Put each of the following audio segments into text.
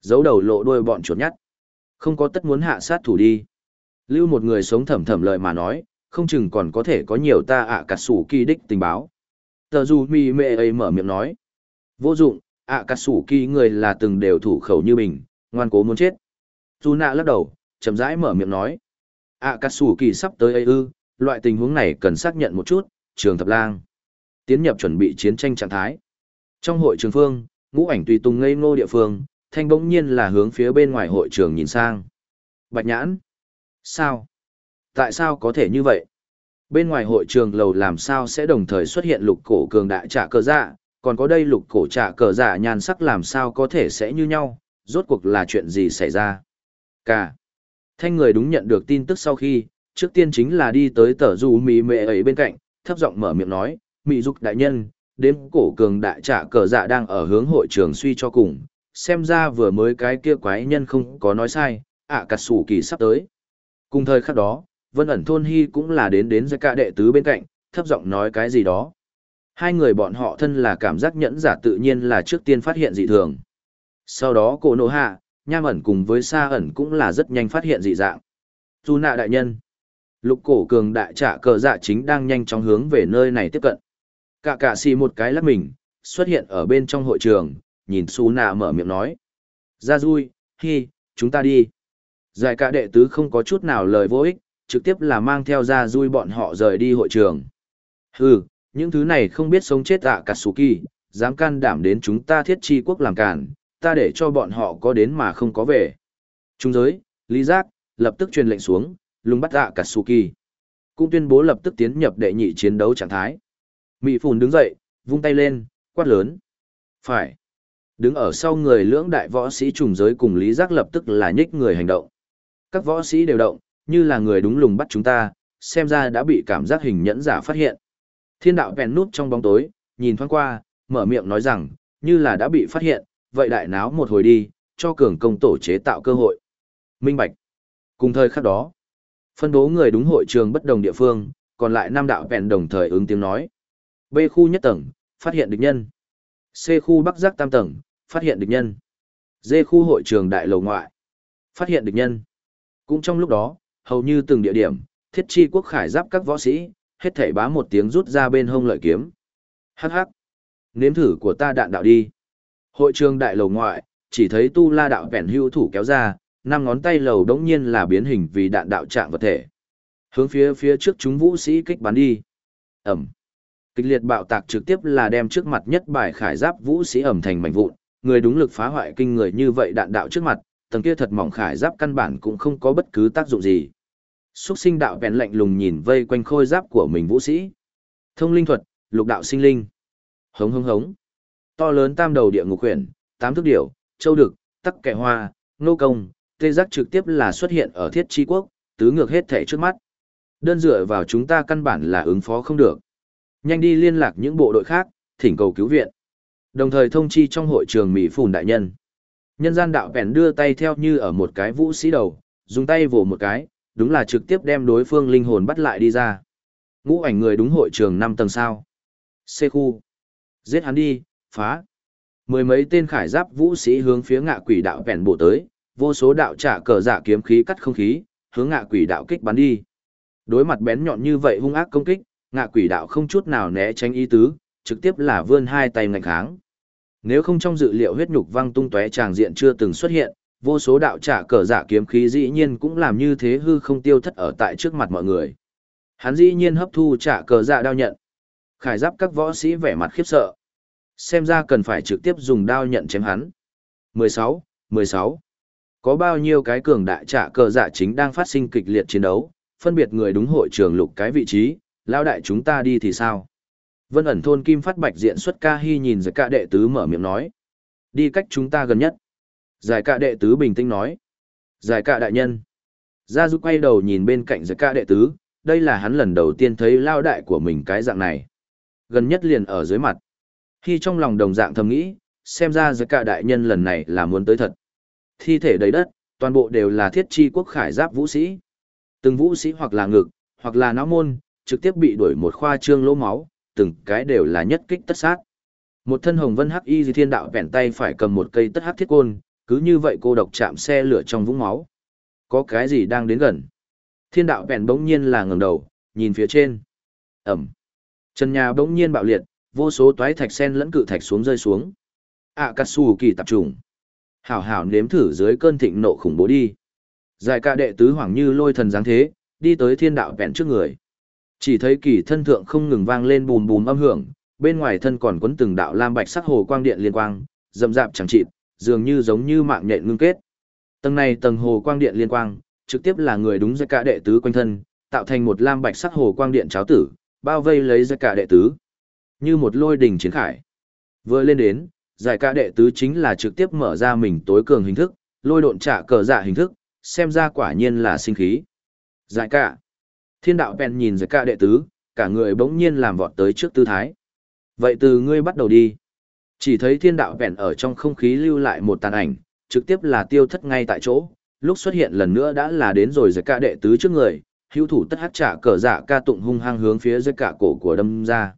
Giấu đầu lộ đuôi bọn chuột nhắt. Không có tất muốn hạ sát thủ đi. Lưu một người sống thầm thầm lời mà nói, không chừng còn có thể có nhiều ta ạ cà sủ kỳ đích tình báo. Tờ dù mì mẹ ấy mở miệng nói. Vô dụng, ạ cà sủ kỳ người là từng đều thủ khẩu như mình, ngoan cố muốn chết. Dù nạ lắc đầu, chậm rãi mở miệng nói. ạ cà sủ kỳ sắp tới ấy ư, loại tình huống này cần xác nhận một chút, trường thập lang. Tiến nhập chuẩn bị chiến tranh trạng thái. Trong hội trường phương, ngũ ảnh tùy tùng ngây ngô địa phương, thanh bỗng nhiên là hướng phía bên ngoài hội trường nhìn sang. Bạch nhãn. Sao? Tại sao có thể như vậy? Bên ngoài hội trường lầu làm sao sẽ đồng thời xuất hiện lục cổ cường đại trả cờ dạ, còn có đây lục cổ trả cờ dạ nhan sắc làm sao có thể sẽ như nhau, rốt cuộc là chuyện gì xảy ra? Cả. Thanh người đúng nhận được tin tức sau khi, trước tiên chính là đi tới tờ dù mì mệ ấy bên cạnh, thấp giọng mở miệng nói, mị dục đại nhân, đếm cổ cường đại trả cờ dạ đang ở hướng hội trường suy cho cùng, xem ra vừa mới cái kia quái nhân không có nói sai, ạ à, sủ kỳ sắp tới. Cùng thời khắc đó, vân ẩn thôn hy cũng là đến đến giai ca đệ tứ bên cạnh, thấp giọng nói cái gì đó. Hai người bọn họ thân là cảm giác nhẫn giả tự nhiên là trước tiên phát hiện dị thường. Sau đó cổ nộ hạ, nham ẩn cùng với sa ẩn cũng là rất nhanh phát hiện dị dạng. Dù nạ đại nhân. Lục cổ cường đại trả cờ dạ chính đang nhanh chóng hướng về nơi này tiếp cận. Cả cả xì một cái lắc mình, xuất hiện ở bên trong hội trường, nhìn Su nạ mở miệng nói. Ra vui, hi, chúng ta đi. Giải cả đệ tứ không có chút nào lời vô ích, trực tiếp là mang theo ra vui bọn họ rời đi hội trường. Hừ, những thứ này không biết sống chết ạ à kỳ dám can đảm đến chúng ta thiết chi quốc làm cản, ta để cho bọn họ có đến mà không có về. Trung giới, Lý Giác, lập tức truyền lệnh xuống, lùng bắt ạ à kỳ Cũng tuyên bố lập tức tiến nhập đệ nhị chiến đấu trạng thái. Mị Phùn đứng dậy, vung tay lên, quát lớn. Phải. Đứng ở sau người lưỡng đại võ sĩ trùng giới cùng Lý Giác lập tức là nhích người hành động. Các võ sĩ đều động, như là người đúng lùng bắt chúng ta, xem ra đã bị cảm giác hình nhẫn giả phát hiện. Thiên đạo bèn nút trong bóng tối, nhìn thoáng qua, mở miệng nói rằng, như là đã bị phát hiện, vậy đại náo một hồi đi, cho cường công tổ chế tạo cơ hội. Minh Bạch. Cùng thời khắc đó, phân bố người đúng hội trường bất đồng địa phương, còn lại năm đạo bèn đồng thời ứng tiếng nói. B khu nhất tầng, phát hiện địch nhân. C khu bắc giác tam tầng, phát hiện địch nhân. dê khu hội trường đại lầu ngoại, phát hiện địch nhân. Cũng trong lúc đó, hầu như từng địa điểm, thiết chi quốc khải giáp các võ sĩ, hết thảy bá một tiếng rút ra bên hông lợi kiếm. Hắc hắc. Nếm thử của ta đạn đạo đi. Hội trường đại lầu ngoại, chỉ thấy tu la đạo vẹn hưu thủ kéo ra, năm ngón tay lầu đống nhiên là biến hình vì đạn đạo trạng vật thể. Hướng phía phía trước chúng vũ sĩ kích bắn đi. Ẩm. Kịch liệt bạo tạc trực tiếp là đem trước mặt nhất bài khải giáp vũ sĩ ẩm thành mảnh vụn, người đúng lực phá hoại kinh người như vậy đạn đạo trước mặt, tầng kia thật mỏng khải giáp căn bản cũng không có bất cứ tác dụng gì. Xuất sinh đạo bèn lạnh lùng nhìn vây quanh khôi giáp của mình vũ sĩ. Thông linh thuật, lục đạo sinh linh. Hống hống hống. To lớn tam đầu địa ngục huyền, tám thức điểu, châu đực, tắc kẻ hoa, nô công, tê giác trực tiếp là xuất hiện ở thiết chi quốc, tứ ngược hết thể trước mắt. Đơn dựa vào chúng ta căn bản là ứng phó không được. Nhanh đi liên lạc những bộ đội khác, thỉnh cầu cứu viện. Đồng thời thông chi trong hội trường Mỹ Phùn Đại Nhân. Nhân gian đạo vẹn đưa tay theo như ở một cái vũ sĩ đầu, dùng tay vồ một cái, đúng là trực tiếp đem đối phương linh hồn bắt lại đi ra. Ngũ ảnh người đúng hội trường năm tầng sao. Xê khu. Giết hắn đi, phá. Mười mấy tên khải giáp vũ sĩ hướng phía ngạ quỷ đạo vẹn bổ tới, vô số đạo trả cờ giả kiếm khí cắt không khí, hướng ngạ quỷ đạo kích bắn đi. Đối mặt bén nhọn như vậy hung ác công kích, ngạ quỷ đạo không chút nào né tránh ý tứ, trực tiếp là vươn hai tay ngạch kháng. Nếu không trong dự liệu huyết nhục văng tung tóe tràng diện chưa từng xuất hiện, vô số đạo trả cờ giả kiếm khí dĩ nhiên cũng làm như thế hư không tiêu thất ở tại trước mặt mọi người. Hắn dĩ nhiên hấp thu trả cờ giả đao nhận. Khải giáp các võ sĩ vẻ mặt khiếp sợ. Xem ra cần phải trực tiếp dùng đao nhận chém hắn. 16, 16. Có bao nhiêu cái cường đại trả cờ giả chính đang phát sinh kịch liệt chiến đấu, phân biệt người đúng hội trường lục cái vị trí, lao đại chúng ta đi thì sao? Vân ẩn thôn kim phát bạch diện xuất ca hy nhìn giải cả đệ tứ mở miệng nói. Đi cách chúng ta gần nhất. Giải cả đệ tứ bình tĩnh nói. Giải cả đại nhân. Gia Du quay đầu nhìn bên cạnh giải cả đệ tứ, đây là hắn lần đầu tiên thấy lao đại của mình cái dạng này. Gần nhất liền ở dưới mặt. Khi trong lòng đồng dạng thầm nghĩ, xem ra giải cả đại nhân lần này là muốn tới thật. Thi thể đầy đất, toàn bộ đều là thiết chi quốc khải giáp vũ sĩ. Từng vũ sĩ hoặc là ngực, hoặc là não môn, trực tiếp bị đuổi một khoa trương lỗ máu, từng cái đều là nhất kích tất sát. Một thân hồng vân hắc y di thiên đạo vẹn tay phải cầm một cây tất hắc thiết côn, Cứ như vậy cô độc chạm xe lửa trong vũng máu. Có cái gì đang đến gần? Thiên đạo vẹn bỗng nhiên là ngẩng đầu, nhìn phía trên. Ẩm. Trần nhà bỗng nhiên bạo liệt, vô số toái thạch sen lẫn cự thạch xuống rơi xuống. ạ cắt sù kỳ tập trung. Hảo hảo nếm thử dưới cơn thịnh nộ khủng bố đi. Giải ca đệ tứ hoàng như lôi thần dáng thế, đi tới thiên đạo vẹn trước người. Chỉ thấy kỳ thân thượng không ngừng vang lên bùm bùm âm hưởng, bên ngoài thân còn quấn từng đạo lam bạch sắc hồ quang điện liên quang, rậm rạp chẳng chịt, dường như giống như mạng nhện ngưng kết. Tầng này tầng hồ quang điện liên quang, trực tiếp là người đúng ra cả đệ tứ quanh thân, tạo thành một lam bạch sắc hồ quang điện cháo tử, bao vây lấy ra cả đệ tứ. Như một lôi đỉnh chiến khải. Vừa lên đến, giải cả đệ tứ chính là trực tiếp mở ra mình tối cường hình thức, lôi độn trả cờ dạ hình thức, xem ra quả nhiên là sinh khí. Giải cả. Thiên đạo bèn nhìn giải cả đệ tứ, cả người bỗng nhiên làm vọt tới trước tư thái. Vậy từ ngươi bắt đầu đi. Chỉ thấy thiên đạo bèn ở trong không khí lưu lại một tàn ảnh, trực tiếp là tiêu thất ngay tại chỗ, lúc xuất hiện lần nữa đã là đến rồi giải cả đệ tứ trước người, hữu thủ tất hát trả cờ giả ca tụng hung hăng hướng phía dưới cả cổ của đâm ra.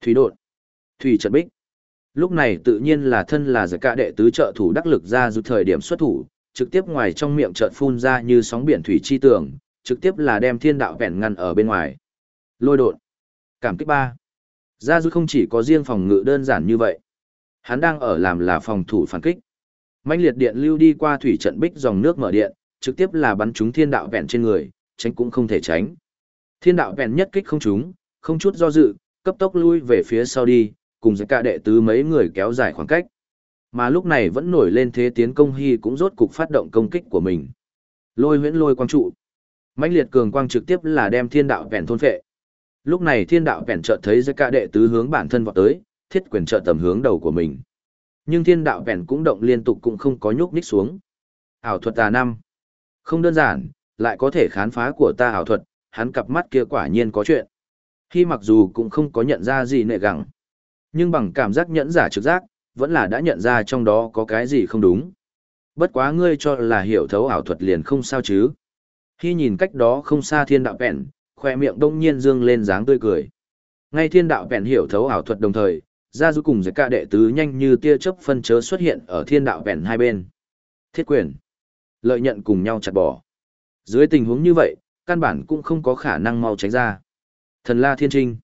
Thủy đột, thủy trận bích. Lúc này tự nhiên là thân là giải cả đệ tứ trợ thủ đắc lực ra dù thời điểm xuất thủ, trực tiếp ngoài trong miệng trợn phun ra như sóng biển thủy chi tường, trực tiếp là đem thiên đạo vẹn ngăn ở bên ngoài. Lôi đột, cảm kích ba. Gia Du không chỉ có riêng phòng ngự đơn giản như vậy. Hắn đang ở làm là phòng thủ phản kích. Mạnh liệt điện lưu đi qua thủy trận bích dòng nước mở điện, trực tiếp là bắn trúng thiên đạo vẹn trên người, tránh cũng không thể tránh. Thiên đạo vẹn nhất kích không trúng, không chút do dự, cấp tốc lui về phía sau đi, cùng với cả đệ tứ mấy người kéo dài khoảng cách. Mà lúc này vẫn nổi lên thế tiến công hy cũng rốt cục phát động công kích của mình. Lôi huyễn lôi quang trụ mãnh liệt cường quang trực tiếp là đem thiên đạo vẹn thôn phệ. Lúc này thiên đạo vẹn chợt thấy với cả đệ tứ hướng bản thân vọt tới, thiết quyền trợ tầm hướng đầu của mình. Nhưng thiên đạo vẹn cũng động liên tục cũng không có nhúc nhích xuống. Ảo thuật tà năm. Không đơn giản, lại có thể khám phá của ta ảo thuật, hắn cặp mắt kia quả nhiên có chuyện. Khi mặc dù cũng không có nhận ra gì nệ gặng, nhưng bằng cảm giác nhẫn giả trực giác, vẫn là đã nhận ra trong đó có cái gì không đúng. Bất quá ngươi cho là hiểu thấu ảo thuật liền không sao chứ. Khi nhìn cách đó không xa thiên đạo vẹn, khoe miệng đông nhiên dương lên dáng tươi cười. Ngay thiên đạo vẹn hiểu thấu ảo thuật đồng thời, ra du cùng giải ca đệ tứ nhanh như tia chớp phân chớ xuất hiện ở thiên đạo vẹn hai bên. Thiết quyền. Lợi nhận cùng nhau chặt bỏ. Dưới tình huống như vậy, căn bản cũng không có khả năng mau tránh ra. Thần la thiên trinh.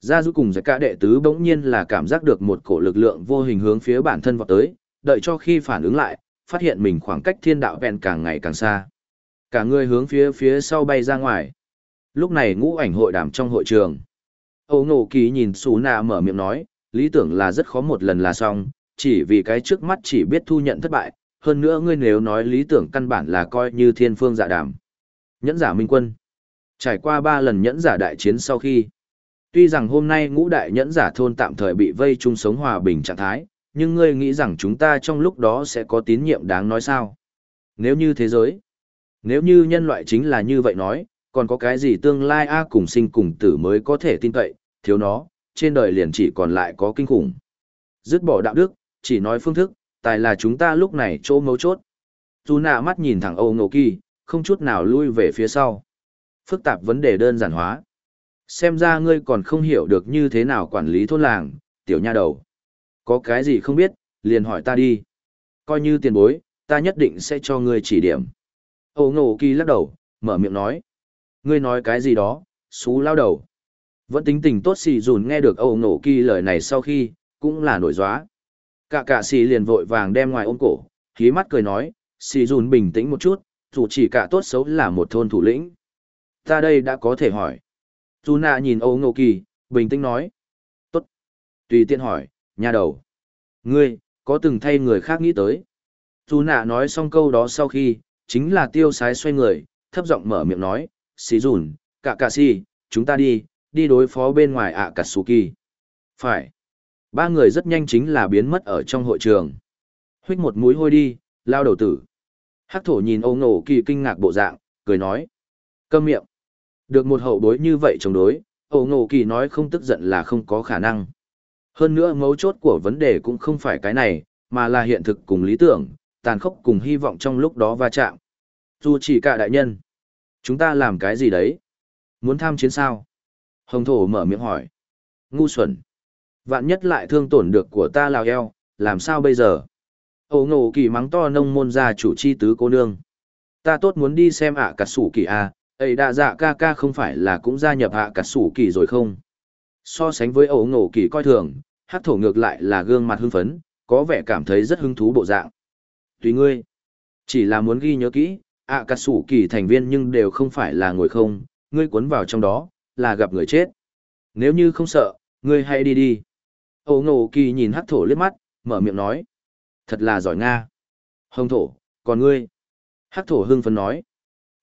Gia du cùng giải ca đệ tứ bỗng nhiên là cảm giác được một cổ lực lượng vô hình hướng phía bản thân vọt tới, đợi cho khi phản ứng lại, phát hiện mình khoảng cách thiên đạo vẹn càng ngày càng xa. Cả người hướng phía phía sau bay ra ngoài. Lúc này ngũ ảnh hội đàm trong hội trường. Âu Ngộ Kỳ nhìn Sú Nạ mở miệng nói, lý tưởng là rất khó một lần là xong, chỉ vì cái trước mắt chỉ biết thu nhận thất bại, hơn nữa ngươi nếu nói lý tưởng căn bản là coi như thiên phương dạ đàm. Nhẫn giả minh quân. Trải qua ba lần nhẫn giả đại chiến sau khi, tuy rằng hôm nay ngũ đại nhẫn giả thôn tạm thời bị vây chung sống hòa bình trạng thái, nhưng ngươi nghĩ rằng chúng ta trong lúc đó sẽ có tín nhiệm đáng nói sao? Nếu như thế giới, nếu như nhân loại chính là như vậy nói, còn có cái gì tương lai A cùng sinh cùng tử mới có thể tin cậy, thiếu nó, trên đời liền chỉ còn lại có kinh khủng. Dứt bỏ đạo đức, chỉ nói phương thức, tài là chúng ta lúc này chỗ mấu chốt. Dù nạ mắt nhìn thẳng Âu Ngộ Kỳ, không chút nào lui về phía sau. Phức tạp vấn đề đơn giản hóa. Xem ra ngươi còn không hiểu được như thế nào quản lý thôn làng, tiểu nha đầu. Có cái gì không biết, liền hỏi ta đi. Coi như tiền bối, ta nhất định sẽ cho ngươi chỉ điểm. Âu Ngộ Kỳ lắc đầu, mở miệng nói. Ngươi nói cái gì đó, xú lao đầu. Vẫn tính tình tốt xì dùn nghe được Âu Ngộ Kỳ lời này sau khi, cũng là nổi gióa. Cả cả xì liền vội vàng đem ngoài ôm cổ, khí mắt cười nói, xì dùn bình tĩnh một chút, dù chỉ cả tốt xấu là một thôn thủ lĩnh. Ta đây đã có thể hỏi. Dù nạ nhìn Âu Ngộ Kỳ, bình tĩnh nói. Tốt. Tùy tiện hỏi, nhà đầu. Ngươi, có từng thay người khác nghĩ tới. Dù nạ nói xong câu đó sau khi, chính là tiêu sái xoay người, thấp giọng mở miệng nói, xì dùn, cả cả xì, chúng ta đi, đi đối phó bên ngoài ạ cả sù kỳ. Phải. Ba người rất nhanh chính là biến mất ở trong hội trường. Huyết một mũi hôi đi, lao đầu tử. Hắc thổ nhìn ông nổ Kỳ kinh ngạc bộ dạng, cười nói. Câm miệng. Được một hậu bối như vậy chống đối, ông nổ Kỳ nói không tức giận là không có khả năng. Hơn nữa mấu chốt của vấn đề cũng không phải cái này, mà là hiện thực cùng lý tưởng, tàn khốc cùng hy vọng trong lúc đó va chạm. Dù chỉ cả đại nhân. Chúng ta làm cái gì đấy? Muốn tham chiến sao? Hồng thổ mở miệng hỏi. Ngu xuẩn. Vạn nhất lại thương tổn được của ta lào eo, làm sao bây giờ? ổ ngộ kỳ mắng to nông môn gia chủ chi tứ cô nương. Ta tốt muốn đi xem ạ à cà sủ kỳ à, ấy đạ dạ ca ca không phải là cũng gia nhập ạ à cà sủ kỳ rồi không? So sánh với ấu ngộ kỳ coi thường, hát thổ ngược lại là gương mặt hưng phấn, có vẻ cảm thấy rất hứng thú bộ dạng. Tùy ngươi, chỉ là muốn ghi nhớ kỹ, ạ à cà sủ kỳ thành viên nhưng đều không phải là ngồi không, ngươi cuốn vào trong đó, là gặp người chết. Nếu như không sợ, ngươi hãy đi đi. Ô ngộ kỳ nhìn Hắc thổ liếc mắt, mở miệng nói. Thật là giỏi Nga. Hồng thổ, còn ngươi? Hắc thổ hưng phấn nói.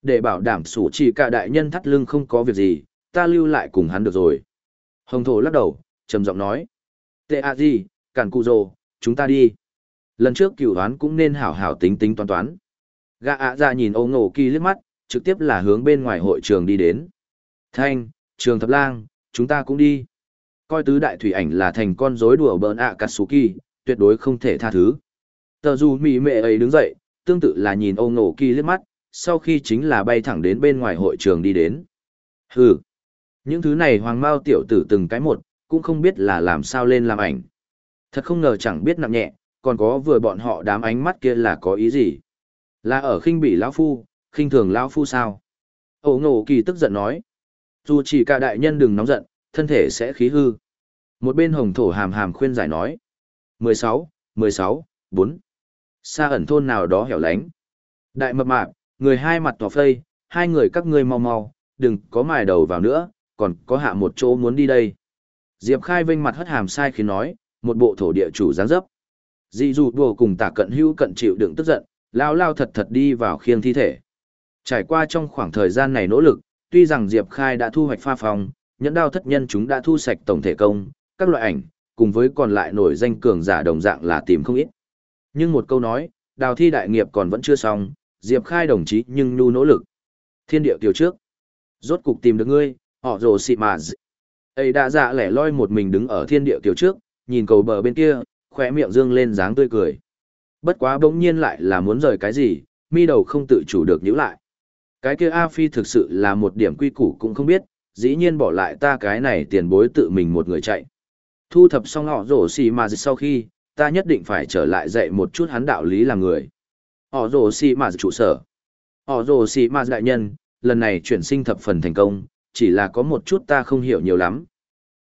Để bảo đảm sủ chỉ cả đại nhân thắt lưng không có việc gì, ta lưu lại cùng hắn được rồi. Hồng thổ lắc đầu, trầm giọng nói. Tệ à gì, cản cụ rồ, chúng ta đi. Lần trước cửu đoán cũng nên hảo hảo tính tính toán toán. Gã ạ ra nhìn ô ngộ kỳ liếc mắt, trực tiếp là hướng bên ngoài hội trường đi đến. Thanh, trường thập lang, chúng ta cũng đi. Coi tứ đại thủy ảnh là thành con rối đùa bỡn ạ Katsuki, tuyệt đối không thể tha thứ. Tờ dù mỹ mẹ ấy đứng dậy, tương tự là nhìn ô ngộ kỳ liếc mắt, sau khi chính là bay thẳng đến bên ngoài hội trường đi đến. Hừ, những thứ này hoàng mao tiểu tử từng cái một, cũng không biết là làm sao lên làm ảnh. Thật không ngờ chẳng biết nặng nhẹ, còn có vừa bọn họ đám ánh mắt kia là có ý gì. Là ở khinh bỉ lão phu, khinh thường lão phu sao? Ổ ngộ kỳ tức giận nói. Dù chỉ cả đại nhân đừng nóng giận, thân thể sẽ khí hư. Một bên hồng thổ hàm hàm khuyên giải nói. 16, 16, 4. Xa ẩn thôn nào đó hẻo lánh. Đại mập mạp, người hai mặt tỏ phây, hai người các ngươi mau mau, đừng có mài đầu vào nữa, còn có hạ một chỗ muốn đi đây. Diệp Khai vênh mặt hất hàm sai khi nói, một bộ thổ địa chủ dáng dấp. Dị dù đồ cùng tả cận hữu cận chịu đựng tức giận, lao lao thật thật đi vào khiêng thi thể. Trải qua trong khoảng thời gian này nỗ lực, tuy rằng Diệp Khai đã thu hoạch pha phòng, nhẫn đao thất nhân chúng đã thu sạch tổng thể công, các loại ảnh, cùng với còn lại nổi danh cường giả đồng dạng là tìm không ít. Nhưng một câu nói, đào thi đại nghiệp còn vẫn chưa xong, Diệp Khai đồng chí nhưng nhu nỗ lực. Thiên địa tiểu trước. Rốt cục tìm được ngươi, họ rồ xị mà ấy đã dạ lẻ loi một mình đứng ở thiên địa tiểu trước, nhìn cầu bờ bên kia, khóe miệng dương lên dáng tươi cười. Bất quá bỗng nhiên lại là muốn rời cái gì, mi đầu không tự chủ được nhíu lại. Cái kia A Phi thực sự là một điểm quy củ cũng không biết, dĩ nhiên bỏ lại ta cái này tiền bối tự mình một người chạy. Thu thập xong họ rổ xì mà sau khi, ta nhất định phải trở lại dạy một chút hắn đạo lý làm người. Họ rổ xì mà trụ sở. Họ rổ xì mà đại nhân, lần này chuyển sinh thập phần thành công, chỉ là có một chút ta không hiểu nhiều lắm.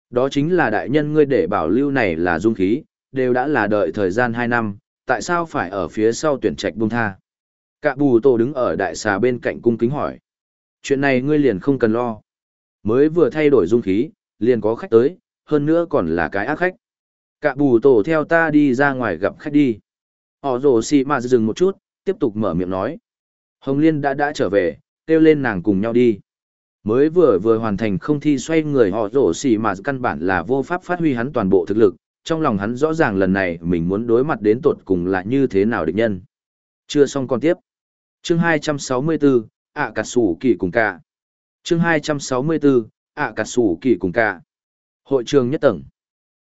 Đó chính là đại nhân ngươi để bảo lưu này là dung khí, đều đã là đợi thời gian 2 năm, tại sao phải ở phía sau tuyển trạch buông tha? Cạ bù tổ đứng ở đại xà bên cạnh cung kính hỏi. Chuyện này ngươi liền không cần lo. Mới vừa thay đổi dung khí, liền có khách tới, hơn nữa còn là cái ác khách. Cả bù tổ theo ta đi ra ngoài gặp khách đi. Họ rồ xì mà dừng một chút, tiếp tục mở miệng nói. Hồng Liên đã đã trở về, kêu lên nàng cùng nhau đi. Mới vừa vừa hoàn thành không thi xoay người họ rổ xì mà căn bản là vô pháp phát huy hắn toàn bộ thực lực, trong lòng hắn rõ ràng lần này mình muốn đối mặt đến tột cùng là như thế nào địch nhân. Chưa xong còn tiếp. Chương 264, ạ cà sủ kỳ cùng cả. Chương 264, ạ cà sủ kỳ cùng cả. Hội trường nhất tầng.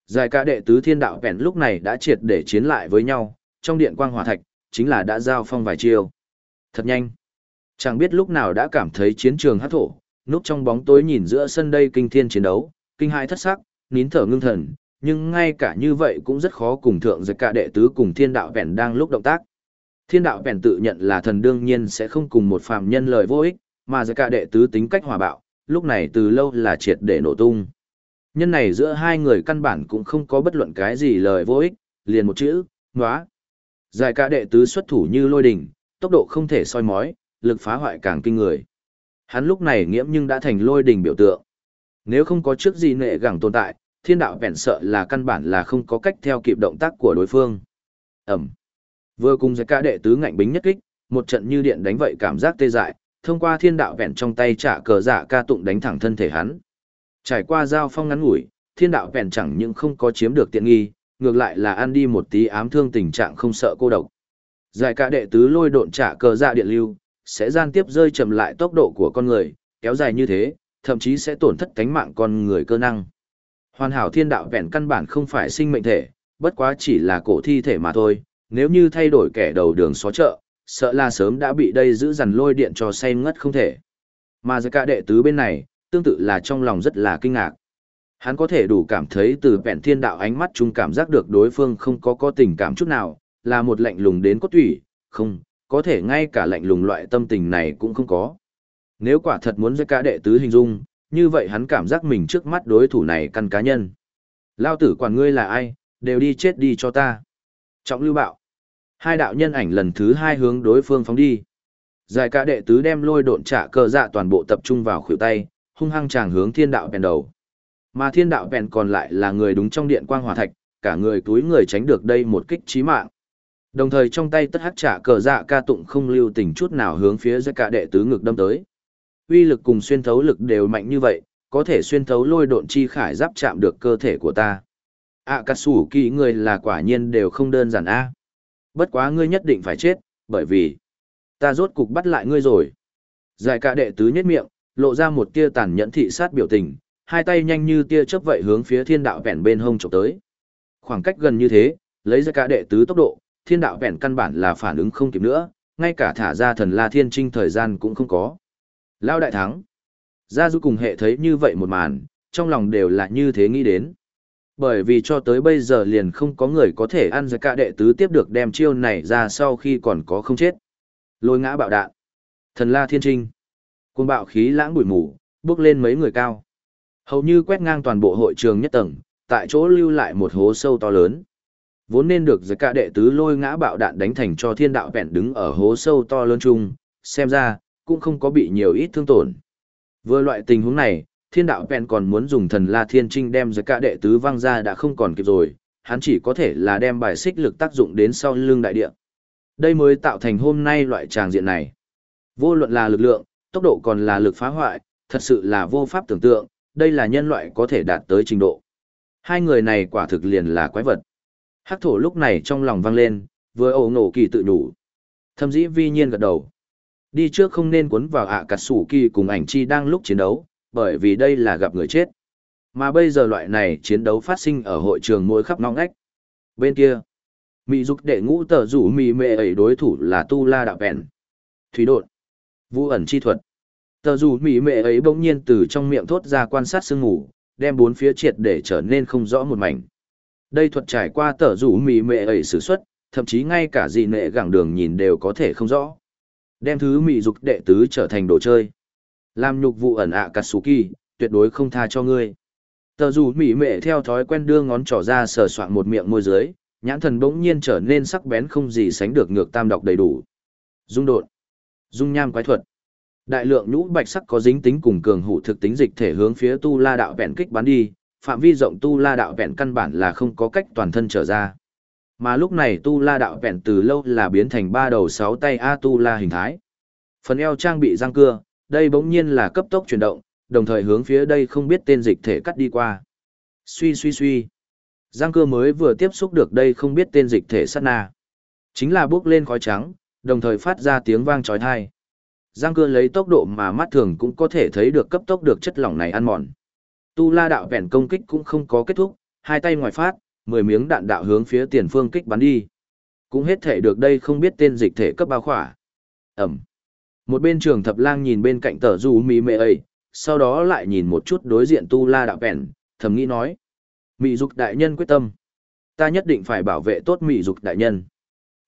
Giải ca đệ tứ thiên đạo vẹn lúc này đã triệt để chiến lại với nhau, trong điện quang hỏa thạch, chính là đã giao phong vài chiêu. Thật nhanh. Chẳng biết lúc nào đã cảm thấy chiến trường hát thổ, núp trong bóng tối nhìn giữa sân đây kinh thiên chiến đấu, kinh hãi thất sắc, nín thở ngưng thần, nhưng ngay cả như vậy cũng rất khó cùng thượng giới cả đệ tứ cùng thiên đạo vẹn đang lúc động tác. Thiên đạo vẹn tự nhận là thần đương nhiên sẽ không cùng một phàm nhân lời vô ích, mà giới cả đệ tứ tính cách hòa bạo, lúc này từ lâu là triệt để nổ tung. Nhân này giữa hai người căn bản cũng không có bất luận cái gì lời vô ích, liền một chữ, ngóa. Giải cả đệ tứ xuất thủ như lôi đỉnh, tốc độ không thể soi mói, lực phá hoại càng kinh người. Hắn lúc này nghiễm nhưng đã thành lôi đỉnh biểu tượng. Nếu không có trước gì nệ gẳng tồn tại, thiên đạo bèn sợ là căn bản là không có cách theo kịp động tác của đối phương. Ẩm. Vừa cùng giải ca đệ tứ ngạnh bính nhất kích, một trận như điện đánh vậy cảm giác tê dại, thông qua thiên đạo bèn trong tay trả cờ giả dạ ca tụng đánh thẳng thân thể hắn. Trải qua giao phong ngắn ngủi, thiên đạo bèn chẳng những không có chiếm được tiện nghi, ngược lại là ăn đi một tí ám thương tình trạng không sợ cô độc. Giải ca đệ tứ lôi độn trả cờ dạ điện lưu, sẽ gian tiếp rơi chậm lại tốc độ của con người, kéo dài như thế, thậm chí sẽ tổn thất cánh mạng con người cơ năng. Hoàn hảo thiên đạo vẹn căn bản không phải sinh mệnh thể, bất quá chỉ là cổ thi thể mà thôi, nếu như thay đổi kẻ đầu đường xó chợ, sợ là sớm đã bị đây giữ dằn lôi điện cho say ngất không thể. Mà giới cả đệ tứ bên này, tương tự là trong lòng rất là kinh ngạc. Hắn có thể đủ cảm thấy từ vẹn thiên đạo ánh mắt chung cảm giác được đối phương không có có tình cảm chút nào, là một lạnh lùng đến cốt tủy, không, có thể ngay cả lạnh lùng loại tâm tình này cũng không có. Nếu quả thật muốn giới cả đệ tứ hình dung, như vậy hắn cảm giác mình trước mắt đối thủ này căn cá nhân. Lao tử quản ngươi là ai, đều đi chết đi cho ta. Trọng lưu bạo. Hai đạo nhân ảnh lần thứ hai hướng đối phương phóng đi. Giải cả đệ tứ đem lôi độn trả cờ dạ toàn bộ tập trung vào khuỷu tay, hung hăng chàng hướng thiên đạo bèn đầu. Mà thiên đạo bèn còn lại là người đúng trong điện quang hỏa thạch, cả người túi người tránh được đây một kích chí mạng. Đồng thời trong tay tất hắc trả cờ dạ ca tụng không lưu tình chút nào hướng phía giải cả đệ tứ ngực đâm tới. Uy lực cùng xuyên thấu lực đều mạnh như vậy, có thể xuyên thấu lôi độn chi khải giáp chạm được cơ thể của ta. À cà sủ kỳ người là quả nhiên đều không đơn giản a. Bất quá ngươi nhất định phải chết, bởi vì ta rốt cục bắt lại ngươi rồi. Giải cả đệ tứ nhất miệng, lộ ra một tia tàn nhẫn thị sát biểu tình, hai tay nhanh như tia chớp vậy hướng phía thiên đạo vẹn bên hông chụp tới. Khoảng cách gần như thế, lấy ra cả đệ tứ tốc độ, thiên đạo vẹn căn bản là phản ứng không kịp nữa, ngay cả thả ra thần la thiên trinh thời gian cũng không có. Lao đại thắng. Gia Du cùng hệ thấy như vậy một màn, trong lòng đều là như thế nghĩ đến. Bởi vì cho tới bây giờ liền không có người có thể ăn ra cả đệ tứ tiếp được đem chiêu này ra sau khi còn có không chết. Lôi ngã bạo đạn. Thần la thiên trinh. Cuồng bạo khí lãng bụi mù, bước lên mấy người cao. Hầu như quét ngang toàn bộ hội trường nhất tầng, tại chỗ lưu lại một hố sâu to lớn. Vốn nên được giới cả đệ tứ lôi ngã bạo đạn đánh thành cho thiên đạo vẹn đứng ở hố sâu to lớn chung, xem ra, cũng không có bị nhiều ít thương tổn. Vừa loại tình huống này, thiên đạo vẹn còn muốn dùng thần la thiên trinh đem giới cả đệ tứ văng ra đã không còn kịp rồi, hắn chỉ có thể là đem bài xích lực tác dụng đến sau lưng đại địa. Đây mới tạo thành hôm nay loại tràng diện này. Vô luận là lực lượng, tốc độ còn là lực phá hoại, thật sự là vô pháp tưởng tượng, đây là nhân loại có thể đạt tới trình độ. Hai người này quả thực liền là quái vật. Hắc thổ lúc này trong lòng vang lên, vừa ổ nổ kỳ tự nhủ. Thâm dĩ vi nhiên gật đầu. Đi trước không nên cuốn vào ạ cà sủ kỳ cùng ảnh chi đang lúc chiến đấu, bởi vì đây là gặp người chết. Mà bây giờ loại này chiến đấu phát sinh ở hội trường mỗi khắp ngõ ngách. Bên kia, Mỹ dục đệ ngũ tờ rủ mì mệ ấy đối thủ là Tu La Đạo Bèn. Thủy đột. Vũ ẩn chi thuật. Tờ rủ mì mệ ấy bỗng nhiên từ trong miệng thốt ra quan sát sương ngủ, đem bốn phía triệt để trở nên không rõ một mảnh. Đây thuật trải qua tờ rủ mì mệ ấy sử xuất, thậm chí ngay cả gì nệ gẳng đường nhìn đều có thể không rõ. Đem thứ mị dục đệ tứ trở thành đồ chơi. Làm nhục vụ ẩn ạ à Katsuki, tuyệt đối không tha cho ngươi. Tờ dù mị mệ theo thói quen đưa ngón trỏ ra sờ soạn một miệng môi dưới, nhãn thần bỗng nhiên trở nên sắc bén không gì sánh được ngược tam đọc đầy đủ. Dung đột, dung nham quái thuật. Đại lượng nhũ bạch sắc có dính tính cùng cường hữu thực tính dịch thể hướng phía tu la đạo vẹn kích bắn đi, phạm vi rộng tu la đạo vẹn căn bản là không có cách toàn thân trở ra. Mà lúc này tu la đạo vẹn từ lâu là biến thành ba đầu sáu tay A tu la hình thái. Phần eo trang bị răng cưa, đây bỗng nhiên là cấp tốc chuyển động, đồng thời hướng phía đây không biết tên dịch thể cắt đi qua. Suy suy suy. Giang cưa mới vừa tiếp xúc được đây không biết tên dịch thể sát na. Chính là bước lên khói trắng, đồng thời phát ra tiếng vang trói thai. Giang cưa lấy tốc độ mà mắt thường cũng có thể thấy được cấp tốc được chất lỏng này ăn mòn. Tu la đạo vẹn công kích cũng không có kết thúc, hai tay ngoài phát, mười miếng đạn đạo hướng phía tiền phương kích bắn đi. Cũng hết thể được đây không biết tên dịch thể cấp bao khỏa. Ẩm. Một bên trường thập lang nhìn bên cạnh tờ du mì mệ ấy, sau đó lại nhìn một chút đối diện tu la đạo bèn, thầm nghĩ nói. Mị dục đại nhân quyết tâm. Ta nhất định phải bảo vệ tốt mị dục đại nhân.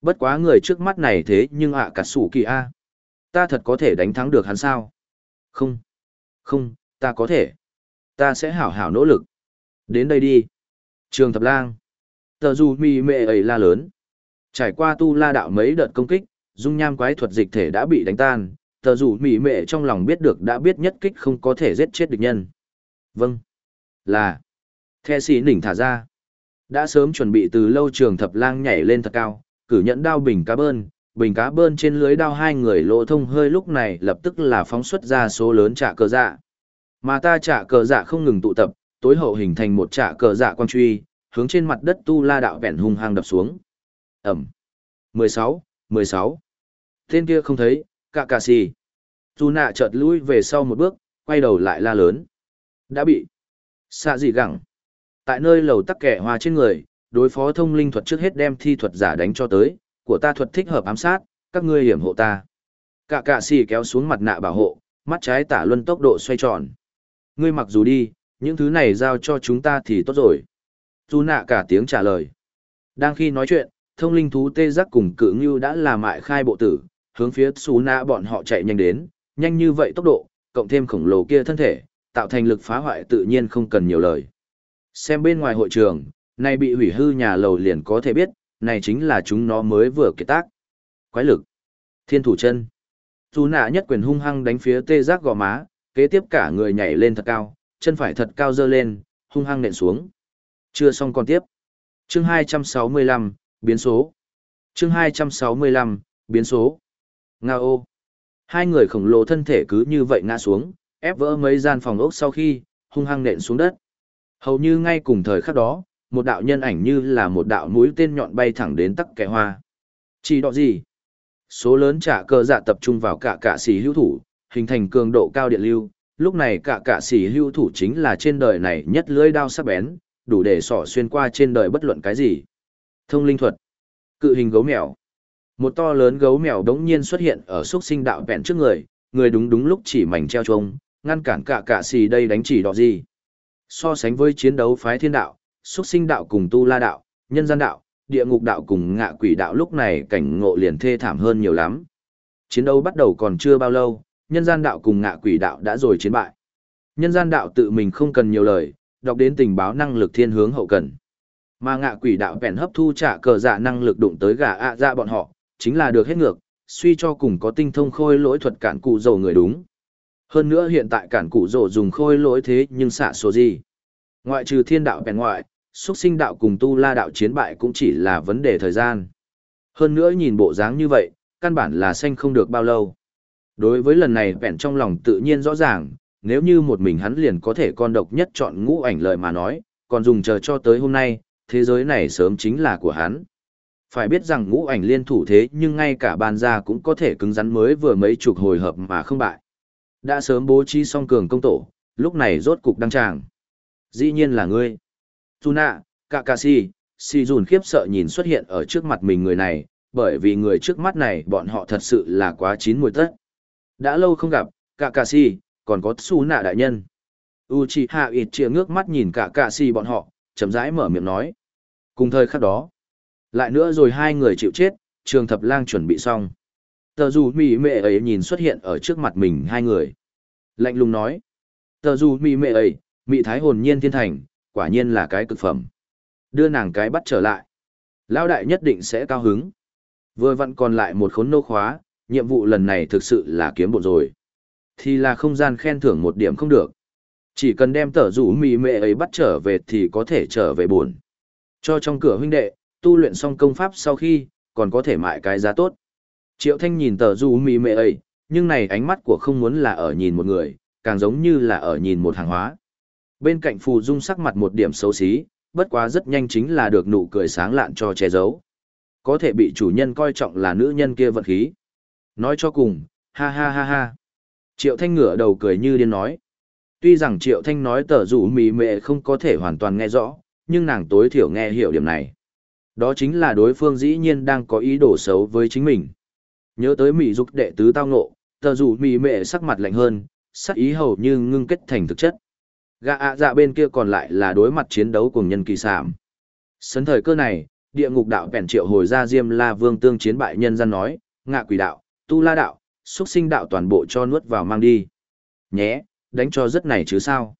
Bất quá người trước mắt này thế nhưng ạ cả sủ kỳ A. Ta thật có thể đánh thắng được hắn sao? Không. Không, ta có thể. Ta sẽ hảo hảo nỗ lực. Đến đây đi. Trường thập lang. Tờ dù mì mệ ấy la lớn. Trải qua tu la đạo mấy đợt công kích, dung nham quái thuật dịch thể đã bị đánh tan. Tờ dù mì mệ trong lòng biết được đã biết nhất kích không có thể giết chết địch nhân. Vâng. Là. The xì nỉnh thả ra. Đã sớm chuẩn bị từ lâu trường thập lang nhảy lên thật cao, cử nhẫn đao bình cá bơn, bình cá bơn trên lưới đao hai người lộ thông hơi lúc này lập tức là phóng xuất ra số lớn trả cờ dạ. Mà ta trả cờ dạ không ngừng tụ tập, tối hậu hình thành một trả cờ dạ quang truy, hướng trên mặt đất tu la đạo vẹn hung hăng đập xuống. Ẩm. 16, 16. Tên kia không thấy, cạ cà xì. Tu nạ chợt lui về sau một bước, quay đầu lại la lớn. Đã bị. Xạ gì gẳng. Tại nơi lầu tắc kẻ hoa trên người, đối phó thông linh thuật trước hết đem thi thuật giả đánh cho tới, của ta thuật thích hợp ám sát, các ngươi hiểm hộ ta. Cả cạ xì kéo xuống mặt nạ bảo hộ, mắt trái tả luân tốc độ xoay tròn. Ngươi mặc dù đi, những thứ này giao cho chúng ta thì tốt rồi. Dù nạ cả tiếng trả lời. Đang khi nói chuyện, thông linh thú tê giác cùng cự ngưu đã là mại khai bộ tử, hướng phía xú nạ bọn họ chạy nhanh đến, nhanh như vậy tốc độ, cộng thêm khổng lồ kia thân thể, tạo thành lực phá hoại tự nhiên không cần nhiều lời. Xem bên ngoài hội trường, này bị hủy hư nhà lầu liền có thể biết, này chính là chúng nó mới vừa kết tác. Quái lực. Thiên thủ chân. Dù nạ nhất quyền hung hăng đánh phía tê giác gò má, kế tiếp cả người nhảy lên thật cao, chân phải thật cao dơ lên, hung hăng nện xuống. Chưa xong còn tiếp. Chương 265, biến số. Chương 265, biến số. Nga ô. Hai người khổng lồ thân thể cứ như vậy ngã xuống, ép vỡ mấy gian phòng ốc sau khi, hung hăng nện xuống đất. Hầu như ngay cùng thời khắc đó, một đạo nhân ảnh như là một đạo mũi tên nhọn bay thẳng đến tắc kẻ hoa. Chỉ đọ gì? Số lớn trả cơ dạ tập trung vào cả cả xì hữu thủ, hình thành cường độ cao điện lưu. Lúc này cả cả sĩ hưu thủ chính là trên đời này nhất lưỡi đao sắc bén, đủ để sỏ xuyên qua trên đời bất luận cái gì. Thông linh thuật. Cự hình gấu mèo. Một to lớn gấu mèo đống nhiên xuất hiện ở xúc sinh đạo vẹn trước người, người đúng đúng lúc chỉ mảnh treo trông, ngăn cản cả cả xì đây đánh chỉ đỏ gì. So sánh với chiến đấu phái thiên đạo, xúc sinh đạo cùng tu la đạo, nhân gian đạo, địa ngục đạo cùng ngạ quỷ đạo lúc này cảnh ngộ liền thê thảm hơn nhiều lắm. Chiến đấu bắt đầu còn chưa bao lâu, nhân gian đạo cùng ngạ quỷ đạo đã rồi chiến bại. Nhân gian đạo tự mình không cần nhiều lời, đọc đến tình báo năng lực thiên hướng hậu cần. Mà ngạ quỷ đạo bèn hấp thu trả cờ dạ năng lực đụng tới gà ạ à dạ bọn họ, chính là được hết ngược, suy cho cùng có tinh thông khôi lỗi thuật cản cụ dầu người đúng. Hơn nữa hiện tại cản cụ dầu dùng khôi lỗi thế nhưng xạ số gì. Ngoại trừ thiên đạo bèn ngoại, xuất sinh đạo cùng tu la đạo chiến bại cũng chỉ là vấn đề thời gian. Hơn nữa nhìn bộ dáng như vậy, căn bản là xanh không được bao lâu. Đối với lần này vẹn trong lòng tự nhiên rõ ràng, nếu như một mình hắn liền có thể con độc nhất chọn ngũ ảnh lời mà nói, còn dùng chờ cho tới hôm nay, thế giới này sớm chính là của hắn. Phải biết rằng ngũ ảnh liên thủ thế nhưng ngay cả ban gia cũng có thể cứng rắn mới vừa mấy chục hồi hợp mà không bại. Đã sớm bố trí xong cường công tổ, lúc này rốt cục đăng tràng. Dĩ nhiên là ngươi. Tuna, Kakashi, Si dùn khiếp sợ nhìn xuất hiện ở trước mặt mình người này, bởi vì người trước mắt này bọn họ thật sự là quá chín mùi tất. Đã lâu không gặp, cả cà si, còn có Tsuna đại nhân. Uchiha Itchia ngước mắt nhìn cả cà si bọn họ, chậm rãi mở miệng nói. Cùng thời khắc đó, lại nữa rồi hai người chịu chết, trường thập lang chuẩn bị xong. Tờ dù mì mẹ ấy nhìn xuất hiện ở trước mặt mình hai người. Lạnh lùng nói. Tờ dù mì mẹ ấy, mị thái hồn nhiên thiên thành, quả nhiên là cái cực phẩm. Đưa nàng cái bắt trở lại. Lao đại nhất định sẽ cao hứng. Vừa vặn còn lại một khốn nô khóa, nhiệm vụ lần này thực sự là kiếm bộ rồi. Thì là không gian khen thưởng một điểm không được. Chỉ cần đem tờ rủ mì mẹ ấy bắt trở về thì có thể trở về buồn. Cho trong cửa huynh đệ, tu luyện xong công pháp sau khi, còn có thể mại cái giá tốt. Triệu Thanh nhìn tờ rủ mì mẹ ấy, nhưng này ánh mắt của không muốn là ở nhìn một người, càng giống như là ở nhìn một hàng hóa. Bên cạnh Phù Dung sắc mặt một điểm xấu xí, bất quá rất nhanh chính là được nụ cười sáng lạn cho che giấu. Có thể bị chủ nhân coi trọng là nữ nhân kia vận khí. Nói cho cùng, ha ha ha ha. Triệu Thanh ngửa đầu cười như điên nói. Tuy rằng Triệu Thanh nói tờ rủ mì mệ không có thể hoàn toàn nghe rõ, nhưng nàng tối thiểu nghe hiểu điểm này. Đó chính là đối phương dĩ nhiên đang có ý đồ xấu với chính mình. Nhớ tới mỹ dục đệ tứ tao ngộ, tờ rủ mì mệ sắc mặt lạnh hơn, sắc ý hầu như ngưng kết thành thực chất. Gã ạ dạ bên kia còn lại là đối mặt chiến đấu cùng nhân kỳ sảm. Sấn thời cơ này, địa ngục đạo bèn triệu hồi ra Diêm La Vương tương chiến bại nhân gian nói, ngạ quỷ đạo, tu la đạo, xuất sinh đạo toàn bộ cho nuốt vào mang đi. Nhé, đánh cho rất này chứ sao.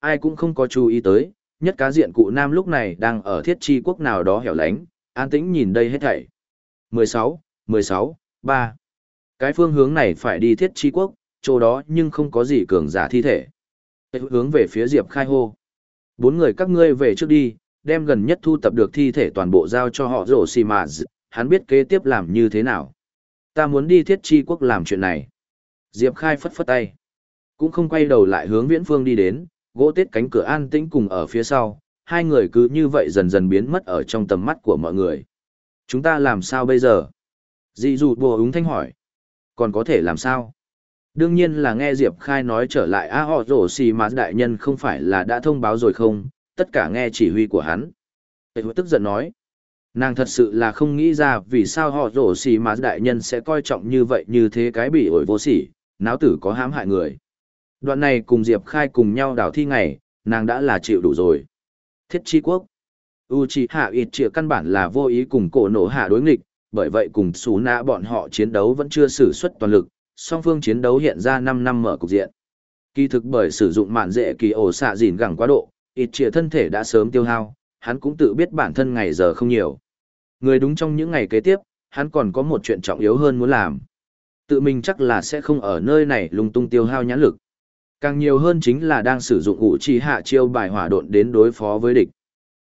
Ai cũng không có chú ý tới, nhất cá diện cụ nam lúc này đang ở thiết chi quốc nào đó hẻo lánh, an tĩnh nhìn đây hết thảy. 16, 16, 3. Cái phương hướng này phải đi thiết chi quốc, chỗ đó nhưng không có gì cường giả thi thể. Hướng về phía Diệp Khai hô. Bốn người các ngươi về trước đi, đem gần nhất thu tập được thi thể toàn bộ giao cho họ rổ xì mà hắn biết kế tiếp làm như thế nào. Ta muốn đi thiết chi quốc làm chuyện này. Diệp Khai phất phất tay. Cũng không quay đầu lại hướng viễn phương đi đến, gỗ tết cánh cửa an tĩnh cùng ở phía sau, hai người cứ như vậy dần dần biến mất ở trong tầm mắt của mọi người. Chúng ta làm sao bây giờ? Dị dù bùa ứng thanh hỏi. Còn có thể làm sao? Đương nhiên là nghe Diệp Khai nói trở lại A họ rổ xì mà đại nhân không phải là đã thông báo rồi không, tất cả nghe chỉ huy của hắn. Tệ tức giận nói. Nàng thật sự là không nghĩ ra vì sao họ rổ xì mà đại nhân sẽ coi trọng như vậy như thế cái bị ổi vô sỉ, náo tử có hãm hại người. Đoạn này cùng Diệp Khai cùng nhau đảo thi ngày, nàng đã là chịu đủ rồi. Thiết chi quốc. U Chi Hạ ít triệu căn bản là vô ý cùng cổ nổ hạ đối nghịch, bởi vậy cùng xù nạ bọn họ chiến đấu vẫn chưa sử xuất toàn lực, song phương chiến đấu hiện ra năm năm mở cục diện. Kỳ thực bởi sử dụng mạn dễ kỳ ổ xạ dìn gẳng quá độ, ít chĩa thân thể đã sớm tiêu hao, hắn cũng tự biết bản thân ngày giờ không nhiều. Người đúng trong những ngày kế tiếp, hắn còn có một chuyện trọng yếu hơn muốn làm. Tự mình chắc là sẽ không ở nơi này lung tung tiêu hao nhãn lực. Càng nhiều hơn chính là đang sử dụng ủ trì hạ chiêu bài hỏa độn đến đối phó với địch.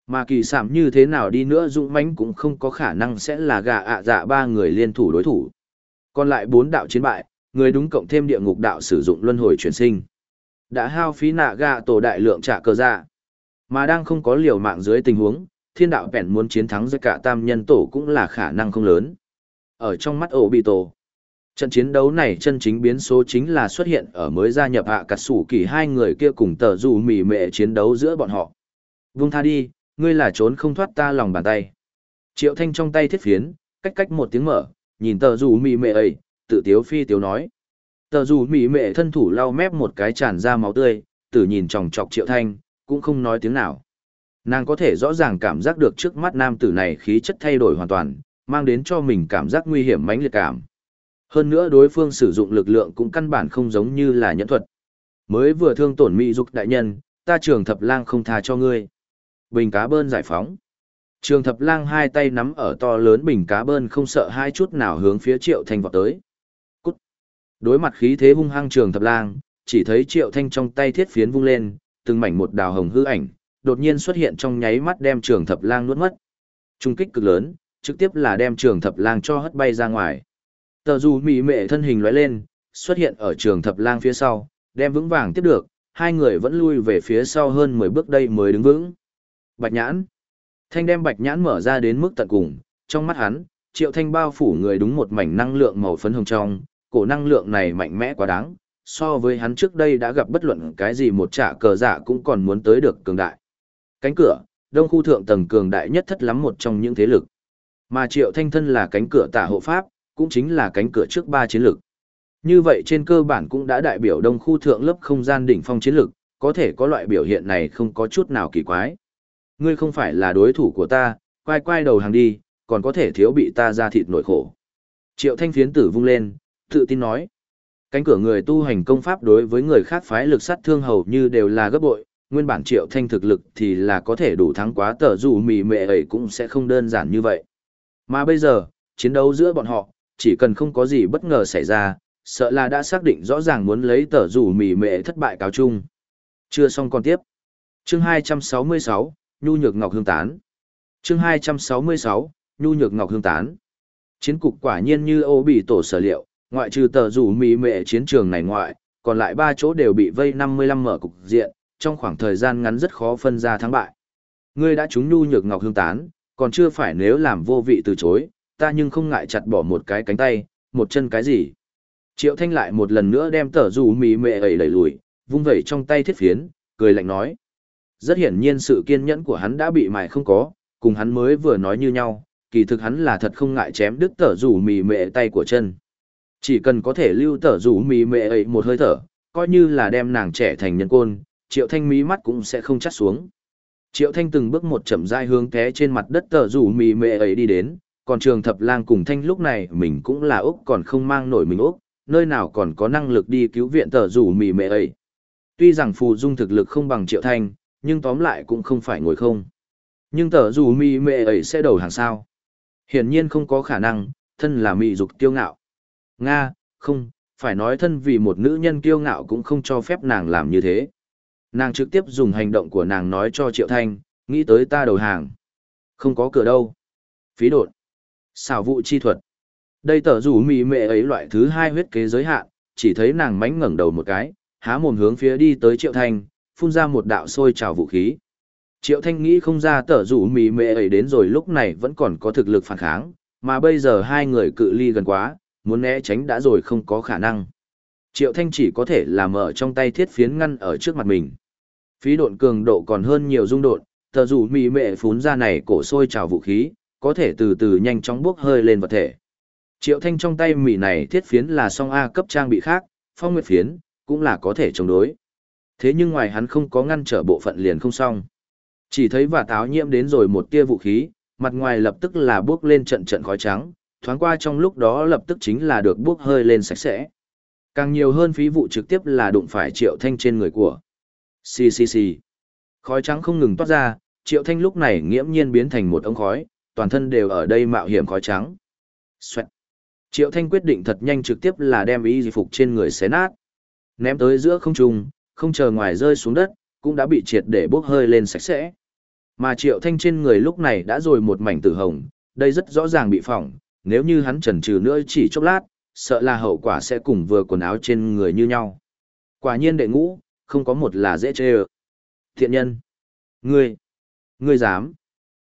Mà kỳ sảm như thế nào đi nữa dũng mãnh cũng không có khả năng sẽ là gà ạ dạ ba người liên thủ đối thủ. Còn lại bốn đạo chiến bại, người đúng cộng thêm địa ngục đạo sử dụng luân hồi chuyển sinh. Đã hao phí nạ gà tổ đại lượng trả cờ dạ. Mà đang không có liều mạng dưới tình huống, thiên đạo bèn muốn chiến thắng với cả tam nhân tổ cũng là khả năng không lớn. Ở trong mắt ổ bị tổ, trận chiến đấu này chân chính biến số chính là xuất hiện ở mới gia nhập hạ cắt sủ kỳ hai người kia cùng tờ dù mỉ mệ chiến đấu giữa bọn họ. Vung tha đi, ngươi là trốn không thoát ta lòng bàn tay. Triệu thanh trong tay thiết phiến, cách cách một tiếng mở, nhìn tờ dù mỉ mệ ấy, tự tiếu phi tiếu nói. Tờ dù mỉ mệ thân thủ lau mép một cái tràn ra máu tươi, tử nhìn chòng chọc triệu thanh, cũng không nói tiếng nào. Nàng có thể rõ ràng cảm giác được trước mắt nam tử này khí chất thay đổi hoàn toàn, mang đến cho mình cảm giác nguy hiểm mãnh liệt cảm. Hơn nữa đối phương sử dụng lực lượng cũng căn bản không giống như là nhẫn thuật. Mới vừa thương tổn mỹ dục đại nhân, ta trường thập lang không tha cho ngươi. Bình cá bơn giải phóng. Trường thập lang hai tay nắm ở to lớn bình cá bơn không sợ hai chút nào hướng phía triệu thanh vọt tới. Cút. Đối mặt khí thế hung hăng trường thập lang, chỉ thấy triệu thanh trong tay thiết phiến vung lên, từng mảnh một đào hồng hư ảnh, đột nhiên xuất hiện trong nháy mắt đem trường thập lang nuốt mất. Trung kích cực lớn, trực tiếp là đem trường thập lang cho hất bay ra ngoài. Tờ dù mỉ mệ thân hình lóe lên, xuất hiện ở trường thập lang phía sau, đem vững vàng tiếp được, hai người vẫn lui về phía sau hơn 10 bước đây mới đứng vững. Bạch nhãn. Thanh đem bạch nhãn mở ra đến mức tận cùng, trong mắt hắn, triệu thanh bao phủ người đúng một mảnh năng lượng màu phấn hồng trong, cổ năng lượng này mạnh mẽ quá đáng, so với hắn trước đây đã gặp bất luận cái gì một trả cờ giả cũng còn muốn tới được cường đại. Cánh cửa, đông khu thượng tầng cường đại nhất thất lắm một trong những thế lực. Mà triệu thanh thân là cánh cửa tả hộ pháp, cũng chính là cánh cửa trước ba chiến lực. Như vậy trên cơ bản cũng đã đại biểu đông khu thượng lớp không gian đỉnh phong chiến lực, có thể có loại biểu hiện này không có chút nào kỳ quái. Ngươi không phải là đối thủ của ta, quay quay đầu hàng đi, còn có thể thiếu bị ta ra thịt nổi khổ. Triệu thanh phiến tử vung lên, tự tin nói. Cánh cửa người tu hành công pháp đối với người khác phái lực sát thương hầu như đều là gấp bội, nguyên bản triệu thanh thực lực thì là có thể đủ thắng quá tờ dù mì mệ ấy cũng sẽ không đơn giản như vậy. Mà bây giờ, chiến đấu giữa bọn họ, chỉ cần không có gì bất ngờ xảy ra, sợ là đã xác định rõ ràng muốn lấy tờ rủ mỉ mệ thất bại cáo chung. Chưa xong còn tiếp. Chương 266, Nhu Nhược Ngọc Hương Tán. Chương 266, Nhu Nhược Ngọc Hương Tán. Chiến cục quả nhiên như ô bị tổ sở liệu, ngoại trừ tờ rủ mỉ mệ chiến trường này ngoại, còn lại ba chỗ đều bị vây 55 mở cục diện, trong khoảng thời gian ngắn rất khó phân ra thắng bại. Ngươi đã trúng Nhu Nhược Ngọc Hương Tán, còn chưa phải nếu làm vô vị từ chối, ta nhưng không ngại chặt bỏ một cái cánh tay, một chân cái gì. Triệu Thanh lại một lần nữa đem tờ dù mì mệ ấy đẩy lùi, vung vẩy trong tay thiết phiến, cười lạnh nói. Rất hiển nhiên sự kiên nhẫn của hắn đã bị mài không có, cùng hắn mới vừa nói như nhau, kỳ thực hắn là thật không ngại chém đứt tờ rủ mì mệ tay của chân. Chỉ cần có thể lưu tờ rủ mì mệ ấy một hơi thở, coi như là đem nàng trẻ thành nhân côn, triệu thanh mí mắt cũng sẽ không chắt xuống. Triệu thanh từng bước một chậm rãi hướng té trên mặt đất tờ rủ mì mệ ấy đi đến, còn trường thập lang cùng thanh lúc này mình cũng là Úc còn không mang nổi mình Úc, nơi nào còn có năng lực đi cứu viện tờ rủ mì mệ ấy. Tuy rằng phù dung thực lực không bằng triệu thanh, nhưng tóm lại cũng không phải ngồi không. Nhưng tờ rủ mì mệ ấy sẽ đầu hàng sao. Hiển nhiên không có khả năng, thân là mị dục tiêu ngạo. Nga, không, phải nói thân vì một nữ nhân kiêu ngạo cũng không cho phép nàng làm như thế. Nàng trực tiếp dùng hành động của nàng nói cho Triệu Thanh, nghĩ tới ta đầu hàng. Không có cửa đâu. Phí đột. Xảo vụ chi thuật. Đây tờ rủ mị mệ ấy loại thứ hai huyết kế giới hạn chỉ thấy nàng mánh ngẩng đầu một cái há mồm hướng phía đi tới triệu thanh phun ra một đạo sôi trào vũ khí. Triệu thanh nghĩ không ra tờ rủ mị mệ ấy đến rồi lúc này vẫn còn có thực lực phản kháng mà bây giờ hai người cự ly gần quá muốn né tránh đã rồi không có khả năng. Triệu thanh chỉ có thể làm ở trong tay thiết phiến ngăn ở trước mặt mình phí độn cường độ còn hơn nhiều dung độn tờ dù mỹ mệ phún ra này cổ sôi trào vũ khí có thể từ từ nhanh chóng bốc hơi lên vật thể. Triệu Thanh trong tay mỉ này thiết phiến là song A cấp trang bị khác, phong nguyệt phiến, cũng là có thể chống đối. Thế nhưng ngoài hắn không có ngăn trở bộ phận liền không xong. Chỉ thấy và táo nhiễm đến rồi một tia vũ khí, mặt ngoài lập tức là bước lên trận trận khói trắng, thoáng qua trong lúc đó lập tức chính là được bước hơi lên sạch sẽ. Càng nhiều hơn phí vụ trực tiếp là đụng phải triệu thanh trên người của. Xì xì xì. Khói trắng không ngừng toát ra, triệu thanh lúc này nghiễm nhiên biến thành một ống khói, toàn thân đều ở đây mạo hiểm khói trắng. Xoẹt. Triệu thanh quyết định thật nhanh trực tiếp là đem y phục trên người xé nát. Ném tới giữa không trung, không chờ ngoài rơi xuống đất, cũng đã bị triệt để bốc hơi lên sạch sẽ. Mà triệu thanh trên người lúc này đã rồi một mảnh tử hồng, đây rất rõ ràng bị phỏng, nếu như hắn chần chừ nữa chỉ chốc lát, sợ là hậu quả sẽ cùng vừa quần áo trên người như nhau. Quả nhiên đệ ngũ, không có một là dễ chê ơ. Thiện nhân. Ngươi. Ngươi dám.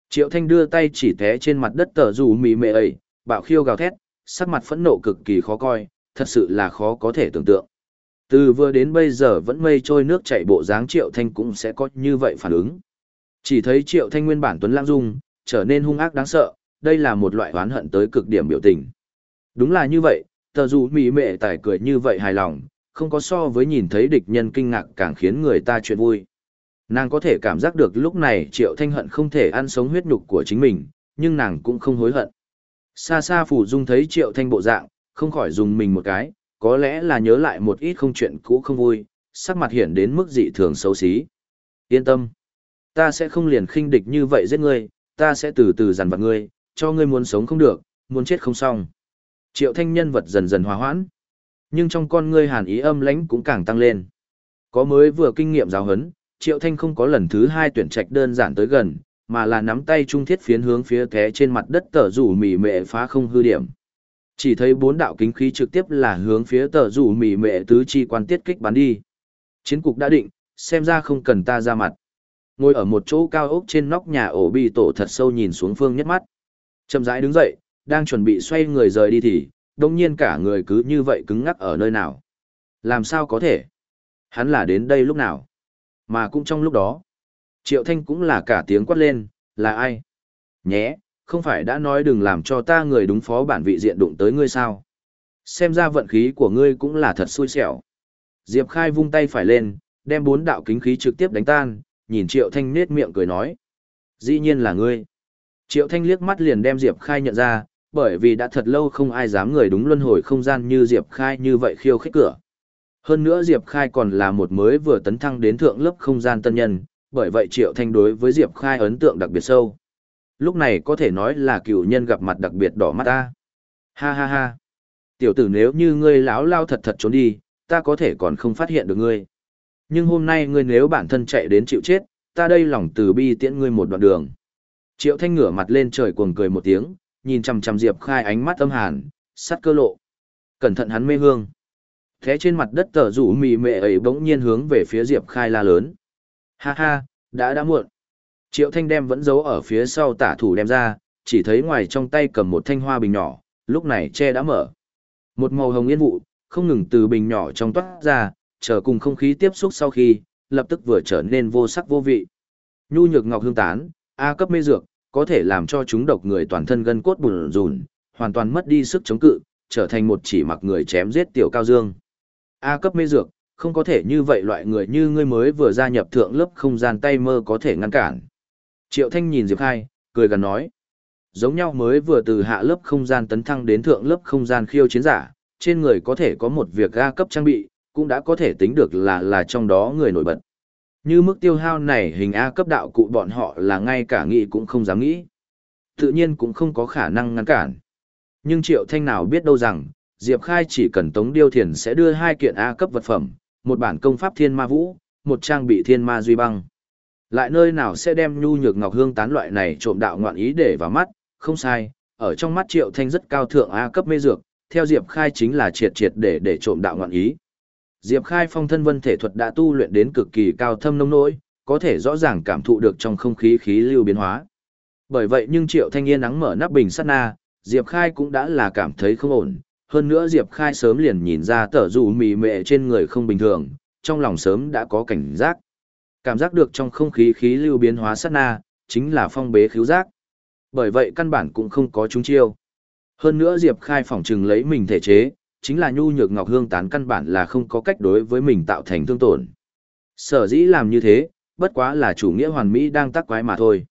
Triệu Thanh đưa tay chỉ té trên mặt đất tờ rủ mì mệ ấy, bạo khiêu gào thét, sắc mặt phẫn nộ cực kỳ khó coi, thật sự là khó có thể tưởng tượng. Từ vừa đến bây giờ vẫn mây trôi nước chảy bộ dáng Triệu Thanh cũng sẽ có như vậy phản ứng. Chỉ thấy Triệu Thanh nguyên bản tuấn lãng dung, trở nên hung ác đáng sợ, đây là một loại oán hận tới cực điểm biểu tình. Đúng là như vậy, tờ dù mỹ mệ tải cười như vậy hài lòng, không có so với nhìn thấy địch nhân kinh ngạc càng khiến người ta chuyện vui. Nàng có thể cảm giác được lúc này triệu thanh hận không thể ăn sống huyết nhục của chính mình, nhưng nàng cũng không hối hận. Xa xa phủ dung thấy triệu thanh bộ dạng, không khỏi dùng mình một cái, có lẽ là nhớ lại một ít không chuyện cũ không vui, sắc mặt hiện đến mức dị thường xấu xí. Yên tâm, ta sẽ không liền khinh địch như vậy giết ngươi, ta sẽ từ từ dằn vặt ngươi, cho ngươi muốn sống không được, muốn chết không xong. Triệu thanh nhân vật dần dần hòa hoãn. Nhưng trong con ngươi hàn ý âm lãnh cũng càng tăng lên. Có mới vừa kinh nghiệm giáo huấn, Triệu Thanh không có lần thứ hai tuyển trạch đơn giản tới gần, mà là nắm tay trung thiết phiến hướng phía té trên mặt đất tở rủ mỉ mệ phá không hư điểm. Chỉ thấy bốn đạo kính khí trực tiếp là hướng phía tở rủ mỉ mệ tứ chi quan tiết kích bắn đi. Chiến cục đã định, xem ra không cần ta ra mặt. Ngồi ở một chỗ cao ốc trên nóc nhà ổ bị tổ thật sâu nhìn xuống phương nhất mắt. Chậm rãi đứng dậy, đang chuẩn bị xoay người rời đi thì, đông nhiên cả người cứ như vậy cứng ngắc ở nơi nào. Làm sao có thể? Hắn là đến đây lúc nào? Mà cũng trong lúc đó, Triệu Thanh cũng là cả tiếng quát lên, là ai? Nhé, không phải đã nói đừng làm cho ta người đúng phó bản vị diện đụng tới ngươi sao? Xem ra vận khí của ngươi cũng là thật xui xẻo. Diệp Khai vung tay phải lên, đem bốn đạo kính khí trực tiếp đánh tan, nhìn Triệu Thanh nết miệng cười nói. Dĩ nhiên là ngươi. Triệu Thanh liếc mắt liền đem Diệp Khai nhận ra, bởi vì đã thật lâu không ai dám người đúng luân hồi không gian như Diệp Khai như vậy khiêu khích cửa. Hơn nữa Diệp Khai còn là một mới vừa tấn thăng đến thượng lớp không gian tân nhân, bởi vậy Triệu Thanh đối với Diệp Khai ấn tượng đặc biệt sâu. Lúc này có thể nói là cựu nhân gặp mặt đặc biệt đỏ mắt ta. Ha ha ha. Tiểu tử nếu như ngươi láo lao thật thật trốn đi, ta có thể còn không phát hiện được ngươi. Nhưng hôm nay ngươi nếu bản thân chạy đến chịu chết, ta đây lòng từ bi tiễn ngươi một đoạn đường. Triệu Thanh ngửa mặt lên trời cuồng cười một tiếng, nhìn chằm chằm Diệp Khai ánh mắt âm hàn, sắt cơ lộ. Cẩn thận hắn mê hương. Thế trên mặt đất tờ rủ mì mệ ấy bỗng nhiên hướng về phía Diệp Khai la lớn. Ha ha, đã đã muộn. Triệu Thanh đem vẫn giấu ở phía sau tả thủ đem ra, chỉ thấy ngoài trong tay cầm một thanh hoa bình nhỏ, lúc này che đã mở. Một màu hồng yên vụ, không ngừng từ bình nhỏ trong toát ra, chờ cùng không khí tiếp xúc sau khi, lập tức vừa trở nên vô sắc vô vị. Nhu nhược ngọc hương tán, A cấp mê dược, có thể làm cho chúng độc người toàn thân gân cốt bùn rùn, hoàn toàn mất đi sức chống cự, trở thành một chỉ mặc người chém giết tiểu cao dương. A cấp mê dược, không có thể như vậy loại người như ngươi mới vừa gia nhập thượng lớp không gian tay mơ có thể ngăn cản. Triệu Thanh nhìn Diệp Khai, cười gần nói. Giống nhau mới vừa từ hạ lớp không gian tấn thăng đến thượng lớp không gian khiêu chiến giả, trên người có thể có một việc A cấp trang bị, cũng đã có thể tính được là là trong đó người nổi bật. Như mức tiêu hao này hình A cấp đạo cụ bọn họ là ngay cả nghĩ cũng không dám nghĩ. Tự nhiên cũng không có khả năng ngăn cản. Nhưng Triệu Thanh nào biết đâu rằng, Diệp Khai chỉ cần Tống Điêu Thiền sẽ đưa hai kiện A cấp vật phẩm, một bản công pháp thiên ma vũ, một trang bị thiên ma duy băng. Lại nơi nào sẽ đem nhu nhược ngọc hương tán loại này trộm đạo ngoạn ý để vào mắt, không sai, ở trong mắt Triệu Thanh rất cao thượng A cấp mê dược, theo Diệp Khai chính là triệt triệt để để trộm đạo ngoạn ý. Diệp Khai phong thân vân thể thuật đã tu luyện đến cực kỳ cao thâm nông nỗi, có thể rõ ràng cảm thụ được trong không khí khí lưu biến hóa. Bởi vậy nhưng Triệu Thanh Yên nắng mở nắp bình sát na, Diệp Khai cũng đã là cảm thấy không ổn, hơn nữa Diệp Khai sớm liền nhìn ra tở dù mì mệ trên người không bình thường, trong lòng sớm đã có cảnh giác. Cảm giác được trong không khí khí lưu biến hóa sát na, chính là phong bế khiếu giác. Bởi vậy căn bản cũng không có chúng chiêu. Hơn nữa Diệp Khai phỏng trừng lấy mình thể chế, chính là nhu nhược ngọc hương tán căn bản là không có cách đối với mình tạo thành thương tổn. Sở dĩ làm như thế, bất quá là chủ nghĩa hoàn mỹ đang tắc quái mà thôi.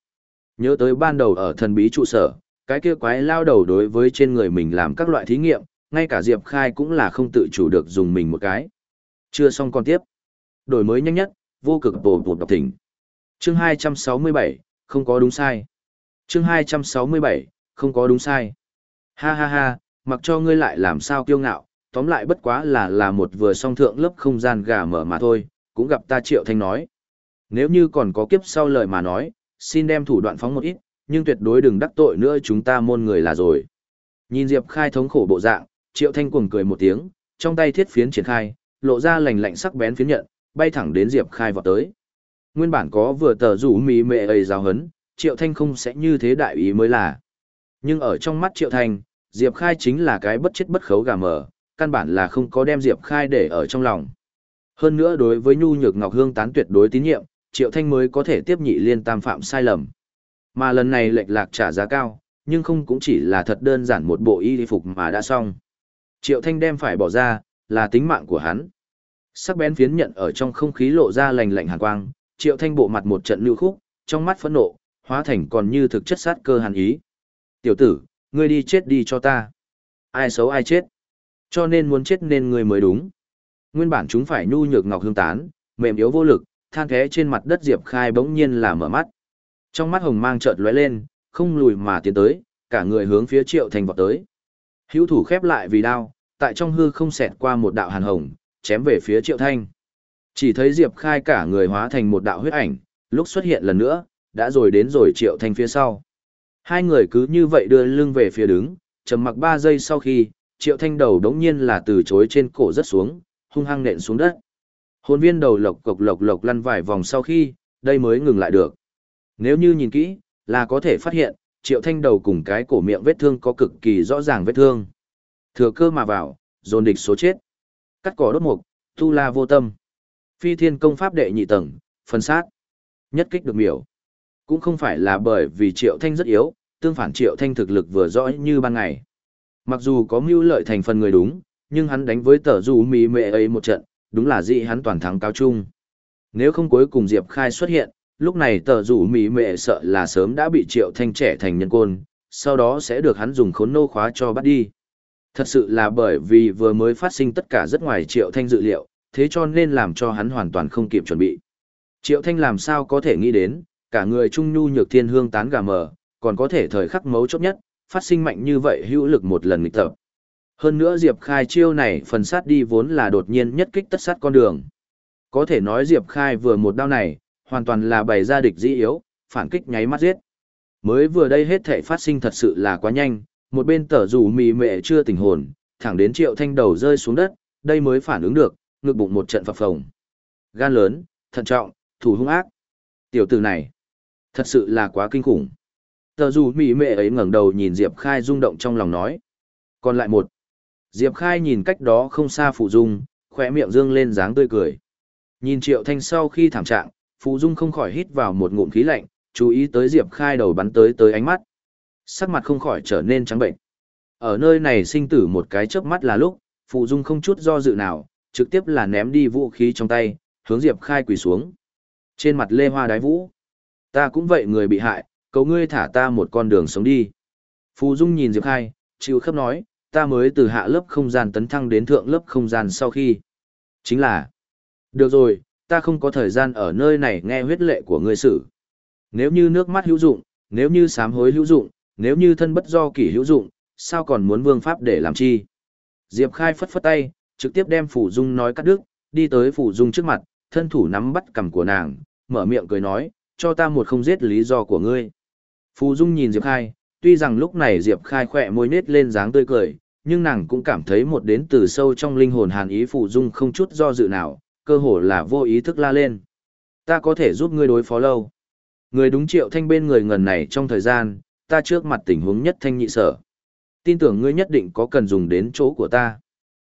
Nhớ tới ban đầu ở thần bí trụ sở, cái kia quái lao đầu đối với trên người mình làm các loại thí nghiệm, ngay cả Diệp Khai cũng là không tự chủ được dùng mình một cái. Chưa xong còn tiếp. Đổi mới nhanh nhất, vô cực bổ bột đọc thỉnh. Chương 267, không có đúng sai. Chương 267, không có đúng sai. Ha ha ha, mặc cho ngươi lại làm sao kiêu ngạo, tóm lại bất quá là là một vừa song thượng lớp không gian gà mở mà thôi, cũng gặp ta triệu thanh nói. Nếu như còn có kiếp sau lời mà nói, xin đem thủ đoạn phóng một ít, nhưng tuyệt đối đừng đắc tội nữa chúng ta môn người là rồi. Nhìn Diệp Khai thống khổ bộ dạng, Triệu Thanh cuồng cười một tiếng, trong tay thiết phiến triển khai, lộ ra lành lạnh sắc bén phiến nhận, bay thẳng đến Diệp Khai vọt tới. Nguyên bản có vừa tờ rủ mì mệ ấy giáo hấn, Triệu Thanh không sẽ như thế đại ý mới là. Nhưng ở trong mắt Triệu Thanh, Diệp Khai chính là cái bất chết bất khấu gà mờ, căn bản là không có đem Diệp Khai để ở trong lòng. Hơn nữa đối với nhu nhược Ngọc Hương tán tuyệt đối tín nhiệm, Triệu Thanh mới có thể tiếp nhị liên tam phạm sai lầm. Mà lần này lệch lạc trả giá cao, nhưng không cũng chỉ là thật đơn giản một bộ y phục mà đã xong. Triệu Thanh đem phải bỏ ra, là tính mạng của hắn. Sắc bén phiến nhận ở trong không khí lộ ra lành lạnh hàn quang, Triệu Thanh bộ mặt một trận lưu khúc, trong mắt phẫn nộ, hóa thành còn như thực chất sát cơ hàn ý. Tiểu tử, ngươi đi chết đi cho ta. Ai xấu ai chết. Cho nên muốn chết nên ngươi mới đúng. Nguyên bản chúng phải nhu nhược ngọc hương tán, mềm yếu vô lực, than thế trên mặt đất Diệp Khai bỗng nhiên là mở mắt. Trong mắt hồng mang chợt lóe lên, không lùi mà tiến tới, cả người hướng phía Triệu Thanh vọt tới. Hữu thủ khép lại vì đao, tại trong hư không xẹt qua một đạo hàn hồng, chém về phía Triệu Thanh. Chỉ thấy Diệp Khai cả người hóa thành một đạo huyết ảnh, lúc xuất hiện lần nữa, đã rồi đến rồi Triệu Thanh phía sau. Hai người cứ như vậy đưa lưng về phía đứng, trầm mặc ba giây sau khi, Triệu Thanh đầu đống nhiên là từ chối trên cổ rất xuống, hung hăng nện xuống đất. Hồn viên đầu lộc cộc lộc lộc lăn vài vòng sau khi, đây mới ngừng lại được. Nếu như nhìn kỹ, là có thể phát hiện, triệu thanh đầu cùng cái cổ miệng vết thương có cực kỳ rõ ràng vết thương. Thừa cơ mà vào, dồn địch số chết. Cắt cỏ đốt mục, tu la vô tâm. Phi thiên công pháp đệ nhị tầng, phân sát. Nhất kích được miểu. Cũng không phải là bởi vì triệu thanh rất yếu, tương phản triệu thanh thực lực vừa rõ như ban ngày. Mặc dù có mưu lợi thành phần người đúng, nhưng hắn đánh với tờ du mì mệ ấy một trận, đúng là dị hắn toàn thắng cao trung. Nếu không cuối cùng Diệp Khai xuất hiện, lúc này tờ rủ mỹ mệ sợ là sớm đã bị triệu thanh trẻ thành nhân côn, sau đó sẽ được hắn dùng khốn nô khóa cho bắt đi. Thật sự là bởi vì vừa mới phát sinh tất cả rất ngoài triệu thanh dự liệu, thế cho nên làm cho hắn hoàn toàn không kịp chuẩn bị. Triệu thanh làm sao có thể nghĩ đến, cả người trung nhu nhược thiên hương tán gà mờ, còn có thể thời khắc mấu chốt nhất, phát sinh mạnh như vậy hữu lực một lần nghịch tập. Hơn nữa Diệp Khai chiêu này phần sát đi vốn là đột nhiên nhất kích tất sát con đường. Có thể nói Diệp Khai vừa một đao này, hoàn toàn là bày ra địch dĩ yếu, phản kích nháy mắt giết. Mới vừa đây hết thể phát sinh thật sự là quá nhanh, một bên tở rủ mì mệ chưa tỉnh hồn, thẳng đến triệu thanh đầu rơi xuống đất, đây mới phản ứng được, ngực bụng một trận phập phồng. Gan lớn, thận trọng, thủ hung ác. Tiểu tử này, thật sự là quá kinh khủng. Tờ dù mỹ mệ ấy ngẩng đầu nhìn Diệp Khai rung động trong lòng nói. Còn lại một. Diệp Khai nhìn cách đó không xa Phụ Dung, khỏe miệng dương lên dáng tươi cười. Nhìn Triệu Thanh sau khi thảm trạng, Phù Dung không khỏi hít vào một ngụm khí lạnh, chú ý tới Diệp Khai đầu bắn tới tới ánh mắt. Sắc mặt không khỏi trở nên trắng bệnh. Ở nơi này sinh tử một cái chớp mắt là lúc, Phù Dung không chút do dự nào, trực tiếp là ném đi vũ khí trong tay, hướng Diệp Khai quỳ xuống. Trên mặt Lê Hoa đái vũ. Ta cũng vậy người bị hại, cầu ngươi thả ta một con đường sống đi. Phù Dung nhìn Diệp Khai, chịu khớp nói, ta mới từ hạ lớp không gian tấn thăng đến thượng lớp không gian sau khi. Chính là, được rồi, ta không có thời gian ở nơi này nghe huyết lệ của ngươi xử. Nếu như nước mắt hữu dụng, nếu như sám hối hữu dụng, nếu như thân bất do kỷ hữu dụng, sao còn muốn vương pháp để làm chi? Diệp Khai phất phất tay, trực tiếp đem Phủ Dung nói cắt đứt, đi tới Phủ Dung trước mặt, thân thủ nắm bắt cầm của nàng, mở miệng cười nói, cho ta một không giết lý do của ngươi. Phù Dung nhìn Diệp Khai, tuy rằng lúc này Diệp Khai khỏe môi nết lên dáng tươi cười, nhưng nàng cũng cảm thấy một đến từ sâu trong linh hồn hàn ý Phù Dung không chút do dự nào, cơ hồ là vô ý thức la lên. Ta có thể giúp ngươi đối phó lâu. Người đúng triệu thanh bên người ngần này trong thời gian, ta trước mặt tình huống nhất thanh nhị sở. Tin tưởng ngươi nhất định có cần dùng đến chỗ của ta.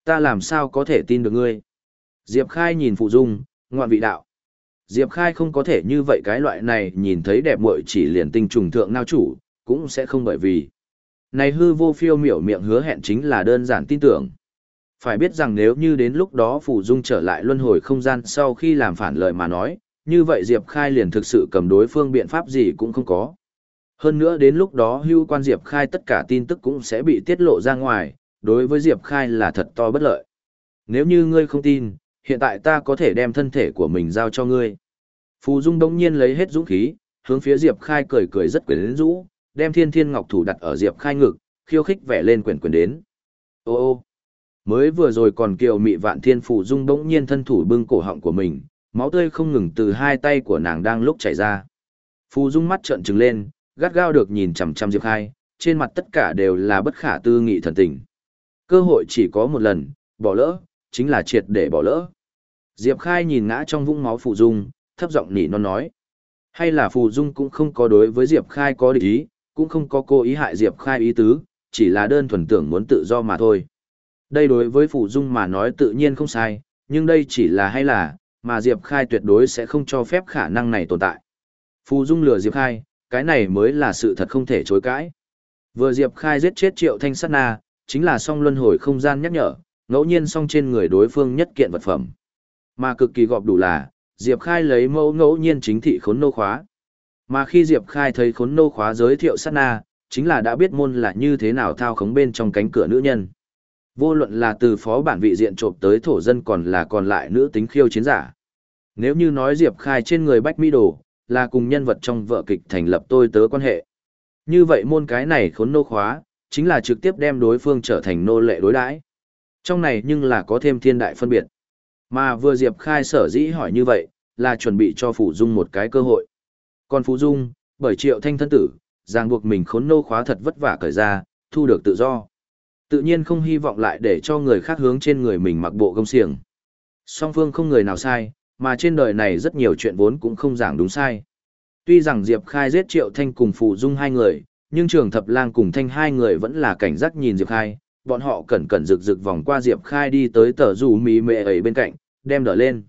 Ta làm sao có thể tin được ngươi? Diệp Khai nhìn Phù Dung, ngoạn vị đạo. Diệp Khai không có thể như vậy cái loại này nhìn thấy đẹp muội chỉ liền tinh trùng thượng nao chủ, cũng sẽ không bởi vì. Này hư vô phiêu miểu miệng hứa hẹn chính là đơn giản tin tưởng. Phải biết rằng nếu như đến lúc đó Phủ Dung trở lại luân hồi không gian sau khi làm phản lời mà nói, như vậy Diệp Khai liền thực sự cầm đối phương biện pháp gì cũng không có. Hơn nữa đến lúc đó hưu quan Diệp Khai tất cả tin tức cũng sẽ bị tiết lộ ra ngoài, đối với Diệp Khai là thật to bất lợi. Nếu như ngươi không tin, hiện tại ta có thể đem thân thể của mình giao cho ngươi. Phù Dung đông nhiên lấy hết dũng khí, hướng phía Diệp Khai cười cười rất quyến rũ, đem thiên thiên ngọc thủ đặt ở Diệp Khai ngực, khiêu khích vẻ lên quyển quyển đến. Ô ô, mới vừa rồi còn kiều mị vạn thiên Phù Dung đông nhiên thân thủ bưng cổ họng của mình, máu tươi không ngừng từ hai tay của nàng đang lúc chảy ra. Phù Dung mắt trợn trừng lên, gắt gao được nhìn chằm chằm Diệp Khai, trên mặt tất cả đều là bất khả tư nghị thần tình. Cơ hội chỉ có một lần, bỏ lỡ, chính là triệt để bỏ lỡ. Diệp Khai nhìn ngã trong vũng máu Phù Dung, thấp giọng nỉ non nói. Hay là Phù Dung cũng không có đối với Diệp Khai có địch ý, cũng không có cố ý hại Diệp Khai ý tứ, chỉ là đơn thuần tưởng muốn tự do mà thôi. Đây đối với Phù Dung mà nói tự nhiên không sai, nhưng đây chỉ là hay là, mà Diệp Khai tuyệt đối sẽ không cho phép khả năng này tồn tại. Phù Dung lừa Diệp Khai, cái này mới là sự thật không thể chối cãi. Vừa Diệp Khai giết chết Triệu Thanh Sát Na, chính là song luân hồi không gian nhắc nhở, ngẫu nhiên song trên người đối phương nhất kiện vật phẩm. Mà cực kỳ gọp đủ là, Diệp Khai lấy mẫu ngẫu nhiên chính thị khốn nô khóa. Mà khi Diệp Khai thấy khốn nô khóa giới thiệu sát na, chính là đã biết môn là như thế nào thao khống bên trong cánh cửa nữ nhân. Vô luận là từ phó bản vị diện trộm tới thổ dân còn là còn lại nữ tính khiêu chiến giả. Nếu như nói Diệp Khai trên người Bách Mỹ Đồ, là cùng nhân vật trong vợ kịch thành lập tôi tớ quan hệ. Như vậy môn cái này khốn nô khóa, chính là trực tiếp đem đối phương trở thành nô lệ đối đãi. Trong này nhưng là có thêm thiên đại phân biệt. Mà vừa Diệp Khai sở dĩ hỏi như vậy, là chuẩn bị cho Phủ Dung một cái cơ hội. Còn Phủ Dung, bởi triệu thanh thân tử, ràng buộc mình khốn nô khóa thật vất vả cởi ra, thu được tự do. Tự nhiên không hy vọng lại để cho người khác hướng trên người mình mặc bộ gông xiềng. Song phương không người nào sai, mà trên đời này rất nhiều chuyện vốn cũng không giảng đúng sai. Tuy rằng Diệp Khai giết Triệu Thanh cùng Phủ Dung hai người, nhưng Trường Thập Lang cùng Thanh hai người vẫn là cảnh giác nhìn Diệp Khai, bọn họ cẩn cẩn rực rực vòng qua Diệp Khai đi tới tờ rủ mì mệ ấy bên cạnh, đem đỡ lên.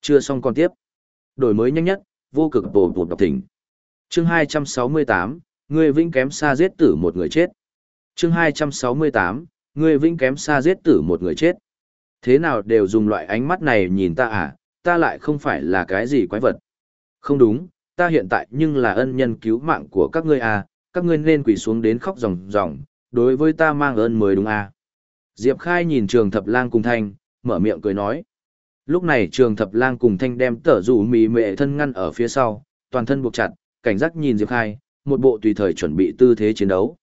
Chưa xong còn tiếp. Đổi mới nhanh nhất, vô cực bổ bột đọc thỉnh. Chương 268, người vĩnh kém xa giết tử một người chết. Chương 268, người vĩnh kém xa giết tử một người chết. Thế nào đều dùng loại ánh mắt này nhìn ta à, ta lại không phải là cái gì quái vật. Không đúng, ta hiện tại nhưng là ân nhân cứu mạng của các ngươi à, các ngươi nên quỳ xuống đến khóc ròng ròng, đối với ta mang ơn mới đúng à. Diệp Khai nhìn trường thập lang cùng thanh, mở miệng cười nói. Lúc này trường thập lang cùng thanh đem tở rủ mì mệ thân ngăn ở phía sau, toàn thân buộc chặt, cảnh giác nhìn Diệp Khai, một bộ tùy thời chuẩn bị tư thế chiến đấu.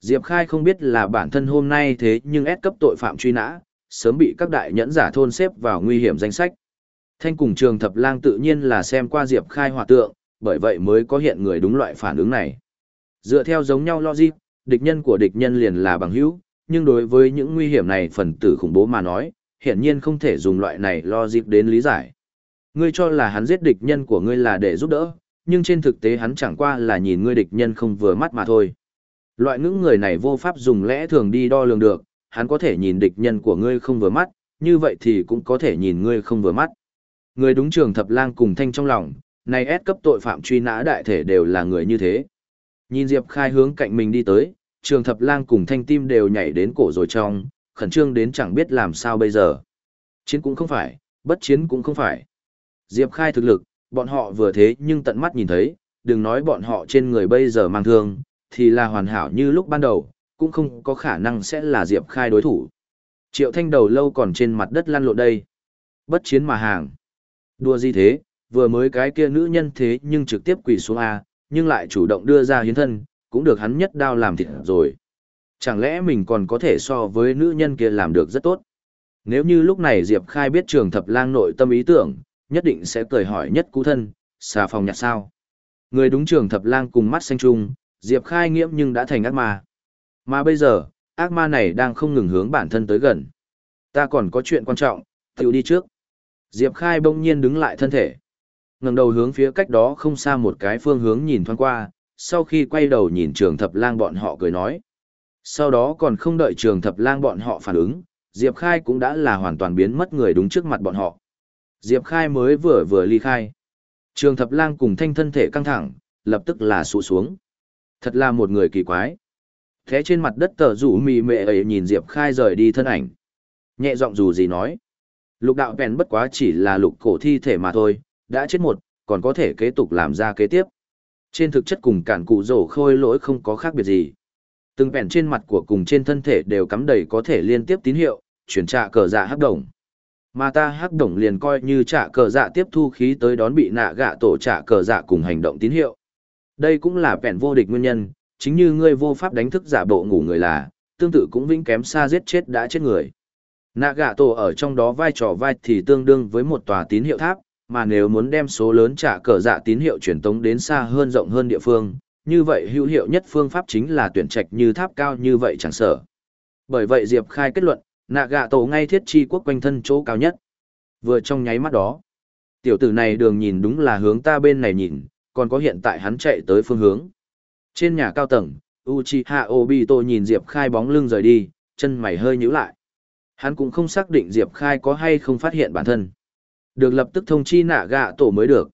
Diệp Khai không biết là bản thân hôm nay thế nhưng ép cấp tội phạm truy nã, sớm bị các đại nhẫn giả thôn xếp vào nguy hiểm danh sách. Thanh cùng trường thập lang tự nhiên là xem qua Diệp Khai hòa tượng, bởi vậy mới có hiện người đúng loại phản ứng này. Dựa theo giống nhau logic, địch nhân của địch nhân liền là bằng hữu, nhưng đối với những nguy hiểm này phần tử khủng bố mà nói, hiển nhiên không thể dùng loại này logic đến lý giải. Ngươi cho là hắn giết địch nhân của ngươi là để giúp đỡ, nhưng trên thực tế hắn chẳng qua là nhìn ngươi địch nhân không vừa mắt mà thôi. Loại ngưỡng người này vô pháp dùng lẽ thường đi đo lường được, hắn có thể nhìn địch nhân của ngươi không vừa mắt, như vậy thì cũng có thể nhìn ngươi không vừa mắt. Người đúng trường thập lang cùng thanh trong lòng, này ép cấp tội phạm truy nã đại thể đều là người như thế. Nhìn Diệp Khai hướng cạnh mình đi tới, trường thập lang cùng thanh tim đều nhảy đến cổ rồi trong, khẩn trương đến chẳng biết làm sao bây giờ. Chiến cũng không phải, bất chiến cũng không phải. Diệp Khai thực lực, bọn họ vừa thế nhưng tận mắt nhìn thấy, đừng nói bọn họ trên người bây giờ mang thương, thì là hoàn hảo như lúc ban đầu, cũng không có khả năng sẽ là Diệp Khai đối thủ. Triệu thanh đầu lâu còn trên mặt đất lăn lộn đây. Bất chiến mà hàng. Đua gì thế, vừa mới cái kia nữ nhân thế nhưng trực tiếp quỳ xuống A, nhưng lại chủ động đưa ra hiến thân, cũng được hắn nhất đao làm thịt rồi. Chẳng lẽ mình còn có thể so với nữ nhân kia làm được rất tốt? Nếu như lúc này Diệp Khai biết trường thập lang nội tâm ý tưởng, nhất định sẽ cười hỏi nhất cú thân, xà phòng nhặt sao? Người đúng trường thập lang cùng mắt xanh trung, Diệp Khai nghiễm nhưng đã thành ác ma. Mà bây giờ, ác ma này đang không ngừng hướng bản thân tới gần. Ta còn có chuyện quan trọng, tiểu đi trước. Diệp Khai bỗng nhiên đứng lại thân thể ngẩng đầu hướng phía cách đó không xa một cái phương hướng nhìn thoáng qua, sau khi quay đầu nhìn trường thập lang bọn họ cười nói. Sau đó còn không đợi trường thập lang bọn họ phản ứng, Diệp Khai cũng đã là hoàn toàn biến mất người đúng trước mặt bọn họ. Diệp Khai mới vừa vừa ly khai. Trường thập lang cùng thanh thân thể căng thẳng, lập tức là sụ xuống. Thật là một người kỳ quái. Thế trên mặt đất tờ rủ mì mệ ấy nhìn Diệp Khai rời đi thân ảnh. Nhẹ giọng dù gì nói. Lục đạo bèn bất quá chỉ là lục cổ thi thể mà thôi, đã chết một, còn có thể kế tục làm ra kế tiếp. Trên thực chất cùng cản cụ rổ khôi lỗi không có khác biệt gì. Từng bèn trên mặt của cùng trên thân thể đều cắm đầy có thể liên tiếp tín hiệu, chuyển trả cờ dạ hắc đồng. Mà ta hắc đồng liền coi như trả cờ dạ tiếp thu khí tới đón bị nạ gạ tổ trả cờ dạ cùng hành động tín hiệu. Đây cũng là bèn vô địch nguyên nhân, chính như ngươi vô pháp đánh thức giả bộ ngủ người là, tương tự cũng vĩnh kém xa giết chết đã chết người. Nạ gạ tổ ở trong đó vai trò vai thì tương đương với một tòa tín hiệu tháp, mà nếu muốn đem số lớn trả cờ dạ tín hiệu truyền tống đến xa hơn rộng hơn địa phương, như vậy hữu hiệu nhất phương pháp chính là tuyển trạch như tháp cao như vậy chẳng sở. Bởi vậy Diệp Khai kết luận, nạ gạ tổ ngay thiết chi quốc quanh thân chỗ cao nhất. Vừa trong nháy mắt đó, tiểu tử này đường nhìn đúng là hướng ta bên này nhìn, còn có hiện tại hắn chạy tới phương hướng. Trên nhà cao tầng, Uchiha Obito nhìn Diệp Khai bóng lưng rời đi, chân mày hơi nhíu lại. Hắn cũng không xác định Diệp Khai có hay không phát hiện bản thân. Được lập tức thông chi nạ gạ tổ mới được.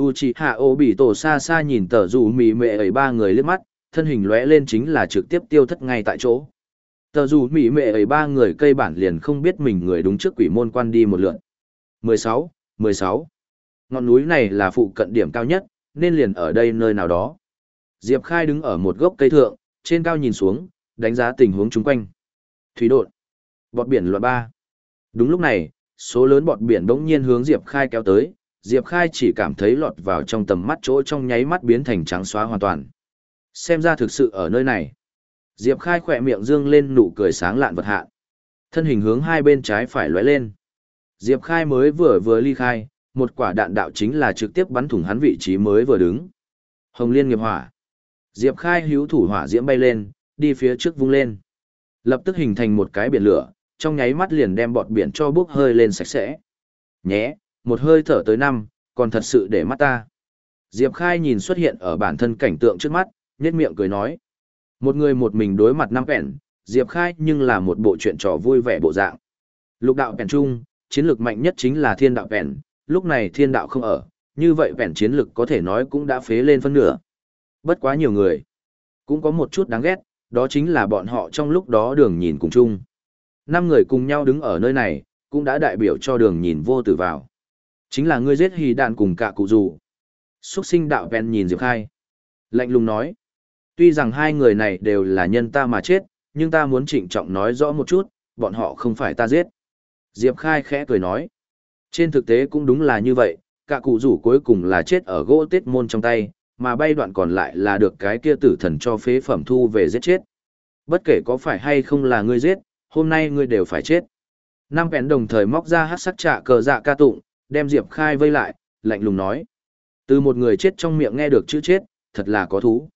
Uchiha Obito xa xa nhìn tờ dù mì mệ ấy ba người liếc mắt, thân hình lóe lên chính là trực tiếp tiêu thất ngay tại chỗ. Tờ dù mì mệ ấy ba người cây bản liền không biết mình người đúng trước quỷ môn quan đi một lượn. 16, 16. Ngọn núi này là phụ cận điểm cao nhất, nên liền ở đây nơi nào đó. Diệp Khai đứng ở một gốc cây thượng, trên cao nhìn xuống, đánh giá tình huống chung quanh. Thủy đột. Bọt biển loại ba. Đúng lúc này, số lớn bọt biển bỗng nhiên hướng Diệp Khai kéo tới, Diệp Khai chỉ cảm thấy lọt vào trong tầm mắt chỗ trong nháy mắt biến thành trắng xóa hoàn toàn. Xem ra thực sự ở nơi này. Diệp Khai khỏe miệng dương lên nụ cười sáng lạn vật hạ. Thân hình hướng hai bên trái phải lóe lên. Diệp Khai mới vừa vừa ly khai, một quả đạn đạo chính là trực tiếp bắn thủng hắn vị trí mới vừa đứng. Hồng Liên nghiệp hỏa. Diệp Khai hữu thủ hỏa diễm bay lên, đi phía trước vung lên. Lập tức hình thành một cái biển lửa, trong nháy mắt liền đem bọt biển cho bốc hơi lên sạch sẽ. Nhé, một hơi thở tới năm, còn thật sự để mắt ta. Diệp Khai nhìn xuất hiện ở bản thân cảnh tượng trước mắt, nhếch miệng cười nói. Một người một mình đối mặt năm vẹn, Diệp Khai nhưng là một bộ chuyện trò vui vẻ bộ dạng. Lục đạo vẹn chung, chiến lược mạnh nhất chính là thiên đạo vẹn, lúc này thiên đạo không ở, như vậy vẹn chiến lược có thể nói cũng đã phế lên phân nửa. Bất quá nhiều người. Cũng có một chút đáng ghét, đó chính là bọn họ trong lúc đó đường nhìn cùng chung. Năm người cùng nhau đứng ở nơi này, cũng đã đại biểu cho đường nhìn vô tử vào. Chính là ngươi giết hì đạn cùng cả cụ dù. Xuất sinh đạo ven nhìn Diệp Khai. Lạnh lùng nói. Tuy rằng hai người này đều là nhân ta mà chết, nhưng ta muốn trịnh trọng nói rõ một chút, bọn họ không phải ta giết. Diệp Khai khẽ cười nói. Trên thực tế cũng đúng là như vậy, cả cụ rủ cuối cùng là chết ở gỗ tết môn trong tay, mà bay đoạn còn lại là được cái kia tử thần cho phế phẩm thu về giết chết. Bất kể có phải hay không là ngươi giết, hôm nay ngươi đều phải chết. Năm vẹn đồng thời móc ra hát sắc trạ cờ dạ ca tụng, đem Diệp Khai vây lại, lạnh lùng nói. Từ một người chết trong miệng nghe được chữ chết, thật là có thú.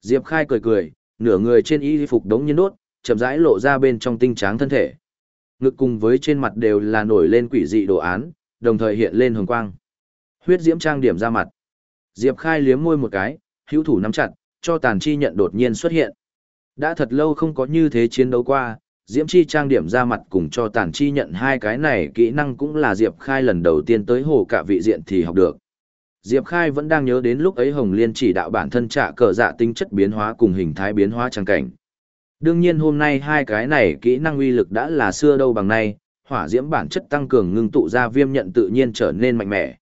Diệp Khai cười cười, nửa người trên y phục đống nhiên đốt, chậm rãi lộ ra bên trong tinh tráng thân thể. Ngực cùng với trên mặt đều là nổi lên quỷ dị đồ án, đồng thời hiện lên hồng quang. Huyết diễm trang điểm ra mặt. Diệp Khai liếm môi một cái, hữu thủ nắm chặt, cho tàn chi nhận đột nhiên xuất hiện. Đã thật lâu không có như thế chiến đấu qua, Diễm Chi trang điểm ra mặt cùng cho tàn chi nhận hai cái này kỹ năng cũng là Diệp Khai lần đầu tiên tới hồ cả vị diện thì học được. Diệp Khai vẫn đang nhớ đến lúc ấy Hồng Liên chỉ đạo bản thân trả cờ dạ tính chất biến hóa cùng hình thái biến hóa trang cảnh. Đương nhiên hôm nay hai cái này kỹ năng uy lực đã là xưa đâu bằng nay, hỏa diễm bản chất tăng cường ngưng tụ ra viêm nhận tự nhiên trở nên mạnh mẽ.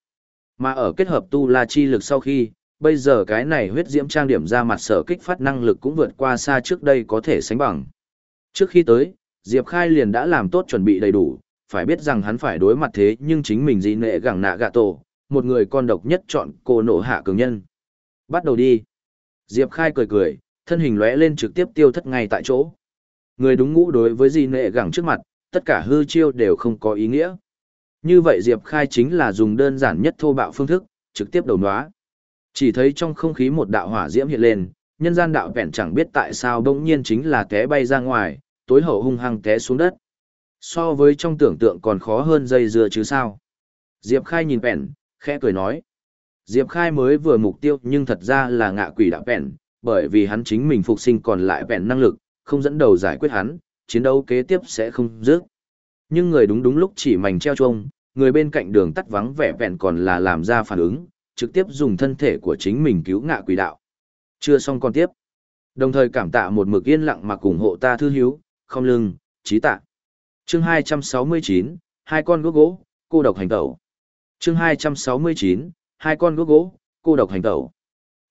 Mà ở kết hợp tu la chi lực sau khi, bây giờ cái này huyết diễm trang điểm ra mặt sở kích phát năng lực cũng vượt qua xa trước đây có thể sánh bằng. Trước khi tới, Diệp Khai liền đã làm tốt chuẩn bị đầy đủ, phải biết rằng hắn phải đối mặt thế nhưng chính mình gì nệ gẳng nạ gạ tổ, một người con độc nhất chọn cô nổ hạ cường nhân. Bắt đầu đi. Diệp Khai cười cười, thân hình lóe lên trực tiếp tiêu thất ngay tại chỗ. Người đúng ngũ đối với gì nệ gẳng trước mặt, tất cả hư chiêu đều không có ý nghĩa. Như vậy Diệp Khai chính là dùng đơn giản nhất thô bạo phương thức, trực tiếp đầu nóa. Chỉ thấy trong không khí một đạo hỏa diễm hiện lên, nhân gian đạo vẹn chẳng biết tại sao bỗng nhiên chính là té bay ra ngoài, tối hậu hung hăng té xuống đất. So với trong tưởng tượng còn khó hơn dây dưa chứ sao. Diệp Khai nhìn vẹn, khẽ cười nói. Diệp Khai mới vừa mục tiêu nhưng thật ra là ngạ quỷ đạo vẹn, bởi vì hắn chính mình phục sinh còn lại vẹn năng lực, không dẫn đầu giải quyết hắn, chiến đấu kế tiếp sẽ không dứt. Nhưng người đúng đúng lúc chỉ mảnh treo chuông, người bên cạnh đường tắt vắng vẻ vẹn còn là làm ra phản ứng, trực tiếp dùng thân thể của chính mình cứu ngạ quỷ đạo. Chưa xong còn tiếp. Đồng thời cảm tạ một mực yên lặng mà ủng hộ ta thư hiếu, không lưng, trí tạ. Chương 269, hai con gốc gỗ, cô độc hành tẩu. chương 269, hai con gốc gỗ, cô độc hành tẩu.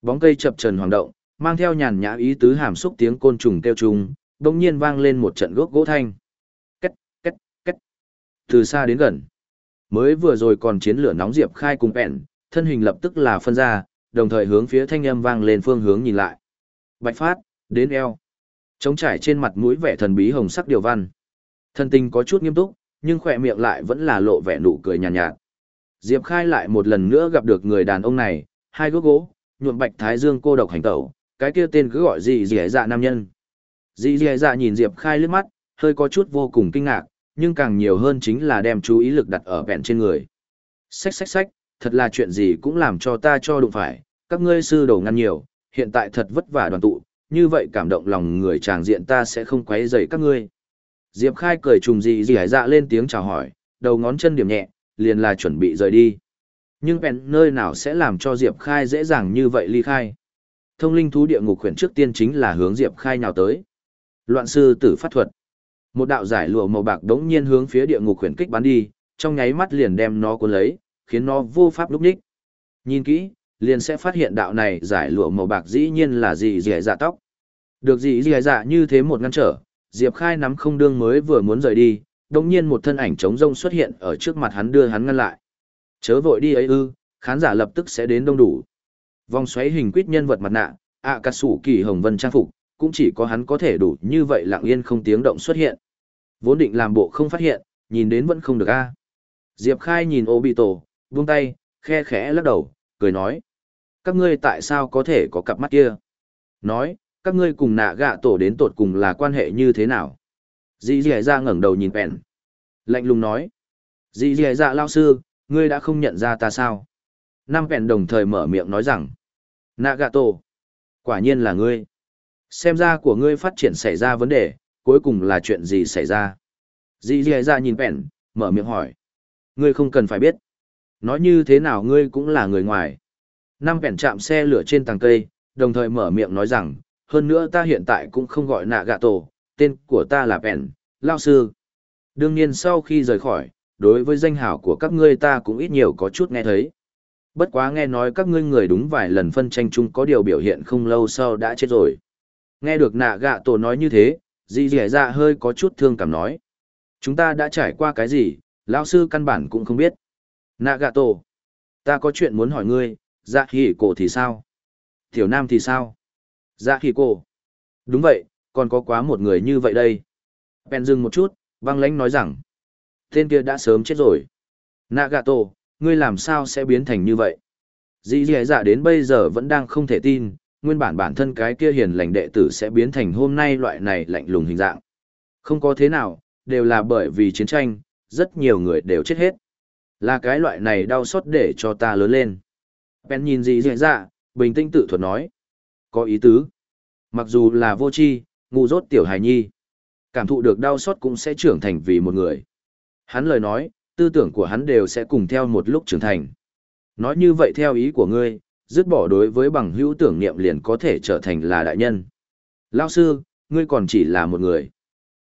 Bóng cây chập trần hoàng động, mang theo nhàn nhã ý tứ hàm xúc tiếng côn trùng kêu trùng, đồng nhiên vang lên một trận gốc gỗ thanh. Cách, cách, cách. Từ xa đến gần. Mới vừa rồi còn chiến lửa nóng Diệp Khai cùng bẹn, thân hình lập tức là phân ra, đồng thời hướng phía thanh âm vang lên phương hướng nhìn lại. Bạch phát, đến eo. Trống trải trên mặt mũi vẻ thần bí hồng sắc điều văn. Thân tình có chút nghiêm túc, nhưng khỏe miệng lại vẫn là lộ vẻ nụ cười nhàn nhạt, nhạt. Diệp Khai lại một lần nữa gặp được người đàn ông này, hai gốc gỗ, nhuộm bạch thái dương cô độc hành tẩu, cái kia tên cứ gọi gì dì dạ, dạ nam nhân. Dì dì dạ, dạ nhìn Diệp Khai lướt mắt, hơi có chút vô cùng kinh ngạc, nhưng càng nhiều hơn chính là đem chú ý lực đặt ở vẹn trên người. Xách xách xách, thật là chuyện gì cũng làm cho ta cho đụng phải, các ngươi sư đồ ngăn nhiều, hiện tại thật vất vả đoàn tụ, như vậy cảm động lòng người chàng diện ta sẽ không quấy rầy các ngươi. Diệp Khai cười trùng gì gì dạ lên tiếng chào hỏi, đầu ngón chân điểm nhẹ, liền là chuẩn bị rời đi. Nhưng bèn nơi nào sẽ làm cho Diệp Khai dễ dàng như vậy ly khai. Thông linh thú địa ngục khuyển trước tiên chính là hướng Diệp Khai nhào tới. Loạn sư tử phát thuật. Một đạo giải lụa màu bạc đống nhiên hướng phía địa ngục khuyển kích bắn đi, trong nháy mắt liền đem nó cuốn lấy, khiến nó vô pháp lúc ních. Nhìn kỹ, liền sẽ phát hiện đạo này giải lụa màu bạc dĩ nhiên là gì dì dạ tóc. Được gì dì dạ như thế một ngăn trở, Diệp Khai nắm không đương mới vừa muốn rời đi, đồng nhiên một thân ảnh trống rông xuất hiện ở trước mặt hắn đưa hắn ngăn lại. Chớ vội đi ấy ư, khán giả lập tức sẽ đến đông đủ. Vòng xoáy hình quýt nhân vật mặt nạ, ạ cà sủ kỳ hồng vân trang phục, cũng chỉ có hắn có thể đủ như vậy lặng yên không tiếng động xuất hiện. Vốn định làm bộ không phát hiện, nhìn đến vẫn không được a. Diệp Khai nhìn Obito, buông tay, khe khẽ lắc đầu, cười nói. Các ngươi tại sao có thể có cặp mắt kia? Nói, các ngươi cùng nạ gạ tổ đến tột cùng là quan hệ như thế nào? Dì dì ra ngẩng đầu nhìn bèn. Lạnh lùng nói. Dì dì dạ lao sư, ngươi đã không nhận ra ta sao? Năm bèn đồng thời mở miệng nói rằng. Nạ gạ tổ. Quả nhiên là ngươi. Xem ra của ngươi phát triển xảy ra vấn đề, cuối cùng là chuyện gì xảy ra? Dì dì ra nhìn bèn, mở miệng hỏi. Ngươi không cần phải biết. Nói như thế nào ngươi cũng là người ngoài. Năm vẹn chạm xe lửa trên tầng cây, đồng thời mở miệng nói rằng, hơn nữa ta hiện tại cũng không gọi nạ gạ tổ, tên của ta là vẹn, lao sư. Đương nhiên sau khi rời khỏi, đối với danh hảo của các ngươi ta cũng ít nhiều có chút nghe thấy. Bất quá nghe nói các ngươi người đúng vài lần phân tranh chung có điều biểu hiện không lâu sau đã chết rồi. Nghe được nạ gạ tổ nói như thế, dì dì dạ hơi có chút thương cảm nói. Chúng ta đã trải qua cái gì, lão sư căn bản cũng không biết. Nạ gạ tổ, ta có chuyện muốn hỏi ngươi, dạ hỉ cổ thì sao? Tiểu nam thì sao? Dạ hỉ cổ. Đúng vậy, còn có quá một người như vậy đây. Bèn dừng một chút, Vang lãnh nói rằng, tên kia đã sớm chết rồi. Nagato, ngươi làm sao sẽ biến thành như vậy? Dĩ dì dạ đến bây giờ vẫn đang không thể tin, nguyên bản bản thân cái kia hiền lành đệ tử sẽ biến thành hôm nay loại này lạnh lùng hình dạng. Không có thế nào, đều là bởi vì chiến tranh, rất nhiều người đều chết hết. Là cái loại này đau xót để cho ta lớn lên. Bèn nhìn dì dì dạ, bình tĩnh tự thuật nói. Có ý tứ. Mặc dù là vô tri, ngu dốt tiểu hài nhi. Cảm thụ được đau xót cũng sẽ trưởng thành vì một người. Hắn lời nói, tư tưởng của hắn đều sẽ cùng theo một lúc trưởng thành. Nói như vậy theo ý của ngươi, dứt bỏ đối với bằng hữu tưởng niệm liền có thể trở thành là đại nhân. Lao sư, ngươi còn chỉ là một người.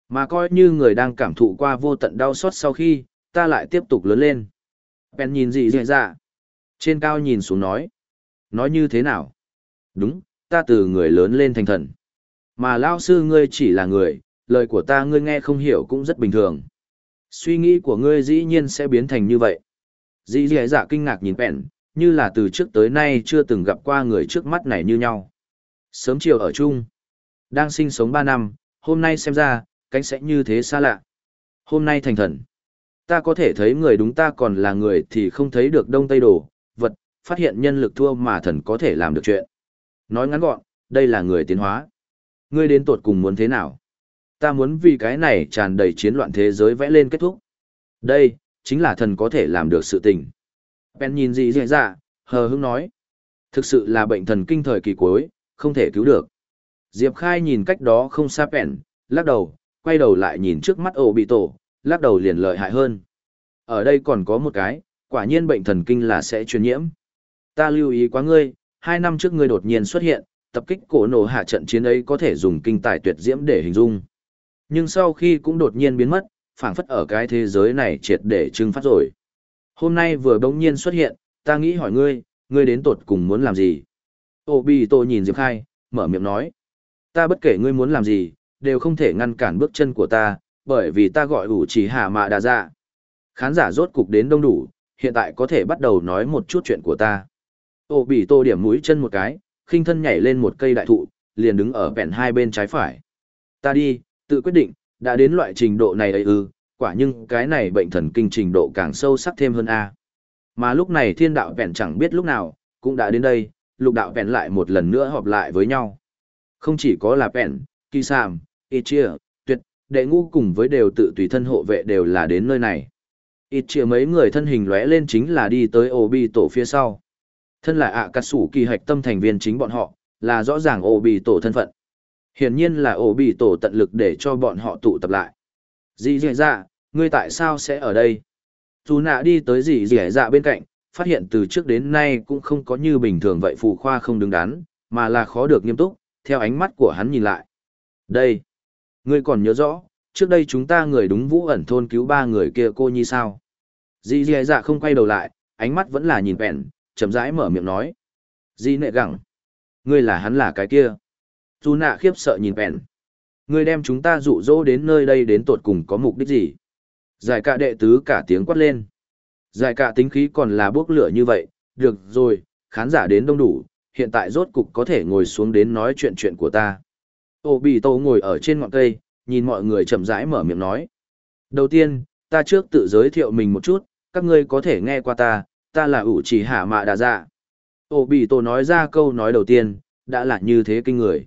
Mà coi như người đang cảm thụ qua vô tận đau xót sau khi, ta lại tiếp tục lớn lên. Ben nhìn gì dễ dạ. Trên cao nhìn xuống nói. Nói như thế nào? Đúng, ta từ người lớn lên thành thần. Mà lao sư ngươi chỉ là người, lời của ta ngươi nghe không hiểu cũng rất bình thường. Suy nghĩ của ngươi dĩ nhiên sẽ biến thành như vậy. Dĩ dễ dạ kinh ngạc nhìn bẹn, như là từ trước tới nay chưa từng gặp qua người trước mắt này như nhau. Sớm chiều ở chung. Đang sinh sống 3 năm, hôm nay xem ra, cánh sẽ như thế xa lạ. Hôm nay thành thần. Ta có thể thấy người đúng ta còn là người thì không thấy được đông tây đồ, vật, phát hiện nhân lực thua mà thần có thể làm được chuyện. Nói ngắn gọn, đây là người tiến hóa. Ngươi đến tột cùng muốn thế nào? Ta muốn vì cái này tràn đầy chiến loạn thế giới vẽ lên kết thúc. Đây, chính là thần có thể làm được sự tình. Bèn nhìn gì dễ dạ, hờ hững nói. Thực sự là bệnh thần kinh thời kỳ cuối, không thể cứu được. Diệp Khai nhìn cách đó không xa Pen, lắc đầu, quay đầu lại nhìn trước mắt ổ bị tổ, lắc đầu liền lợi hại hơn. Ở đây còn có một cái, quả nhiên bệnh thần kinh là sẽ truyền nhiễm. Ta lưu ý quá ngươi, hai năm trước ngươi đột nhiên xuất hiện, tập kích cổ nổ hạ trận chiến ấy có thể dùng kinh tài tuyệt diễm để hình dung. Nhưng sau khi cũng đột nhiên biến mất, phảng phất ở cái thế giới này triệt để trưng phát rồi. Hôm nay vừa bỗng nhiên xuất hiện, ta nghĩ hỏi ngươi, ngươi đến tột cùng muốn làm gì? Ô Bì nhìn Diệp Khai, mở miệng nói. Ta bất kể ngươi muốn làm gì, đều không thể ngăn cản bước chân của ta, bởi vì ta gọi ủ chỉ hạ mạ đà ra. Dạ. Khán giả rốt cục đến đông đủ, hiện tại có thể bắt đầu nói một chút chuyện của ta. Ô bị Tô điểm mũi chân một cái, khinh thân nhảy lên một cây đại thụ, liền đứng ở bẹn hai bên trái phải. Ta đi, tự quyết định, đã đến loại trình độ này ấy ư, quả nhưng cái này bệnh thần kinh trình độ càng sâu sắc thêm hơn a. Mà lúc này thiên đạo vẹn chẳng biết lúc nào, cũng đã đến đây, lục đạo vẹn lại một lần nữa họp lại với nhau. Không chỉ có là vẹn, kỳ sàm, ít chia, đệ ngu cùng với đều tự tùy thân hộ vệ đều là đến nơi này. Ít chia mấy người thân hình lóe lên chính là đi tới Obi tổ phía sau. Thân là ạ cắt sủ kỳ hạch tâm thành viên chính bọn họ, là rõ ràng Obi tổ thân phận. Hiển nhiên là Obi tổ tận lực để cho bọn họ tụ tập lại. Dì dì dạ, ngươi tại sao sẽ ở đây? Dù nạ đi tới dì dì dạ bên cạnh, phát hiện từ trước đến nay cũng không có như bình thường vậy phù khoa không đứng đắn, mà là khó được nghiêm túc, theo ánh mắt của hắn nhìn lại. Đây, ngươi còn nhớ rõ, trước đây chúng ta người đúng vũ ẩn thôn cứu ba người kia cô nhi sao? Dì dì dạ không quay đầu lại, ánh mắt vẫn là nhìn vẹn, chậm rãi mở miệng nói. Dì nệ gẳng, ngươi là hắn là cái kia. Dù nạ khiếp sợ nhìn vẹn. Ngươi đem chúng ta dụ dỗ đến nơi đây đến tột cùng có mục đích gì? Giải cả đệ tứ cả tiếng quát lên. Giải cả tính khí còn là bước lửa như vậy, được rồi, khán giả đến đông đủ, hiện tại rốt cục có thể ngồi xuống đến nói chuyện chuyện của ta. Ô bì tô ngồi ở trên ngọn cây, nhìn mọi người chậm rãi mở miệng nói. Đầu tiên, ta trước tự giới thiệu mình một chút, các ngươi có thể nghe qua ta, ta là ủ chỉ hạ mạ đà dạ. Ô bì tô nói ra câu nói đầu tiên, đã là như thế kinh người.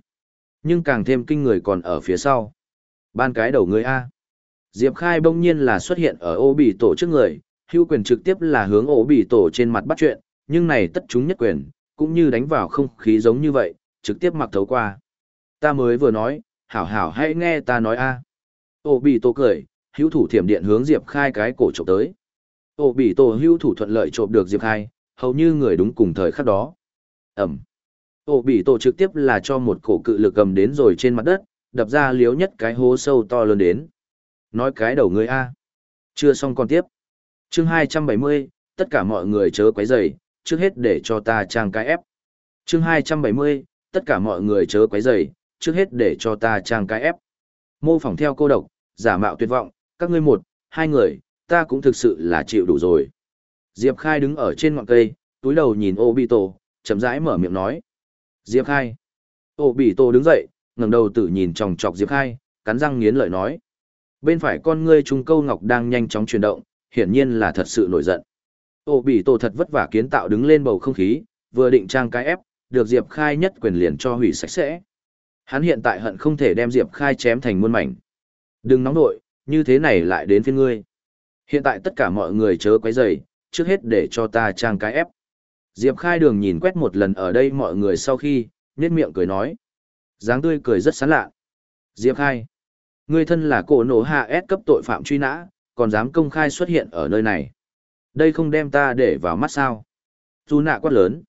Nhưng càng thêm kinh người còn ở phía sau. Ban cái đầu người A. Diệp Khai bỗng nhiên là xuất hiện ở ô bì tổ trước người, hưu quyền trực tiếp là hướng ô bì tổ trên mặt bắt chuyện, nhưng này tất chúng nhất quyền, cũng như đánh vào không khí giống như vậy, trực tiếp mặc thấu qua. Ta mới vừa nói, hảo hảo hãy nghe ta nói a. Ô bị tô cười, hữu thủ thiểm điện hướng Diệp Khai cái cổ trộm tới. Ô bị tô hữu thủ thuận lợi trộm được Diệp Khai, hầu như người đúng cùng thời khắc đó. Ẩm. Ô bị tô trực tiếp là cho một cổ cự lực cầm đến rồi trên mặt đất, đập ra liếu nhất cái hố sâu to lớn đến. Nói cái đầu người A. Chưa xong còn tiếp. chương 270, tất cả mọi người chớ quấy rầy, trước hết để cho ta trang cái ép. chương 270, tất cả mọi người chớ quấy rầy, trước hết để cho ta trang cái ép. Mô phỏng theo cô độc, giả mạo tuyệt vọng, các ngươi một, hai người, ta cũng thực sự là chịu đủ rồi. Diệp Khai đứng ở trên ngọn cây, túi đầu nhìn Obito, chậm rãi mở miệng nói. Diệp Khai. Obito đứng dậy, ngẩng đầu tự nhìn chòng chọc Diệp Khai, cắn răng nghiến lợi nói. Bên phải con ngươi trung câu ngọc đang nhanh chóng chuyển động, hiển nhiên là thật sự nổi giận. Obito thật vất vả kiến tạo đứng lên bầu không khí, vừa định trang cái ép, được Diệp Khai nhất quyền liền cho hủy sạch sẽ. Hắn hiện tại hận không thể đem Diệp Khai chém thành muôn mảnh. Đừng nóng nội, như thế này lại đến phiên ngươi. Hiện tại tất cả mọi người chớ quấy rầy, trước hết để cho ta trang cái ép. Diệp Khai đường nhìn quét một lần ở đây mọi người sau khi, nhếch miệng cười nói. dáng tươi cười rất sán lạ. Diệp Khai. Ngươi thân là cổ nổ hạ S cấp tội phạm truy nã, còn dám công khai xuất hiện ở nơi này. Đây không đem ta để vào mắt sao. Dù nạ quát lớn.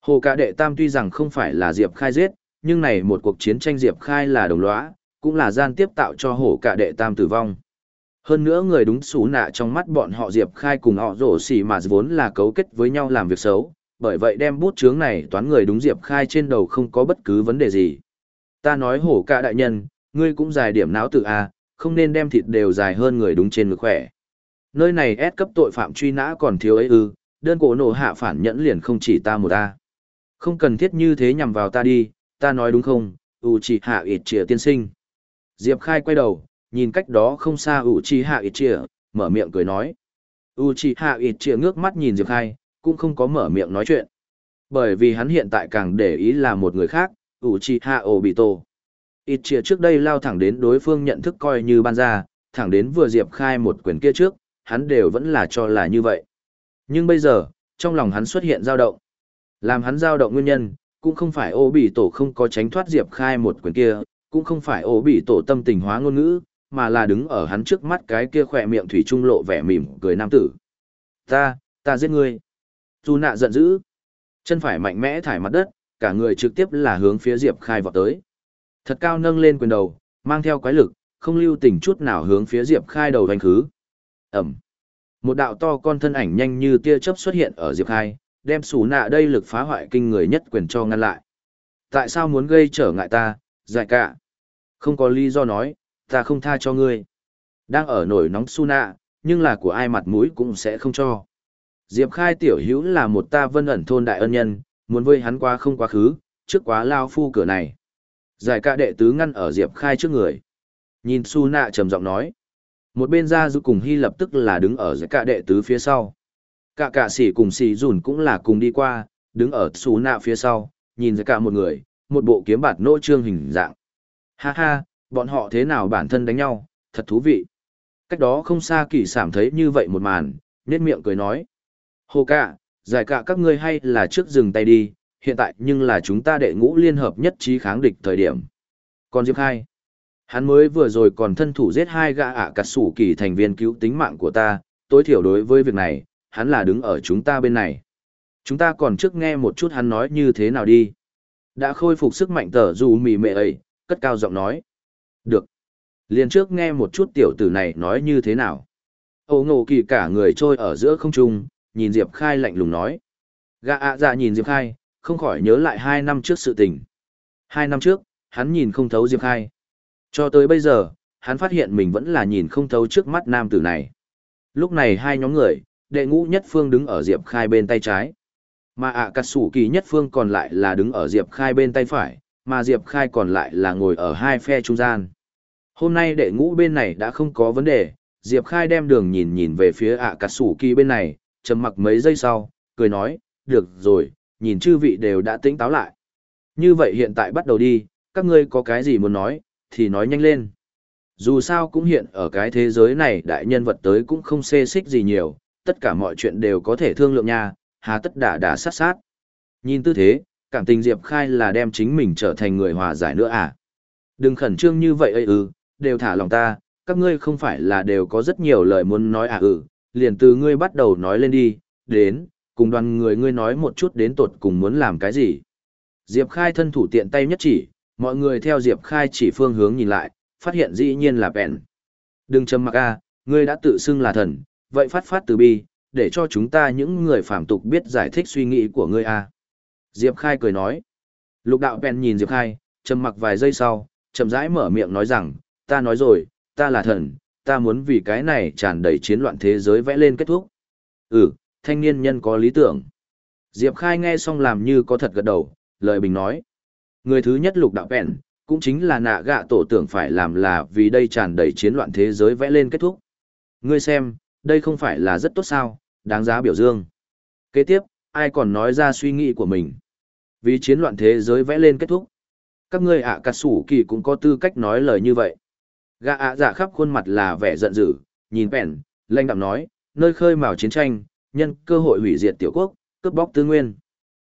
Hồ cả đệ tam tuy rằng không phải là Diệp Khai giết, nhưng này một cuộc chiến tranh Diệp Khai là đồng lõa, cũng là gian tiếp tạo cho hổ cả đệ tam tử vong. Hơn nữa người đúng xú nạ trong mắt bọn họ Diệp Khai cùng họ rổ xỉ mà vốn là cấu kết với nhau làm việc xấu, bởi vậy đem bút chướng này toán người đúng Diệp Khai trên đầu không có bất cứ vấn đề gì. Ta nói hổ cả đại nhân, ngươi cũng dài điểm não tự A, không nên đem thịt đều dài hơn người đúng trên ngực khỏe. Nơi này ép cấp tội phạm truy nã còn thiếu ấy ư, đơn cổ nổ hạ phản nhẫn liền không chỉ ta một ta. Không cần thiết như thế nhằm vào ta đi, ta nói đúng không, ủ chỉ hạ ịt trìa tiên sinh. Diệp Khai quay đầu, nhìn cách đó không xa ủ chỉ hạ ịt trìa, mở miệng cười nói. ủ chỉ hạ ịt trìa ngước mắt nhìn Diệp Khai, cũng không có mở miệng nói chuyện. Bởi vì hắn hiện tại càng để ý là một người khác, ủ chỉ hạ ổ bị tổ. Ít trìa trước đây lao thẳng đến đối phương nhận thức coi như ban ra, thẳng đến vừa Diệp Khai một quyền kia trước, hắn đều vẫn là cho là như vậy. Nhưng bây giờ, trong lòng hắn xuất hiện dao động. Làm hắn dao động nguyên nhân, cũng không phải ô bị tổ không có tránh thoát Diệp Khai một quyền kia, cũng không phải ô bị tổ tâm tình hóa ngôn ngữ, mà là đứng ở hắn trước mắt cái kia khỏe miệng thủy trung lộ vẻ mỉm cười nam tử. Ta, ta giết ngươi. Dù nạ giận dữ. Chân phải mạnh mẽ thải mặt đất, cả người trực tiếp là hướng phía Diệp Khai vọt tới. Thật cao nâng lên quyền đầu, mang theo quái lực, không lưu tình chút nào hướng phía Diệp Khai đầu đánh khứ. Ẩm. Một đạo to con thân ảnh nhanh như tia chớp xuất hiện ở Diệp Khai, đem xù nạ đây lực phá hoại kinh người nhất quyền cho ngăn lại. Tại sao muốn gây trở ngại ta, giải cả? Không có lý do nói, ta không tha cho ngươi. Đang ở nổi nóng su nạ, nhưng là của ai mặt mũi cũng sẽ không cho. Diệp Khai tiểu hữu là một ta vân ẩn thôn đại ân nhân, muốn với hắn qua không quá khứ, trước quá lao phu cửa này. Giải cả đệ tứ ngăn ở Diệp Khai trước người. Nhìn su nạ trầm giọng nói. Một bên ra dù cùng Hy lập tức là đứng ở giải cả đệ tứ phía sau. Cả cả sĩ cùng sĩ dùn cũng là cùng đi qua, đứng ở su nạ phía sau, nhìn ra cả một người, một bộ kiếm bạt nỗ trương hình dạng. Ha ha, bọn họ thế nào bản thân đánh nhau, thật thú vị. Cách đó không xa kỳ sảm thấy như vậy một màn, nét miệng cười nói. Hồ cả, giải cả các ngươi hay là trước dừng tay đi, hiện tại nhưng là chúng ta đệ ngũ liên hợp nhất trí kháng địch thời điểm. Còn Diệp Khai, hắn mới vừa rồi còn thân thủ giết hai gã ạ à cắt sủ kỳ thành viên cứu tính mạng của ta, tối thiểu đối với việc này, hắn là đứng ở chúng ta bên này. Chúng ta còn trước nghe một chút hắn nói như thế nào đi. Đã khôi phục sức mạnh tờ dù mì mệ ấy, cất cao giọng nói. Được. Liền trước nghe một chút tiểu tử này nói như thế nào. Ô ngộ kỳ cả người trôi ở giữa không trung, nhìn Diệp Khai lạnh lùng nói. Gã ạ dạ nhìn Diệp Khai, không khỏi nhớ lại hai năm trước sự tình. Hai năm trước, hắn nhìn không thấu Diệp Khai. Cho tới bây giờ, hắn phát hiện mình vẫn là nhìn không thấu trước mắt nam tử này. Lúc này hai nhóm người, đệ ngũ nhất phương đứng ở Diệp Khai bên tay trái. Mà ạ cắt sủ kỳ nhất phương còn lại là đứng ở Diệp Khai bên tay phải, mà Diệp Khai còn lại là ngồi ở hai phe trung gian. Hôm nay đệ ngũ bên này đã không có vấn đề, Diệp Khai đem đường nhìn nhìn về phía ạ cắt sủ kỳ bên này, trầm mặc mấy giây sau, cười nói, được rồi, nhìn chư vị đều đã tỉnh táo lại. Như vậy hiện tại bắt đầu đi, các ngươi có cái gì muốn nói, thì nói nhanh lên. Dù sao cũng hiện ở cái thế giới này đại nhân vật tới cũng không xê xích gì nhiều, tất cả mọi chuyện đều có thể thương lượng nha, hà tất đả đả sát sát. Nhìn tư thế, cảm tình Diệp Khai là đem chính mình trở thành người hòa giải nữa à. Đừng khẩn trương như vậy ấy ư, đều thả lòng ta, các ngươi không phải là đều có rất nhiều lời muốn nói à ừ, liền từ ngươi bắt đầu nói lên đi, đến, cùng đoàn người ngươi nói một chút đến tột cùng muốn làm cái gì. Diệp Khai thân thủ tiện tay nhất chỉ, mọi người theo Diệp Khai chỉ phương hướng nhìn lại, phát hiện dĩ nhiên là bèn. Đừng châm mặc a, ngươi đã tự xưng là thần, vậy phát phát từ bi, để cho chúng ta những người phạm tục biết giải thích suy nghĩ của ngươi a. Diệp Khai cười nói. Lục đạo bèn nhìn Diệp Khai, trầm mặc vài giây sau, chậm rãi mở miệng nói rằng, ta nói rồi, ta là thần, ta muốn vì cái này tràn đầy chiến loạn thế giới vẽ lên kết thúc. Ừ, thanh niên nhân có lý tưởng. Diệp Khai nghe xong làm như có thật gật đầu, lời bình nói. Người thứ nhất lục đạo bèn, cũng chính là nạ gạ tổ tưởng phải làm là vì đây tràn đầy chiến loạn thế giới vẽ lên kết thúc. Ngươi xem, đây không phải là rất tốt sao, đáng giá biểu dương. Kế tiếp, ai còn nói ra suy nghĩ của mình. Vì chiến loạn thế giới vẽ lên kết thúc. Các ngươi ạ à cà sủ kỳ cũng có tư cách nói lời như vậy. Gã ạ giả khắp khuôn mặt là vẻ giận dữ, nhìn bèn, lanh đạm nói, nơi khơi mào chiến tranh, nhân cơ hội hủy diệt tiểu quốc, cướp bóc tư nguyên.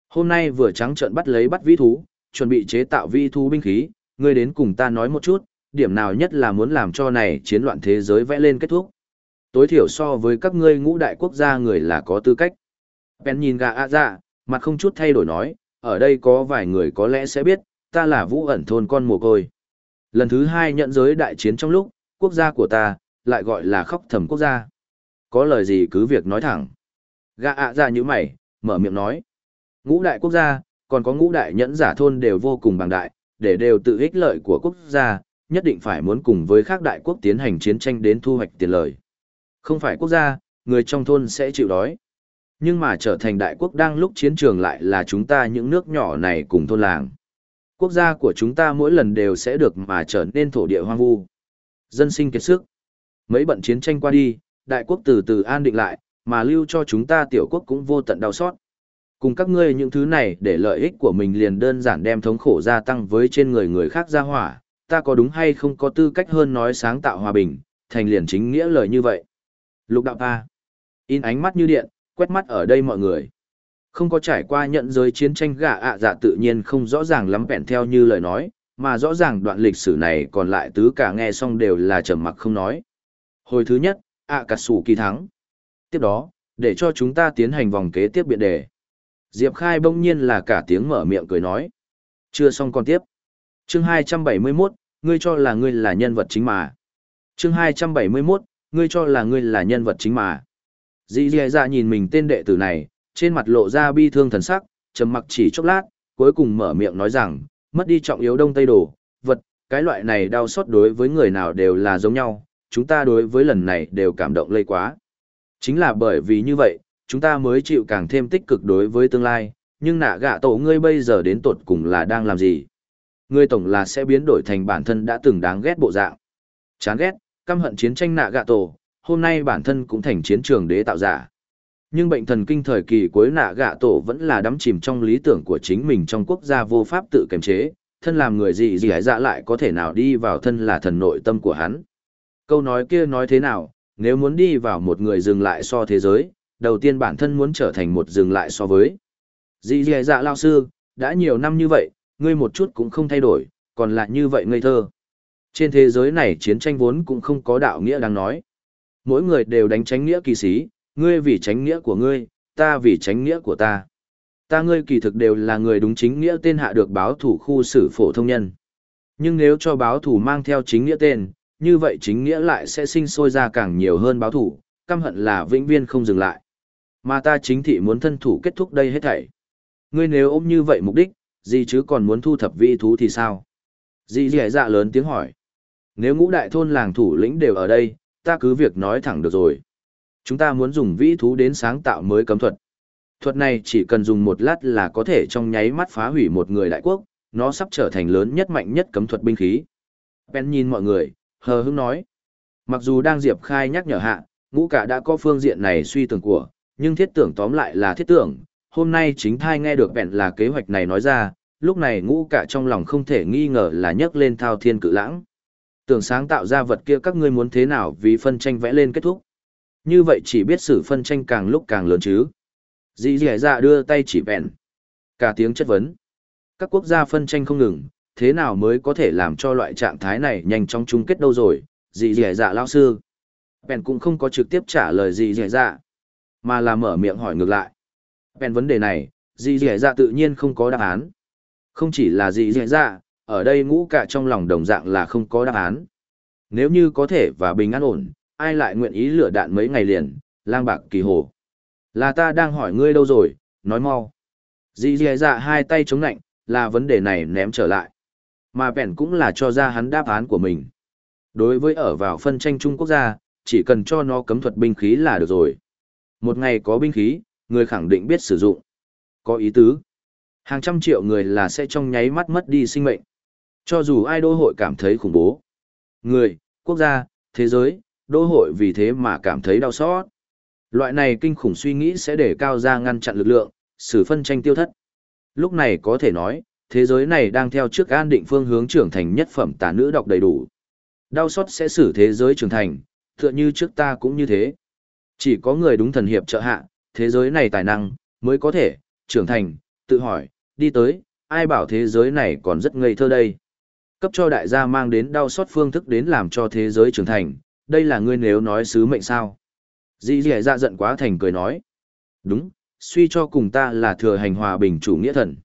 Hôm nay vừa trắng trợn bắt lấy bắt vĩ thú, chuẩn bị chế tạo vi thú binh khí, ngươi đến cùng ta nói một chút, điểm nào nhất là muốn làm cho này chiến loạn thế giới vẽ lên kết thúc. Tối thiểu so với các ngươi ngũ đại quốc gia người là có tư cách. Ben nhìn gà ạ dạ, mặt không chút thay đổi nói, ở đây có vài người có lẽ sẽ biết, ta là vũ ẩn thôn con mồ côi. Lần thứ hai nhận giới đại chiến trong lúc, quốc gia của ta, lại gọi là khóc thầm quốc gia. Có lời gì cứ việc nói thẳng. Gà ạ dạ như mày, mở miệng nói. Ngũ đại quốc gia, còn có ngũ đại nhẫn giả thôn đều vô cùng bằng đại, để đều tự ích lợi của quốc gia, nhất định phải muốn cùng với các đại quốc tiến hành chiến tranh đến thu hoạch tiền lợi. Không phải quốc gia, người trong thôn sẽ chịu đói. Nhưng mà trở thành đại quốc đang lúc chiến trường lại là chúng ta những nước nhỏ này cùng thôn làng. Quốc gia của chúng ta mỗi lần đều sẽ được mà trở nên thổ địa hoang vu. Dân sinh kiệt sức. Mấy bận chiến tranh qua đi, đại quốc từ từ an định lại, mà lưu cho chúng ta tiểu quốc cũng vô tận đau xót. Cùng các ngươi những thứ này để lợi ích của mình liền đơn giản đem thống khổ gia tăng với trên người người khác ra hỏa, ta có đúng hay không có tư cách hơn nói sáng tạo hòa bình, thành liền chính nghĩa lời như vậy. Lục đạo ta. In ánh mắt như điện, quét mắt ở đây mọi người. Không có trải qua nhận giới chiến tranh gạ ạ dạ tự nhiên không rõ ràng lắm vẹn theo như lời nói, mà rõ ràng đoạn lịch sử này còn lại tứ cả nghe xong đều là trầm mặc không nói. Hồi thứ nhất, ạ cà sủ kỳ thắng. Tiếp đó, để cho chúng ta tiến hành vòng kế tiếp biện đề. Diệp Khai bỗng nhiên là cả tiếng mở miệng cười nói. Chưa xong còn tiếp. Chương 271, ngươi cho là ngươi là nhân vật chính mà. Chương 271, ngươi cho là ngươi là nhân vật chính mà. Dì dì dạ nhìn mình tên đệ tử này, trên mặt lộ ra bi thương thần sắc, trầm mặc chỉ chốc lát, cuối cùng mở miệng nói rằng, mất đi trọng yếu đông tây đồ, vật, cái loại này đau xót đối với người nào đều là giống nhau, chúng ta đối với lần này đều cảm động lây quá. Chính là bởi vì như vậy, chúng ta mới chịu càng thêm tích cực đối với tương lai, nhưng nạ gạ tổ ngươi bây giờ đến tột cùng là đang làm gì? Ngươi tổng là sẽ biến đổi thành bản thân đã từng đáng ghét bộ dạng. Chán ghét, căm hận chiến tranh nạ gạ tổ, hôm nay bản thân cũng thành chiến trường đế tạo giả. Nhưng bệnh thần kinh thời kỳ cuối nạ gạ tổ vẫn là đắm chìm trong lý tưởng của chính mình trong quốc gia vô pháp tự kiềm chế, thân làm người gì gì hãy dạ lại có thể nào đi vào thân là thần nội tâm của hắn. Câu nói kia nói thế nào, nếu muốn đi vào một người dừng lại so thế giới, đầu tiên bản thân muốn trở thành một dừng lại so với. Dì dì dạ lao sư, đã nhiều năm như vậy, ngươi một chút cũng không thay đổi, còn lại như vậy ngây thơ. Trên thế giới này chiến tranh vốn cũng không có đạo nghĩa đáng nói. Mỗi người đều đánh tránh nghĩa kỳ sĩ, ngươi vì tránh nghĩa của ngươi, ta vì tránh nghĩa của ta. Ta ngươi kỳ thực đều là người đúng chính nghĩa tên hạ được báo thủ khu xử phổ thông nhân. Nhưng nếu cho báo thủ mang theo chính nghĩa tên, như vậy chính nghĩa lại sẽ sinh sôi ra càng nhiều hơn báo thủ, căm hận là vĩnh viên không dừng lại. Mà ta chính thị muốn thân thủ kết thúc đây hết thảy. Ngươi nếu ôm như vậy mục đích, gì chứ còn muốn thu thập vi thú thì sao? Dì dì dạ lớn tiếng hỏi. Nếu ngũ đại thôn làng thủ lĩnh đều ở đây, ta cứ việc nói thẳng được rồi. Chúng ta muốn dùng vĩ thú đến sáng tạo mới cấm thuật. Thuật này chỉ cần dùng một lát là có thể trong nháy mắt phá hủy một người đại quốc, nó sắp trở thành lớn nhất mạnh nhất cấm thuật binh khí. Ben nhìn mọi người, hờ hững nói. Mặc dù đang Diệp Khai nhắc nhở hạ, ngũ cả đã có phương diện này suy tưởng của, nhưng thiết tưởng tóm lại là thiết tưởng. Hôm nay chính thai nghe được bèn là kế hoạch này nói ra, lúc này ngũ cả trong lòng không thể nghi ngờ là nhấc lên thao thiên cự lãng. Tưởng sáng tạo ra vật kia các ngươi muốn thế nào vì phân tranh vẽ lên kết thúc. Như vậy chỉ biết xử phân tranh càng lúc càng lớn chứ. Dì dì dạ đưa tay chỉ bèn. Cả tiếng chất vấn. Các quốc gia phân tranh không ngừng, thế nào mới có thể làm cho loại trạng thái này nhanh chóng chung kết đâu rồi, dì dì dạ lao sư. Bèn cũng không có trực tiếp trả lời dì dì dạ, mà là mở miệng hỏi ngược lại. Bèn vấn đề này, dì dì dạ tự nhiên không có đáp án. Không chỉ là dì dì dạ, ở đây ngũ cả trong lòng đồng dạng là không có đáp án. Nếu như có thể và bình an ổn, ai lại nguyện ý lửa đạn mấy ngày liền, lang bạc kỳ hồ. Là ta đang hỏi ngươi đâu rồi, nói mau. Dì dì dạ hai tay chống nạnh, là vấn đề này ném trở lại. Mà bèn cũng là cho ra hắn đáp án của mình. Đối với ở vào phân tranh Trung Quốc gia, chỉ cần cho nó cấm thuật binh khí là được rồi. Một ngày có binh khí, người khẳng định biết sử dụng. Có ý tứ. Hàng trăm triệu người là sẽ trong nháy mắt mất đi sinh mệnh. Cho dù ai đô hội cảm thấy khủng bố. Người, quốc gia, thế giới, đô hội vì thế mà cảm thấy đau xót. Loại này kinh khủng suy nghĩ sẽ để cao ra ngăn chặn lực lượng, xử phân tranh tiêu thất. Lúc này có thể nói, thế giới này đang theo trước an định phương hướng trưởng thành nhất phẩm tà nữ đọc đầy đủ. Đau xót sẽ xử thế giới trưởng thành, tựa như trước ta cũng như thế. Chỉ có người đúng thần hiệp trợ hạ, thế giới này tài năng, mới có thể, trưởng thành, tự hỏi, đi tới, ai bảo thế giới này còn rất ngây thơ đây. Cấp cho đại gia mang đến đau xót phương thức đến làm cho thế giới trưởng thành, đây là ngươi nếu nói sứ mệnh sao. Dì dì dạ giận quá thành cười nói. Đúng, suy cho cùng ta là thừa hành hòa bình chủ nghĩa thần.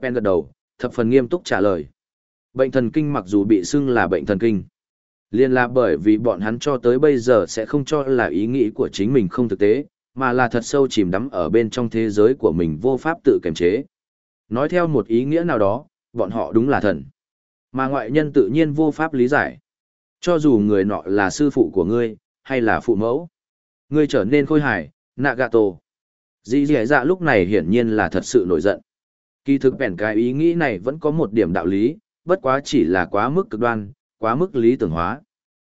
Ben gật đầu, thập phần nghiêm túc trả lời. Bệnh thần kinh mặc dù bị xưng là bệnh thần kinh, liên là bởi vì bọn hắn cho tới bây giờ sẽ không cho là ý nghĩ của chính mình không thực tế, mà là thật sâu chìm đắm ở bên trong thế giới của mình vô pháp tự kiềm chế. Nói theo một ý nghĩa nào đó, bọn họ đúng là thần. Mà ngoại nhân tự nhiên vô pháp lý giải. Cho dù người nọ là sư phụ của ngươi, hay là phụ mẫu. Ngươi trở nên khôi hài, nạ gạ tổ. Dì dì dạ lúc này hiển nhiên là thật sự nổi giận. Kỳ thực bèn cái ý nghĩ này vẫn có một điểm đạo lý, bất quá chỉ là quá mức cực đoan, quá mức lý tưởng hóa.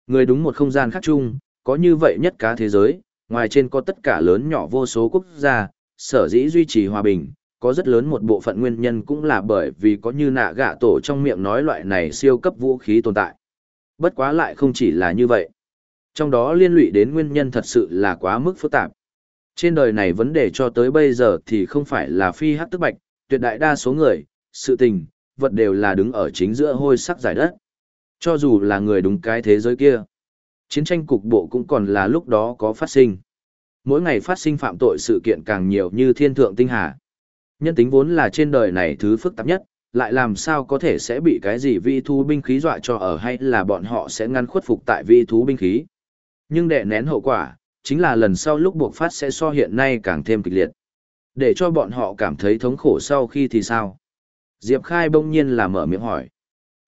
Người đúng một không gian khác chung, có như vậy nhất cá thế giới, ngoài trên có tất cả lớn nhỏ vô số quốc gia, sở dĩ duy trì hòa bình, có rất lớn một bộ phận nguyên nhân cũng là bởi vì có như nạ gạ tổ trong miệng nói loại này siêu cấp vũ khí tồn tại. Bất quá lại không chỉ là như vậy. Trong đó liên lụy đến nguyên nhân thật sự là quá mức phức tạp. Trên đời này vấn đề cho tới bây giờ thì không phải là phi hắc tức bạch, tuyệt đại đa số người, sự tình, vật đều là đứng ở chính giữa hôi sắc giải đất. Cho dù là người đúng cái thế giới kia, chiến tranh cục bộ cũng còn là lúc đó có phát sinh. Mỗi ngày phát sinh phạm tội sự kiện càng nhiều như thiên thượng tinh hà. Nhân tính vốn là trên đời này thứ phức tạp nhất, lại làm sao có thể sẽ bị cái gì vi thú binh khí dọa cho ở hay là bọn họ sẽ ngăn khuất phục tại vi thú binh khí. Nhưng để nén hậu quả, chính là lần sau lúc buộc phát sẽ so hiện nay càng thêm kịch liệt. Để cho bọn họ cảm thấy thống khổ sau khi thì sao? Diệp Khai bỗng nhiên là mở miệng hỏi.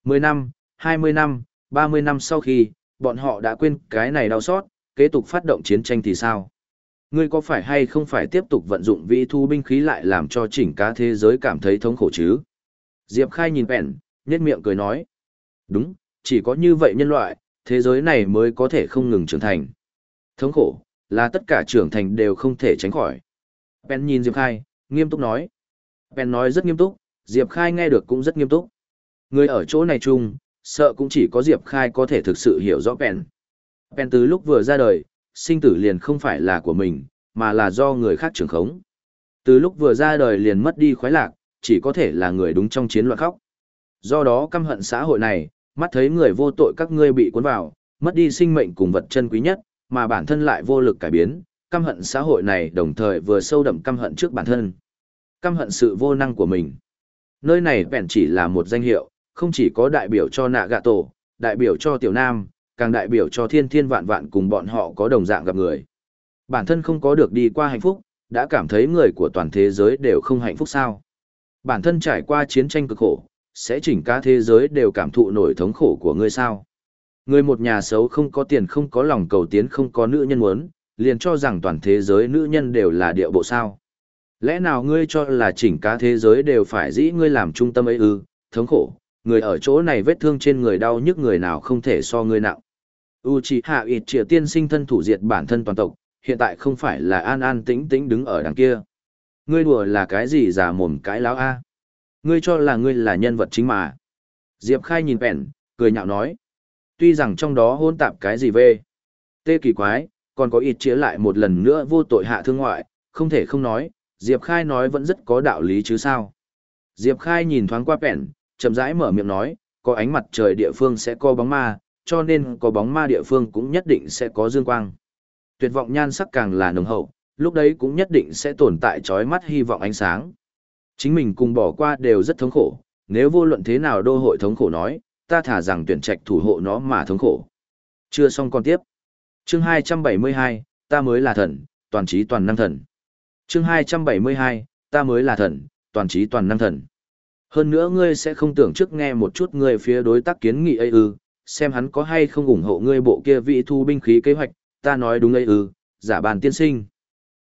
10 năm, 20 năm, 30 năm sau khi, bọn họ đã quên cái này đau xót, kế tục phát động chiến tranh thì sao? Ngươi có phải hay không phải tiếp tục vận dụng vĩ thu binh khí lại làm cho chỉnh cá thế giới cảm thấy thống khổ chứ? Diệp Khai nhìn bèn, nhét miệng cười nói. Đúng, chỉ có như vậy nhân loại, thế giới này mới có thể không ngừng trưởng thành. Thống khổ, là tất cả trưởng thành đều không thể tránh khỏi. Ben nhìn Diệp Khai, nghiêm túc nói. Ben nói rất nghiêm túc, Diệp Khai nghe được cũng rất nghiêm túc. Người ở chỗ này chung, sợ cũng chỉ có Diệp Khai có thể thực sự hiểu rõ Ben. Ben từ lúc vừa ra đời, sinh tử liền không phải là của mình, mà là do người khác trưởng khống. Từ lúc vừa ra đời liền mất đi khoái lạc, chỉ có thể là người đúng trong chiến loạn khóc. Do đó căm hận xã hội này, mắt thấy người vô tội các ngươi bị cuốn vào, mất đi sinh mệnh cùng vật chân quý nhất, mà bản thân lại vô lực cải biến, căm hận xã hội này đồng thời vừa sâu đậm căm hận trước bản thân. Căm hận sự vô năng của mình. Nơi này bèn chỉ là một danh hiệu, không chỉ có đại biểu cho nạ gạ tổ, đại biểu cho tiểu nam, càng đại biểu cho thiên thiên vạn vạn cùng bọn họ có đồng dạng gặp người. Bản thân không có được đi qua hạnh phúc, đã cảm thấy người của toàn thế giới đều không hạnh phúc sao. Bản thân trải qua chiến tranh cực khổ, sẽ chỉnh cả thế giới đều cảm thụ nổi thống khổ của ngươi sao. Người một nhà xấu không có tiền không có lòng cầu tiến không có nữ nhân muốn, liền cho rằng toàn thế giới nữ nhân đều là địa bộ sao. Lẽ nào ngươi cho là chỉnh cả thế giới đều phải dĩ ngươi làm trung tâm ấy ư, thống khổ, người ở chỗ này vết thương trên người đau nhức người nào không thể so ngươi nặng. Uchiha Itachi tiên sinh thân thủ diệt bản thân toàn tộc, hiện tại không phải là an an tĩnh tĩnh đứng ở đằng kia. Ngươi đùa là cái gì giả mồm cái láo a? Ngươi cho là ngươi là nhân vật chính mà. Diệp Khai nhìn bèn, cười nhạo nói. Tuy rằng trong đó hôn tạp cái gì về. Tê kỳ quái, còn có ít chĩa lại một lần nữa vô tội hạ thương ngoại, không thể không nói, Diệp Khai nói vẫn rất có đạo lý chứ sao. Diệp Khai nhìn thoáng qua bèn, chậm rãi mở miệng nói, có ánh mặt trời địa phương sẽ co bóng ma, cho nên có bóng ma địa phương cũng nhất định sẽ có dương quang. Tuyệt vọng nhan sắc càng là nồng hậu, lúc đấy cũng nhất định sẽ tồn tại trói mắt hy vọng ánh sáng. Chính mình cùng bỏ qua đều rất thống khổ, nếu vô luận thế nào đô hội thống khổ nói, ta thả rằng tuyển trạch thủ hộ nó mà thống khổ. Chưa xong còn tiếp. Chương 272, ta mới là thần, toàn trí toàn năng thần. Chương 272, ta mới là thần, toàn trí toàn năng thần. Hơn nữa ngươi sẽ không tưởng trước nghe một chút ngươi phía đối tác kiến nghị ấy ư, xem hắn có hay không ủng hộ ngươi bộ kia vị thu binh khí kế hoạch, ta nói đúng ấy ư, giả bàn tiên sinh.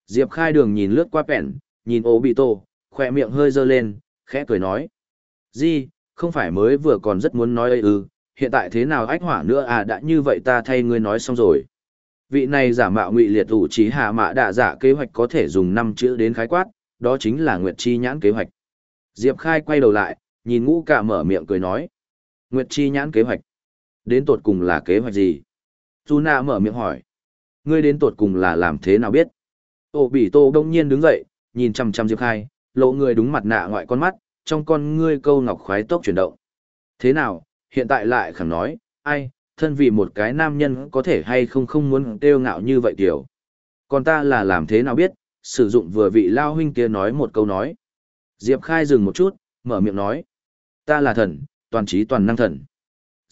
Diệp khai đường nhìn lướt qua pẹn, nhìn ố bị tổ, khỏe miệng hơi dơ lên, khẽ cười nói. Di, không phải mới vừa còn rất muốn nói ấy ư, hiện tại thế nào ách hỏa nữa à đã như vậy ta thay ngươi nói xong rồi. Vị này giả mạo ngụy liệt ủ trí hạ mạ đạ giả kế hoạch có thể dùng năm chữ đến khái quát, đó chính là Nguyệt Chi nhãn kế hoạch. Diệp Khai quay đầu lại, nhìn ngũ cả mở miệng cười nói. Nguyệt Chi nhãn kế hoạch. Đến tột cùng là kế hoạch gì? Tu mở miệng hỏi. Ngươi đến tột cùng là làm thế nào biết? Ô bỉ tô đông nhiên đứng dậy, nhìn chăm chăm Diệp Khai, lộ người đúng mặt nạ ngoại con mắt, trong con ngươi câu ngọc khoái tốc chuyển động. Thế nào, hiện tại lại khẳng nói, ai, thân vì một cái nam nhân có thể hay không không muốn kêu ngạo như vậy tiểu. Còn ta là làm thế nào biết, sử dụng vừa vị lao huynh kia nói một câu nói. Diệp Khai dừng một chút, mở miệng nói. Ta là thần, toàn trí toàn năng thần.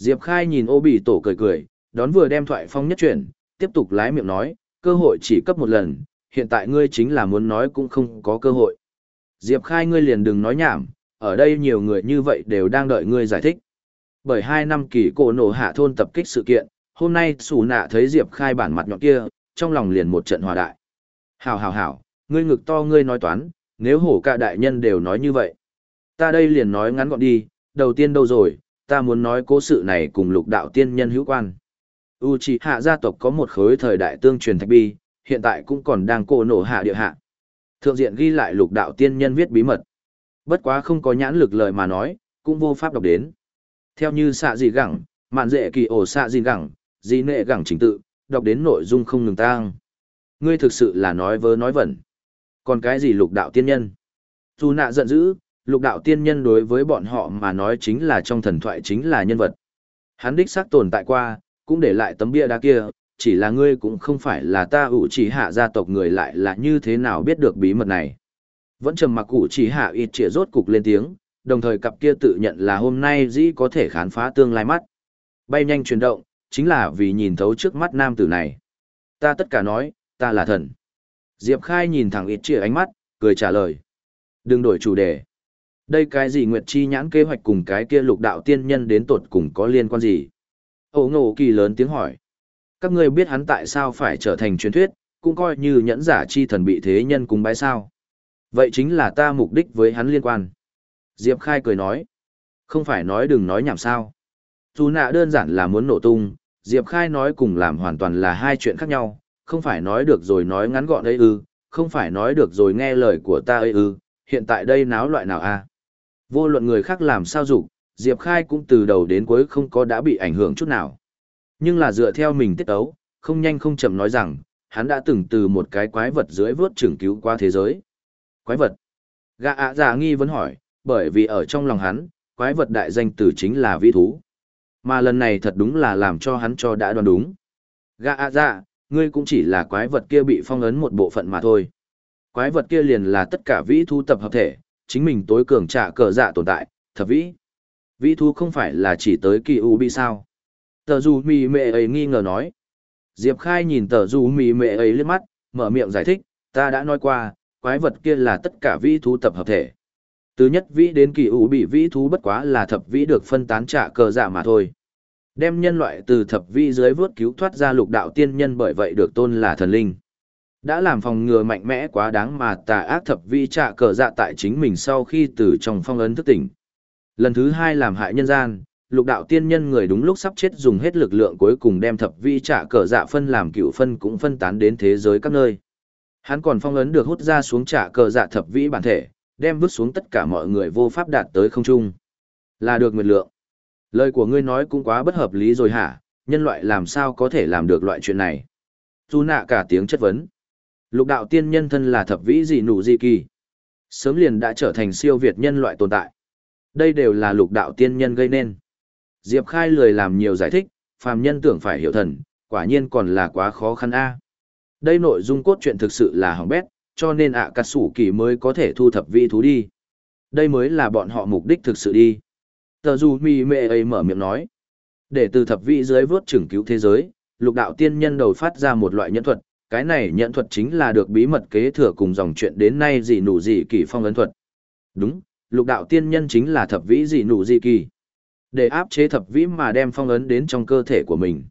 Diệp Khai nhìn ô bị tổ cười cười, đón vừa đem thoại phong nhất chuyển, tiếp tục lái miệng nói, cơ hội chỉ cấp một lần, hiện tại ngươi chính là muốn nói cũng không có cơ hội. Diệp Khai ngươi liền đừng nói nhảm, ở đây nhiều người như vậy đều đang đợi ngươi giải thích. Bởi hai năm kỳ cổ nổ hạ thôn tập kích sự kiện, hôm nay sủ nạ thấy Diệp Khai bản mặt nhọn kia, trong lòng liền một trận hòa đại. Hảo hảo hảo, ngươi ngực to ngươi nói toán, nếu hổ cả đại nhân đều nói như vậy. Ta đây liền nói ngắn gọn đi, đầu tiên đâu rồi, ta muốn nói cố sự này cùng lục đạo tiên nhân hữu quan. Uchiha gia tộc có một khối thời đại tương truyền thạch bi, hiện tại cũng còn đang cổ nổ hạ địa hạ. Thượng diện ghi lại lục đạo tiên nhân viết bí mật. Bất quá không có nhãn lực lời mà nói, cũng vô pháp đọc đến. Theo như xạ gì gẳng, mạn dễ kỳ ổ xạ gì gẳng, gì nệ gẳng chính tự, đọc đến nội dung không ngừng tang. Ngươi thực sự là nói vớ nói vẩn. Còn cái gì lục đạo tiên nhân? Dù nạ giận dữ, lục đạo tiên nhân đối với bọn họ mà nói chính là trong thần thoại chính là nhân vật. Hắn đích xác tồn tại qua, cũng để lại tấm bia đá kia, chỉ là ngươi cũng không phải là ta ủ chỉ hạ gia tộc người lại là như thế nào biết được bí mật này. Vẫn trầm mặc ủ chỉ hạ ít trịa rốt cục lên tiếng, đồng thời cặp kia tự nhận là hôm nay dĩ có thể khám phá tương lai mắt. Bay nhanh chuyển động, chính là vì nhìn thấu trước mắt nam tử này. Ta tất cả nói, ta là thần. Diệp Khai nhìn thẳng ít trịa ánh mắt, cười trả lời. Đừng đổi chủ đề. Đây cái gì Nguyệt Chi nhãn kế hoạch cùng cái kia lục đạo tiên nhân đến tột cùng có liên quan gì? Ổ ngộ kỳ lớn tiếng hỏi. Các ngươi biết hắn tại sao phải trở thành truyền thuyết, cũng coi như nhẫn giả chi thần bị thế nhân cùng bái sao. Vậy chính là ta mục đích với hắn liên quan. Diệp Khai cười nói. Không phải nói đừng nói nhảm sao. Dù nạ đơn giản là muốn nổ tung, Diệp Khai nói cùng làm hoàn toàn là hai chuyện khác nhau, không phải nói được rồi nói ngắn gọn ấy ư, không phải nói được rồi nghe lời của ta ấy ư, hiện tại đây náo loại nào a? Vô luận người khác làm sao dục, Diệp Khai cũng từ đầu đến cuối không có đã bị ảnh hưởng chút nào. Nhưng là dựa theo mình tiết ấu, không nhanh không chậm nói rằng, hắn đã từng từ một cái quái vật dưới vớt trưởng cứu qua thế giới. Quái vật? Gã ạ giả nghi vấn hỏi, bởi vì ở trong lòng hắn, quái vật đại danh từ chính là vĩ thú. Mà lần này thật đúng là làm cho hắn cho đã đoán đúng. Gã ạ giả, ngươi cũng chỉ là quái vật kia bị phong ấn một bộ phận mà thôi. Quái vật kia liền là tất cả vĩ thú tập hợp thể, chính mình tối cường trả cờ dạ tồn tại, thập vĩ. Vĩ thú không phải là chỉ tới kỳ u bị sao. Tờ dù mì mẹ ấy nghi ngờ nói. Diệp Khai nhìn tờ dù mì mẹ ấy liếc mắt, mở miệng giải thích, ta đã nói qua, quái vật kia là tất cả vĩ thú tập hợp thể. Từ nhất vĩ đến kỳ u bị vĩ thú bất quá là thập vĩ được phân tán trả cờ dạ mà thôi. Đem nhân loại từ thập vĩ dưới vớt cứu thoát ra lục đạo tiên nhân bởi vậy được tôn là thần linh. Đã làm phòng ngừa mạnh mẽ quá đáng mà tà ác thập vi trạ cờ dạ tại chính mình sau khi từ trong phong ấn thức tỉnh. Lần thứ hai làm hại nhân gian, lục đạo tiên nhân người đúng lúc sắp chết dùng hết lực lượng cuối cùng đem thập vi trạ cờ dạ phân làm cựu phân cũng phân tán đến thế giới các nơi. Hắn còn phong ấn được hút ra xuống trạ cờ dạ thập vĩ bản thể, đem vứt xuống tất cả mọi người vô pháp đạt tới không trung. Là được nguyệt lượng. Lời của ngươi nói cũng quá bất hợp lý rồi hả, nhân loại làm sao có thể làm được loại chuyện này. Dù nạ cả tiếng chất vấn. Lục đạo tiên nhân thân là thập vĩ gì nụ gì kỳ. Sớm liền đã trở thành siêu việt nhân loại tồn tại. Đây đều là lục đạo tiên nhân gây nên. Diệp Khai lười làm nhiều giải thích, phàm nhân tưởng phải hiểu thần, quả nhiên còn là quá khó khăn a. Đây nội dung cốt truyện thực sự là hỏng bét, cho nên ạ à cà sủ kỳ mới có thể thu thập vi thú đi. Đây mới là bọn họ mục đích thực sự đi. Tờ dù mì mệ ấy mở miệng nói. Để từ thập vị dưới vớt trưởng cứu thế giới, lục đạo tiên nhân đầu phát ra một loại nhân thuật, cái này nhận thuật chính là được bí mật kế thừa cùng dòng chuyện đến nay gì nụ gì kỳ phong ấn thuật. Đúng, lục đạo tiên nhân chính là thập vĩ gì nụ gì kỳ. Để áp chế thập vĩ mà đem phong ấn đến trong cơ thể của mình.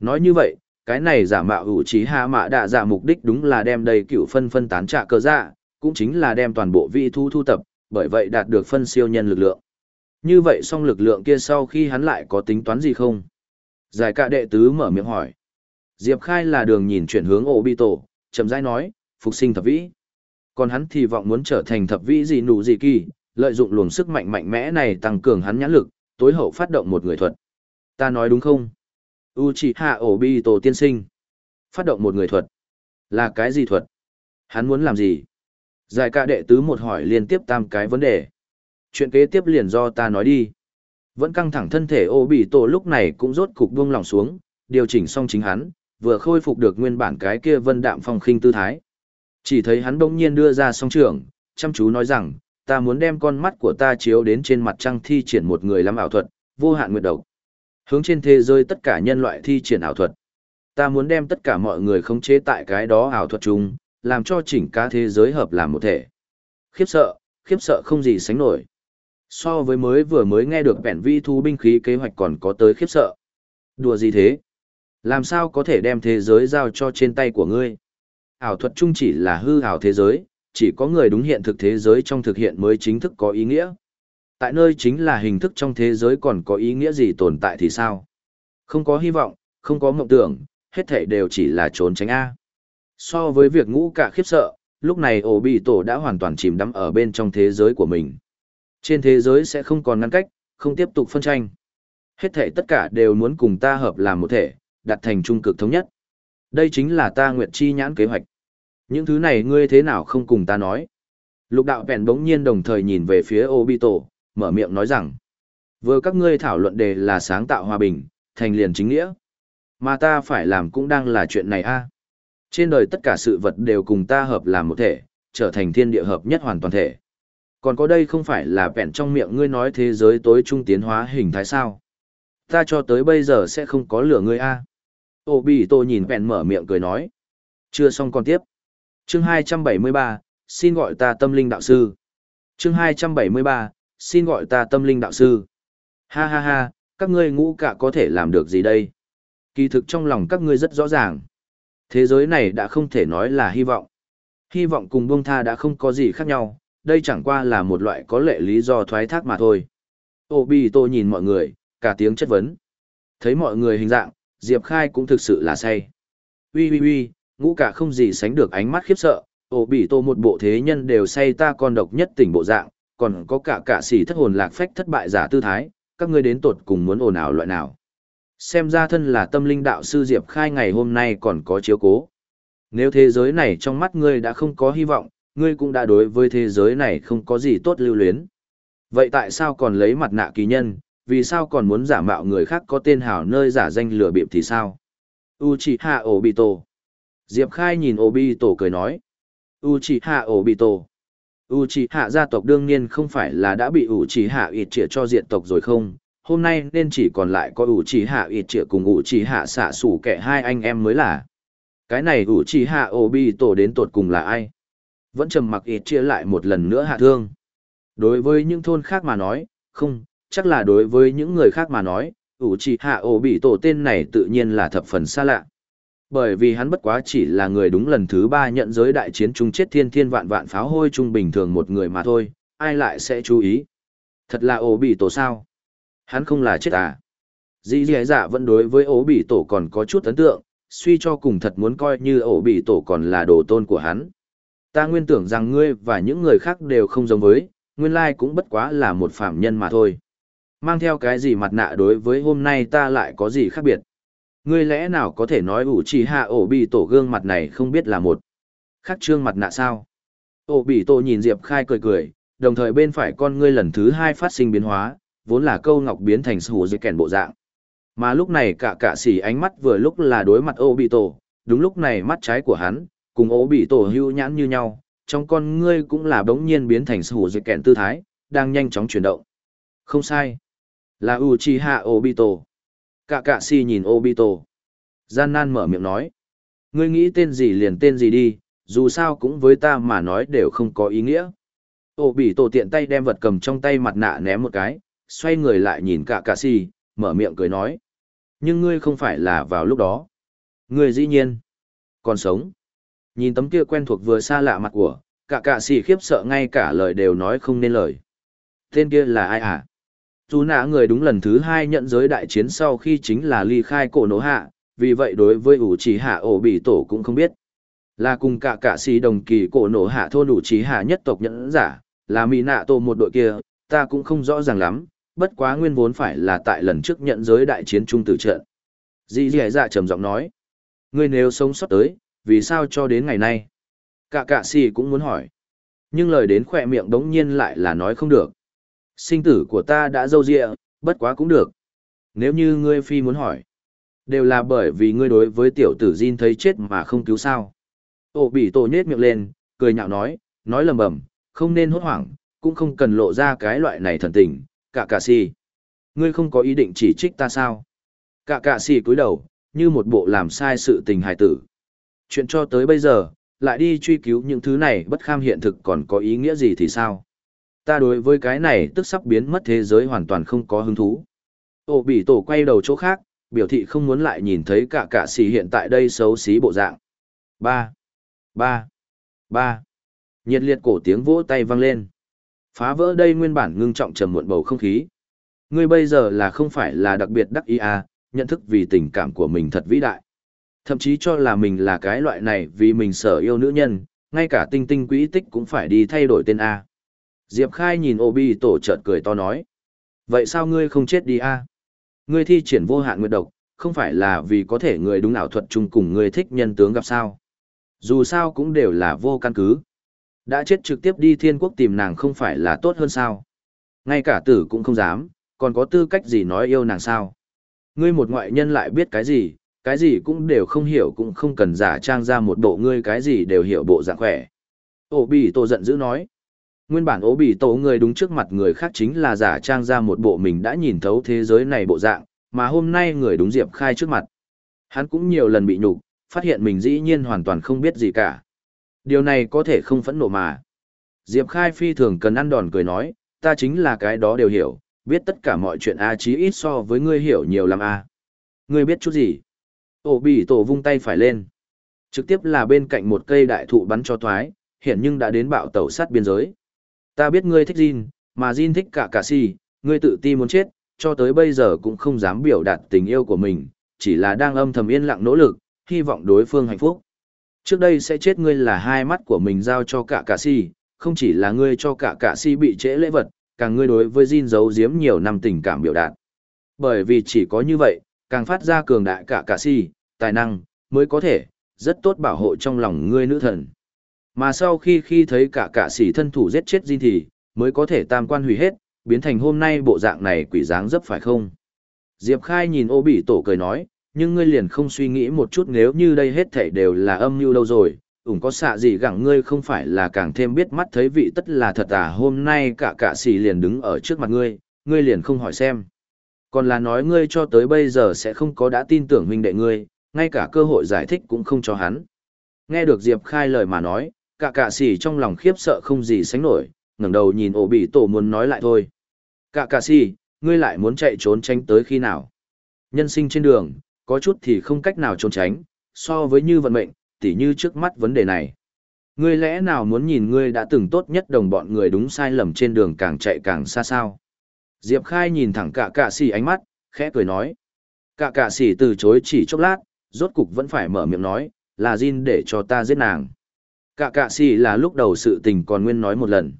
Nói như vậy, cái này giả mạo hữu trí hạ mạ đạ giả mục đích đúng là đem đầy cựu phân phân tán trạ cơ dạ, cũng chính là đem toàn bộ vi thu thu tập, bởi vậy đạt được phân siêu nhân lực lượng. Như vậy song lực lượng kia sau khi hắn lại có tính toán gì không? Giải cả đệ tứ mở miệng hỏi. Diệp Khai là đường nhìn chuyển hướng ổ bi tổ, chậm rãi nói, phục sinh thập vĩ. Còn hắn thì vọng muốn trở thành thập vĩ gì nụ gì kỳ, lợi dụng luồng sức mạnh mạnh mẽ này tăng cường hắn nhãn lực, tối hậu phát động một người thuật. Ta nói đúng không? Uchiha Obito tiên sinh phát động một người thuật là cái gì thuật hắn muốn làm gì giải ca đệ tứ một hỏi liên tiếp tam cái vấn đề chuyện kế tiếp liền do ta nói đi vẫn căng thẳng thân thể Obito lúc này cũng rốt cục buông lòng xuống điều chỉnh xong chính hắn vừa khôi phục được nguyên bản cái kia vân đạm phong khinh tư thái chỉ thấy hắn bỗng nhiên đưa ra song trưởng chăm chú nói rằng ta muốn đem con mắt của ta chiếu đến trên mặt trăng thi triển một người làm ảo thuật vô hạn nguyệt độc Hướng trên thế giới tất cả nhân loại thi triển ảo thuật. Ta muốn đem tất cả mọi người khống chế tại cái đó ảo thuật chung, làm cho chỉnh cả thế giới hợp làm một thể. Khiếp sợ, khiếp sợ không gì sánh nổi. So với mới vừa mới nghe được bẻn vi thu binh khí kế hoạch còn có tới khiếp sợ. Đùa gì thế? Làm sao có thể đem thế giới giao cho trên tay của ngươi? Ảo thuật chung chỉ là hư ảo thế giới, chỉ có người đúng hiện thực thế giới trong thực hiện mới chính thức có ý nghĩa tại nơi chính là hình thức trong thế giới còn có ý nghĩa gì tồn tại thì sao? Không có hy vọng, không có mộng tưởng, hết thảy đều chỉ là trốn tránh A. So với việc ngũ cả khiếp sợ, lúc này ổ bị tổ đã hoàn toàn chìm đắm ở bên trong thế giới của mình. Trên thế giới sẽ không còn ngăn cách, không tiếp tục phân tranh. Hết thảy tất cả đều muốn cùng ta hợp làm một thể, đặt thành trung cực thống nhất. Đây chính là ta nguyệt chi nhãn kế hoạch. Những thứ này ngươi thế nào không cùng ta nói? Lục đạo bèn bỗng nhiên đồng thời nhìn về phía Obito, mở miệng nói rằng, vừa các ngươi thảo luận đề là sáng tạo hòa bình, thành liền chính nghĩa. Mà ta phải làm cũng đang là chuyện này a. Trên đời tất cả sự vật đều cùng ta hợp làm một thể, trở thành thiên địa hợp nhất hoàn toàn thể. Còn có đây không phải là vẹn trong miệng ngươi nói thế giới tối trung tiến hóa hình thái sao. Ta cho tới bây giờ sẽ không có lửa ngươi a. Ô bì tô nhìn vẹn mở miệng cười nói. Chưa xong còn tiếp. Chương 273, xin gọi ta tâm linh đạo sư. Chương 273, xin gọi ta tâm linh đạo sư. Ha ha ha, các ngươi ngũ cả có thể làm được gì đây? Kỳ thực trong lòng các ngươi rất rõ ràng. Thế giới này đã không thể nói là hy vọng. Hy vọng cùng buông tha đã không có gì khác nhau, đây chẳng qua là một loại có lệ lý do thoái thác mà thôi. Ô Bi Tô nhìn mọi người, cả tiếng chất vấn. Thấy mọi người hình dạng, Diệp Khai cũng thực sự là say. Ui ui ui, ngũ cả không gì sánh được ánh mắt khiếp sợ, Ô bị Tô một bộ thế nhân đều say ta con độc nhất tỉnh bộ dạng, còn có cả cả xỉ thất hồn lạc phách thất bại giả tư thái, các ngươi đến tột cùng muốn ồn ào loại nào. Xem ra thân là tâm linh đạo sư Diệp Khai ngày hôm nay còn có chiếu cố. Nếu thế giới này trong mắt ngươi đã không có hy vọng, ngươi cũng đã đối với thế giới này không có gì tốt lưu luyến. Vậy tại sao còn lấy mặt nạ kỳ nhân, vì sao còn muốn giả mạo người khác có tên hảo nơi giả danh lừa bịp thì sao? Uchiha Obito. Diệp Khai nhìn Obito cười nói. Uchiha Obito. Uchiha gia tộc đương nhiên không phải là đã bị Uchiha ịt trịa cho diện tộc rồi không? Hôm nay nên chỉ còn lại có Uchiha ịt trịa cùng Uchiha xạ sủ kẻ hai anh em mới là. Cái này Uchiha Obito đến tột cùng là ai? Vẫn trầm mặc ịt chia lại một lần nữa hạ thương. Đối với những thôn khác mà nói, không, chắc là đối với những người khác mà nói, ủ trì hạ ổ bị tổ tên này tự nhiên là thập phần xa lạ. Bởi vì hắn bất quá chỉ là người đúng lần thứ ba nhận giới đại chiến chung chết thiên thiên vạn vạn pháo hôi trung bình thường một người mà thôi, ai lại sẽ chú ý. Thật là ổ bị tổ sao? Hắn không là chết à? Dĩ dẻ dạ vẫn đối với ổ bị tổ còn có chút ấn tượng, suy cho cùng thật muốn coi như ổ bị tổ còn là đồ tôn của hắn. Ta nguyên tưởng rằng ngươi và những người khác đều không giống với, nguyên lai cũng bất quá là một phạm nhân mà thôi. Mang theo cái gì mặt nạ đối với hôm nay ta lại có gì khác biệt. Ngươi lẽ nào có thể nói ủ trì hạ ổ bị tổ gương mặt này không biết là một khắc trương mặt nạ sao? Ổ bị tổ nhìn Diệp Khai cười cười, đồng thời bên phải con ngươi lần thứ hai phát sinh biến hóa, vốn là câu ngọc biến thành sủ dưới kèn bộ dạng. Mà lúc này cả cả sỉ ánh mắt vừa lúc là đối mặt ổ bị tổ, đúng lúc này mắt trái của hắn, cùng ổ bị tổ hưu nhãn như nhau, trong con ngươi cũng là bỗng nhiên biến thành sủ dưới kẹn tư thái, đang nhanh chóng chuyển động. Không sai. Là Uchiha Obito. Cả cả si nhìn Obito. Gian nan mở miệng nói. Ngươi nghĩ tên gì liền tên gì đi, dù sao cũng với ta mà nói đều không có ý nghĩa. Obito tiện tay đem vật cầm trong tay mặt nạ ném một cái, xoay người lại nhìn cả cả si, mở miệng cười nói. Nhưng ngươi không phải là vào lúc đó. Ngươi dĩ nhiên. Còn sống. Nhìn tấm kia quen thuộc vừa xa lạ mặt của, cả cả si khiếp sợ ngay cả lời đều nói không nên lời. Tên kia là ai à? Dù nạ người đúng lần thứ hai nhận giới đại chiến sau khi chính là ly khai cổ nổ hạ, vì vậy đối với ủ trí hạ ổ bị tổ cũng không biết. Là cùng cả cả xì đồng kỳ cổ nổ hạ thôn ủ trí hạ nhất tộc nhẫn giả, là mỹ nạ tổ một đội kia, ta cũng không rõ ràng lắm, bất quá nguyên vốn phải là tại lần trước nhận giới đại chiến trung tử trận. Dì dì dạ trầm giọng nói, ngươi nếu sống sót tới, vì sao cho đến ngày nay? Cả cạ xì cũng muốn hỏi. Nhưng lời đến khỏe miệng đống nhiên lại là nói không được. Sinh tử của ta đã dâu dịa, bất quá cũng được. Nếu như ngươi phi muốn hỏi, đều là bởi vì ngươi đối với tiểu tử Jin thấy chết mà không cứu sao. Ô bị tổ nhết miệng lên, cười nhạo nói, nói lầm bầm, không nên hốt hoảng, cũng không cần lộ ra cái loại này thần tình, cả cả si. Ngươi không có ý định chỉ trích ta sao? Cả cả si cúi đầu, như một bộ làm sai sự tình hài tử. Chuyện cho tới bây giờ, lại đi truy cứu những thứ này bất kham hiện thực còn có ý nghĩa gì thì sao? Ta đối với cái này tức sắp biến mất thế giới hoàn toàn không có hứng thú. Ô bị tổ quay đầu chỗ khác, biểu thị không muốn lại nhìn thấy cả cả xì hiện tại đây xấu xí bộ dạng. Ba, ba, ba. Nhiệt liệt cổ tiếng vỗ tay vang lên. Phá vỡ đây nguyên bản ngưng trọng trầm muộn bầu không khí. Ngươi bây giờ là không phải là đặc biệt đắc ý à, nhận thức vì tình cảm của mình thật vĩ đại. Thậm chí cho là mình là cái loại này vì mình sở yêu nữ nhân, ngay cả tinh tinh quỹ tích cũng phải đi thay đổi tên A. Diệp Khai nhìn Obi tổ chợt cười to nói. Vậy sao ngươi không chết đi A? Ngươi thi triển vô hạn nguyệt độc, không phải là vì có thể người đúng ảo thuật chung cùng ngươi thích nhân tướng gặp sao. Dù sao cũng đều là vô căn cứ. Đã chết trực tiếp đi thiên quốc tìm nàng không phải là tốt hơn sao. Ngay cả tử cũng không dám, còn có tư cách gì nói yêu nàng sao. Ngươi một ngoại nhân lại biết cái gì, cái gì cũng đều không hiểu cũng không cần giả trang ra một bộ ngươi cái gì đều hiểu bộ dạng khỏe. Ổ bì tổ giận dữ nói. Nguyên bản ố bị tổ người đúng trước mặt người khác chính là giả trang ra một bộ mình đã nhìn thấu thế giới này bộ dạng, mà hôm nay người đúng Diệp Khai trước mặt. Hắn cũng nhiều lần bị nhục, phát hiện mình dĩ nhiên hoàn toàn không biết gì cả. Điều này có thể không phẫn nộ mà. Diệp Khai phi thường cần ăn đòn cười nói, ta chính là cái đó đều hiểu, biết tất cả mọi chuyện A chí ít so với ngươi hiểu nhiều lắm A. Ngươi biết chút gì? Ổ bị tổ vung tay phải lên. Trực tiếp là bên cạnh một cây đại thụ bắn cho thoái, hiện nhưng đã đến bạo tẩu sát biên giới. Ta biết ngươi thích Jin, mà Jin thích cả cả si, ngươi tự ti muốn chết, cho tới bây giờ cũng không dám biểu đạt tình yêu của mình, chỉ là đang âm thầm yên lặng nỗ lực, hy vọng đối phương hạnh phúc. Trước đây sẽ chết ngươi là hai mắt của mình giao cho cả cả si, không chỉ là ngươi cho cả cả si bị trễ lễ vật, càng ngươi đối với Jin giấu giếm nhiều năm tình cảm biểu đạt. Bởi vì chỉ có như vậy, càng phát ra cường đại cả cả si, tài năng, mới có thể, rất tốt bảo hộ trong lòng ngươi nữ thần. Mà sau khi khi thấy cả cả sĩ thân thủ giết chết Jin thì, mới có thể tam quan hủy hết, biến thành hôm nay bộ dạng này quỷ dáng dấp phải không? Diệp Khai nhìn ô bị tổ cười nói, nhưng ngươi liền không suy nghĩ một chút nếu như đây hết thảy đều là âm mưu đâu rồi, ủng có xạ gì gẳng ngươi không phải là càng thêm biết mắt thấy vị tất là thật à hôm nay cả cả sĩ liền đứng ở trước mặt ngươi, ngươi liền không hỏi xem. Còn là nói ngươi cho tới bây giờ sẽ không có đã tin tưởng huynh đệ ngươi, ngay cả cơ hội giải thích cũng không cho hắn. Nghe được Diệp Khai lời mà nói, cả cả xỉ trong lòng khiếp sợ không gì sánh nổi, ngẩng đầu nhìn ổ bị tổ muốn nói lại thôi. Cả cả xỉ, ngươi lại muốn chạy trốn tránh tới khi nào? Nhân sinh trên đường, có chút thì không cách nào trốn tránh, so với như vận mệnh, tỉ như trước mắt vấn đề này. Ngươi lẽ nào muốn nhìn ngươi đã từng tốt nhất đồng bọn người đúng sai lầm trên đường càng chạy càng xa sao? Diệp Khai nhìn thẳng cả cả xỉ ánh mắt, khẽ cười nói. Cả cả xỉ từ chối chỉ chốc lát, rốt cục vẫn phải mở miệng nói, là Jin để cho ta giết nàng. Cả cạ xì là lúc đầu sự tình còn nguyên nói một lần.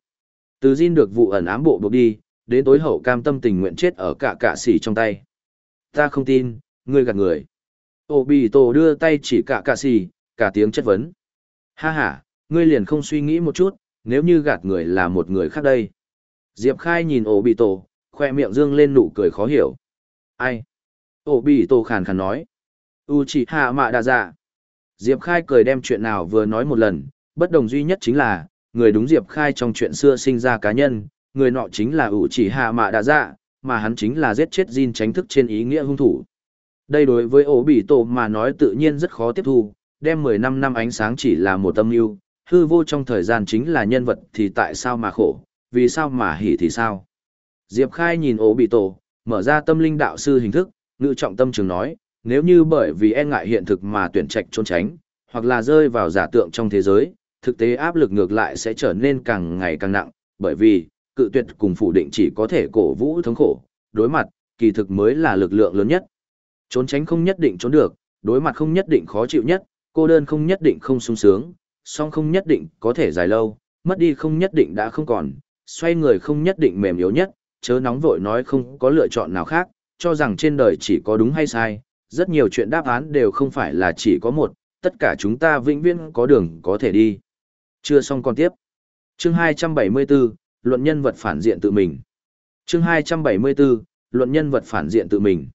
Từ Jin được vụ ẩn ám bộ buộc đi, đến tối hậu cam tâm tình nguyện chết ở cả cạ xì trong tay. Ta không tin, ngươi gạt người. Ô tổ đưa tay chỉ cả cạ xì, cả tiếng chất vấn. Ha ha, ngươi liền không suy nghĩ một chút, nếu như gạt người là một người khác đây. Diệp Khai nhìn Obito, bị tổ, khoe miệng dương lên nụ cười khó hiểu. Ai? Obito bị tổ khàn khàn nói. U chỉ hạ mạ đa dạ. Diệp Khai cười đem chuyện nào vừa nói một lần, bất đồng duy nhất chính là, người đúng Diệp Khai trong chuyện xưa sinh ra cá nhân, người nọ chính là ủ chỉ hạ mạ đà dạ, mà hắn chính là giết chết Jin tránh thức trên ý nghĩa hung thủ. Đây đối với ổ bị tổ mà nói tự nhiên rất khó tiếp thu, đem 15 năm ánh sáng chỉ là một tâm yêu, hư vô trong thời gian chính là nhân vật thì tại sao mà khổ, vì sao mà hỉ thì sao. Diệp Khai nhìn ổ bị tổ, mở ra tâm linh đạo sư hình thức, ngự trọng tâm trường nói, nếu như bởi vì e ngại hiện thực mà tuyển trạch trốn tránh, hoặc là rơi vào giả tượng trong thế giới, thực tế áp lực ngược lại sẽ trở nên càng ngày càng nặng, bởi vì, cự tuyệt cùng phủ định chỉ có thể cổ vũ thống khổ, đối mặt, kỳ thực mới là lực lượng lớn nhất. Trốn tránh không nhất định trốn được, đối mặt không nhất định khó chịu nhất, cô đơn không nhất định không sung sướng, song không nhất định có thể dài lâu, mất đi không nhất định đã không còn, xoay người không nhất định mềm yếu nhất, chớ nóng vội nói không có lựa chọn nào khác, cho rằng trên đời chỉ có đúng hay sai, rất nhiều chuyện đáp án đều không phải là chỉ có một, tất cả chúng ta vĩnh viễn có đường có thể đi. Chưa xong còn tiếp. Chương 274, luận nhân vật phản diện tự mình. Chương 274, luận nhân vật phản diện tự mình.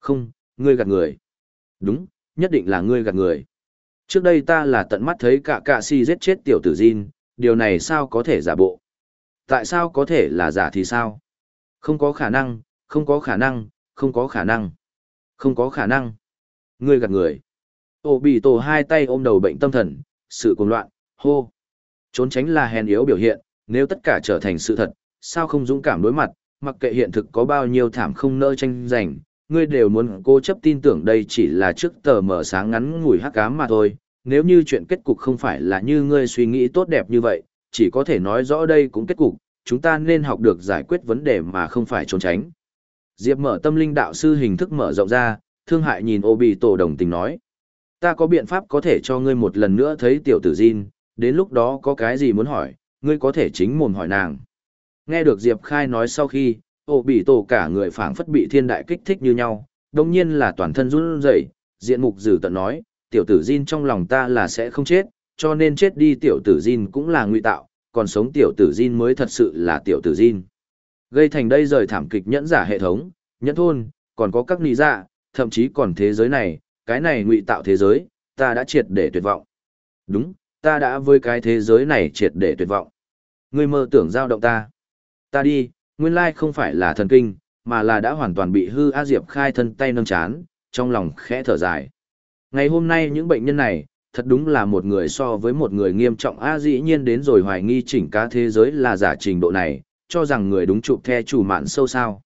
Không, ngươi gạt người. Đúng, nhất định là ngươi gạt người. Trước đây ta là tận mắt thấy cả cạ si giết chết tiểu tử Jin, điều này sao có thể giả bộ? Tại sao có thể là giả thì sao? Không có khả năng, không có khả năng, không có khả năng. Không có khả năng. Ngươi gạt người. Ô bị tổ hai tay ôm đầu bệnh tâm thần, sự cuồng loạn, hô. Trốn tránh là hèn yếu biểu hiện, nếu tất cả trở thành sự thật, sao không dũng cảm đối mặt, mặc kệ hiện thực có bao nhiêu thảm không nỡ tranh giành, ngươi đều muốn cố chấp tin tưởng đây chỉ là trước tờ mở sáng ngắn ngủi hắc ám mà thôi. Nếu như chuyện kết cục không phải là như ngươi suy nghĩ tốt đẹp như vậy, chỉ có thể nói rõ đây cũng kết cục, chúng ta nên học được giải quyết vấn đề mà không phải trốn tránh. Diệp mở tâm linh đạo sư hình thức mở rộng ra, thương hại nhìn ô bị tổ đồng tình nói. Ta có biện pháp có thể cho ngươi một lần nữa thấy tiểu tử Jin, đến lúc đó có cái gì muốn hỏi, ngươi có thể chính mồm hỏi nàng. Nghe được Diệp Khai nói sau khi, ô bị tổ cả người phảng phất bị thiên đại kích thích như nhau, đồng nhiên là toàn thân run rẩy, diện mục dử tận nói, tiểu tử Jin trong lòng ta là sẽ không chết, cho nên chết đi tiểu tử Jin cũng là ngụy tạo, còn sống tiểu tử Jin mới thật sự là tiểu tử Jin. Gây thành đây rời thảm kịch nhẫn giả hệ thống, nhẫn thôn, còn có các nị dạ, thậm chí còn thế giới này, cái này ngụy tạo thế giới, ta đã triệt để tuyệt vọng. Đúng, ta đã với cái thế giới này triệt để tuyệt vọng. Ngươi mơ tưởng giao động ta. Ta đi, nguyên lai không phải là thần kinh, mà là đã hoàn toàn bị hư A Diệp khai thân tay nâng chán, trong lòng khẽ thở dài. Ngày hôm nay những bệnh nhân này, thật đúng là một người so với một người nghiêm trọng a dĩ nhiên đến rồi hoài nghi chỉnh cá thế giới là giả trình độ này, cho rằng người đúng chụp the chủ mạn sâu sao.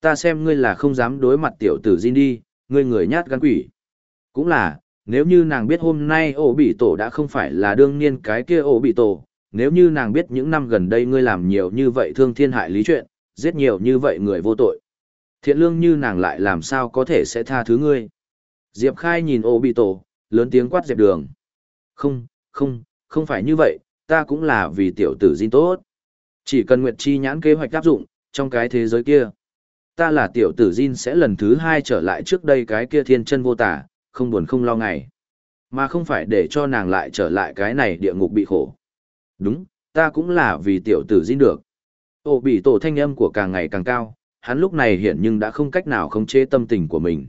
Ta xem ngươi là không dám đối mặt tiểu tử Jin đi, ngươi người nhát gan quỷ. Cũng là, nếu như nàng biết hôm nay ổ bị tổ đã không phải là đương niên cái kia ổ bị tổ, nếu như nàng biết những năm gần đây ngươi làm nhiều như vậy thương thiên hại lý chuyện, giết nhiều như vậy người vô tội. Thiện lương như nàng lại làm sao có thể sẽ tha thứ ngươi. Diệp Khai nhìn ổ bị tổ, lớn tiếng quát dẹp đường. Không, không, không phải như vậy, ta cũng là vì tiểu tử Jin tốt. Chỉ cần Nguyệt Chi nhãn kế hoạch áp dụng, trong cái thế giới kia. Ta là tiểu tử Jin sẽ lần thứ hai trở lại trước đây cái kia thiên chân vô tả, không buồn không lo ngày. Mà không phải để cho nàng lại trở lại cái này địa ngục bị khổ. Đúng, ta cũng là vì tiểu tử dinh được. Ô bị tổ thanh âm của càng ngày càng cao, hắn lúc này hiện nhưng đã không cách nào khống chế tâm tình của mình.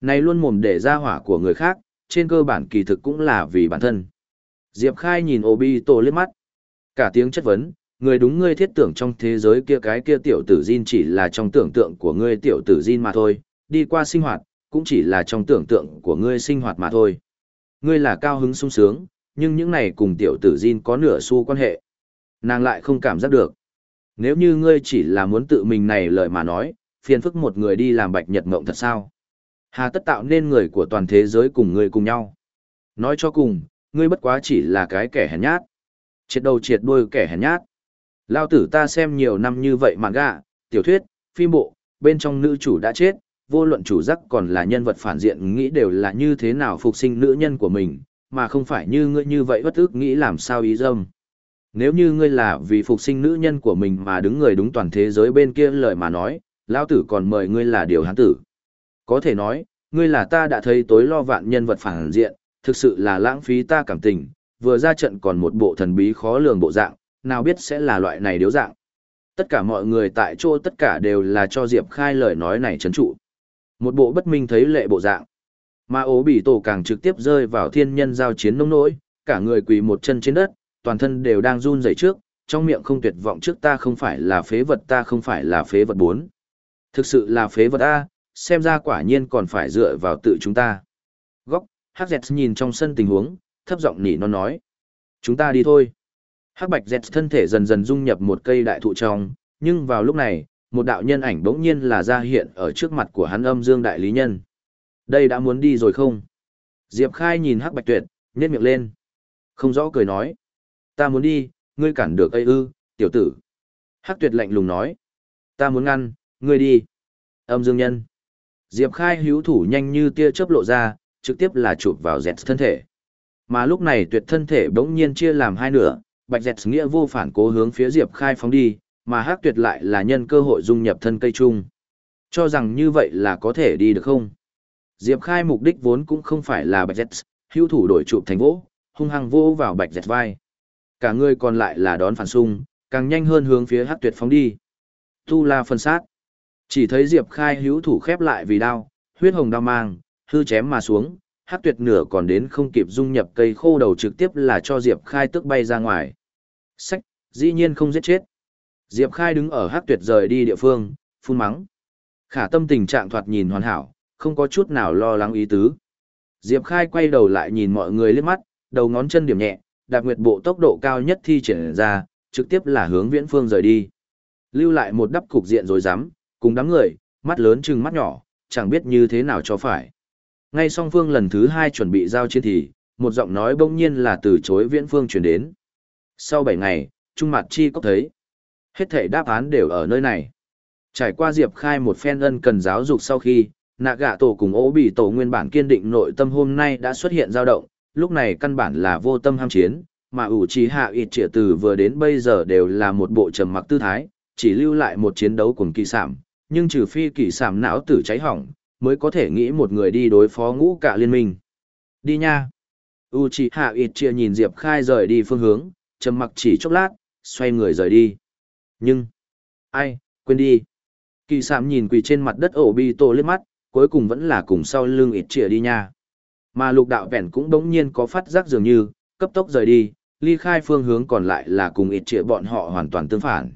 Này luôn mồm để ra hỏa của người khác, trên cơ bản kỳ thực cũng là vì bản thân. Diệp Khai nhìn Obito liếc mắt. Cả tiếng chất vấn, người đúng ngươi thiết tưởng trong thế giới kia cái kia tiểu tử Jin chỉ là trong tưởng tượng của ngươi tiểu tử Jin mà thôi, đi qua sinh hoạt, cũng chỉ là trong tưởng tượng của ngươi sinh hoạt mà thôi. Ngươi là cao hứng sung sướng, nhưng những này cùng tiểu tử Jin có nửa xu quan hệ. Nàng lại không cảm giác được. Nếu như ngươi chỉ là muốn tự mình này lời mà nói, phiền phức một người đi làm bạch nhật mộng thật sao? Hà tất tạo nên người của toàn thế giới cùng ngươi cùng nhau. Nói cho cùng, ngươi bất quá chỉ là cái kẻ hèn nhát. Triệt đầu triệt đuôi kẻ hèn nhát. Lao tử ta xem nhiều năm như vậy mà gạ, tiểu thuyết, phim bộ, bên trong nữ chủ đã chết, vô luận chủ giác còn là nhân vật phản diện nghĩ đều là như thế nào phục sinh nữ nhân của mình, mà không phải như ngươi như vậy bất ức nghĩ làm sao ý dâm. Nếu như ngươi là vì phục sinh nữ nhân của mình mà đứng người đúng toàn thế giới bên kia lời mà nói, Lão tử còn mời ngươi là điều hán tử. Có thể nói, ngươi là ta đã thấy tối lo vạn nhân vật phản diện, thực sự là lãng phí ta cảm tình, vừa ra trận còn một bộ thần bí khó lường bộ dạng, nào biết sẽ là loại này điếu dạng. Tất cả mọi người tại chỗ tất cả đều là cho Diệp Khai lời nói này chấn trụ. Một bộ bất minh thấy lệ bộ dạng. Mà ố bị tổ càng trực tiếp rơi vào thiên nhân giao chiến nông nỗi, cả người quỳ một chân trên đất, toàn thân đều đang run rẩy trước, trong miệng không tuyệt vọng trước ta không phải là phế vật ta không phải là phế vật bốn. Thực sự là phế vật A, xem ra quả nhiên còn phải dựa vào tự chúng ta. Góc, Hắc Dẹt nhìn trong sân tình huống, thấp giọng nỉ non nói. Chúng ta đi thôi. Hắc Bạch Dẹt thân thể dần dần dung nhập một cây đại thụ trong, nhưng vào lúc này, một đạo nhân ảnh bỗng nhiên là ra hiện ở trước mặt của hắn âm dương đại lý nhân. Đây đã muốn đi rồi không? Diệp Khai nhìn Hắc Bạch Tuyệt, nhếch miệng lên. Không rõ cười nói. Ta muốn đi, ngươi cản được ây ư, tiểu tử. Hắc Tuyệt lạnh lùng nói. Ta muốn ngăn, ngươi đi. Âm dương nhân. Diệp Khai hữu thủ nhanh như tia chớp lộ ra, trực tiếp là chụp vào dẹt thân thể. Mà lúc này tuyệt thân thể bỗng nhiên chia làm hai nửa, bạch dẹt nghĩa vô phản cố hướng phía Diệp Khai phóng đi, mà hắc tuyệt lại là nhân cơ hội dung nhập thân cây chung. Cho rằng như vậy là có thể đi được không? Diệp Khai mục đích vốn cũng không phải là bạch Jet, hữu thủ đổi chụp thành vỗ, hung hăng vỗ vào bạch Jet vai. Cả người còn lại là đón phản xung, càng nhanh hơn hướng phía hắc tuyệt phóng đi. Tu la phân sát. Chỉ thấy Diệp Khai hữu thủ khép lại vì đao, huyết hồng đao mang, hư chém mà xuống, hát tuyệt nửa còn đến không kịp dung nhập cây khô đầu trực tiếp là cho Diệp Khai tức bay ra ngoài. Sách, dĩ nhiên không giết chết. Diệp Khai đứng ở hát tuyệt rời đi địa phương, phun mắng. Khả tâm tình trạng thoạt nhìn hoàn hảo, không có chút nào lo lắng ý tứ. Diệp Khai quay đầu lại nhìn mọi người liếc mắt, đầu ngón chân điểm nhẹ, đạp nguyệt bộ tốc độ cao nhất thi triển ra, trực tiếp là hướng viễn phương rời đi. Lưu lại một đắp cục diện rồi dám, cùng đám người, mắt lớn chừng mắt nhỏ, chẳng biết như thế nào cho phải. Ngay song phương lần thứ hai chuẩn bị giao chiến thì, một giọng nói bỗng nhiên là từ chối viễn phương chuyển đến. Sau 7 ngày, Trung Mạt Chi có thấy. Hết thể đáp án đều ở nơi này. Trải qua Diệp Khai một phen ân cần giáo dục sau khi, nạ gạ tổ cùng ố bị tổ nguyên bản kiên định nội tâm hôm nay đã xuất hiện dao động, lúc này căn bản là vô tâm ham chiến, mà ủ trí hạ ít trịa từ vừa đến bây giờ đều là một bộ trầm mặc tư thái, chỉ lưu lại một chiến đấu cùng kỳ sảm, nhưng trừ phi kỳ sảm não tử cháy hỏng, mới có thể nghĩ một người đi đối phó ngũ cả liên minh. Đi nha. Uchiha Itchia nhìn Diệp Khai rời đi phương hướng, trầm mặc chỉ chốc lát, xoay người rời đi. Nhưng, ai, quên đi. Kỳ sạm nhìn quỳ trên mặt đất ổ bi tổ lên mắt, cuối cùng vẫn là cùng sau lưng Itchia đi nha. Mà lục đạo vẹn cũng đống nhiên có phát giác dường như, cấp tốc rời đi, ly khai phương hướng còn lại là cùng Itchia bọn họ hoàn toàn tương phản.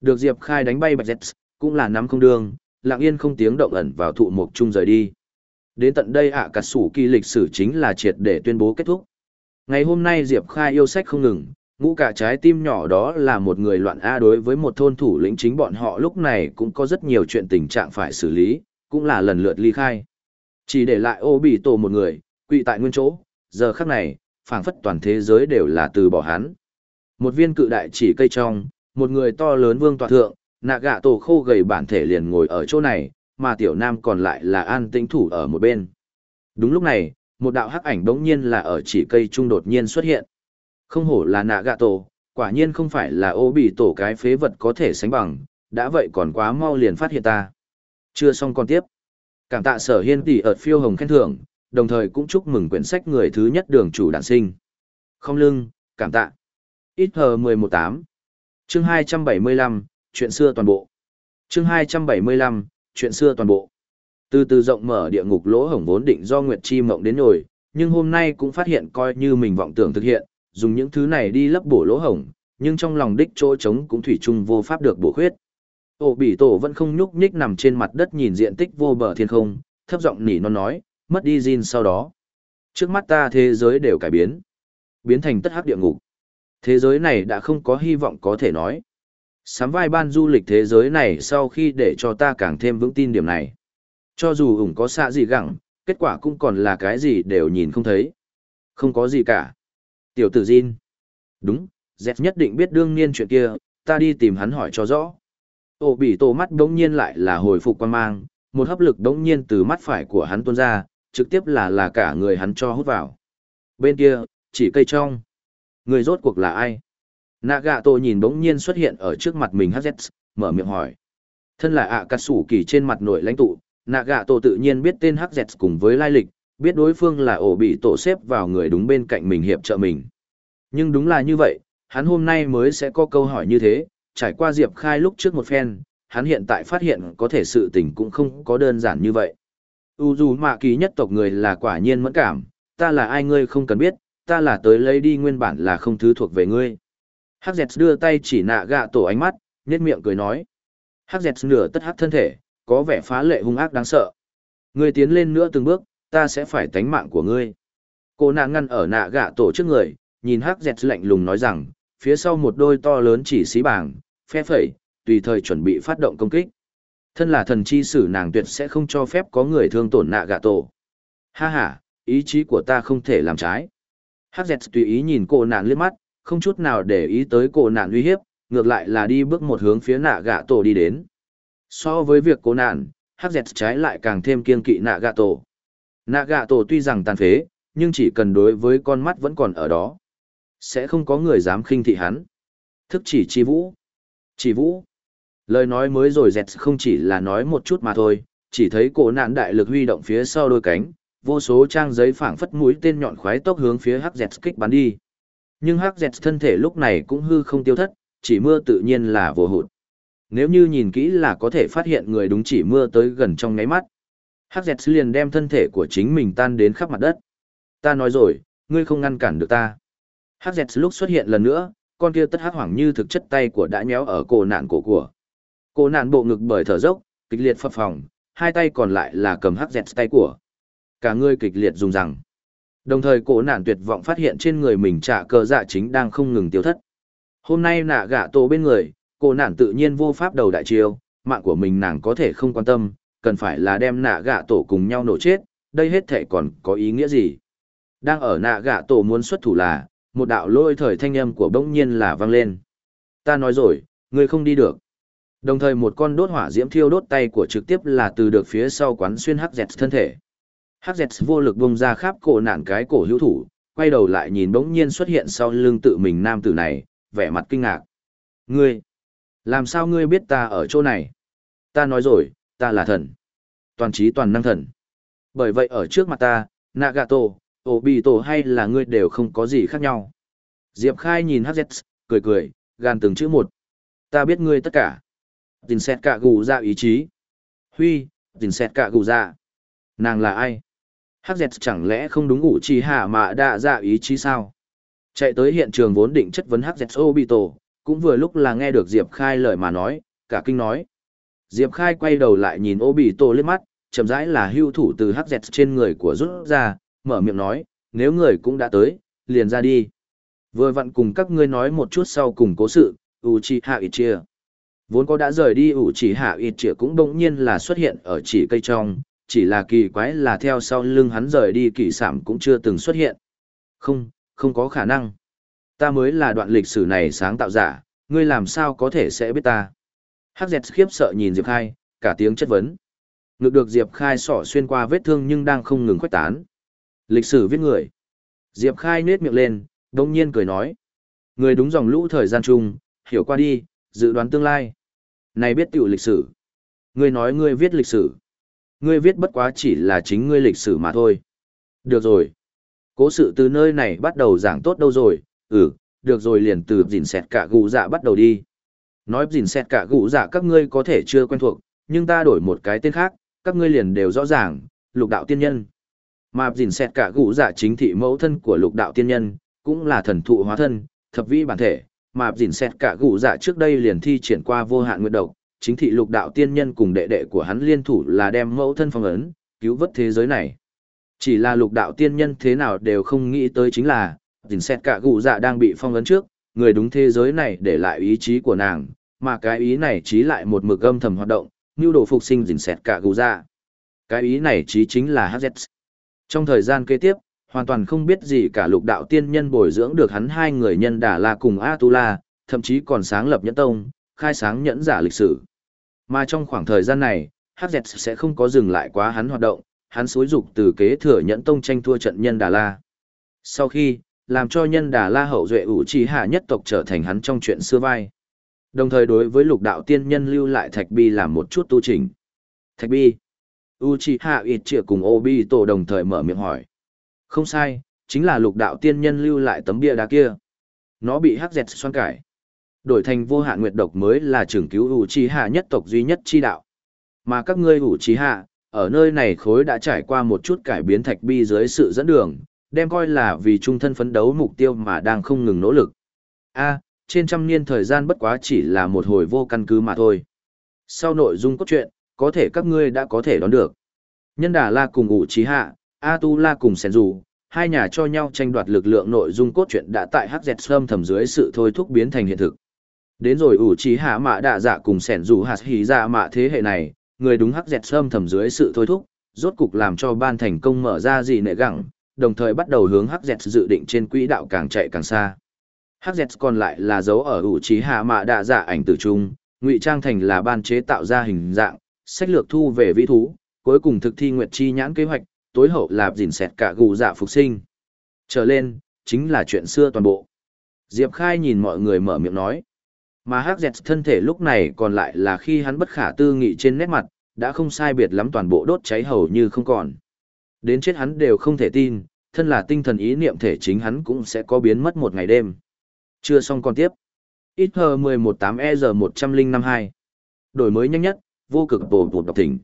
Được Diệp Khai đánh bay Bạch Dets, cũng là nắm không đương, lặng yên không tiếng động ẩn vào thụ mục chung rời đi. Đến tận đây ạ cả sủ kỳ lịch sử chính là triệt để tuyên bố kết thúc. Ngày hôm nay Diệp Khai yêu sách không ngừng, ngũ cả trái tim nhỏ đó là một người loạn A đối với một thôn thủ lĩnh chính bọn họ lúc này cũng có rất nhiều chuyện tình trạng phải xử lý, cũng là lần lượt ly khai. Chỉ để lại ô bị tổ một người, quỵ tại nguyên chỗ, giờ khắc này, phảng phất toàn thế giới đều là từ bỏ hắn. Một viên cự đại chỉ cây trong, một người to lớn vương tọa thượng, nạ gạ tổ khô gầy bản thể liền ngồi ở chỗ này, mà tiểu nam còn lại là an tĩnh thủ ở một bên. Đúng lúc này, một đạo hắc ảnh đống nhiên là ở chỉ cây trung đột nhiên xuất hiện. Không hổ là nạ gạ tổ, quả nhiên không phải là ô bị tổ cái phế vật có thể sánh bằng, đã vậy còn quá mau liền phát hiện ta. Chưa xong còn tiếp. Cảm tạ sở hiên tỷ ợt phiêu hồng khen thưởng, đồng thời cũng chúc mừng quyển sách người thứ nhất đường chủ đản sinh. Không lưng, cảm tạ. Ít hờ 118. Chương 275, chuyện xưa toàn bộ. Chương 275, chuyện xưa toàn bộ. Từ từ rộng mở địa ngục lỗ hổng vốn định do Nguyệt Chi mộng đến nổi, nhưng hôm nay cũng phát hiện coi như mình vọng tưởng thực hiện, dùng những thứ này đi lấp bổ lỗ hổng, nhưng trong lòng đích chỗ trống cũng thủy chung vô pháp được bổ khuyết. Ổ bỉ tổ vẫn không nhúc nhích nằm trên mặt đất nhìn diện tích vô bờ thiên không, thấp giọng nỉ non nói, mất đi Jin sau đó. Trước mắt ta thế giới đều cải biến. Biến thành tất hắc địa ngục. Thế giới này đã không có hy vọng có thể nói. Sám vai ban du lịch thế giới này sau khi để cho ta càng thêm vững tin điểm này. Cho dù ủng có xạ gì gẳng, kết quả cũng còn là cái gì đều nhìn không thấy. Không có gì cả. Tiểu tử Jin. Đúng, Z nhất định biết đương nhiên chuyện kia, ta đi tìm hắn hỏi cho rõ. Ô bị tổ mắt đống nhiên lại là hồi phục quan mang, một hấp lực đống nhiên từ mắt phải của hắn tuôn ra, trực tiếp là là cả người hắn cho hút vào. Bên kia, chỉ cây trong. Người rốt cuộc là ai? Nạ gạ tổ nhìn đống nhiên xuất hiện ở trước mặt mình HZ, mở miệng hỏi. Thân là ạ à cà sủ kỳ trên mặt nội lãnh tụ, nạ gạ tổ tự nhiên biết tên HZ cùng với lai lịch, biết đối phương là ổ bị tổ xếp vào người đúng bên cạnh mình hiệp trợ mình. Nhưng đúng là như vậy, hắn hôm nay mới sẽ có câu hỏi như thế, trải qua Diệp Khai lúc trước một phen, hắn hiện tại phát hiện có thể sự tình cũng không có đơn giản như vậy. U dù mạ kỳ nhất tộc người là quả nhiên mẫn cảm, ta là ai ngươi không cần biết, ta là tới lấy đi nguyên bản là không thứ thuộc về ngươi. Hắc Dẹt đưa tay chỉ nạ gạ tổ ánh mắt, nhếch miệng cười nói. Hắc Dẹt nửa tất hắc thân thể, có vẻ phá lệ hung ác đáng sợ. Ngươi tiến lên nữa từng bước, ta sẽ phải tánh mạng của ngươi. Cô nạ ngăn ở nạ gạ tổ trước người, nhìn Hắc Dẹt lạnh lùng nói rằng, phía sau một đôi to lớn chỉ xí bảng, phe phẩy, tùy thời chuẩn bị phát động công kích. Thân là thần chi sử nàng tuyệt sẽ không cho phép có người thương tổn nạ gạ tổ. Ha ha, ý chí của ta không thể làm trái. Hắc Dẹt tùy ý nhìn cô nạn liếc mắt, không chút nào để ý tới cô nạn uy hiếp, ngược lại là đi bước một hướng phía nạ gạ tổ đi đến. So với việc cô nạn, Hắc Dẹt trái lại càng thêm kiên kỵ nạ gạ tổ. Nạ gạ tổ tuy rằng tàn phế, nhưng chỉ cần đối với con mắt vẫn còn ở đó. Sẽ không có người dám khinh thị hắn. Thức chỉ chi vũ. Chỉ vũ. Lời nói mới rồi dẹt không chỉ là nói một chút mà thôi, chỉ thấy cổ nạn đại lực huy động phía sau đôi cánh, vô số trang giấy phảng phất mũi tên nhọn khoái tốc hướng phía hắc dẹt kích bắn đi. Nhưng hắc dẹt thân thể lúc này cũng hư không tiêu thất, chỉ mưa tự nhiên là vô hụt. Nếu như nhìn kỹ là có thể phát hiện người đúng chỉ mưa tới gần trong ngáy mắt. Hắc dẹt liền đem thân thể của chính mình tan đến khắp mặt đất. Ta nói rồi, ngươi không ngăn cản được ta. Hắc dẹt lúc xuất hiện lần nữa, con kia tất hắc hoảng như thực chất tay của đã nhéo ở cổ nạn cổ của. Cổ nạn bộ ngực bởi thở dốc, kịch liệt phập phồng, hai tay còn lại là cầm hắc dẹt tay của. Cả người kịch liệt dùng rằng. Đồng thời cổ nạn tuyệt vọng phát hiện trên người mình trả cờ dạ chính đang không ngừng tiêu thất. Hôm nay nạ gạ tổ bên người, cổ nạn tự nhiên vô pháp đầu đại chiêu, mạng của mình nàng có thể không quan tâm, cần phải là đem nạ gạ tổ cùng nhau nổ chết, đây hết thể còn có ý nghĩa gì. Đang ở nạ gạ tổ muốn xuất thủ là, một đạo lôi thời thanh âm của bỗng nhiên là vang lên. Ta nói rồi, ngươi không đi được. Đồng thời một con đốt hỏa diễm thiêu đốt tay của trực tiếp là từ được phía sau quán xuyên hắc dẹt thân thể. Hắc dẹt vô lực bung ra khắp cổ nạn cái cổ hữu thủ, quay đầu lại nhìn bỗng nhiên xuất hiện sau lưng tự mình nam tử này, vẻ mặt kinh ngạc. Ngươi, làm sao ngươi biết ta ở chỗ này? Ta nói rồi, ta là thần. Toàn trí toàn năng thần. Bởi vậy ở trước mặt ta, Nagato, Obito hay là ngươi đều không có gì khác nhau. Diệp Khai nhìn HZ, cười cười, gan từng chữ một. Ta biết ngươi tất cả. Tình xét cả gù ra ý chí. Huy, tình xét cả gù ra. Nàng là ai? HZ chẳng lẽ không đúng ngủ chi hạ mà đã ra ý chí sao? Chạy tới hiện trường vốn định chất vấn HZ Obito, cũng vừa lúc là nghe được Diệp Khai lời mà nói, cả kinh nói. Diệp Khai quay đầu lại nhìn Obito lên mắt, chậm rãi là hưu thủ từ hắc dẹt trên người của rút ra, mở miệng nói, nếu người cũng đã tới, liền ra đi. Vừa vặn cùng các ngươi nói một chút sau cùng cố sự, Uchiha Itachi. Vốn có đã rời đi Uchiha Itachi cũng đồng nhiên là xuất hiện ở chỉ cây trong, chỉ là kỳ quái là theo sau lưng hắn rời đi kỳ sảm cũng chưa từng xuất hiện. Không, không có khả năng. Ta mới là đoạn lịch sử này sáng tạo giả, ngươi làm sao có thể sẽ biết ta. Hắc dẹt khiếp sợ nhìn Diệp Khai, cả tiếng chất vấn. Ngược được Diệp Khai sỏ xuyên qua vết thương nhưng đang không ngừng khuếch tán. Lịch sử viết người. Diệp Khai nết miệng lên, đông nhiên cười nói. Người đúng dòng lũ thời gian chung, hiểu qua đi, dự đoán tương lai. Này biết tiểu lịch sử. Ngươi nói ngươi viết lịch sử. Ngươi viết bất quá chỉ là chính ngươi lịch sử mà thôi. Được rồi. Cố sự từ nơi này bắt đầu giảng tốt đâu rồi, ừ, được rồi liền từ dìn xẹt cả gù dạ bắt đầu đi. Nói gìn xét cả gũ dạ các ngươi có thể chưa quen thuộc, nhưng ta đổi một cái tên khác, các ngươi liền đều rõ ràng, lục đạo tiên nhân. Mà gìn xét cả gũ dạ chính thị mẫu thân của lục đạo tiên nhân, cũng là thần thụ hóa thân, thập vĩ bản thể, mà dìn xét cả gũ dạ trước đây liền thi triển qua vô hạn nguyện độc, chính thị lục đạo tiên nhân cùng đệ đệ của hắn liên thủ là đem mẫu thân phong ấn, cứu vớt thế giới này. Chỉ là lục đạo tiên nhân thế nào đều không nghĩ tới chính là, dình xét cả gũ dạ đang bị phong ấn trước, người đúng thế giới này để lại ý chí của nàng, mà cái ý này chí lại một mực âm thầm hoạt động, như đồ phục sinh dình xẹt cả gù ra. Cái ý này chí chính là HZ. Trong thời gian kế tiếp, hoàn toàn không biết gì cả lục đạo tiên nhân bồi dưỡng được hắn hai người nhân đà la cùng Atula, thậm chí còn sáng lập nhẫn tông, khai sáng nhẫn giả lịch sử. Mà trong khoảng thời gian này, HZ sẽ không có dừng lại quá hắn hoạt động, hắn xối dục từ kế thừa nhẫn tông tranh thua trận nhân Đà La. Sau khi, làm cho nhân Đà La hậu duệ ủ trì hạ nhất tộc trở thành hắn trong chuyện xưa vai. Đồng thời đối với lục đạo tiên nhân lưu lại Thạch Bi làm một chút tu trình. Thạch Bi. Uchiha Itchia cùng Obito đồng thời mở miệng hỏi. Không sai, chính là lục đạo tiên nhân lưu lại tấm bia đá kia. Nó bị hắc dẹt xoan cải. Đổi thành vô hạn nguyệt độc mới là trưởng cứu Uchiha nhất tộc duy nhất chi đạo. Mà các ngươi Uchiha, ở nơi này khối đã trải qua một chút cải biến thạch bi dưới sự dẫn đường, đem coi là vì trung thân phấn đấu mục tiêu mà đang không ngừng nỗ lực. A, trên trăm niên thời gian bất quá chỉ là một hồi vô căn cứ mà thôi. Sau nội dung cốt truyện, có thể các ngươi đã có thể đoán được. Nhân Đà La cùng ủ trí hạ, A Tu La cùng Sen Dù, hai nhà cho nhau tranh đoạt lực lượng nội dung cốt truyện đã tại hắc dẹt Sâm thầm dưới sự thôi thúc biến thành hiện thực. Đến rồi ủ trí hạ mạ đạ dạ cùng Sen Dù hạt hỉ dạ mạ thế hệ này, người đúng hắc dẹt sâm thầm dưới sự thôi thúc, rốt cục làm cho ban thành công mở ra gì nệ gẳng, đồng thời bắt đầu hướng hắc dẹt dự định trên quỹ đạo càng chạy càng xa. Hắc dẹt còn lại là dấu ở ủ trí hạ mạ đạ dạ ảnh tử trung, ngụy trang thành là ban chế tạo ra hình dạng, sách lược thu về vĩ thú, cuối cùng thực thi nguyệt chi nhãn kế hoạch, tối hậu là dìn xẹt cả gù dạ phục sinh. Trở lên, chính là chuyện xưa toàn bộ. Diệp Khai nhìn mọi người mở miệng nói. Mà hắc dẹt thân thể lúc này còn lại là khi hắn bất khả tư nghị trên nét mặt, đã không sai biệt lắm toàn bộ đốt cháy hầu như không còn. Đến chết hắn đều không thể tin, thân là tinh thần ý niệm thể chính hắn cũng sẽ có biến mất một ngày đêm. Chưa xong còn tiếp. Ít hờ 118E10552. Đổi mới nhanh nhất, vô cực bổ bổ đọc thỉnh.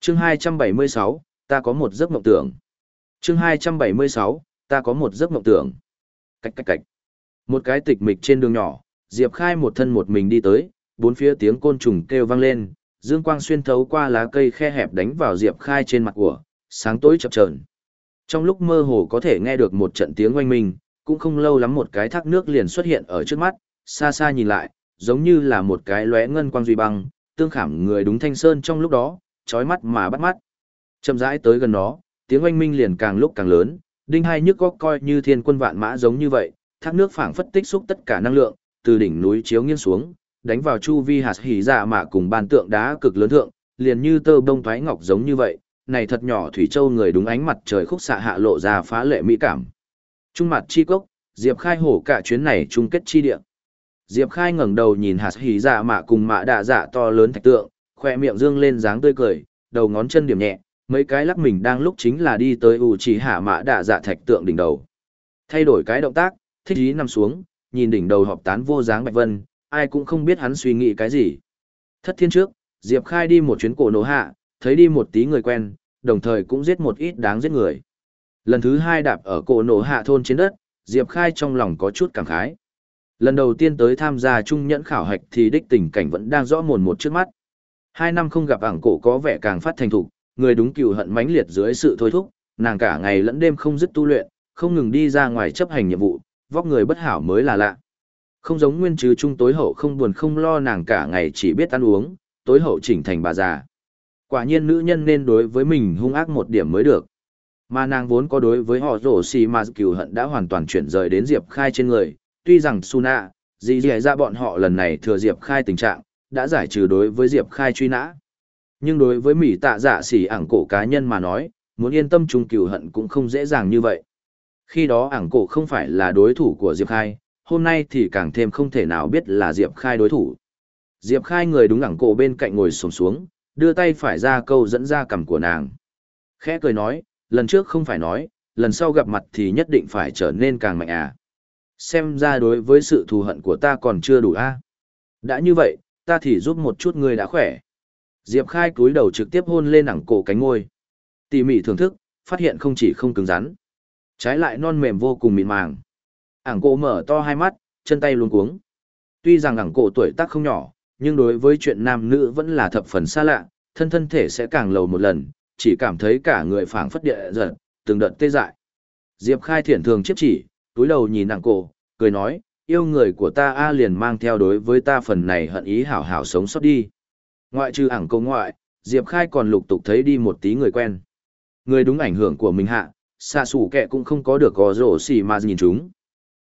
Chương 276, ta có một giấc mộng tưởng. Chương 276, ta có một giấc mộng tưởng. Cách cách cách. Một cái tịch mịch trên đường nhỏ, Diệp Khai một thân một mình đi tới, bốn phía tiếng côn trùng kêu vang lên, dương quang xuyên thấu qua lá cây khe hẹp đánh vào Diệp Khai trên mặt của, sáng tối chập chờn. Trong lúc mơ hồ có thể nghe được một trận tiếng oanh minh, cũng không lâu lắm một cái thác nước liền xuất hiện ở trước mắt, xa xa nhìn lại, giống như là một cái lóe ngân quang duy băng, tương khảm người đúng thanh sơn trong lúc đó, chói mắt mà bắt mắt. Chậm rãi tới gần nó, tiếng oanh minh liền càng lúc càng lớn, đinh hai nhức góc coi như thiên quân vạn mã giống như vậy, thác nước phảng phất tích xúc tất cả năng lượng, từ đỉnh núi chiếu nghiêng xuống, đánh vào chu vi hạt hỉ dạ mạ cùng ban tượng đá cực lớn thượng, liền như tơ bông thoái ngọc giống như vậy, này thật nhỏ thủy châu người đúng ánh mặt trời khúc xạ hạ lộ ra phá lệ mỹ cảm. Trung mặt chi cốc, Diệp Khai hổ cả chuyến này chung kết chi địa. Diệp Khai ngẩng đầu nhìn hạt hỉ dạ mạ cùng mạ đạ dạ to lớn thạch tượng, khoe miệng dương lên dáng tươi cười, đầu ngón chân điểm nhẹ, mấy cái lắc mình đang lúc chính là đi tới ủ chỉ hạ mạ đạ dạ thạch tượng đỉnh đầu. Thay đổi cái động tác, thích ý nằm xuống, nhìn đỉnh đầu họp tán vô dáng bạch vân, ai cũng không biết hắn suy nghĩ cái gì. Thất thiên trước, Diệp Khai đi một chuyến cổ nổ hạ, thấy đi một tí người quen, đồng thời cũng giết một ít đáng giết người. Lần thứ hai đạp ở cổ nổ hạ thôn trên đất, Diệp Khai trong lòng có chút cảm khái. Lần đầu tiên tới tham gia trung nhẫn khảo hạch thì đích tình cảnh vẫn đang rõ mồn một trước mắt. Hai năm không gặp ảng cổ có vẻ càng phát thành thục, người đúng cừu hận mãnh liệt dưới sự thôi thúc, nàng cả ngày lẫn đêm không dứt tu luyện, không ngừng đi ra ngoài chấp hành nhiệm vụ, vóc người bất hảo mới là lạ. Không giống nguyên chứ trung tối hậu không buồn không lo nàng cả ngày chỉ biết ăn uống, tối hậu chỉnh thành bà già. Quả nhiên nữ nhân nên đối với mình hung ác một điểm mới được. Mà nàng vốn có đối với họ rổ xì mà cừu hận đã hoàn toàn chuyển rời đến Diệp Khai trên người, tuy rằng Suna, dì dì ra bọn họ lần này thừa Diệp Khai tình trạng, đã giải trừ đối với Diệp Khai truy nã. Nhưng đối với Mỹ tạ dạ xỉ ảng cổ cá nhân mà nói, muốn yên tâm chung cừu hận cũng không dễ dàng như vậy. Khi đó ảng cổ không phải là đối thủ của Diệp Khai, hôm nay thì càng thêm không thể nào biết là Diệp Khai đối thủ. Diệp Khai người đúng ảng cổ bên cạnh ngồi sồm xuống, đưa tay phải ra câu dẫn ra cằm của nàng. Khẽ cười nói, lần trước không phải nói, lần sau gặp mặt thì nhất định phải trở nên càng mạnh à. Xem ra đối với sự thù hận của ta còn chưa đủ a. Đã như vậy, ta thì giúp một chút ngươi đã khỏe. Diệp Khai cúi đầu trực tiếp hôn lên ảng cổ cánh ngôi. Tỉ mỉ thưởng thức, phát hiện không chỉ không cứng rắn, trái lại non mềm vô cùng mịn màng. Ảng cổ mở to hai mắt, chân tay luống cuống. Tuy rằng ảng cổ tuổi tác không nhỏ, nhưng đối với chuyện nam nữ vẫn là thập phần xa lạ, thân thân thể sẽ càng lầu một lần, chỉ cảm thấy cả người phảng phất địa giật, từng đợt tê dại. Diệp Khai thiển thường chiếc chỉ, túi đầu nhìn nàng cổ, cười nói, yêu người của ta A liền mang theo đối với ta phần này hận ý hảo hảo sống sót đi. Ngoại trừ ảng câu ngoại, Diệp Khai còn lục tục thấy đi một tí người quen. Người đúng ảnh hưởng của mình hạ, xạ sủ kẻ cũng không có được có rổ xì mà nhìn chúng.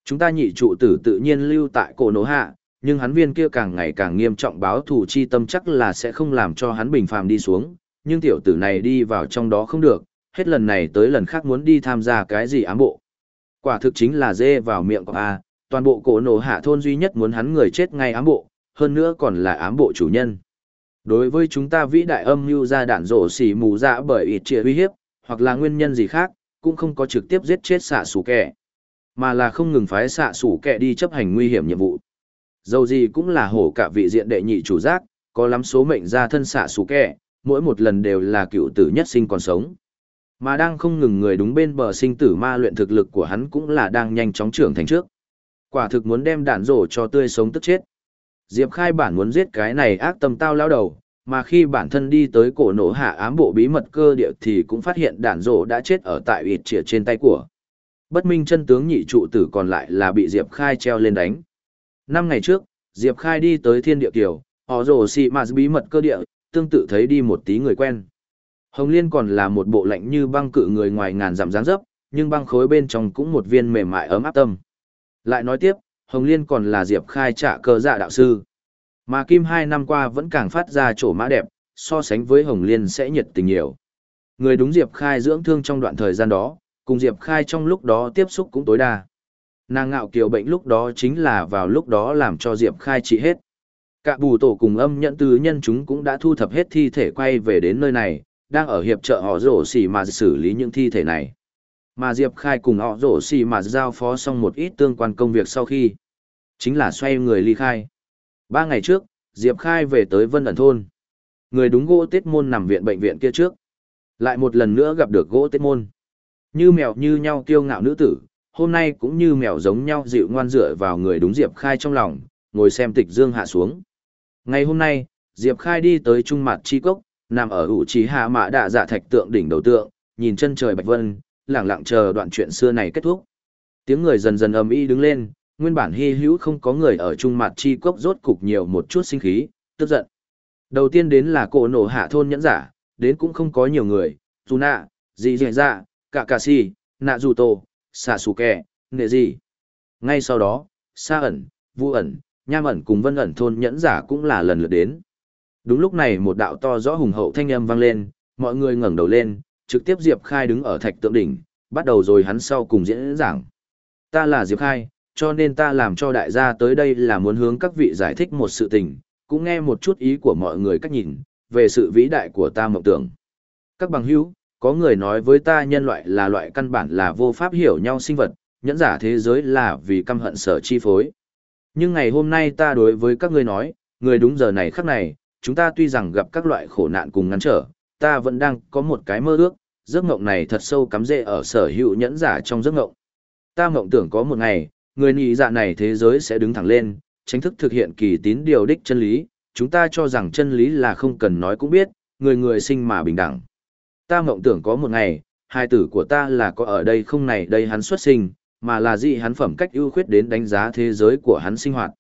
Chúng ta nhị trụ tử tự nhiên lưu tại cổ nổ hạ, nhưng hắn viên kia càng ngày càng nghiêm trọng báo thù chi tâm chắc là sẽ không làm cho hắn bình phàm đi xuống, nhưng tiểu tử này đi vào trong đó không được, hết lần này tới lần khác muốn đi tham gia cái gì ám bộ. Quả thực chính là dê vào miệng của A, toàn bộ cổ nổ hạ thôn duy nhất muốn hắn người chết ngay ám bộ, hơn nữa còn là ám bộ chủ nhân. Đối với chúng ta vĩ đại âm mưu ra đạn rổ xỉ mù dạ bởi ịt trịa uy hiếp, hoặc là nguyên nhân gì khác, cũng không có trực tiếp giết chết xạ sủ kẻ, mà là không ngừng phái xạ sủ kẻ đi chấp hành nguy hiểm nhiệm vụ. Dầu gì cũng là hổ cả vị diện đệ nhị chủ giác, có lắm số mệnh ra thân xạ xù kẻ, mỗi một lần đều là cựu tử nhất sinh còn sống. Mà đang không ngừng người đúng bên bờ sinh tử ma luyện thực lực của hắn cũng là đang nhanh chóng trưởng thành trước. Quả thực muốn đem đạn rổ cho tươi sống tức chết. Diệp Khai bản muốn giết cái này ác tâm tao lao đầu, mà khi bản thân đi tới cổ nổ hạ ám bộ bí mật cơ địa thì cũng phát hiện đạn rổ đã chết ở tại ịt chĩa trên tay của. Bất minh chân tướng nhị trụ tử còn lại là bị Diệp Khai treo lên đánh. Năm ngày trước, Diệp Khai đi tới thiên địa kiều, họ rồ xị mà bí mật cơ địa, tương tự thấy đi một tí người quen. Hồng Liên còn là một bộ lạnh như băng cự người ngoài ngàn dặm dáng dấp, nhưng băng khối bên trong cũng một viên mềm mại ấm áp tâm. Lại nói tiếp, Hồng Liên còn là Diệp Khai trả cơ dạ đạo sư. Mà Kim hai năm qua vẫn càng phát ra chỗ mã đẹp, so sánh với Hồng Liên sẽ nhiệt tình nhiều. Người đúng Diệp Khai dưỡng thương trong đoạn thời gian đó, cùng Diệp Khai trong lúc đó tiếp xúc cũng tối đa. Nàng ngạo kiều bệnh lúc đó chính là vào lúc đó làm cho Diệp Khai trị hết. Cả bù tổ cùng âm nhận tứ nhân chúng cũng đã thu thập hết thi thể quay về đến nơi này, đang ở hiệp trợ họ rổ xỉ mà xử lý những thi thể này. Mà Diệp Khai cùng họ rổ xỉ mà giao phó xong một ít tương quan công việc sau khi, chính là xoay người ly khai. Ba ngày trước, Diệp Khai về tới Vân ẩn thôn. Người đúng gỗ tết môn nằm viện bệnh viện kia trước. Lại một lần nữa gặp được gỗ tết môn. Như mèo như nhau kiêu ngạo nữ tử, hôm nay cũng như mèo giống nhau dịu ngoan dựa vào người đúng Diệp Khai trong lòng, ngồi xem tịch dương hạ xuống. Ngày hôm nay, Diệp Khai đi tới Trung Mặt Chi Cốc, nằm ở ủ trí hạ mã đạ dạ thạch tượng đỉnh đầu tượng, nhìn chân trời bạch vân, lặng lặng chờ đoạn chuyện xưa này kết thúc. Tiếng người dần dần ầm ĩ đứng lên, nguyên bản hy hữu không có người ở Trung Mặt Chi Cốc rốt cục nhiều một chút sinh khí, tức giận. Đầu tiên đến là cổ nổ hạ thôn nhẫn giả, đến cũng không có nhiều người, dù nạ, gì dì dạ, cả cà si, nạ dù tổ xạ xù kè, nệ gì. Ngay sau đó, xa ẩn, vu ẩn, nham ẩn cùng vân ẩn thôn nhẫn giả cũng là lần lượt đến. Đúng lúc này một đạo to rõ hùng hậu thanh âm vang lên, mọi người ngẩng đầu lên, trực tiếp Diệp Khai đứng ở thạch tượng đỉnh, bắt đầu rồi hắn sau cùng diễn giảng. Ta là Diệp Khai, cho nên ta làm cho đại gia tới đây là muốn hướng các vị giải thích một sự tình, cũng nghe một chút ý của mọi người cách nhìn, về sự vĩ đại của ta mộng tưởng. Các bằng hữu, có người nói với ta nhân loại là loại căn bản là vô pháp hiểu nhau sinh vật, nhẫn giả thế giới là vì căm hận sở chi phối. Nhưng ngày hôm nay ta đối với các ngươi nói, người đúng giờ này khắc này, chúng ta tuy rằng gặp các loại khổ nạn cùng ngăn trở, ta vẫn đang có một cái mơ ước, giấc mộng này thật sâu cắm rễ ở sở hữu nhẫn giả trong giấc mộng. Ta mộng tưởng có một ngày, người nhị dạ này thế giới sẽ đứng thẳng lên, chính thức thực hiện kỳ tín điều đích chân lý, chúng ta cho rằng chân lý là không cần nói cũng biết, người người sinh mà bình đẳng. Ta mộng tưởng có một ngày, hai tử của ta là có ở đây không này đây hắn xuất sinh, mà là gì hắn phẩm cách ưu khuyết đến đánh giá thế giới của hắn sinh hoạt.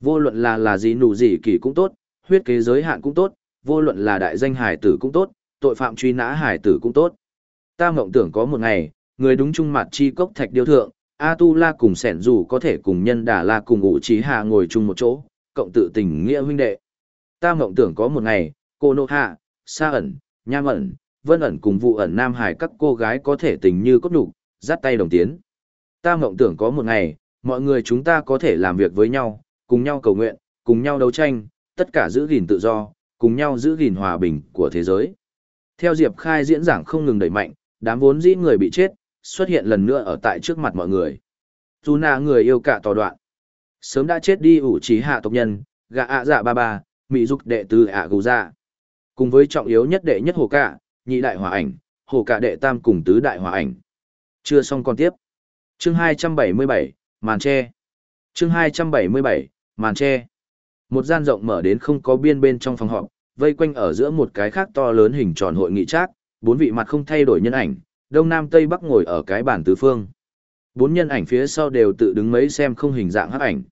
Vô luận là là gì nụ gì kỳ cũng tốt, huyết kế giới hạn cũng tốt, vô luận là đại danh hải tử cũng tốt, tội phạm truy nã hải tử cũng tốt. Ta mộng tưởng có một ngày, người đúng chung mặt chi cốc thạch điêu thượng, A Tu La cùng sẻn dù có thể cùng nhân đà la cùng ngụ trí hạ ngồi chung một chỗ, cộng tự tình nghĩa huynh đệ. Ta mộng tưởng có một ngày, cô nô hạ, sa ẩn, nham ẩn, vân ẩn cùng vụ ẩn nam hải các cô gái có thể tình như cốt nhục, dắt tay đồng tiến. Ta mộng tưởng có một ngày, mọi người chúng ta có thể làm việc với nhau, cùng nhau cầu nguyện, cùng nhau đấu tranh, tất cả giữ gìn tự do, cùng nhau giữ gìn hòa bình của thế giới. Theo Diệp Khai diễn giảng không ngừng đẩy mạnh, đám vốn dĩ người bị chết, xuất hiện lần nữa ở tại trước mặt mọi người. Dù nà người yêu cả tòa đoạn. Sớm đã chết đi ủ trí hạ tộc nhân, gạ ạ dạ ba ba, mỹ dục đệ tử ạ gù dạ. Cùng với trọng yếu nhất đệ nhất hồ cả, nhị đại hòa ảnh, hồ cả đệ tam cùng tứ đại hòa ảnh. Chưa xong còn tiếp. Chương 277, màn tre. Chương 277, màn tre. Một gian rộng mở đến không có biên bên trong phòng họp, vây quanh ở giữa một cái khác to lớn hình tròn hội nghị trác, bốn vị mặt không thay đổi nhân ảnh, đông nam tây bắc ngồi ở cái bàn tứ phương. Bốn nhân ảnh phía sau đều tự đứng mấy xem không hình dạng hắc ảnh.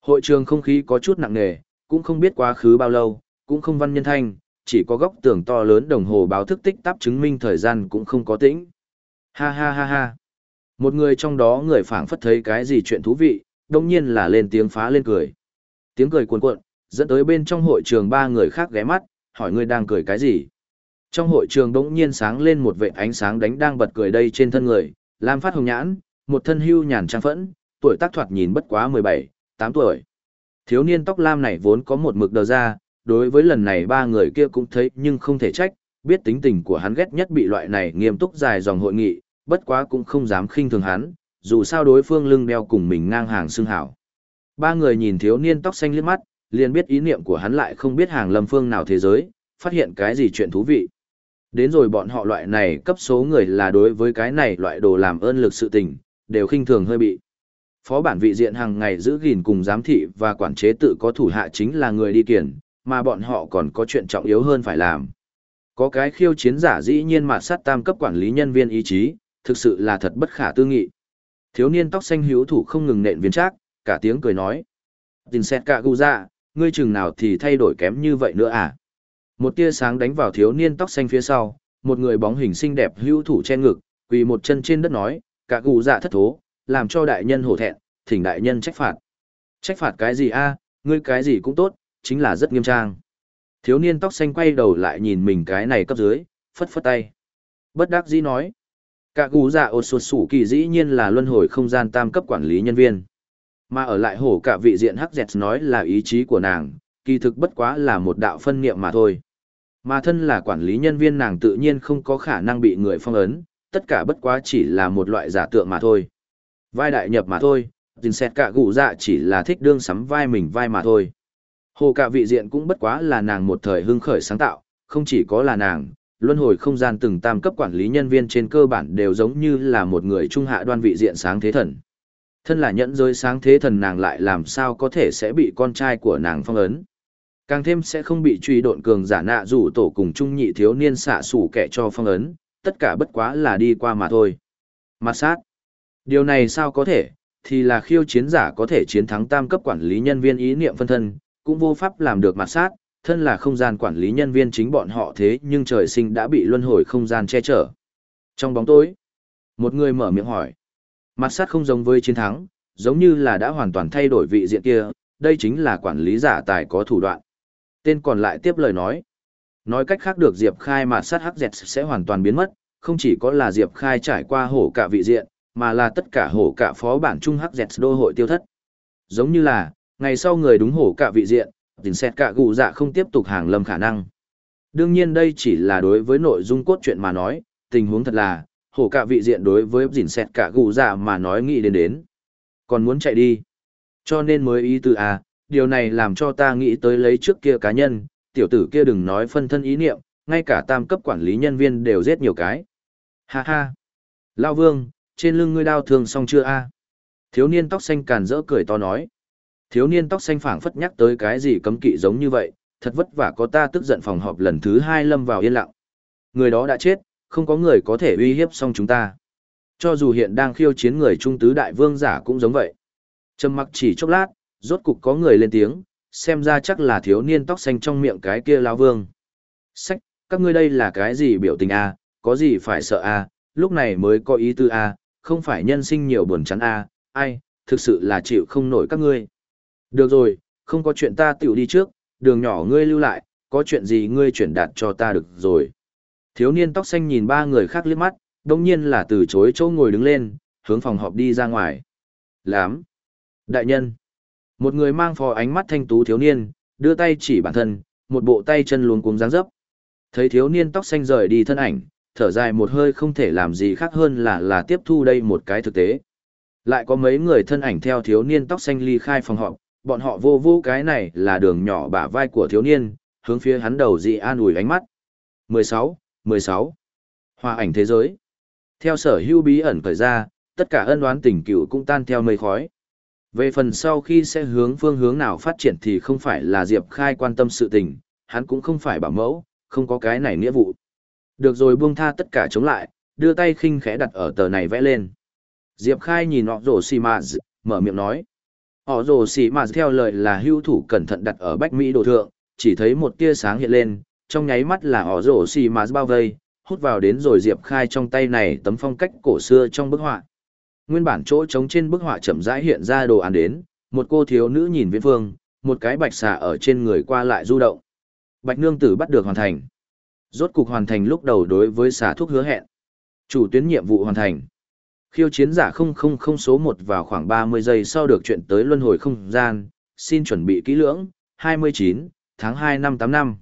Hội trường không khí có chút nặng nề, cũng không biết quá khứ bao lâu, cũng không văn nhân thanh, chỉ có góc tường to lớn đồng hồ báo thức tích tắp chứng minh thời gian cũng không có tĩnh. Ha ha ha ha. Một người trong đó người phảng phất thấy cái gì chuyện thú vị, đồng nhiên là lên tiếng phá lên cười. Tiếng cười cuồn cuộn, dẫn tới bên trong hội trường ba người khác ghé mắt, hỏi ngươi đang cười cái gì. Trong hội trường đống nhiên sáng lên một vệ ánh sáng đánh đang bật cười đây trên thân người, Lam Phát Hồng Nhãn, một thân hưu nhàn trang phẫn, tuổi tác thoạt nhìn bất quá 17, 8 tuổi. Thiếu niên tóc lam này vốn có một mực đờ ra, đối với lần này ba người kia cũng thấy nhưng không thể trách, biết tính tình của hắn ghét nhất bị loại này nghiêm túc dài dòng hội nghị, bất quá cũng không dám khinh thường hắn, dù sao đối phương lưng đeo cùng mình ngang hàng xương hảo. Ba người nhìn thiếu niên tóc xanh liếc mắt, liền biết ý niệm của hắn lại không biết hàng lâm phương nào thế giới, phát hiện cái gì chuyện thú vị. Đến rồi bọn họ loại này cấp số người là đối với cái này loại đồ làm ơn lực sự tình, đều khinh thường hơi bị. Phó bản vị diện hàng ngày giữ gìn cùng giám thị và quản chế tự có thủ hạ chính là người đi kiển, mà bọn họ còn có chuyện trọng yếu hơn phải làm. Có cái khiêu chiến giả dĩ nhiên mà sát tam cấp quản lý nhân viên ý chí, thực sự là thật bất khả tư nghị. Thiếu niên tóc xanh hữu thủ không ngừng nện viên trác, cả tiếng cười nói. Tình xét cả gu ra, dạ, ngươi chừng nào thì thay đổi kém như vậy nữa à? Một tia sáng đánh vào thiếu niên tóc xanh phía sau, một người bóng hình xinh đẹp hữu thủ che ngực, quỳ một chân trên đất nói, cả gu dạ thất thố, làm cho đại nhân hổ thẹn, thỉnh đại nhân trách phạt. Trách phạt cái gì a? ngươi cái gì cũng tốt, chính là rất nghiêm trang. Thiếu niên tóc xanh quay đầu lại nhìn mình cái này cấp dưới, phất phất tay. Bất đắc dĩ nói. Cả gù dạ ột sụt sủ kỳ dĩ nhiên là luân hồi không gian tam cấp quản lý nhân viên. Mà ở lại hổ cả vị diện hắc dẹt nói là ý chí của nàng, kỳ thực bất quá là một đạo phân niệm mà thôi. Mà thân là quản lý nhân viên nàng tự nhiên không có khả năng bị người phong ấn, tất cả bất quá chỉ là một loại giả tượng mà thôi. Vai đại nhập mà thôi, tình xét cả gù dạ chỉ là thích đương sắm vai mình vai mà thôi. Hồ cả vị diện cũng bất quá là nàng một thời hưng khởi sáng tạo, không chỉ có là nàng, luân hồi không gian từng tam cấp quản lý nhân viên trên cơ bản đều giống như là một người trung hạ đoan vị diện sáng thế thần. Thân là nhẫn giới sáng thế thần nàng lại làm sao có thể sẽ bị con trai của nàng phong ấn. Càng thêm sẽ không bị truy độn cường giả nạ rủ tổ cùng trung nhị thiếu niên xạ sủ kẻ cho phong ấn, tất cả bất quá là đi qua mà thôi. Mặt sát. Điều này sao có thể, thì là khiêu chiến giả có thể chiến thắng tam cấp quản lý nhân viên ý niệm phân thân, cũng vô pháp làm được mặt sát, thân là không gian quản lý nhân viên chính bọn họ thế nhưng trời sinh đã bị luân hồi không gian che chở. Trong bóng tối, một người mở miệng hỏi. Mặt sát không giống với chiến thắng, giống như là đã hoàn toàn thay đổi vị diện kia, đây chính là quản lý giả tài có thủ đoạn. Tên còn lại tiếp lời nói. Nói cách khác được Diệp Khai mặt sát hắc dẹt sẽ hoàn toàn biến mất, không chỉ có là Diệp Khai trải qua hổ cả vị diện, mà là tất cả hổ cả phó bản trung hắc dẹt đô hội tiêu thất. Giống như là, ngày sau người đúng hổ cả vị diện, tình xét cả gù dạ không tiếp tục hàng lâm khả năng. Đương nhiên đây chỉ là đối với nội dung cốt truyện mà nói, tình huống thật là, hổ cả vị diện đối với dình xét cả gù dạ mà nói nghĩ đến đến. Còn muốn chạy đi. Cho nên mới ý từ à, điều này làm cho ta nghĩ tới lấy trước kia cá nhân, tiểu tử kia đừng nói phân thân ý niệm, ngay cả tam cấp quản lý nhân viên đều giết nhiều cái. Ha ha. Lao vương, trên lưng ngươi đau thương xong chưa a? Thiếu niên tóc xanh càn rỡ cười to nói. Thiếu niên tóc xanh phảng phất nhắc tới cái gì cấm kỵ giống như vậy, thật vất vả có ta tức giận phòng họp lần thứ hai lâm vào yên lặng. Người đó đã chết, không có người có thể uy hiếp xong chúng ta. Cho dù hiện đang khiêu chiến người trung tứ đại vương giả cũng giống vậy. Trầm mặc chỉ chốc lát, rốt cục có người lên tiếng, xem ra chắc là thiếu niên tóc xanh trong miệng cái kia lão vương. Sách, các ngươi đây là cái gì biểu tình a, có gì phải sợ a, lúc này mới có ý tư a, không phải nhân sinh nhiều buồn chán a, ai, thực sự là chịu không nổi các ngươi. Được rồi, không có chuyện ta tiểu đi trước, đường nhỏ ngươi lưu lại, có chuyện gì ngươi chuyển đạt cho ta được rồi. Thiếu niên tóc xanh nhìn ba người khác liếc mắt, đồng nhiên là từ chối chỗ ngồi đứng lên, hướng phòng họp đi ra ngoài. Lám. Đại nhân. Một người mang phò ánh mắt thanh tú thiếu niên, đưa tay chỉ bản thân, một bộ tay chân luống cuống dáng dấp. Thấy thiếu niên tóc xanh rời đi thân ảnh, thở dài một hơi không thể làm gì khác hơn là là tiếp thu đây một cái thực tế. Lại có mấy người thân ảnh theo thiếu niên tóc xanh ly khai phòng họp, bọn họ vô vô cái này là đường nhỏ bả vai của thiếu niên, hướng phía hắn đầu dị an ủi ánh mắt. 16, 16. Hòa ảnh thế giới. Theo sở hưu bí ẩn khởi ra, tất cả ân oán tình cựu cũng tan theo mây khói. Về phần sau khi sẽ hướng phương hướng nào phát triển thì không phải là Diệp Khai quan tâm sự tình, hắn cũng không phải bảo mẫu, không có cái này nghĩa vụ. Được rồi buông tha tất cả chống lại, đưa tay khinh khẽ đặt ở tờ này vẽ lên. Diệp Khai nhìn họ rổ xì mà mở miệng nói. Họ rổ xì mà theo lời là hưu thủ cẩn thận đặt ở bách Mỹ đồ thượng, chỉ thấy một tia sáng hiện lên, trong nháy mắt là họ rổ xì mà bao vây, hút vào đến rồi Diệp Khai trong tay này tấm phong cách cổ xưa trong bức họa. Nguyên bản chỗ trống trên bức họa chậm rãi hiện ra đồ án đến, một cô thiếu nữ nhìn viễn phương, một cái bạch xà ở trên người qua lại du động. Bạch nương tử bắt được hoàn thành. Rốt cục hoàn thành lúc đầu đối với xà thuốc hứa hẹn. Chủ tuyến nhiệm vụ hoàn thành. Khiêu chiến giả 000 số 1 vào khoảng 30 giây sau được chuyện tới luân hồi không gian, xin chuẩn bị kỹ lưỡng, 29, tháng 2 năm 8 năm.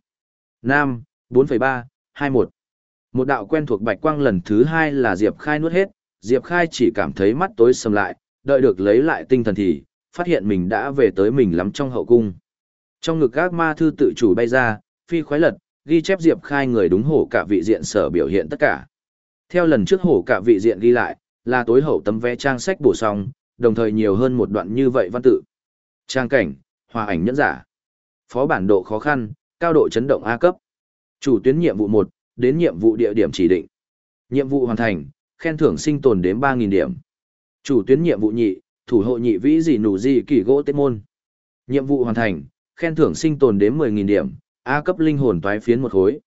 Nam, 4,3, 21. Một đạo quen thuộc bạch quang lần thứ hai là Diệp Khai nuốt hết, Diệp Khai chỉ cảm thấy mắt tối sầm lại, đợi được lấy lại tinh thần thì, phát hiện mình đã về tới mình lắm trong hậu cung. Trong ngực các ma thư tự chủ bay ra, phi khoái lật, ghi chép Diệp Khai người đúng hổ cả vị diện sở biểu hiện tất cả. Theo lần trước hổ cả vị diện ghi lại, là tối hậu tấm vé trang sách bổ sung, đồng thời nhiều hơn một đoạn như vậy văn tự. Trang cảnh, hòa ảnh nhẫn giả. Phó bản độ khó khăn, cao độ chấn động A cấp. Chủ tuyến nhiệm vụ 1, đến nhiệm vụ địa điểm chỉ định. Nhiệm vụ hoàn thành, khen thưởng sinh tồn đến 3.000 điểm. Chủ tuyến nhiệm vụ nhị, thủ hộ nhị vĩ gì nủ gì kỳ gỗ tết môn. Nhiệm vụ hoàn thành, khen thưởng sinh tồn đến 10.000 điểm, A cấp linh hồn toái phiến một khối.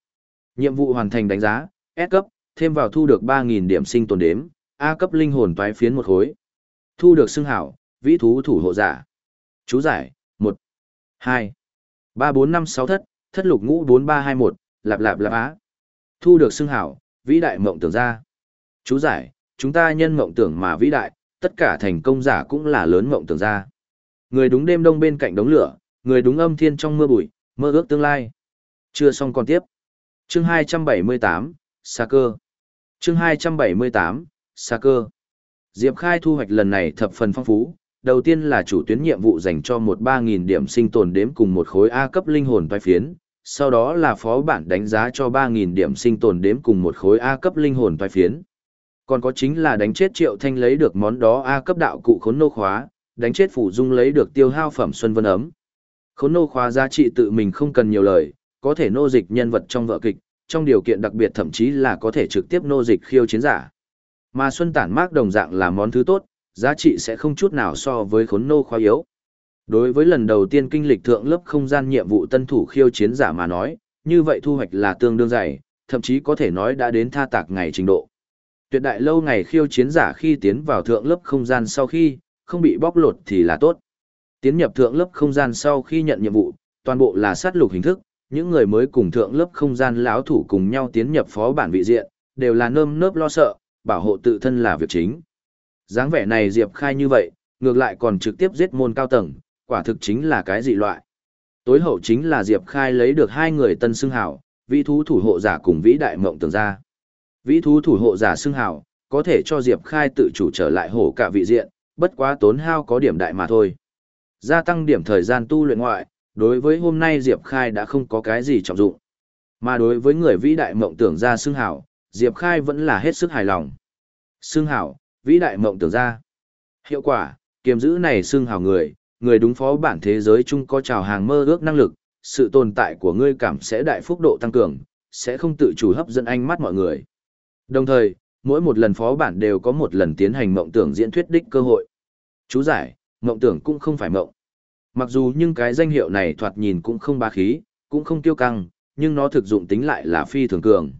Nhiệm vụ hoàn thành đánh giá, S cấp, thêm vào thu được 3.000 điểm sinh tồn đếm, A cấp linh hồn toái phiến một khối. Thu được xưng hảo, vĩ thú thủ hộ giả. Chú giải, 1, 2, 3 4 5 6 thất, thất lục ngũ 4 3 2 1, lạp lạp lạp á. Thu được xưng hảo, vĩ đại mộng tưởng ra. Chú giải, chúng ta nhân mộng tưởng mà vĩ đại, tất cả thành công giả cũng là lớn mộng tưởng ra. Người đúng đêm đông bên cạnh đống lửa, người đúng âm thiên trong mưa bụi, mơ ước tương lai. Chưa xong còn tiếp. Chương 278, Sa cơ. Chương 278, xa cơ. Diệp Khai thu hoạch lần này thập phần phong phú, đầu tiên là chủ tuyến nhiệm vụ dành cho một 3.000 điểm sinh tồn đếm cùng một khối A cấp linh hồn vai phiến, sau đó là phó bản đánh giá cho 3.000 điểm sinh tồn đếm cùng một khối A cấp linh hồn vai phiến. Còn có chính là đánh chết triệu thanh lấy được món đó A cấp đạo cụ khốn nô khóa, đánh chết phủ dung lấy được tiêu hao phẩm xuân vân ấm. Khốn nô khóa giá trị tự mình không cần nhiều lời, có thể nô dịch nhân vật trong vợ kịch, trong điều kiện đặc biệt thậm chí là có thể trực tiếp nô dịch khiêu chiến giả. Mà xuân tản mác đồng dạng là món thứ tốt, giá trị sẽ không chút nào so với khốn nô khoa yếu. Đối với lần đầu tiên kinh lịch thượng lớp không gian nhiệm vụ tân thủ khiêu chiến giả mà nói, như vậy thu hoạch là tương đương dày, thậm chí có thể nói đã đến tha tạc ngày trình độ. Tuyệt đại lâu ngày khiêu chiến giả khi tiến vào thượng lớp không gian sau khi, không bị bóc lột thì là tốt. Tiến nhập thượng lớp không gian sau khi nhận nhiệm vụ, toàn bộ là sát lục hình thức, những người mới cùng thượng lớp không gian lão thủ cùng nhau tiến nhập phó bản vị diện, đều là nơm nớp lo sợ, bảo hộ tự thân là việc chính. dáng vẻ này Diệp Khai như vậy, ngược lại còn trực tiếp giết môn cao tầng, quả thực chính là cái dị loại. Tối hậu chính là Diệp Khai lấy được hai người tân xưng hảo, vĩ thú thủ hộ giả cùng vĩ đại mộng Tưởng ra. Vĩ thú thủ hộ giả xưng hảo, có thể cho Diệp Khai tự chủ trở lại hổ cả vị diện, bất quá tốn hao có điểm đại mà thôi. Gia tăng điểm thời gian tu luyện ngoại, đối với hôm nay Diệp Khai đã không có cái gì trọng dụng. Mà đối với người vĩ đại mộng tưởng ra xưng hảo, Diệp Khai vẫn là hết sức hài lòng. Xương hảo, vĩ đại mộng tưởng ra. Hiệu quả, kiềm giữ này xương hảo người, người đúng phó bản thế giới chung có trào hàng mơ ước năng lực, sự tồn tại của ngươi cảm sẽ đại phúc độ tăng cường, sẽ không tự chủ hấp dẫn ánh mắt mọi người. Đồng thời, mỗi một lần phó bản đều có một lần tiến hành mộng tưởng diễn thuyết đích cơ hội. Chú giải, mộng tưởng cũng không phải mộng. Mặc dù nhưng cái danh hiệu này thoạt nhìn cũng không bá khí, cũng không tiêu căng, nhưng nó thực dụng tính lại là phi thường cường.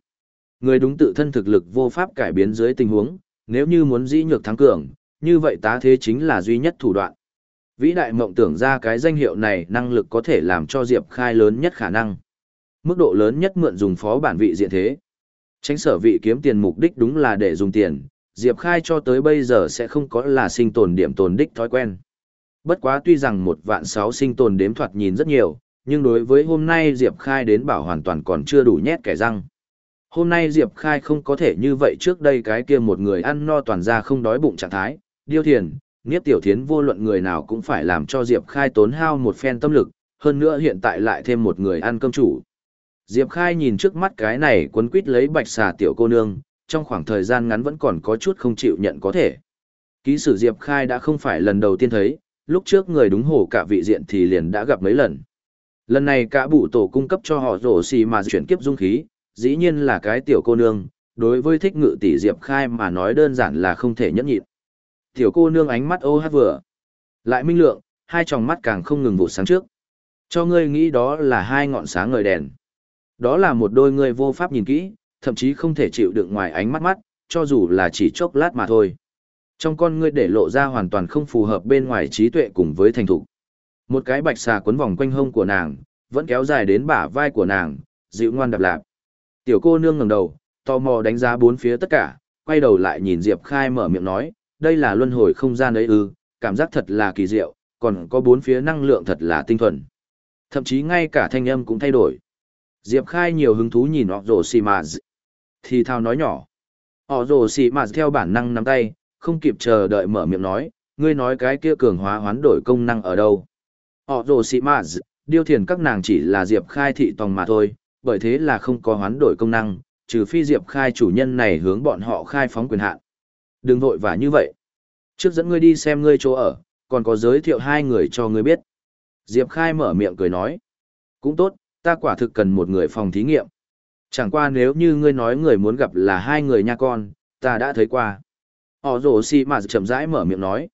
Người đúng tự thân thực lực vô pháp cải biến dưới tình huống, nếu như muốn dĩ nhược thắng cường, như vậy tá thế chính là duy nhất thủ đoạn. Vĩ đại mộng tưởng ra cái danh hiệu này năng lực có thể làm cho Diệp Khai lớn nhất khả năng. Mức độ lớn nhất mượn dùng phó bản vị diện thế. Tránh sở vị kiếm tiền mục đích đúng là để dùng tiền, Diệp Khai cho tới bây giờ sẽ không có là sinh tồn điểm tồn đích thói quen. Bất quá tuy rằng một vạn sáu sinh tồn đếm thoạt nhìn rất nhiều, nhưng đối với hôm nay Diệp Khai đến bảo hoàn toàn còn chưa đủ nhét kẻ răng. Hôm nay Diệp Khai không có thể như vậy trước đây cái kia một người ăn no toàn ra không đói bụng trạng thái, điêu thiền, nghiếp tiểu thiến vô luận người nào cũng phải làm cho Diệp Khai tốn hao một phen tâm lực, hơn nữa hiện tại lại thêm một người ăn cơm chủ. Diệp Khai nhìn trước mắt cái này quấn quít lấy bạch xà tiểu cô nương, trong khoảng thời gian ngắn vẫn còn có chút không chịu nhận có thể. Ký sử Diệp Khai đã không phải lần đầu tiên thấy, lúc trước người đúng hồ cả vị diện thì liền đã gặp mấy lần. Lần này cả bụ tổ cung cấp cho họ rổ xì mà chuyển kiếp dung khí, dĩ nhiên là cái tiểu cô nương, đối với thích ngự tỷ Diệp Khai mà nói đơn giản là không thể nhẫn nhịn. Tiểu cô nương ánh mắt ô hát vừa. Lại minh lượng, hai tròng mắt càng không ngừng vụ sáng trước. Cho ngươi nghĩ đó là hai ngọn sáng ngời đèn. Đó là một đôi ngươi vô pháp nhìn kỹ, thậm chí không thể chịu đựng ngoài ánh mắt mắt, cho dù là chỉ chốc lát mà thôi. Trong con ngươi để lộ ra hoàn toàn không phù hợp bên ngoài trí tuệ cùng với thành thục. Một cái bạch xà quấn vòng quanh hông của nàng, vẫn kéo dài đến bả vai của nàng, dịu ngoan đạp lạp. Tiểu cô nương ngẩng đầu, tò mò đánh giá bốn phía tất cả, quay đầu lại nhìn Diệp Khai mở miệng nói, đây là luân hồi không gian ấy ư, cảm giác thật là kỳ diệu, còn có bốn phía năng lượng thật là tinh thuần. Thậm chí ngay cả thanh âm cũng thay đổi. Diệp Khai nhiều hứng thú nhìn họ rồ xì mà thì thao nói nhỏ. Họ rồ xì mà theo bản năng nắm tay, không kịp chờ đợi mở miệng nói, ngươi nói cái kia cường hóa hoán đổi công năng ở đâu. Họ rồ xì mà điêu thiền các nàng chỉ là Diệp Khai thị tòng mà thôi, bởi thế là không có hoán đổi công năng, trừ phi Diệp Khai chủ nhân này hướng bọn họ khai phóng quyền hạn. Đừng vội và như vậy. Trước dẫn ngươi đi xem ngươi chỗ ở, còn có giới thiệu hai người cho ngươi biết. Diệp Khai mở miệng cười nói. Cũng tốt, ta quả thực cần một người phòng thí nghiệm. Chẳng qua nếu như ngươi nói người muốn gặp là hai người nha con, ta đã thấy qua. Họ rổ xì mà chậm rãi mở miệng nói.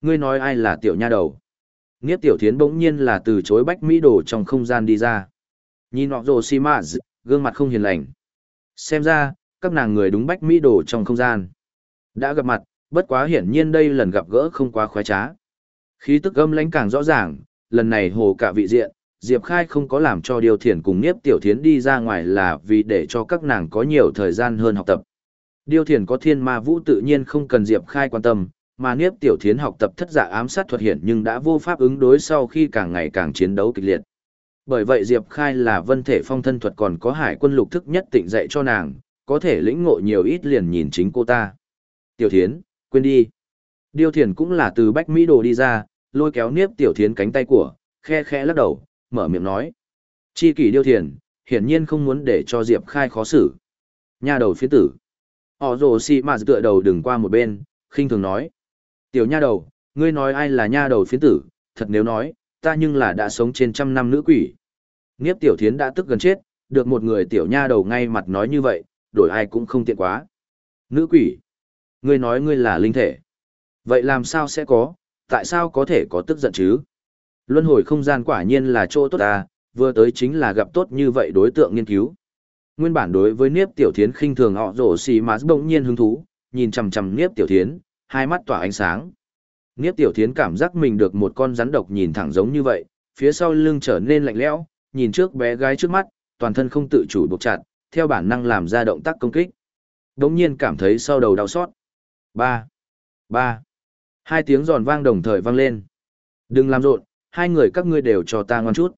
Ngươi nói ai là tiểu nha đầu. Nghiếp tiểu thiến bỗng nhiên là từ chối bách mỹ đồ trong không gian đi ra. Nhìn họ rồ xì mạ, gương mặt không hiền lành. Xem ra, các nàng người đúng bách mỹ đồ trong không gian. Đã gặp mặt, bất quá hiển nhiên đây lần gặp gỡ không quá khoái trá. Khí tức âm lãnh càng rõ ràng, lần này hồ cả vị diện, Diệp Khai không có làm cho Điều Thiền cùng Niếp Tiểu Thiến đi ra ngoài là vì để cho các nàng có nhiều thời gian hơn học tập. Điều Thiền có thiên ma vũ tự nhiên không cần Diệp Khai quan tâm, mà Niếp Tiểu Thiến học tập thất giả ám sát thuật hiện nhưng đã vô pháp ứng đối sau khi càng ngày càng chiến đấu kịch liệt. Bởi vậy Diệp Khai là vân thể phong thân thuật còn có hải quân lục thức nhất tịnh dạy cho nàng, có thể lĩnh ngộ nhiều ít liền nhìn chính cô ta. Tiểu Thiến, quên đi. Điêu Thiền cũng là từ Bách Mỹ Đồ đi ra, lôi kéo Niếp Tiểu Thiến cánh tay của, khe khe lắc đầu, mở miệng nói. Chi kỷ điêu thiền, hiển nhiên không muốn để cho Diệp Khai khó xử. Nha đầu phía tử. Họ rồ xì mà tựa đầu đừng qua một bên, khinh thường nói. Tiểu nha đầu, ngươi nói ai là nha đầu phiến tử, thật nếu nói, ta nhưng là đã sống trên trăm năm nữ quỷ. Nghiếp tiểu thiến đã tức gần chết, được một người tiểu nha đầu ngay mặt nói như vậy, đổi ai cũng không tiện quá. Nữ quỷ. Ngươi nói ngươi là linh thể. Vậy làm sao sẽ có, tại sao có thể có tức giận chứ? Luân hồi không gian quả nhiên là chỗ tốt ta, vừa tới chính là gặp tốt như vậy đối tượng nghiên cứu. Nguyên bản đối với Niếp Tiểu Thiến khinh thường họ rổ xì mà bỗng nhiên hứng thú, nhìn chằm chằm Niếp Tiểu Thiến, hai mắt tỏa ánh sáng. Niếp Tiểu Thiến cảm giác mình được một con rắn độc nhìn thẳng giống như vậy, phía sau lưng trở nên lạnh lẽo, nhìn trước bé gái trước mắt, toàn thân không tự chủ buộc chặt, theo bản năng làm ra động tác công kích. Đống nhiên cảm thấy sau đầu đau xót. Ba, ba, Hai tiếng giòn vang đồng thời vang lên. Đừng làm rộn, hai người các ngươi đều cho ta ngon chút.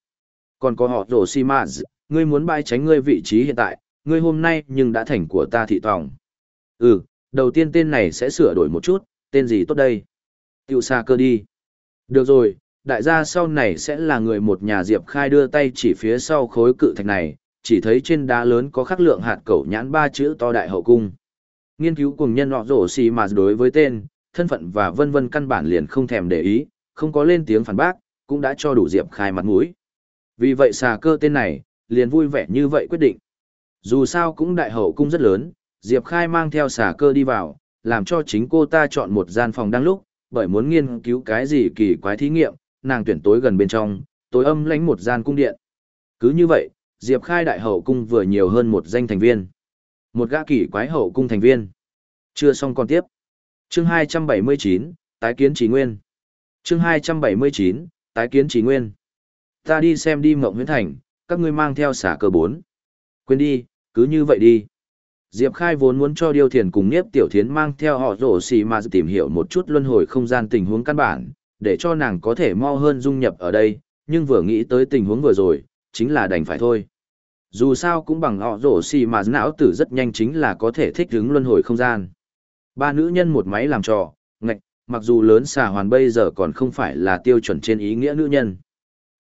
Còn có họ rổ xi mã ngươi muốn bay tránh ngươi vị trí hiện tại, ngươi hôm nay nhưng đã thành của ta thị tòng. Ừ, đầu tiên tên này sẽ sửa đổi một chút, tên gì tốt đây? Tiêu xa cơ đi. Được rồi, đại gia sau này sẽ là người một nhà diệp khai đưa tay chỉ phía sau khối cự thạch này, chỉ thấy trên đá lớn có khắc lượng hạt cẩu nhãn ba chữ to đại hậu cung. Nghiên cứu cùng nhân họ rổ xì mà đối với tên, thân phận và vân vân căn bản liền không thèm để ý, không có lên tiếng phản bác, cũng đã cho đủ Diệp Khai mặt mũi. Vì vậy xà cơ tên này, liền vui vẻ như vậy quyết định. Dù sao cũng đại hậu cung rất lớn, Diệp Khai mang theo xà cơ đi vào, làm cho chính cô ta chọn một gian phòng đang lúc, bởi muốn nghiên cứu cái gì kỳ quái thí nghiệm, nàng tuyển tối gần bên trong, tối âm lánh một gian cung điện. Cứ như vậy, Diệp Khai đại hậu cung vừa nhiều hơn một danh thành viên. Một gã kỳ quái hậu cung thành viên. Chưa xong còn tiếp. Chương 279, tái kiến trí nguyên. Chương 279, tái kiến trí nguyên. Ta đi xem đi mộng huyễn thành, các ngươi mang theo xả cơ bốn. Quên đi, cứ như vậy đi. Diệp Khai vốn muốn cho Điêu Thiền cùng Niếp Tiểu Thiến mang theo họ rổ xì mà tìm hiểu một chút luân hồi không gian tình huống căn bản, để cho nàng có thể mau hơn dung nhập ở đây, nhưng vừa nghĩ tới tình huống vừa rồi, chính là đành phải thôi. Dù sao cũng bằng họ rổ xì mà não tử rất nhanh chính là có thể thích ứng luân hồi không gian. Ba nữ nhân một máy làm trò, ngạch, mặc dù lớn xà hoàn bây giờ còn không phải là tiêu chuẩn trên ý nghĩa nữ nhân.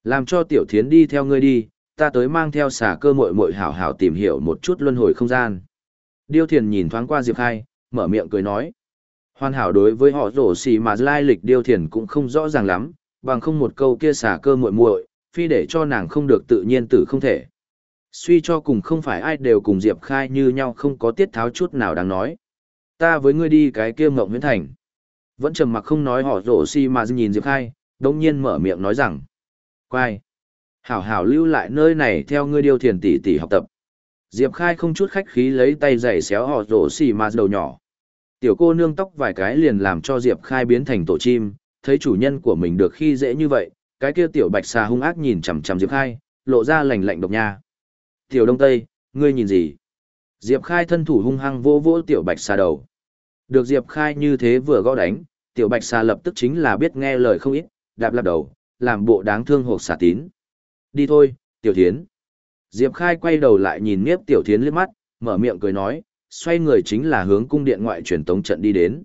Làm cho tiểu thiến đi theo ngươi đi, ta tới mang theo xà cơ mội mội hảo hảo tìm hiểu một chút luân hồi không gian. Điêu thiền nhìn thoáng qua Diệp Khai, mở miệng cười nói. Hoàn hảo đối với họ rổ xì mà lai lịch điêu thiền cũng không rõ ràng lắm, bằng không một câu kia xả cơ muội muội, phi để cho nàng không được tự nhiên tử không thể. Suy cho cùng không phải ai đều cùng Diệp Khai như nhau không có tiết tháo chút nào đáng nói. Ta với ngươi đi cái kia mộng huyễn thành. Vẫn trầm mặc không nói họ rổ xì mà nhìn Diệp Khai, đồng nhiên mở miệng nói rằng. Quai! Hảo hảo lưu lại nơi này theo ngươi điều thiền tỷ tỷ học tập. Diệp Khai không chút khách khí lấy tay giày xéo họ rổ xì mà đầu nhỏ. Tiểu cô nương tóc vài cái liền làm cho Diệp Khai biến thành tổ chim, thấy chủ nhân của mình được khi dễ như vậy, cái kia tiểu bạch xà hung ác nhìn chằm chằm Diệp Khai, lộ ra lành lạnh độc nha. Tiểu Đông Tây, ngươi nhìn gì? Diệp Khai thân thủ hung hăng vỗ vỗ tiểu bạch xà đầu. Được Diệp Khai như thế vừa gõ đánh, tiểu bạch xà lập tức chính là biết nghe lời không ít, đạp lạp đầu, làm bộ đáng thương hộp xà tín. Đi thôi, tiểu thiến. Diệp Khai quay đầu lại nhìn Niếp tiểu thiến liếc mắt, mở miệng cười nói, xoay người chính là hướng cung điện ngoại truyền tống trận đi đến.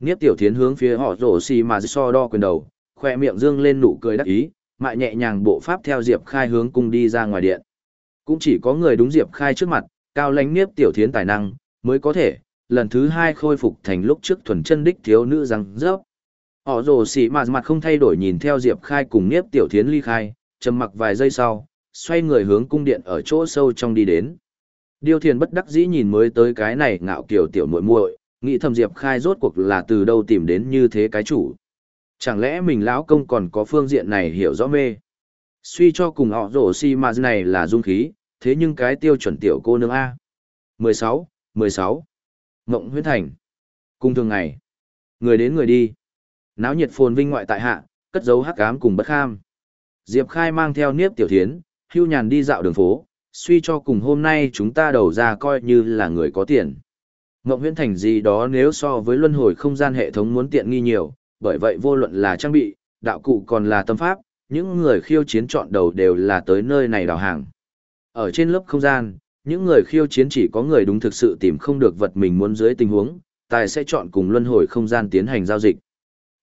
Niếp tiểu thiến hướng phía họ rổ xì mà so đo quyền đầu, khoe miệng dương lên nụ cười đắc ý, mại nhẹ nhàng bộ pháp theo Diệp Khai hướng cung đi ra ngoài điện. Cũng chỉ có người đúng Diệp Khai trước mặt, cao lãnh Niếp tiểu thiến tài năng, mới có thể, lần thứ hai khôi phục thành lúc trước thuần chân đích thiếu nữ răng rớp. Họ rồ xì mà mặt không thay đổi nhìn theo Diệp Khai cùng Niếp tiểu thiến ly khai, trầm mặc vài giây sau, xoay người hướng cung điện ở chỗ sâu trong đi đến. Điêu thiền bất đắc dĩ nhìn mới tới cái này ngạo kiểu tiểu muội muội, nghĩ thầm Diệp Khai rốt cuộc là từ đâu tìm đến như thế cái chủ. Chẳng lẽ mình lão công còn có phương diện này hiểu rõ mê. Suy cho cùng họ rổ si mà này là dung khí, thế nhưng cái tiêu chuẩn tiểu cô nương A. 16, 16. Ngộng huyết thành. Cung thường ngày. Người đến người đi. Náo nhiệt phồn vinh ngoại tại hạ, cất dấu hắc ám cùng bất kham. Diệp Khai mang theo niếp tiểu thiến, hưu nhàn đi dạo đường phố, suy cho cùng hôm nay chúng ta đầu ra coi như là người có tiền. Ngộng huyễn thành gì đó nếu so với luân hồi không gian hệ thống muốn tiện nghi nhiều, bởi vậy vô luận là trang bị, đạo cụ còn là tâm pháp, những người khiêu chiến chọn đầu đều là tới nơi này đào hàng. Ở trên lớp không gian, những người khiêu chiến chỉ có người đúng thực sự tìm không được vật mình muốn dưới tình huống, tài sẽ chọn cùng luân hồi không gian tiến hành giao dịch.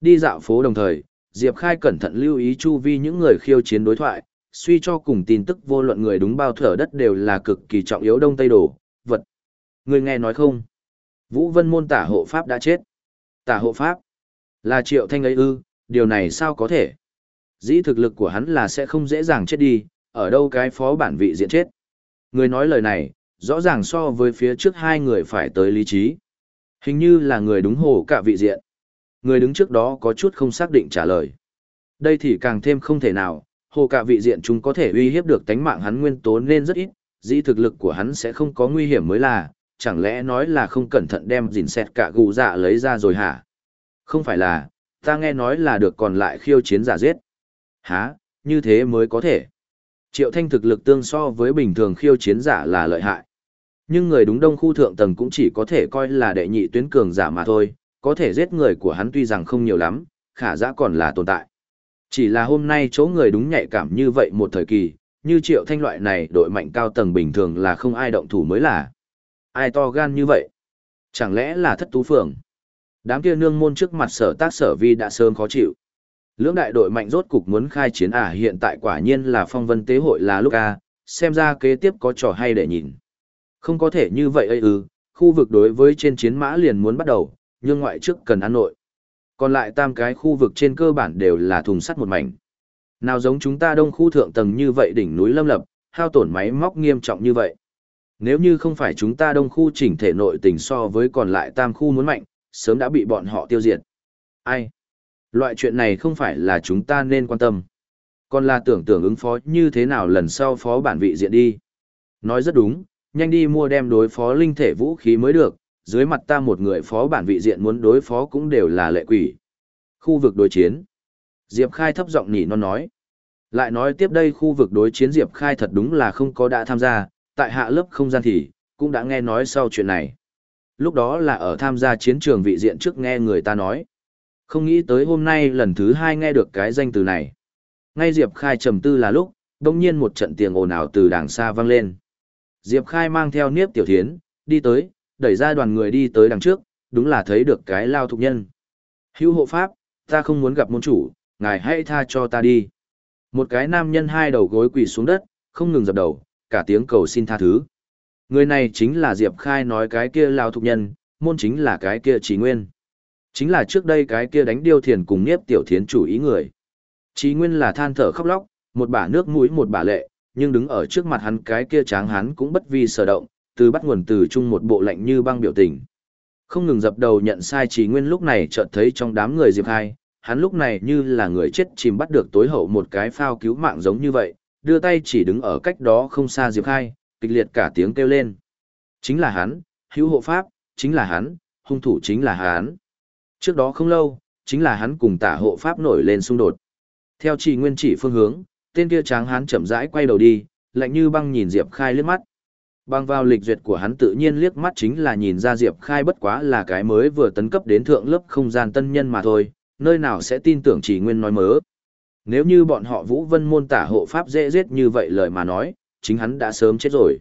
Đi dạo phố đồng thời, Diệp Khai cẩn thận lưu ý chu vi những người khiêu chiến đối thoại, suy cho cùng tin tức vô luận người đúng bao thở đất đều là cực kỳ trọng yếu đông tây đồ, vật. Người nghe nói không? Vũ Vân môn tả hộ pháp đã chết. Tả hộ pháp? Là triệu thanh ấy ư, điều này sao có thể? Dĩ thực lực của hắn là sẽ không dễ dàng chết đi, ở đâu cái phó bản vị diện chết. Người nói lời này, rõ ràng so với phía trước hai người phải tới lý trí. Hình như là người đúng hồ cả vị diện. Người đứng trước đó có chút không xác định trả lời. Đây thì càng thêm không thể nào, hồ cả vị diện chúng có thể uy hiếp được tánh mạng hắn nguyên tố nên rất ít, dĩ thực lực của hắn sẽ không có nguy hiểm mới là, chẳng lẽ nói là không cẩn thận đem dìn xẹt cả gù dạ lấy ra rồi hả? Không phải là, ta nghe nói là được còn lại khiêu chiến giả giết. Hả, như thế mới có thể. Triệu thanh thực lực tương so với bình thường khiêu chiến giả là lợi hại. Nhưng người đúng đông khu thượng tầng cũng chỉ có thể coi là đệ nhị tuyến cường giả mà thôi, có thể giết người của hắn tuy rằng không nhiều lắm, khả giã còn là tồn tại. Chỉ là hôm nay chỗ người đúng nhạy cảm như vậy một thời kỳ, như triệu thanh loại này đội mạnh cao tầng bình thường là không ai động thủ mới là. Ai to gan như vậy? Chẳng lẽ là thất tú phường? Đám kia nương môn trước mặt sở tác sở vi đã sớm khó chịu. Lưỡng đại đội mạnh rốt cục muốn khai chiến à hiện tại quả nhiên là phong vân tế hội là lúc a xem ra kế tiếp có trò hay để nhìn. Không có thể như vậy ấy ư, ừ, khu vực đối với trên chiến mã liền muốn bắt đầu, nhưng ngoại trước cần ăn nội. Còn lại tam cái khu vực trên cơ bản đều là thùng sắt một mảnh. Nào giống chúng ta đông khu thượng tầng như vậy đỉnh núi lâm lập, hao tổn máy móc nghiêm trọng như vậy. Nếu như không phải chúng ta đông khu chỉnh thể nội tình so với còn lại tam khu muốn mạnh, sớm đã bị bọn họ tiêu diệt. Ai? Loại chuyện này không phải là chúng ta nên quan tâm. Còn là tưởng tưởng ứng phó như thế nào lần sau phó bản vị diện đi. Nói rất đúng, nhanh đi mua đem đối phó linh thể vũ khí mới được, dưới mặt ta một người phó bản vị diện muốn đối phó cũng đều là lệ quỷ. Khu vực đối chiến. Diệp Khai thấp giọng nỉ non nói. Lại nói tiếp đây khu vực đối chiến Diệp Khai thật đúng là không có đã tham gia, tại hạ lớp không gian thì, cũng đã nghe nói sau chuyện này. Lúc đó là ở tham gia chiến trường vị diện trước nghe người ta nói. Không nghĩ tới hôm nay lần thứ hai nghe được cái danh từ này. Ngay Diệp Khai trầm tư là lúc, đông nhiên một trận tiếng ồn ào từ đàng xa vang lên. Diệp Khai mang theo Niếp Tiểu Thiến, đi tới, đẩy ra đoàn người đi tới đằng trước, đúng là thấy được cái lao thục nhân. Hữu hộ pháp, ta không muốn gặp môn chủ, ngài hãy tha cho ta đi. Một cái nam nhân hai đầu gối quỳ xuống đất, không ngừng dập đầu, cả tiếng cầu xin tha thứ. Người này chính là Diệp Khai nói cái kia lao thục nhân, môn chính là cái kia trí nguyên. Chính là trước đây cái kia đánh điêu thiền cùng nghiếp Tiểu Thiến chủ ý người. Trí nguyên là than thở khóc lóc, một bả nước mũi một bả lệ, nhưng đứng ở trước mặt hắn cái kia tráng hắn cũng bất vi sở động, từ bắt nguồn từ chung một bộ lạnh như băng biểu tình. Không ngừng dập đầu nhận sai chỉ nguyên lúc này chợt thấy trong đám người Diệp Khai, hắn lúc này như là người chết chìm bắt được tối hậu một cái phao cứu mạng giống như vậy, đưa tay chỉ đứng ở cách đó không xa Diệp Khai, kịch liệt cả tiếng kêu lên. Chính là hắn, hữu hộ pháp, chính là hắn, hung thủ chính là hắn. Trước đó không lâu, chính là hắn cùng tả hộ pháp nổi lên xung đột. Theo chỉ nguyên chỉ phương hướng, tên kia tráng hắn chậm rãi quay đầu đi, lạnh như băng nhìn Diệp Khai liếc mắt. Băng vào lịch duyệt của hắn tự nhiên liếc mắt chính là nhìn ra Diệp Khai bất quá là cái mới vừa tấn cấp đến thượng lớp không gian tân nhân mà thôi, nơi nào sẽ tin tưởng chỉ nguyên nói mớ. Nếu như bọn họ Vũ Vân môn tả hộ pháp dễ giết như vậy lời mà nói, chính hắn đã sớm chết rồi.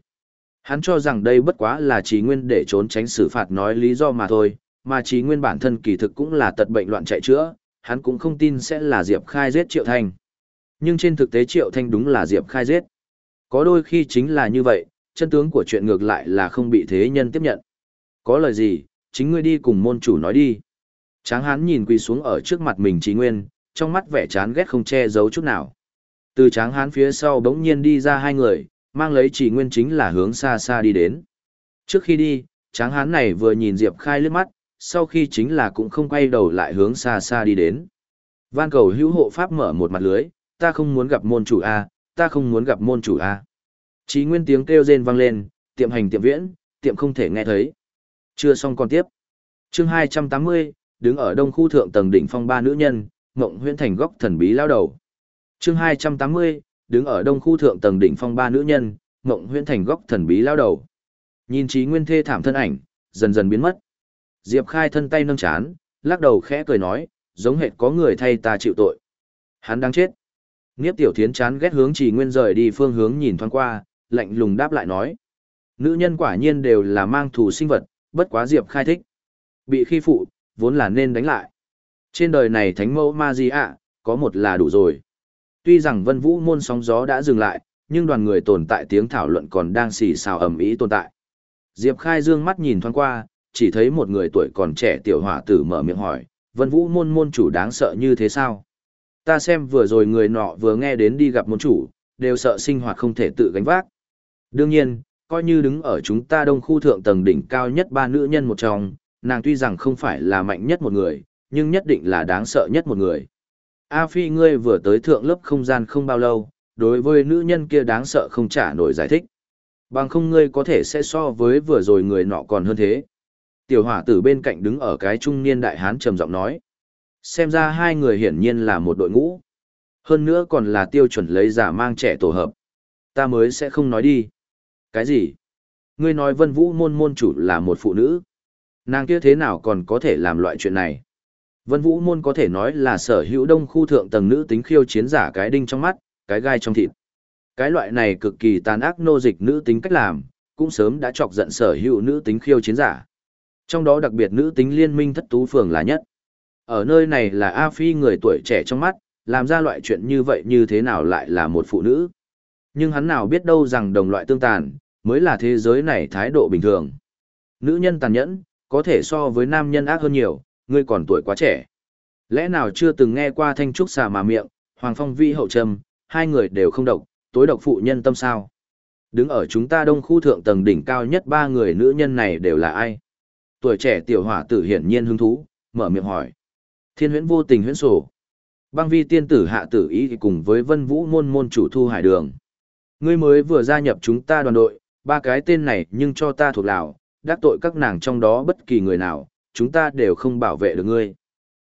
Hắn cho rằng đây bất quá là chỉ nguyên để trốn tránh xử phạt nói lý do mà thôi, mà chỉ nguyên bản thân kỳ thực cũng là tật bệnh loạn chạy chữa, hắn cũng không tin sẽ là Diệp Khai giết Triệu Thanh. Nhưng trên thực tế Triệu Thanh đúng là Diệp Khai giết. Có đôi khi chính là như vậy, chân tướng của chuyện ngược lại là không bị thế nhân tiếp nhận. Có lời gì, chính ngươi đi cùng môn chủ nói đi. Tráng hán nhìn quỳ xuống ở trước mặt mình trí nguyên, trong mắt vẻ chán ghét không che giấu chút nào. Từ tráng hán phía sau bỗng nhiên đi ra hai người, mang lấy chỉ nguyên chính là hướng xa xa đi đến. Trước khi đi, tráng hán này vừa nhìn Diệp Khai lướt mắt, sau khi chính là cũng không quay đầu lại hướng xa xa đi đến. Van cầu hữu hộ pháp mở một mặt lưới, ta không muốn gặp môn chủ A, ta không muốn gặp môn chủ A. Chí nguyên tiếng kêu rên vang lên, tiệm hành tiệm viễn, tiệm không thể nghe thấy. Chưa xong còn tiếp. chương 280, đứng ở đông khu thượng tầng đỉnh phong ba nữ nhân, mộng huyễn thành góc thần bí lao đầu. chương 280, đứng ở đông khu thượng tầng đỉnh phong ba nữ nhân, mộng huyễn thành góc thần bí lao đầu. Nhìn Chí nguyên thê thảm thân ảnh, dần dần biến mất. Diệp khai thân tay nâng chán, lắc đầu khẽ cười nói, giống hệt có người thay ta chịu tội. Hắn đang chết. Niếp tiểu thiến chán ghét hướng chỉ nguyên rời đi phương hướng nhìn thoáng qua, lạnh lùng đáp lại nói. Nữ nhân quả nhiên đều là mang thù sinh vật, bất quá Diệp khai thích. Bị khi phụ, vốn là nên đánh lại. Trên đời này thánh mẫu ma gì ạ, có một là đủ rồi. Tuy rằng vân vũ môn sóng gió đã dừng lại, nhưng đoàn người tồn tại tiếng thảo luận còn đang xì xào ầm ĩ tồn tại. Diệp khai dương mắt nhìn thoáng qua, chỉ thấy một người tuổi còn trẻ tiểu hỏa tử mở miệng hỏi, vân vũ môn môn chủ đáng sợ như thế sao? Ta xem vừa rồi người nọ vừa nghe đến đi gặp môn chủ, đều sợ sinh hoạt không thể tự gánh vác. Đương nhiên, coi như đứng ở chúng ta đông khu thượng tầng đỉnh cao nhất ba nữ nhân một trong, nàng tuy rằng không phải là mạnh nhất một người, nhưng nhất định là đáng sợ nhất một người. A Phi ngươi vừa tới thượng lớp không gian không bao lâu, đối với nữ nhân kia đáng sợ không trả nổi giải thích. Bằng không ngươi có thể sẽ so với vừa rồi người nọ còn hơn thế. Tiểu hỏa tử bên cạnh đứng ở cái trung niên đại hán trầm giọng nói. Xem ra hai người hiển nhiên là một đội ngũ. Hơn nữa còn là tiêu chuẩn lấy giả mang trẻ tổ hợp. Ta mới sẽ không nói đi. Cái gì? Ngươi nói vân vũ môn môn chủ là một phụ nữ. Nàng kia thế nào còn có thể làm loại chuyện này? Vân vũ môn có thể nói là sở hữu đông khu thượng tầng nữ tính khiêu chiến giả cái đinh trong mắt, cái gai trong thịt. Cái loại này cực kỳ tàn ác nô dịch nữ tính cách làm, cũng sớm đã chọc giận sở hữu nữ tính khiêu chiến giả. Trong đó đặc biệt nữ tính liên minh thất tú phường là nhất. Ở nơi này là A Phi người tuổi trẻ trong mắt, làm ra loại chuyện như vậy như thế nào lại là một phụ nữ. Nhưng hắn nào biết đâu rằng đồng loại tương tàn, mới là thế giới này thái độ bình thường. Nữ nhân tàn nhẫn, có thể so với nam nhân ác hơn nhiều, ngươi còn tuổi quá trẻ. Lẽ nào chưa từng nghe qua thanh trúc xà mà miệng, hoàng phong vi hậu trầm, hai người đều không độc, tối độc phụ nhân tâm sao. Đứng ở chúng ta đông khu thượng tầng đỉnh cao nhất ba người nữ nhân này đều là ai? Tuổi trẻ tiểu hỏa tử hiển nhiên hứng thú, mở miệng hỏi. Thiên huyễn vô tình huyễn sổ. Băng vi tiên tử hạ tử ý cùng với vân vũ môn môn chủ thu hải đường. Ngươi mới vừa gia nhập chúng ta đoàn đội, ba cái tên này nhưng cho ta thuộc lào, đắc tội các nàng trong đó bất kỳ người nào, chúng ta đều không bảo vệ được ngươi.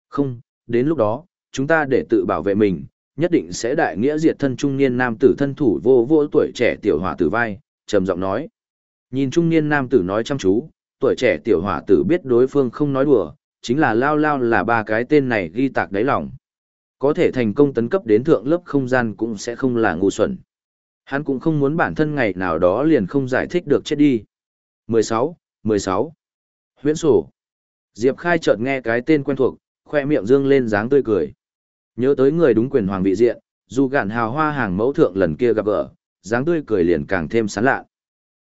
Không, đến lúc đó, chúng ta để tự bảo vệ mình, nhất định sẽ đại nghĩa diệt thân trung niên nam tử thân thủ vô vô tuổi trẻ tiểu hỏa tử vai, trầm giọng nói. Nhìn trung niên nam tử nói chăm chú, tuổi trẻ tiểu hỏa tử biết đối phương không nói đùa, chính là lao lao là ba cái tên này ghi tạc đáy lòng. Có thể thành công tấn cấp đến thượng lớp không gian cũng sẽ không là ngu xuẩn. Hắn cũng không muốn bản thân ngày nào đó liền không giải thích được chết đi. 16, 16. Huyễn sổ. Diệp Khai chợt nghe cái tên quen thuộc, khoe miệng dương lên dáng tươi cười. Nhớ tới người đúng quyền hoàng vị diện, dù gạn hào hoa hàng mẫu thượng lần kia gặp gỡ, dáng tươi cười liền càng thêm sán lạ.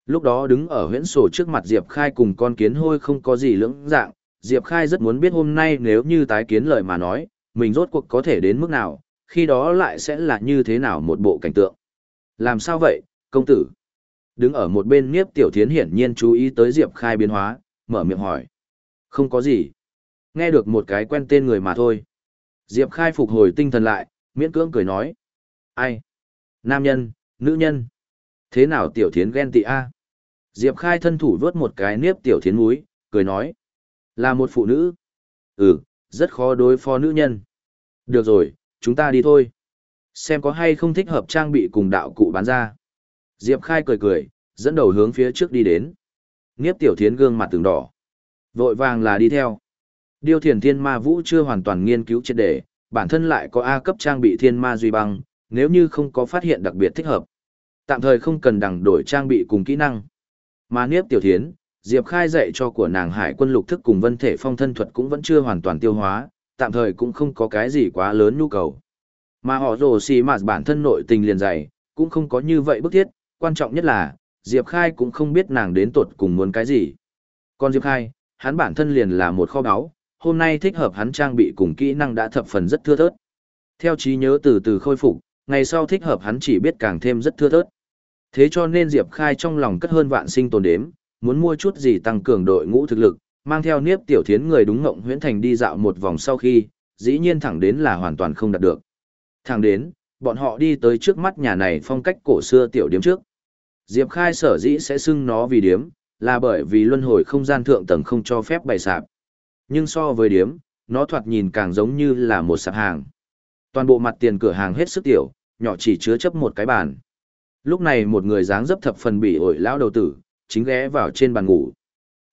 Lúc đó đứng ở huyễn sổ trước mặt Diệp Khai cùng con kiến hôi không có gì lưỡng dạng, Diệp Khai rất muốn biết hôm nay nếu như tái kiến lời mà nói, mình rốt cuộc có thể đến mức nào, khi đó lại sẽ là như thế nào một bộ cảnh tượng. Làm sao vậy, công tử? Đứng ở một bên Niếp Tiểu Thiến hiển nhiên chú ý tới Diệp Khai biến hóa, mở miệng hỏi. Không có gì. Nghe được một cái quen tên người mà thôi. Diệp Khai phục hồi tinh thần lại, miễn cưỡng cười nói. Ai? Nam nhân, nữ nhân. Thế nào Tiểu Thiến ghen tị a? Diệp Khai thân thủ vớt một cái Niếp Tiểu Thiến múi, cười nói. Là một phụ nữ. Ừ, rất khó đối phó nữ nhân. Được rồi, chúng ta đi thôi. Xem có hay không thích hợp trang bị cùng đạo cụ bán ra. Diệp Khai cười cười, dẫn đầu hướng phía trước đi đến. Nghiếp tiểu thiến gương mặt từng đỏ. Vội vàng là đi theo. Điêu thiền thiên ma vũ chưa hoàn toàn nghiên cứu triệt đề, bản thân lại có A cấp trang bị thiên ma duy băng, nếu như không có phát hiện đặc biệt thích hợp. Tạm thời không cần đẳng đổi trang bị cùng kỹ năng. Mà Niếp tiểu thiến, Diệp Khai dạy cho của nàng hải quân lục thức cùng vân thể phong thân thuật cũng vẫn chưa hoàn toàn tiêu hóa, tạm thời cũng không có cái gì quá lớn nhu cầu. Mà họ rồ xì mạt bản thân nội tình liền dày, cũng không có như vậy bức thiết, quan trọng nhất là, Diệp Khai cũng không biết nàng đến tột cùng muốn cái gì. Còn Diệp Khai, hắn bản thân liền là một kho báu, hôm nay thích hợp hắn trang bị cùng kỹ năng đã thập phần rất thưa thớt. Theo trí nhớ từ từ khôi phục, ngày sau thích hợp hắn chỉ biết càng thêm rất thưa thớt. Thế cho nên Diệp Khai trong lòng cất hơn vạn sinh tồn đếm, muốn mua chút gì tăng cường đội ngũ thực lực, mang theo niếp tiểu thiến người đúng ngộng huyễn thành đi dạo một vòng sau khi, dĩ nhiên thẳng đến là hoàn toàn không đạt được. Thẳng đến, bọn họ đi tới trước mắt nhà này phong cách cổ xưa tiểu điếm trước. Diệp Khai sở dĩ sẽ xưng nó vì điếm, là bởi vì luân hồi không gian thượng tầng không cho phép bày sạp. Nhưng so với điếm, nó thoạt nhìn càng giống như là một sạp hàng. Toàn bộ mặt tiền cửa hàng hết sức tiểu, nhỏ chỉ chứa chấp một cái bàn. Lúc này một người dáng dấp thập phần bỉ ổi lão đầu tử, chính ghé vào trên bàn ngủ.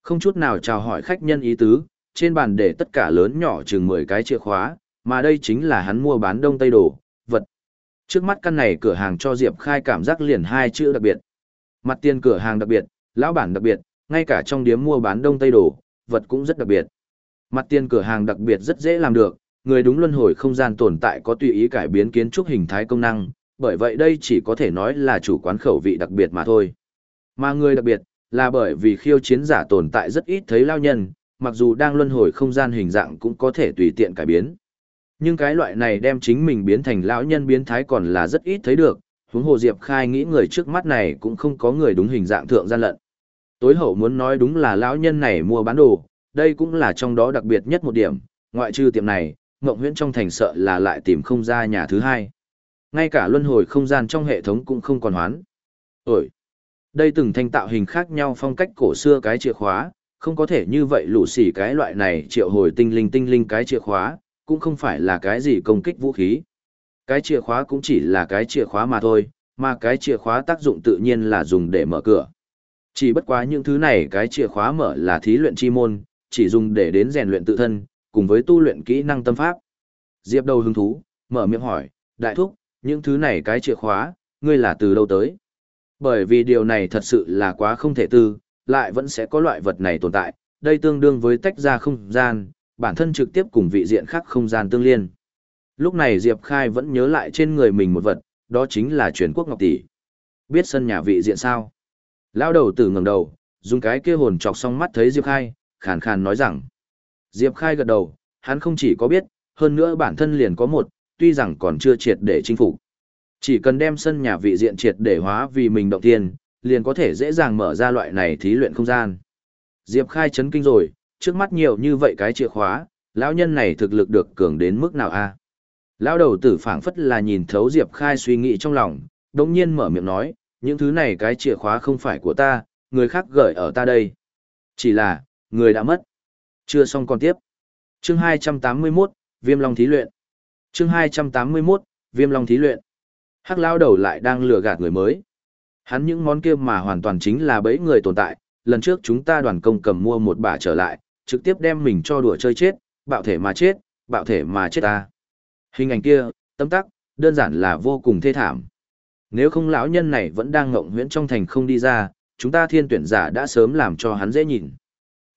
Không chút nào chào hỏi khách nhân ý tứ, trên bàn để tất cả lớn nhỏ chừng 10 cái chìa khóa, mà đây chính là hắn mua bán đông tây đồ. Trước mắt căn này cửa hàng cho Diệp Khai cảm giác liền hai chữ đặc biệt. Mặt tiền cửa hàng đặc biệt, lão bản đặc biệt, ngay cả trong điếm mua bán đông tây đồ, vật cũng rất đặc biệt. Mặt tiền cửa hàng đặc biệt rất dễ làm được, người đúng luân hồi không gian tồn tại có tùy ý cải biến kiến trúc hình thái công năng, bởi vậy đây chỉ có thể nói là chủ quán khẩu vị đặc biệt mà thôi. Mà người đặc biệt, là bởi vì khiêu chiến giả tồn tại rất ít thấy lao nhân, mặc dù đang luân hồi không gian hình dạng cũng có thể tùy tiện cải biến. Nhưng cái loại này đem chính mình biến thành lão nhân biến thái còn là rất ít thấy được, huống hồ Diệp Khai nghĩ người trước mắt này cũng không có người đúng hình dạng thượng gian lận. Tối hậu muốn nói đúng là lão nhân này mua bán đồ, đây cũng là trong đó đặc biệt nhất một điểm, ngoại trừ tiệm này, Ngộng Huyễn trong thành sợ là lại tìm không ra nhà thứ hai. Ngay cả luân hồi không gian trong hệ thống cũng không còn hoán. Ổi! Đây từng thanh tạo hình khác nhau phong cách cổ xưa cái chìa khóa, không có thể như vậy lũ xỉ cái loại này triệu hồi tinh linh tinh linh cái chìa khóa, cũng không phải là cái gì công kích vũ khí. Cái chìa khóa cũng chỉ là cái chìa khóa mà thôi, mà cái chìa khóa tác dụng tự nhiên là dùng để mở cửa. Chỉ bất quá những thứ này cái chìa khóa mở là thí luyện chi môn, chỉ dùng để đến rèn luyện tự thân, cùng với tu luyện kỹ năng tâm pháp. Diệp đầu hứng thú, mở miệng hỏi, đại thúc, những thứ này cái chìa khóa, ngươi là từ đâu tới? Bởi vì điều này thật sự là quá không thể tư, lại vẫn sẽ có loại vật này tồn tại, đây tương đương với tách ra không gian, bản thân trực tiếp cùng vị diện khác không gian tương liên. Lúc này Diệp Khai vẫn nhớ lại trên người mình một vật, đó chính là truyền quốc ngọc tỷ. Biết sân nhà vị diện sao? Lao đầu tử ngẩng đầu, dùng cái kia hồn chọc xong mắt thấy Diệp Khai, khàn khàn nói rằng. Diệp Khai gật đầu, hắn không chỉ có biết, hơn nữa bản thân liền có một, tuy rằng còn chưa triệt để chinh phục. Chỉ cần đem sân nhà vị diện triệt để hóa vì mình động tiền liền có thể dễ dàng mở ra loại này thí luyện không gian. Diệp Khai chấn kinh rồi, trước mắt nhiều như vậy cái chìa khóa, lão nhân này thực lực được cường đến mức nào a? Lão đầu tử phảng phất là nhìn thấu Diệp Khai suy nghĩ trong lòng, đột nhiên mở miệng nói, những thứ này cái chìa khóa không phải của ta, người khác gửi ở ta đây. Chỉ là, người đã mất. Chưa xong còn tiếp. Chương 281, Viêm Long thí luyện. Chương 281, Viêm Long thí luyện. Hắc lão đầu lại đang lừa gạt người mới. Hắn những món kia mà hoàn toàn chính là bẫy người tồn tại, lần trước chúng ta đoàn công cầm mua một bả trở lại, trực tiếp đem mình cho đùa chơi chết, bạo thể mà chết, bạo thể mà chết ta. Hình ảnh kia, tâm tắc, đơn giản là vô cùng thê thảm. Nếu không lão nhân này vẫn đang ngộng huyễn trong thành không đi ra, chúng ta thiên tuyển giả đã sớm làm cho hắn dễ nhìn.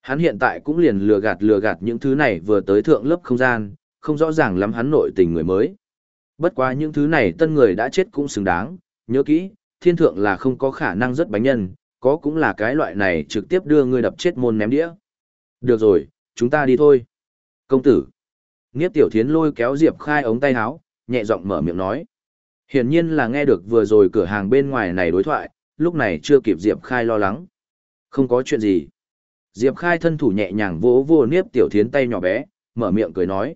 Hắn hiện tại cũng liền lừa gạt lừa gạt những thứ này vừa tới thượng lớp không gian, không rõ ràng lắm hắn nội tình người mới. Bất quá những thứ này tân người đã chết cũng xứng đáng, nhớ kỹ, thiên thượng là không có khả năng rất bánh nhân, có cũng là cái loại này trực tiếp đưa ngươi đập chết môn ném đĩa. Được rồi, chúng ta đi thôi. Công tử. Niếp tiểu thiến lôi kéo Diệp Khai ống tay áo, nhẹ giọng mở miệng nói. Hiển nhiên là nghe được vừa rồi cửa hàng bên ngoài này đối thoại, lúc này chưa kịp Diệp Khai lo lắng. Không có chuyện gì. Diệp Khai thân thủ nhẹ nhàng vỗ vỗ Niếp tiểu thiến tay nhỏ bé, mở miệng cười nói.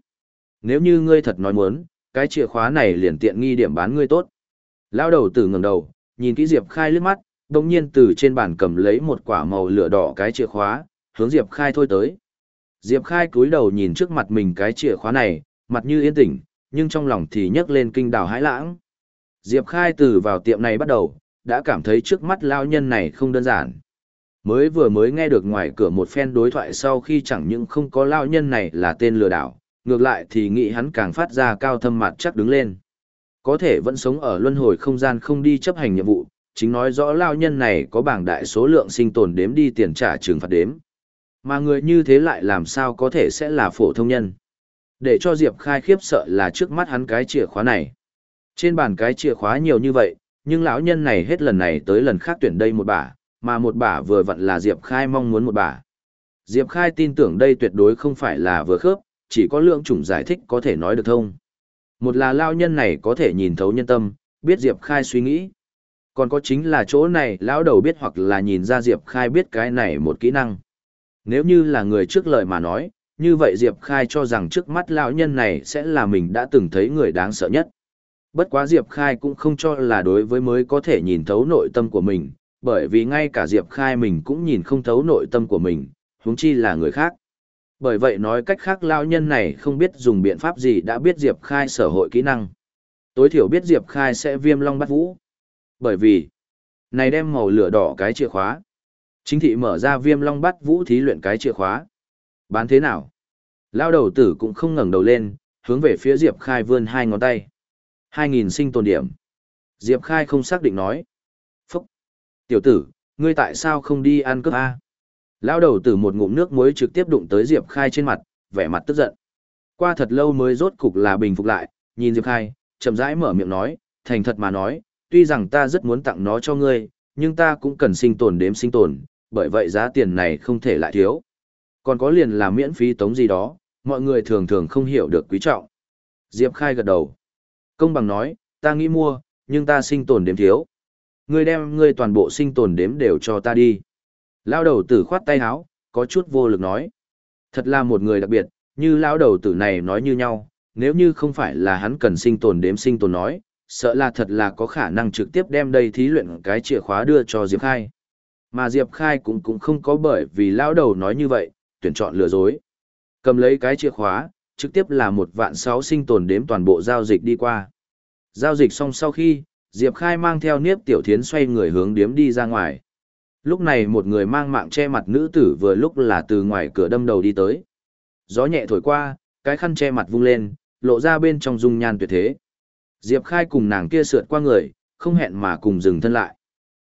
Nếu như ngươi thật nói muốn, cái chìa khóa này liền tiện nghi điểm bán ngươi tốt. Lao đầu tử ngẩng đầu, nhìn kỹ Diệp Khai liếc mắt, đồng nhiên từ trên bàn cầm lấy một quả màu lửa đỏ cái chìa khóa, hướng Diệp Khai thôi tới. Diệp Khai cúi đầu nhìn trước mặt mình cái chìa khóa này, mặt như yên tĩnh, nhưng trong lòng thì nhấc lên kinh đảo hãi lãng. Diệp Khai từ vào tiệm này bắt đầu, đã cảm thấy trước mắt lao nhân này không đơn giản. Mới vừa mới nghe được ngoài cửa một phen đối thoại sau khi chẳng những không có lao nhân này là tên lừa đảo, ngược lại thì nghĩ hắn càng phát ra cao thâm mặt chắc đứng lên. Có thể vẫn sống ở luân hồi không gian không đi chấp hành nhiệm vụ, chính nói rõ lao nhân này có bảng đại số lượng sinh tồn đếm đi tiền trả trừng phạt đếm. Mà người như thế lại làm sao có thể sẽ là phổ thông nhân. Để cho Diệp Khai khiếp sợ là trước mắt hắn cái chìa khóa này. Trên bàn cái chìa khóa nhiều như vậy, nhưng lão nhân này hết lần này tới lần khác tuyển đây một bả, mà một bả vừa vặn là Diệp Khai mong muốn một bả. Diệp Khai tin tưởng đây tuyệt đối không phải là vừa khớp, chỉ có lượng chủng giải thích có thể nói được thông. Một là lao nhân này có thể nhìn thấu nhân tâm, biết Diệp Khai suy nghĩ. Còn có chính là chỗ này lão đầu biết hoặc là nhìn ra Diệp Khai biết cái này một kỹ năng. Nếu như là người trước lời mà nói, như vậy Diệp Khai cho rằng trước mắt lão nhân này sẽ là mình đã từng thấy người đáng sợ nhất. Bất quá Diệp Khai cũng không cho là đối với mới có thể nhìn thấu nội tâm của mình, bởi vì ngay cả Diệp Khai mình cũng nhìn không thấu nội tâm của mình, huống chi là người khác. Bởi vậy nói cách khác lao nhân này không biết dùng biện pháp gì đã biết Diệp Khai sở hội kỹ năng. Tối thiểu biết Diệp Khai sẽ viêm long bắt vũ. Bởi vì, này đem màu lửa đỏ cái chìa khóa. Chính thị mở ra viêm long bắt vũ thí luyện cái chìa khóa. Bán thế nào? Lao đầu tử cũng không ngẩng đầu lên, hướng về phía Diệp Khai vươn hai ngón tay. Hai nghìn sinh tồn điểm. Diệp Khai không xác định nói. Phúc! Tiểu tử, ngươi tại sao không đi ăn cướp A? Lao đầu tử một ngụm nước muối trực tiếp đụng tới Diệp Khai trên mặt, vẻ mặt tức giận. Qua thật lâu mới rốt cục là bình phục lại, nhìn Diệp Khai, chậm rãi mở miệng nói, thành thật mà nói, tuy rằng ta rất muốn tặng nó cho ngươi, nhưng ta cũng cần sinh tồn đếm sinh tồn, bởi vậy giá tiền này không thể lại thiếu. Còn có liền là miễn phí tống gì đó, mọi người thường thường không hiểu được quý trọng. Diệp Khai gật đầu. Công bằng nói, ta nghĩ mua, nhưng ta sinh tồn đếm thiếu. Ngươi đem ngươi toàn bộ sinh tồn đếm đều cho ta đi. Lao đầu tử khoát tay áo, có chút vô lực nói. Thật là một người đặc biệt, như lao đầu tử này nói như nhau, nếu như không phải là hắn cần sinh tồn đếm sinh tồn nói, sợ là thật là có khả năng trực tiếp đem đây thí luyện cái chìa khóa đưa cho Diệp Khai. Mà Diệp Khai cũng cũng không có bởi vì lao đầu nói như vậy, tuyển chọn lừa dối. Cầm lấy cái chìa khóa, trực tiếp là một vạn sáu sinh tồn đếm toàn bộ giao dịch đi qua. Giao dịch xong sau khi, Diệp Khai mang theo Niếp Tiểu Thiến xoay người hướng điếm đi ra ngoài. Lúc này một người mang mạng che mặt nữ tử vừa lúc là từ ngoài cửa đâm đầu đi tới. Gió nhẹ thổi qua, cái khăn che mặt vung lên, lộ ra bên trong dung nhan tuyệt thế. Diệp Khai cùng nàng kia sượt qua người, không hẹn mà cùng dừng thân lại.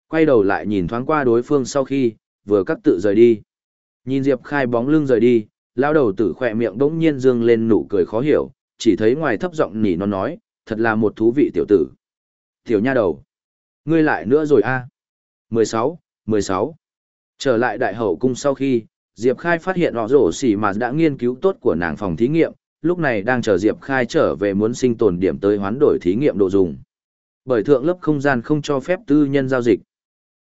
Quay đầu lại nhìn thoáng qua đối phương sau khi, vừa cắt tự rời đi. Nhìn Diệp Khai bóng lưng rời đi, lao đầu tử khỏe miệng đống nhiên dương lên nụ cười khó hiểu, chỉ thấy ngoài thấp giọng nỉ nó nói, thật là một thú vị tiểu tử. Tiểu nha đầu. Ngươi lại nữa rồi a 16, 16. Trở lại đại hậu cung sau khi, Diệp Khai phát hiện họ rổ xỉ mà đã nghiên cứu tốt của nàng phòng thí nghiệm, lúc này đang chờ Diệp Khai trở về muốn sinh tồn điểm tới hoán đổi thí nghiệm đồ dùng. Bởi thượng lớp không gian không cho phép tư nhân giao dịch.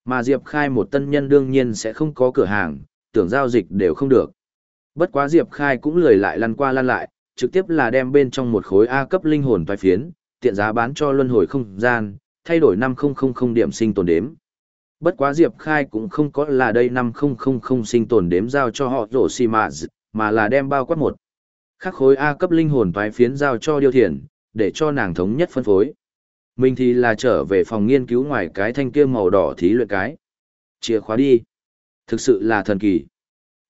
Mà Diệp Khai một tân nhân đương nhiên sẽ không có cửa hàng, tưởng giao dịch đều không được. Bất quá Diệp Khai cũng lười lại lăn qua lăn lại, trực tiếp là đem bên trong một khối A cấp linh hồn toái phiến, tiện giá bán cho luân hồi không gian, thay đổi 5000 điểm sinh tồn đếm. Bất quá Diệp Khai cũng không có là đây 5000 sinh tồn đếm giao cho họ rổ xì mà, mà là đem bao quát một. Khắc khối A cấp linh hồn toái phiến giao cho điêu thiền, để cho nàng thống nhất phân phối. Mình thì là trở về phòng nghiên cứu ngoài cái thanh kia màu đỏ thí luyện cái. Chìa khóa đi. Thực sự là thần kỳ.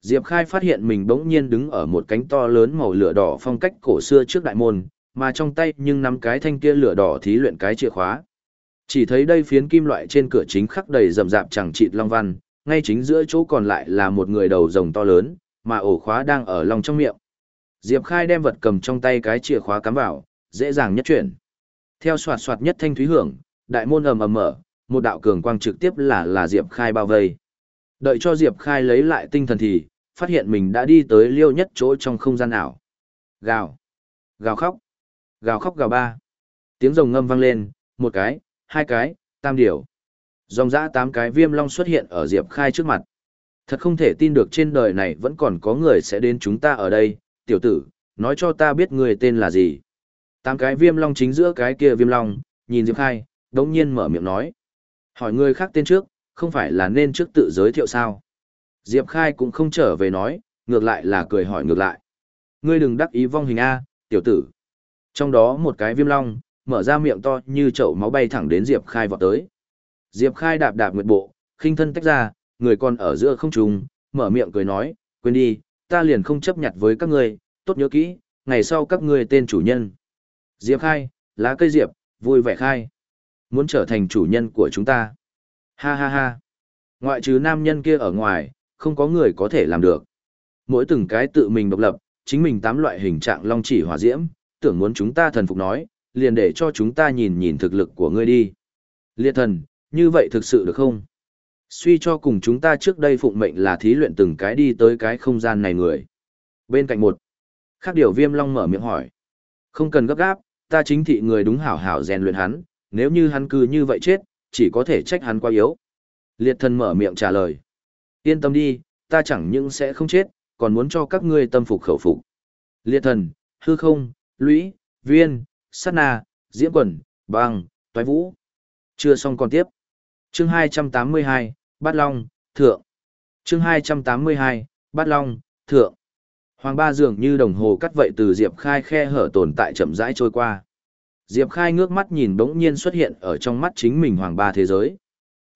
Diệp Khai phát hiện mình bỗng nhiên đứng ở một cánh to lớn màu lửa đỏ phong cách cổ xưa trước đại môn, mà trong tay nhưng nắm cái thanh kia lửa đỏ thí luyện cái chìa khóa. Chỉ thấy đây phiến kim loại trên cửa chính khắc đầy rậm rạp chẳng chịt long văn, ngay chính giữa chỗ còn lại là một người đầu rồng to lớn, mà ổ khóa đang ở lòng trong miệng. Diệp Khai đem vật cầm trong tay cái chìa khóa cắm vào, dễ dàng nhất chuyển. Theo soạt soạt nhất thanh thúy hưởng, đại môn ầm ầm mở, một đạo cường quang trực tiếp là là Diệp Khai bao vây. Đợi cho Diệp Khai lấy lại tinh thần thì, phát hiện mình đã đi tới liêu nhất chỗ trong không gian ảo. Gào, gào khóc, gào khóc gào ba. Tiếng rồng ngâm vang lên, một cái, hai cái, tam điều. Dòng dã tám cái viêm long xuất hiện ở Diệp Khai trước mặt. Thật không thể tin được trên đời này vẫn còn có người sẽ đến chúng ta ở đây, tiểu tử, nói cho ta biết người tên là gì. Tám cái viêm long chính giữa cái kia viêm long, nhìn Diệp Khai, đống nhiên mở miệng nói. Hỏi người khác tên trước, không phải là nên trước tự giới thiệu sao? Diệp Khai cũng không trở về nói, ngược lại là cười hỏi ngược lại. Ngươi đừng đắc ý vong hình A, tiểu tử. Trong đó một cái viêm long, mở ra miệng to như chậu máu bay thẳng đến Diệp Khai vọt tới. Diệp Khai đạp đạp nguyệt bộ, khinh thân tách ra, người còn ở giữa không trùng, mở miệng cười nói, quên đi, ta liền không chấp nhận với các ngươi, tốt nhớ kỹ, ngày sau các ngươi tên chủ nhân. Diệp Khai, lá cây Diệp, vui vẻ khai. Muốn trở thành chủ nhân của chúng ta. Ha ha ha. Ngoại trừ nam nhân kia ở ngoài, không có người có thể làm được. Mỗi từng cái tự mình độc lập, chính mình tám loại hình trạng long chỉ hỏa diễm, tưởng muốn chúng ta thần phục nói, liền để cho chúng ta nhìn nhìn thực lực của ngươi đi. Liệt thần, như vậy thực sự được không? Suy cho cùng chúng ta trước đây phụng mệnh là thí luyện từng cái đi tới cái không gian này người. Bên cạnh một, khác điều viêm long mở miệng hỏi. Không cần gấp gáp, ta chính thị người đúng hảo hảo rèn luyện hắn, nếu như hắn cứ như vậy chết, chỉ có thể trách hắn quá yếu. Liệt thần mở miệng trả lời. Yên tâm đi, ta chẳng những sẽ không chết, còn muốn cho các ngươi tâm phục khẩu phục. Liệt thần, hư không, lũy, viên, sát na, diễm quần, băng, toái vũ. Chưa xong còn tiếp. Chương 282, Bát Long, Thượng. Chương 282, Bát Long, Thượng. Hoàng ba dường như đồng hồ cắt vậy từ Diệp Khai khe hở tồn tại chậm rãi trôi qua. Diệp Khai ngước mắt nhìn bỗng nhiên xuất hiện ở trong mắt chính mình Hoàng ba thế giới.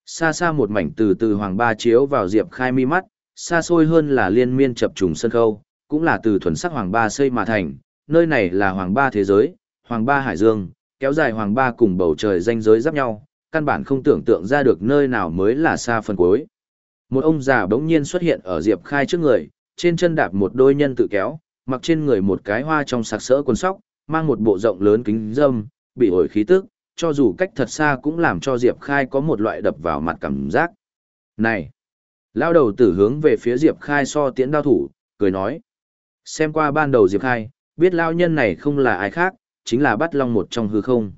Xa xa một mảnh từ từ Hoàng ba chiếu vào Diệp Khai mi mắt, xa xôi hơn là liên miên chập trùng sân khâu, cũng là từ thuần sắc Hoàng ba xây mà thành, nơi này là Hoàng ba thế giới, Hoàng ba hải dương, kéo dài Hoàng ba cùng bầu trời danh giới giáp nhau, căn bản không tưởng tượng ra được nơi nào mới là xa phần cuối. Một ông già bỗng nhiên xuất hiện ở Diệp Khai trước người, trên chân đạp một đôi nhân tự kéo, mặc trên người một cái hoa trong sạc sỡ quần sóc, mang một bộ rộng lớn kính dâm, bị ổi khí tức, cho dù cách thật xa cũng làm cho Diệp Khai có một loại đập vào mặt cảm giác. Này! Lao đầu tử hướng về phía Diệp Khai so tiễn đao thủ, cười nói. Xem qua ban đầu Diệp Khai, biết Lao nhân này không là ai khác, chính là bắt long một trong hư không.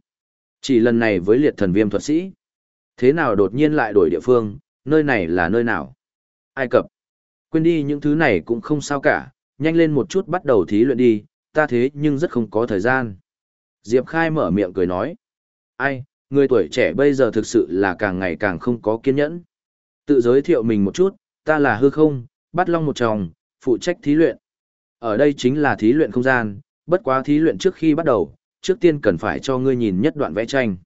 Chỉ lần này với liệt thần viêm thuật sĩ. Thế nào đột nhiên lại đổi địa phương, nơi này là nơi nào? Ai cập? Quên đi những thứ này cũng không sao cả, nhanh lên một chút bắt đầu thí luyện đi, ta thế nhưng rất không có thời gian. Diệp Khai mở miệng cười nói. Ai, người tuổi trẻ bây giờ thực sự là càng ngày càng không có kiên nhẫn. Tự giới thiệu mình một chút, ta là hư không, bắt long một chồng, phụ trách thí luyện. Ở đây chính là thí luyện không gian, bất quá thí luyện trước khi bắt đầu, trước tiên cần phải cho ngươi nhìn nhất đoạn vẽ tranh.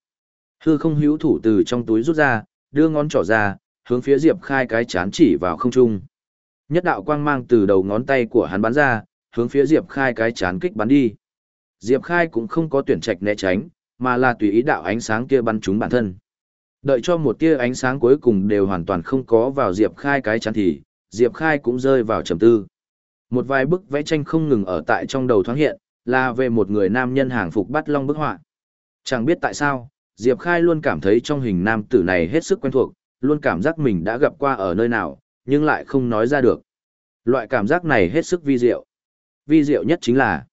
Hư không hữu thủ từ trong túi rút ra, đưa ngón trỏ ra, hướng phía Diệp Khai cái chán chỉ vào không trung. Nhất đạo quang mang từ đầu ngón tay của hắn bắn ra, hướng phía Diệp Khai cái chán kích bắn đi. Diệp Khai cũng không có tuyển trạch né tránh, mà là tùy ý đạo ánh sáng kia bắn trúng bản thân. Đợi cho một tia ánh sáng cuối cùng đều hoàn toàn không có vào Diệp Khai cái chán thì, Diệp Khai cũng rơi vào trầm tư. Một vài bức vẽ tranh không ngừng ở tại trong đầu thoáng hiện, là về một người nam nhân hàng phục bắt long bức họa. Chẳng biết tại sao, Diệp Khai luôn cảm thấy trong hình nam tử này hết sức quen thuộc, luôn cảm giác mình đã gặp qua ở nơi nào, nhưng lại không nói ra được. Loại cảm giác này hết sức vi diệu. Vi diệu nhất chính là,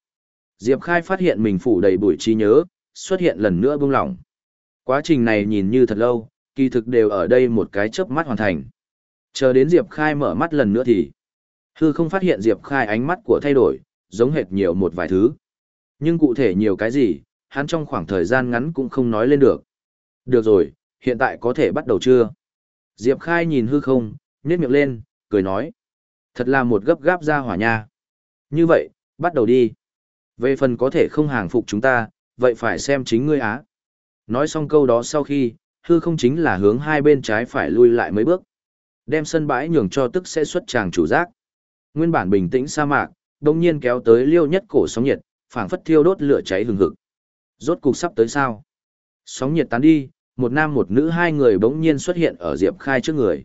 Diệp Khai phát hiện mình phủ đầy bụi trí nhớ, xuất hiện lần nữa buông lỏng. Quá trình này nhìn như thật lâu, kỳ thực đều ở đây một cái chớp mắt hoàn thành. Chờ đến Diệp Khai mở mắt lần nữa thì hư không phát hiện Diệp Khai ánh mắt của thay đổi, giống hệt nhiều một vài thứ. Nhưng cụ thể nhiều cái gì, hắn trong khoảng thời gian ngắn cũng không nói lên được. Được rồi, hiện tại có thể bắt đầu chưa? Diệp Khai nhìn hư không, nhếch miệng lên, cười nói. Thật là một gấp gáp ra hỏa nha. Như vậy, bắt đầu đi. Về phần có thể không hàng phục chúng ta, vậy phải xem chính ngươi á. Nói xong câu đó sau khi, hư không chính là hướng hai bên trái phải lui lại mấy bước. Đem sân bãi nhường cho tức sẽ xuất tràng chủ giác. Nguyên bản bình tĩnh sa mạc, đông nhiên kéo tới liêu nhất cổ sóng nhiệt, phảng phất thiêu đốt lửa cháy hừng hực. Rốt cục sắp tới sao? Sóng nhiệt tán đi, một nam một nữ hai người bỗng nhiên xuất hiện ở Diệp Khai trước người.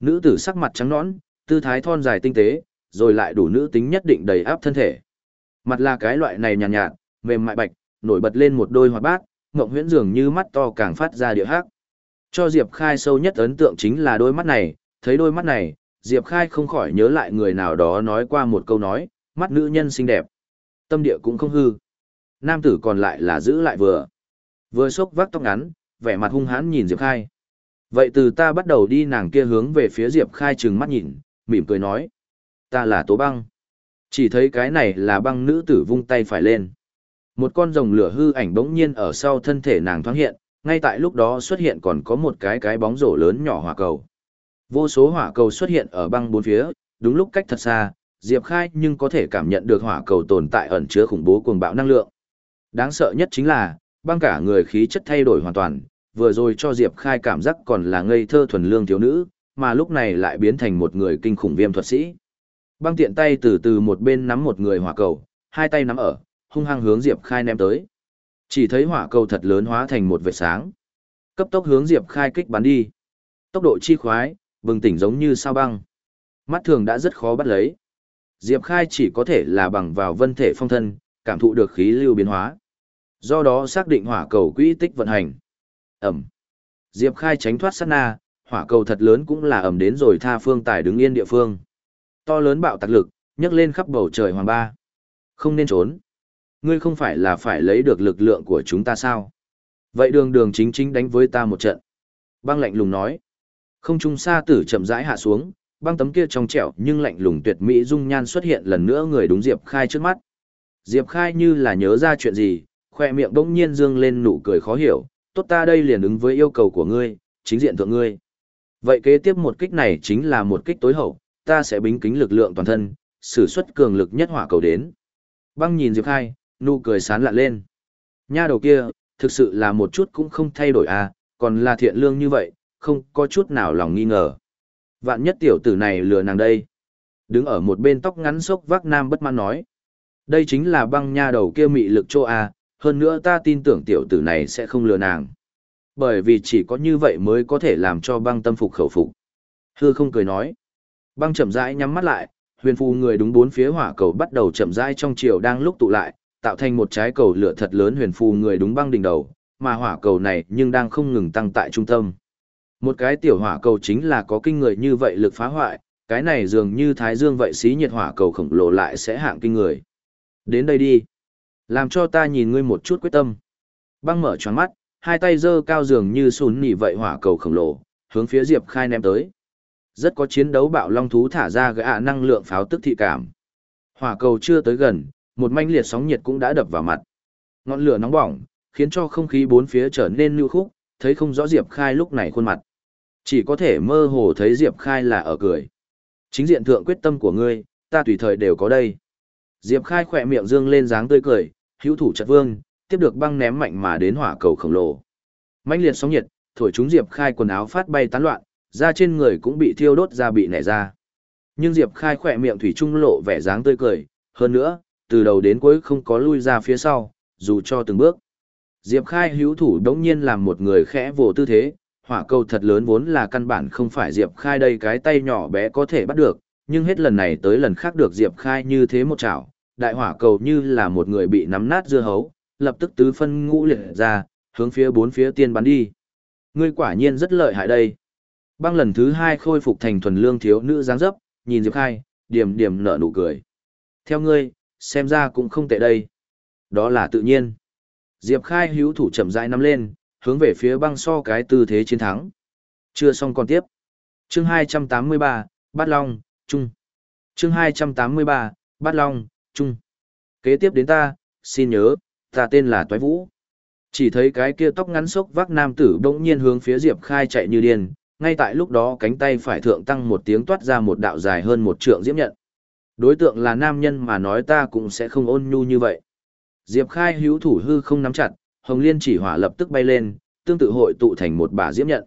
Nữ tử sắc mặt trắng nõn, tư thái thon dài tinh tế, rồi lại đủ nữ tính nhất định đầy áp thân thể. Mặt là cái loại này nhàn nhạt, nhạt, mềm mại bạch, nổi bật lên một đôi hoạt bát, ngọc huyễn dường như mắt to càng phát ra địa hắc. Cho Diệp Khai sâu nhất ấn tượng chính là đôi mắt này, thấy đôi mắt này, Diệp Khai không khỏi nhớ lại người nào đó nói qua một câu nói, mắt nữ nhân xinh đẹp. Tâm địa cũng không hư. Nam tử còn lại là giữ lại vừa. Vừa sốc vác tóc ngắn, vẻ mặt hung hãn nhìn Diệp Khai. Vậy từ ta bắt đầu đi nàng kia hướng về phía Diệp Khai trừng mắt nhìn, mỉm cười nói. Ta là Tố Băng. Chỉ thấy cái này là băng nữ tử vung tay phải lên. Một con rồng lửa hư ảnh bỗng nhiên ở sau thân thể nàng thoáng hiện, ngay tại lúc đó xuất hiện còn có một cái cái bóng rổ lớn nhỏ hỏa cầu. Vô số hỏa cầu xuất hiện ở băng bốn phía, đúng lúc cách thật xa, Diệp Khai nhưng có thể cảm nhận được hỏa cầu tồn tại ẩn chứa khủng bố cuồng bạo năng lượng. Đáng sợ nhất chính là, băng cả người khí chất thay đổi hoàn toàn, vừa rồi cho Diệp Khai cảm giác còn là ngây thơ thuần lương thiếu nữ, mà lúc này lại biến thành một người kinh khủng viêm thuật sĩ. Băng tiện tay từ từ một bên nắm một người hỏa cầu, hai tay nắm ở, hung hăng hướng Diệp Khai ném tới. Chỉ thấy hỏa cầu thật lớn hóa thành một vệt sáng. Cấp tốc hướng Diệp Khai kích bắn đi. Tốc độ chi khoái, bừng tỉnh giống như sao băng. Mắt thường đã rất khó bắt lấy. Diệp Khai chỉ có thể là bằng vào vân thể phong thân, cảm thụ được khí lưu biến hóa. Do đó xác định hỏa cầu quỹ tích vận hành. Ẩm. Diệp Khai tránh thoát sát na, hỏa cầu thật lớn cũng là ẩm đến rồi tha phương tài đứng yên địa phương. To lớn bạo tạc lực, nhấc lên khắp bầu trời hoàng ba. Không nên trốn. Ngươi không phải là phải lấy được lực lượng của chúng ta sao? Vậy đường đường chính chính đánh với ta một trận. Băng lạnh lùng nói. Không trung xa tử chậm rãi hạ xuống, băng tấm kia trong trẻo nhưng lạnh lùng tuyệt mỹ dung nhan xuất hiện lần nữa người đúng Diệp Khai trước mắt. Diệp Khai như là nhớ ra chuyện gì, khoe miệng bỗng nhiên dương lên nụ cười khó hiểu, tốt ta đây liền ứng với yêu cầu của ngươi, chính diện thượng ngươi. Vậy kế tiếp một kích này chính là một kích tối hậu, ta sẽ bính kính lực lượng toàn thân, sử xuất cường lực nhất hỏa cầu đến. Băng nhìn Diệp Khai, nụ cười sán lạ lên. Nha đầu kia, thực sự là một chút cũng không thay đổi à, còn là thiện lương như vậy, không có chút nào lòng nghi ngờ. Vạn nhất tiểu tử này lừa nàng đây. Đứng ở một bên tóc ngắn sốc vác nam bất mãn nói. Đây chính là băng nha đầu kia mị lực chô à, hơn nữa ta tin tưởng tiểu tử này sẽ không lừa nàng. Bởi vì chỉ có như vậy mới có thể làm cho băng tâm phục khẩu phục. Hư không cười nói. Băng chậm rãi nhắm mắt lại, huyền phù người đúng bốn phía hỏa cầu bắt đầu chậm rãi trong chiều đang lúc tụ lại, tạo thành một trái cầu lửa thật lớn huyền phù người đúng băng đỉnh đầu, mà hỏa cầu này nhưng đang không ngừng tăng tại trung tâm. Một cái tiểu hỏa cầu chính là có kinh người như vậy lực phá hoại, cái này dường như thái dương vậy xí nhiệt hỏa cầu khổng lồ lại sẽ hạng kinh người. Đến đây đi. Làm cho ta nhìn ngươi một chút quyết tâm. Băng mở choáng mắt, hai tay giơ cao dường như sùn nỉ vậy hỏa cầu khổng lồ, hướng phía Diệp Khai ném tới. Rất có chiến đấu bạo long thú thả ra gã năng lượng pháo tức thị cảm. Hỏa cầu chưa tới gần, một manh liệt sóng nhiệt cũng đã đập vào mặt. Ngọn lửa nóng bỏng, khiến cho không khí bốn phía trở nên lưu khúc, thấy không rõ Diệp Khai lúc này khuôn mặt. Chỉ có thể mơ hồ thấy Diệp Khai là ở cười. Chính diện thượng quyết tâm của ngươi, ta tùy thời đều có đây. Diệp Khai khỏe miệng dương lên dáng tươi cười, hữu thủ chặt vương, tiếp được băng ném mạnh mà đến hỏa cầu khổng lồ. Mãnh liệt sóng nhiệt, thổi chúng Diệp Khai quần áo phát bay tán loạn, da trên người cũng bị thiêu đốt ra bị nẻ ra. Nhưng Diệp Khai khỏe miệng thủy trung lộ vẻ dáng tươi cười, hơn nữa, từ đầu đến cuối không có lui ra phía sau, dù cho từng bước. Diệp Khai hữu thủ đống nhiên làm một người khẽ vồ tư thế, hỏa cầu thật lớn vốn là căn bản không phải Diệp Khai đây cái tay nhỏ bé có thể bắt được, nhưng hết lần này tới lần khác được Diệp Khai như thế một chảo, đại hỏa cầu như là một người bị nắm nát dưa hấu, lập tức tứ phân ngũ liệt ra, hướng phía bốn phía tiên bắn đi. Ngươi quả nhiên rất lợi hại đây. Băng lần thứ hai khôi phục thành thuần lương thiếu nữ dáng dấp, nhìn Diệp Khai, điểm điểm nở nụ cười. Theo ngươi, xem ra cũng không tệ đây. Đó là tự nhiên. Diệp Khai hữu thủ chậm rãi nắm lên, hướng về phía băng so cái tư thế chiến thắng. Chưa xong còn tiếp. Chương 283, Bát Long, Trung. Chương 283, Bát Long, Trung. Kế tiếp đến ta, xin nhớ, ta tên là Toái Vũ. Chỉ thấy cái kia tóc ngắn sốc vác nam tử bỗng nhiên hướng phía Diệp Khai chạy như điên, ngay tại lúc đó cánh tay phải thượng tăng một tiếng toát ra một đạo dài hơn một trượng diễm nhận. Đối tượng là nam nhân mà nói ta cũng sẽ không ôn nhu như vậy. Diệp Khai hữu thủ hư không nắm chặt, Hồng Liên chỉ hỏa lập tức bay lên, tương tự hội tụ thành một bả diễm nhận.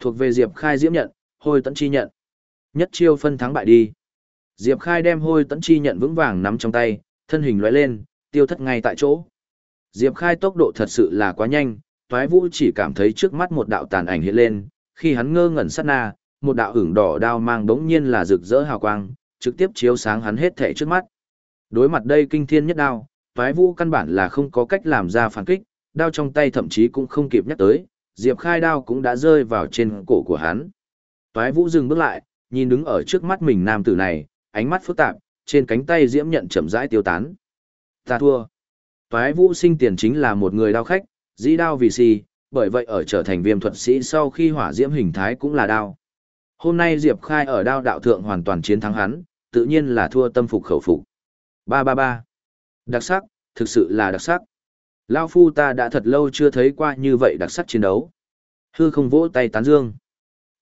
Thuộc về Diệp Khai diễm nhận, hôi Tẫn chi nhận. Nhất chiêu phân thắng bại đi. Diệp Khai đem hôi Tẫn chi nhận vững vàng nắm trong tay, thân hình lóe lên, tiêu thất ngay tại chỗ. Diệp Khai tốc độ thật sự là quá nhanh, Toái Vũ chỉ cảm thấy trước mắt một đạo tàn ảnh hiện lên, khi hắn ngơ ngẩn sát na, một đạo hưởng đỏ đao mang bỗng nhiên là rực rỡ hào quang, trực tiếp chiếu sáng hắn hết thể trước mắt. Đối mặt đây kinh thiên nhất đao, Toái Vũ căn bản là không có cách làm ra phản kích, đao trong tay thậm chí cũng không kịp nhắc tới, Diệp Khai đao cũng đã rơi vào trên cổ của hắn. Toái Vũ dừng bước lại, nhìn đứng ở trước mắt mình nam tử này, ánh mắt phức tạp, trên cánh tay diễm nhận chậm rãi tiêu tán. Ta thua. Toái Vũ sinh tiền chính là một người đao khách, dĩ đao vì si, bởi vậy ở trở thành viêm thuật sĩ sau khi hỏa diễm hình thái cũng là đao. Hôm nay Diệp Khai ở đao đạo thượng hoàn toàn chiến thắng hắn, tự nhiên là thua tâm phục khẩu phục. Ba ba ba. Đặc sắc, thực sự là đặc sắc. Lao phu ta đã thật lâu chưa thấy qua như vậy đặc sắc chiến đấu. Hư không vỗ tay tán dương.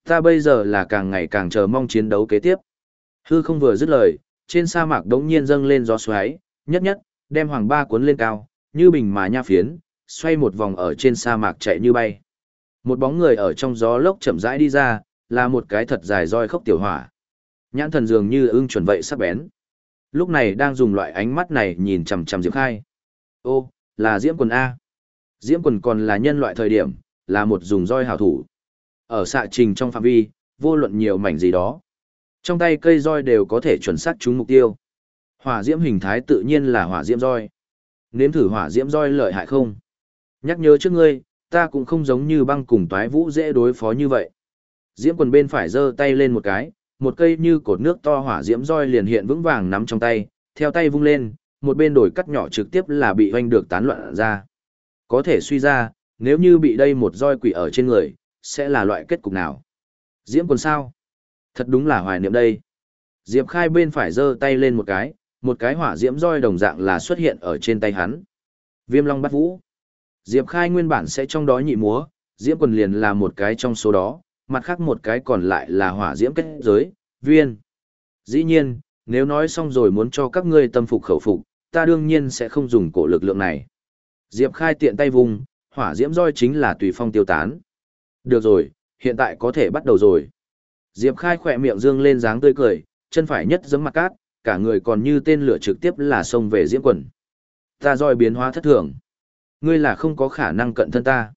Ta bây giờ là càng ngày càng chờ mong chiến đấu kế tiếp. Hư không vừa dứt lời, trên sa mạc đống nhiên dâng lên gió xoáy, nhất nhất, đem hoàng ba cuốn lên cao, như bình mà nha phiến, xoay một vòng ở trên sa mạc chạy như bay. Một bóng người ở trong gió lốc chậm rãi đi ra, là một cái thật dài roi khốc tiểu hỏa. Nhãn thần dường như ưng chuẩn vậy sắc bén. Lúc này đang dùng loại ánh mắt này nhìn chằm chằm Diệp Khai. Ô, là Diễm quần A. Diễm quần còn là nhân loại thời điểm, là một dùng roi hảo thủ. Ở xạ trình trong phạm vi, vô luận nhiều mảnh gì đó. Trong tay cây roi đều có thể chuẩn xác trúng mục tiêu. Hỏa diễm hình thái tự nhiên là hỏa diễm roi. Nếm thử hỏa diễm roi lợi hại không? Nhắc nhớ trước ngươi, ta cũng không giống như băng cùng toái vũ dễ đối phó như vậy. Diễm quần bên phải giơ tay lên một cái, một cây như cột nước to hỏa diễm roi liền hiện vững vàng nắm trong tay, theo tay vung lên, một bên đổi cắt nhỏ trực tiếp là bị hoanh được tán loạn ra. Có thể suy ra, nếu như bị đây một roi quỷ ở trên người, sẽ là loại kết cục nào? Diễm quần sao? Thật đúng là hoài niệm đây. Diệp Khai bên phải giơ tay lên một cái, một cái hỏa diễm roi đồng dạng là xuất hiện ở trên tay hắn. Viêm Long bắt vũ. Diệp Khai nguyên bản sẽ trong đó nhị múa, diễm quần liền là một cái trong số đó, mặt khác một cái còn lại là hỏa diễm kết giới, viên. Dĩ nhiên, nếu nói xong rồi muốn cho các ngươi tâm phục khẩu phục, ta đương nhiên sẽ không dùng cổ lực lượng này. Diệp Khai tiện tay vùng, hỏa diễm roi chính là tùy phong tiêu tán. Được rồi, hiện tại có thể bắt đầu rồi. Diệp Khai khỏe miệng dương lên dáng tươi cười, chân phải nhất giấm mặt cát, cả người còn như tên lửa trực tiếp là xông về diễm quần. Ta roi biến hóa thất thường. Ngươi là không có khả năng cận thân ta.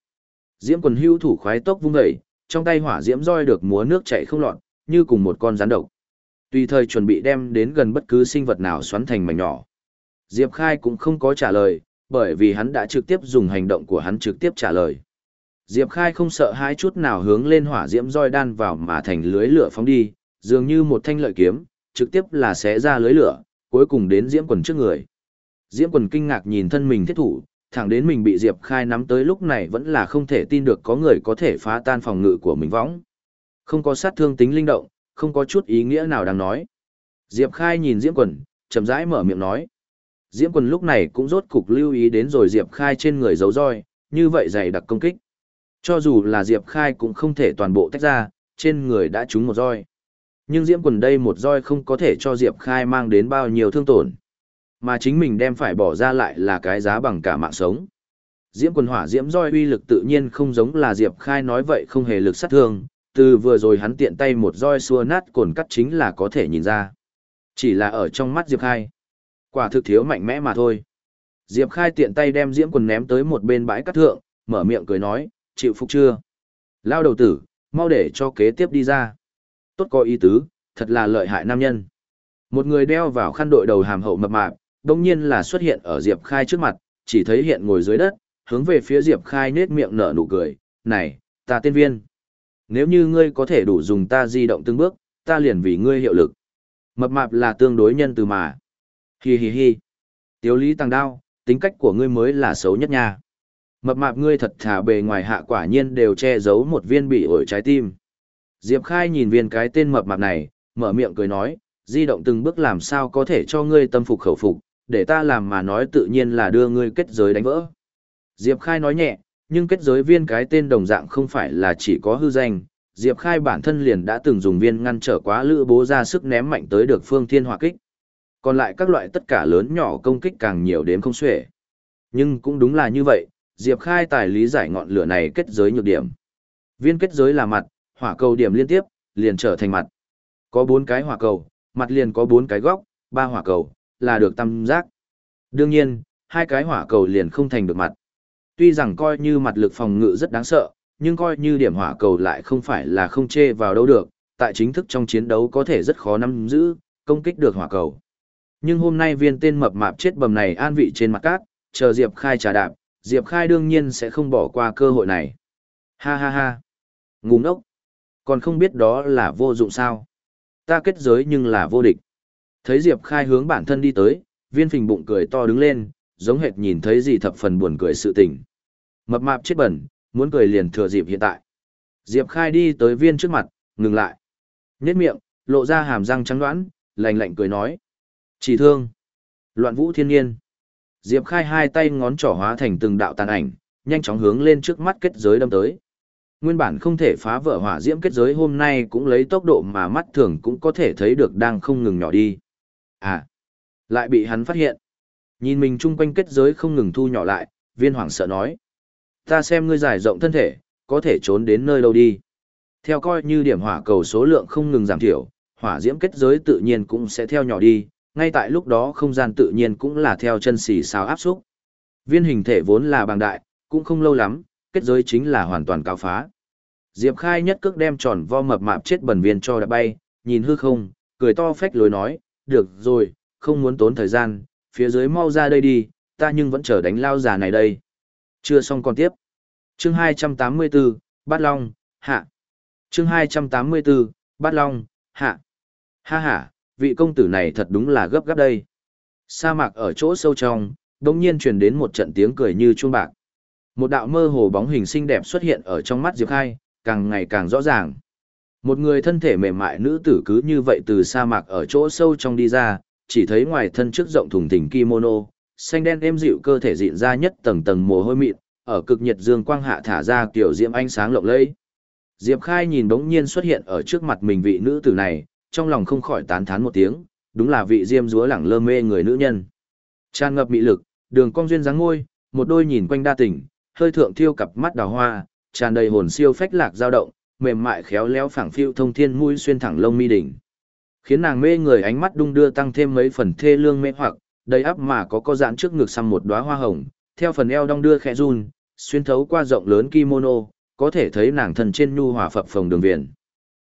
Diễm quần hưu thủ khoái tốc vung dậy, trong tay hỏa diễm roi được múa nước chảy không lọt, như cùng một con rắn độc. Tùy thời chuẩn bị đem đến gần bất cứ sinh vật nào xoắn thành mảnh nhỏ. Diệp Khai cũng không có trả lời, bởi vì hắn đã trực tiếp dùng hành động của hắn trực tiếp trả lời. Diệp Khai không sợ hai chút nào hướng lên hỏa diễm roi đan vào mà thành lưới lửa phóng đi, dường như một thanh lợi kiếm, trực tiếp là xé ra lưới lửa, cuối cùng đến Diễm Quần trước người. Diễm Quần kinh ngạc nhìn thân mình thiết thủ, thẳng đến mình bị Diệp Khai nắm tới lúc này vẫn là không thể tin được có người có thể phá tan phòng ngự của mình võng. Không có sát thương tính linh động, không có chút ý nghĩa nào đang nói. Diệp Khai nhìn Diễm Quần, chậm rãi mở miệng nói. Diễm Quần lúc này cũng rốt cục lưu ý đến rồi Diệp Khai trên người giấu roi, như vậy dày đặc công kích. Cho dù là Diệp Khai cũng không thể toàn bộ tách ra, trên người đã trúng một roi. Nhưng Diễm Quần đây một roi không có thể cho Diệp Khai mang đến bao nhiêu thương tổn. Mà chính mình đem phải bỏ ra lại là cái giá bằng cả mạng sống. Diễm Quần hỏa Diễm roi uy lực tự nhiên không giống là Diệp Khai nói vậy không hề lực sát thương, từ vừa rồi hắn tiện tay một roi xua nát cồn cắt chính là có thể nhìn ra. Chỉ là ở trong mắt Diệp Khai. Quả thực thiếu mạnh mẽ mà thôi. Diệp Khai tiện tay đem Diễm Quần ném tới một bên bãi cát thượng, mở miệng cười nói, chịu phục chưa? Lao đầu tử, mau để cho kế tiếp đi ra. Tốt có ý tứ, thật là lợi hại nam nhân. Một người đeo vào khăn đội đầu hàm hậu mập mạp, đồng nhiên là xuất hiện ở Diệp Khai trước mặt, chỉ thấy hiện ngồi dưới đất, hướng về phía Diệp Khai nết miệng nở nụ cười, này, ta Tiên viên. Nếu như ngươi có thể đủ dùng ta di động từng bước, ta liền vì ngươi hiệu lực. Mập mạp là tương đối nhân từ mà. Hi hi hi. Tiếu lý Tàng đao, tính cách của ngươi mới là xấu nhất nha. Mập mạp ngươi thật thả bề ngoài hạ quả nhiên đều che giấu một viên bị ổi trái tim. Diệp Khai nhìn viên cái tên mập mạp này, mở miệng cười nói, di động từng bước làm sao có thể cho ngươi tâm phục khẩu phục, để ta làm mà nói tự nhiên là đưa ngươi kết giới đánh vỡ. Diệp Khai nói nhẹ, nhưng kết giới viên cái tên đồng dạng không phải là chỉ có hư danh. Diệp Khai bản thân liền đã từng dùng viên ngăn trở quá lữ bố ra sức ném mạnh tới được phương thiên hỏa kích. Còn lại các loại tất cả lớn nhỏ công kích càng nhiều đến không xuể. Nhưng cũng đúng là như vậy, Diệp Khai tài lý giải ngọn lửa này kết giới nhược điểm. Viên kết giới là mặt, hỏa cầu điểm liên tiếp, liền trở thành mặt. Có bốn cái hỏa cầu, mặt liền có bốn cái góc, ba hỏa cầu, là được tam giác. Đương nhiên, hai cái hỏa cầu liền không thành được mặt. Tuy rằng coi như mặt lực phòng ngự rất đáng sợ, nhưng coi như điểm hỏa cầu lại không phải là không chê vào đâu được, tại chính thức trong chiến đấu có thể rất khó nắm giữ, công kích được hỏa cầu. Nhưng hôm nay viên tên mập mạp chết bầm này an vị trên mặt cát, chờ Diệp Khai trà đạp, Diệp Khai đương nhiên sẽ không bỏ qua cơ hội này. Ha ha ha. Ngu ngốc. Còn không biết đó là vô dụng sao. Ta kết giới nhưng là vô địch. Thấy Diệp Khai hướng bản thân đi tới, viên phình bụng cười to đứng lên, giống hệt nhìn thấy gì thập phần buồn cười sự tình. Mập mạp chết bẩn, muốn cười liền thừa dịp hiện tại. Diệp Khai đi tới viên trước mặt, ngừng lại. Nhét miệng, lộ ra hàm răng trắng đoán, lạnh lạnh cười nói. Chỉ thương. Loạn vũ thiên nhiên. Diệp Khai hai tay ngón trỏ hóa thành từng đạo tàn ảnh, nhanh chóng hướng lên trước mắt kết giới đâm tới. Nguyên bản không thể phá vỡ hỏa diễm kết giới hôm nay cũng lấy tốc độ mà mắt thường cũng có thể thấy được đang không ngừng nhỏ đi. À, lại bị hắn phát hiện. Nhìn mình chung quanh kết giới không ngừng thu nhỏ lại, viên hoàng sợ nói. Ta xem ngươi giải rộng thân thể, có thể trốn đến nơi đâu đi. Theo coi như điểm hỏa cầu số lượng không ngừng giảm thiểu, hỏa diễm kết giới tự nhiên cũng sẽ theo nhỏ đi, ngay tại lúc đó không gian tự nhiên cũng là theo chân xì xào áp xúc. Viên hình thể vốn là bằng đại, cũng không lâu lắm, kết giới chính là hoàn toàn cáo phá. Diệp Khai nhất cước đem tròn vo mập mạp chết bẩn viên cho đã bay, nhìn hư không, cười to phách lối nói, được rồi, không muốn tốn thời gian, phía dưới mau ra đây đi, ta nhưng vẫn chờ đánh lao già này đây. Chưa xong còn tiếp. Chương 284, Bát Long, hạ. Chương 284, Bát Long, hạ. Ha ha, vị công tử này thật đúng là gấp gáp đây. Sa mạc ở chỗ sâu trong, đồng nhiên truyền đến một trận tiếng cười như chuông bạc. Một đạo mơ hồ bóng hình xinh đẹp xuất hiện ở trong mắt Diệp Khai, càng ngày càng rõ ràng. Một người thân thể mềm mại nữ tử cứ như vậy từ sa mạc ở chỗ sâu trong đi ra, chỉ thấy ngoài thân trước rộng thùng thình kimono, xanh đen êm dịu cơ thể dịn ra nhất tầng tầng mồ hôi mịn, ở cực nhiệt dương quang hạ thả ra kiểu diễm ánh sáng lộng lẫy. Diệp Khai nhìn bỗng nhiên xuất hiện ở trước mặt mình vị nữ tử này, trong lòng không khỏi tán thán một tiếng, đúng là vị diêm dúa lẳng lơ mê người nữ nhân. Tràn ngập mị lực, đường cong duyên dáng ngôi, một đôi nhìn quanh đa tình, hơi thượng thiêu cặp mắt đào hoa, tràn đầy hồn siêu phách lạc dao động, mềm mại khéo léo phảng phiu thông thiên mũi xuyên thẳng lông mi đỉnh. Khiến nàng mê người ánh mắt đung đưa tăng thêm mấy phần thê lương mê hoặc, đầy áp mà có có dạng trước ngực xăm một đóa hoa hồng, theo phần eo đong đưa khẽ run, xuyên thấu qua rộng lớn kimono, có thể thấy nàng thần trên nhu hòa phập phồng đường viền.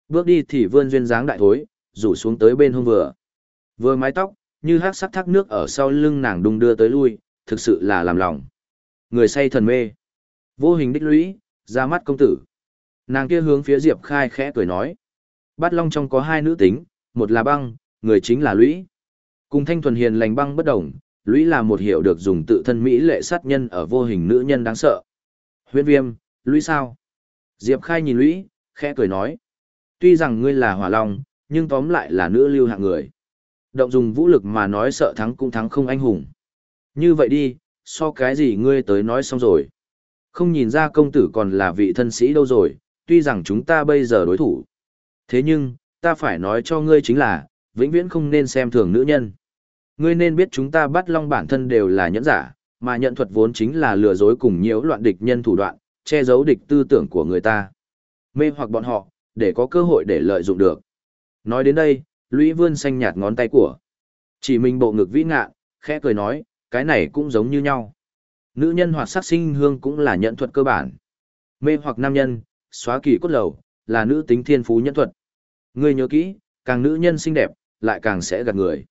Bước đi thì vươn duyên dáng đại thối, rủ xuống tới bên hông vừa. Vừa mái tóc, như hát sắc thác nước ở sau lưng nàng đung đưa tới lui, thực sự là làm lòng. Người say thần mê. Vô hình đích lũy, ra mắt công tử. Nàng kia hướng phía Diệp Khai khẽ cười nói. Bát Long trong có hai nữ tính, một là băng, người chính là lũy. Cùng thanh thuần hiền lành băng bất đồng, lũy là một hiệu được dùng tự thân mỹ lệ sát nhân ở vô hình nữ nhân đáng sợ. Huyễn viêm, lũy sao? Diệp Khai nhìn lũy, khẽ cười nói. Tuy rằng ngươi là hỏa long, nhưng tóm lại là nữ lưu hạng người. Động dùng vũ lực mà nói sợ thắng cũng thắng không anh hùng. Như vậy đi, so cái gì ngươi tới nói xong rồi. Không nhìn ra công tử còn là vị thân sĩ đâu rồi, tuy rằng chúng ta bây giờ đối thủ. Thế nhưng, ta phải nói cho ngươi chính là, vĩnh viễn không nên xem thường nữ nhân. Ngươi nên biết chúng ta bắt long bản thân đều là nhẫn giả, mà nhận thuật vốn chính là lừa dối cùng nhiễu loạn địch nhân thủ đoạn, che giấu địch tư tưởng của người ta. Mê hoặc bọn họ, để có cơ hội để lợi dụng được. Nói đến đây, Lũy vươn xanh nhạt ngón tay của. Chỉ mình bộ ngực vĩ ngạ, khẽ cười nói, cái này cũng giống như nhau. Nữ nhân hoặc sắc sinh hương cũng là nhận thuật cơ bản. Mê hoặc nam nhân, xóa kỳ cốt lầu, là nữ tính thiên phú nhân thuật. Ngươi nhớ kỹ, càng nữ nhân xinh đẹp, lại càng sẽ gạt người.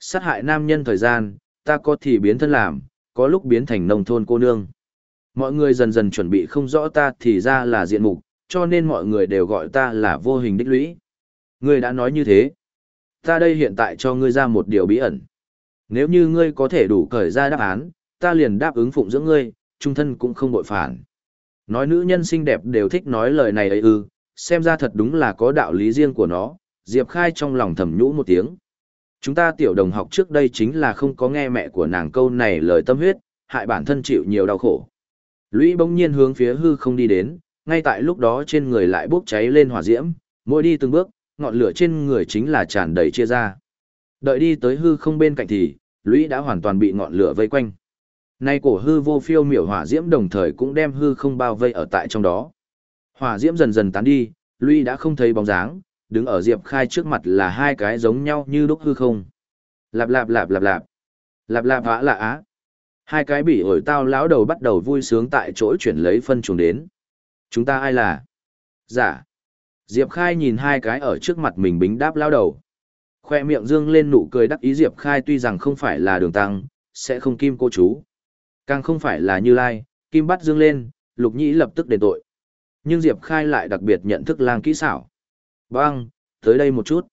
Sát hại nam nhân thời gian, ta có thì biến thân làm, có lúc biến thành nông thôn cô nương. Mọi người dần dần chuẩn bị không rõ ta thì ra là diện mục, cho nên mọi người đều gọi ta là vô hình đích lũy. Ngươi đã nói như thế. Ta đây hiện tại cho ngươi ra một điều bí ẩn. Nếu như ngươi có thể đủ cởi ra đáp án, ta liền đáp ứng phụng dưỡng ngươi, trung thân cũng không bội phản. Nói nữ nhân xinh đẹp đều thích nói lời này ấy ư, xem ra thật đúng là có đạo lý riêng của nó, Diệp Khai trong lòng thầm nhũ một tiếng. Chúng ta tiểu đồng học trước đây chính là không có nghe mẹ của nàng câu này lời tâm huyết, hại bản thân chịu nhiều đau khổ. Lũy bỗng nhiên hướng phía hư không đi đến, ngay tại lúc đó trên người lại bốc cháy lên hỏa diễm, mỗi đi từng bước, ngọn lửa trên người chính là tràn đầy chia ra. Đợi đi tới hư không bên cạnh thì, lũy đã hoàn toàn bị ngọn lửa vây quanh. Nay cổ hư vô phiêu miểu hỏa diễm đồng thời cũng đem hư không bao vây ở tại trong đó. Hỏa diễm dần dần tán đi, lũy đã không thấy bóng dáng, đứng ở Diệp Khai trước mặt là hai cái giống nhau như đúc hư không. Lạp lạp lạp lạp lạp. Lạp lạp vã lạ á. Hai cái bị ổi tao lão đầu bắt đầu vui sướng tại chỗ chuyển lấy phân trùng đến. Chúng ta ai là? Dạ. Diệp Khai nhìn hai cái ở trước mặt mình bính đáp lão đầu. Khoe miệng dương lên nụ cười đắc ý Diệp Khai tuy rằng không phải là đường tăng, sẽ không kim cô chú. Càng không phải là như lai, kim bắt dương lên, lục nhĩ lập tức đền tội. Nhưng Diệp Khai lại đặc biệt nhận thức lang kỹ xảo. Băng, tới đây một chút.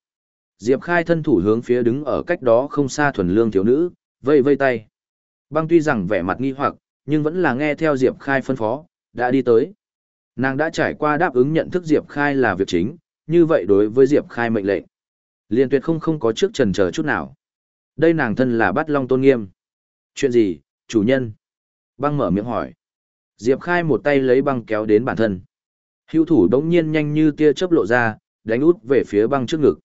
Diệp Khai thân thủ hướng phía đứng ở cách đó không xa thuần lương thiếu nữ, vây vây tay. Băng tuy rằng vẻ mặt nghi hoặc, nhưng vẫn là nghe theo Diệp Khai phân phó, đã đi tới. Nàng đã trải qua đáp ứng nhận thức Diệp Khai là việc chính, như vậy đối với Diệp Khai mệnh lệnh. Liên tuyệt không không có trước trần chờ chút nào. Đây nàng thân là Bát long tôn nghiêm. Chuyện gì, chủ nhân? Băng mở miệng hỏi. Diệp Khai một tay lấy băng kéo đến bản thân. Hưu thủ đống nhiên nhanh như tia chớp lộ ra, đánh út về phía băng trước ngực.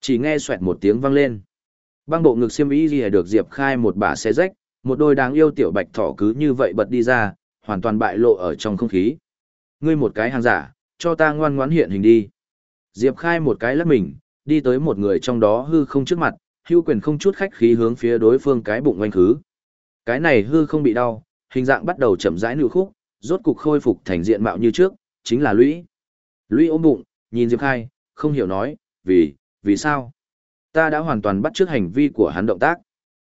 Chỉ nghe xoẹt một tiếng vang lên. Băng bộ ngực xiêm y gì được Diệp Khai một bả xé rách, một đôi đáng yêu tiểu bạch thỏ cứ như vậy bật đi ra, hoàn toàn bại lộ ở trong không khí. Ngươi một cái hàng giả, cho ta ngoan ngoãn hiện hình đi. Diệp Khai một cái lắc mình, đi tới một người trong đó hư không trước mặt, hưu quyền không chút khách khí hướng phía đối phương cái bụng oanh khứ. Cái này hư không bị đau, hình dạng bắt đầu chậm rãi nụ khúc, rốt cục khôi phục thành diện mạo như trước, chính là lũy. Lũy ôm bụng, nhìn Diệp Khai, không hiểu nói, vì, vì sao? Ta đã hoàn toàn bắt trước hành vi của hắn động tác.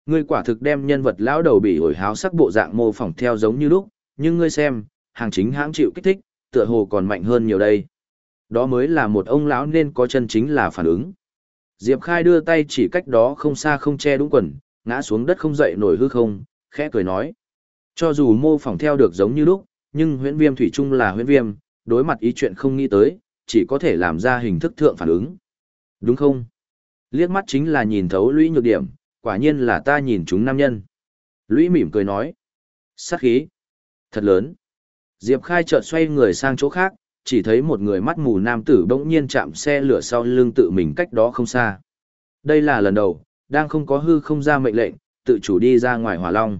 Ngươi quả thực đem nhân vật lão đầu bị ổi háo sắc bộ dạng mô phỏng theo giống như lúc, nhưng ngươi xem, hàng chính hãng chịu kích thích, tựa hồ còn mạnh hơn nhiều đây. Đó mới là một ông lão nên có chân chính là phản ứng. Diệp Khai đưa tay chỉ cách đó không xa không che đúng quần, ngã xuống đất không dậy nổi hư không, khẽ cười nói. Cho dù mô phỏng theo được giống như lúc, nhưng huyễn viêm thủy chung là huyễn viêm, đối mặt ý chuyện không nghĩ tới, chỉ có thể làm ra hình thức thượng phản ứng. Đúng không? Liếc mắt chính là nhìn thấu lũy nhược điểm, quả nhiên là ta nhìn chúng nam nhân. Lũy mỉm cười nói. Sát khí. Thật lớn. Diệp Khai chợt xoay người sang chỗ khác, chỉ thấy một người mắt mù nam tử bỗng nhiên chạm xe lửa sau lưng tự mình cách đó không xa. Đây là lần đầu, đang không có hư không ra mệnh lệnh, tự chủ đi ra ngoài hỏa long.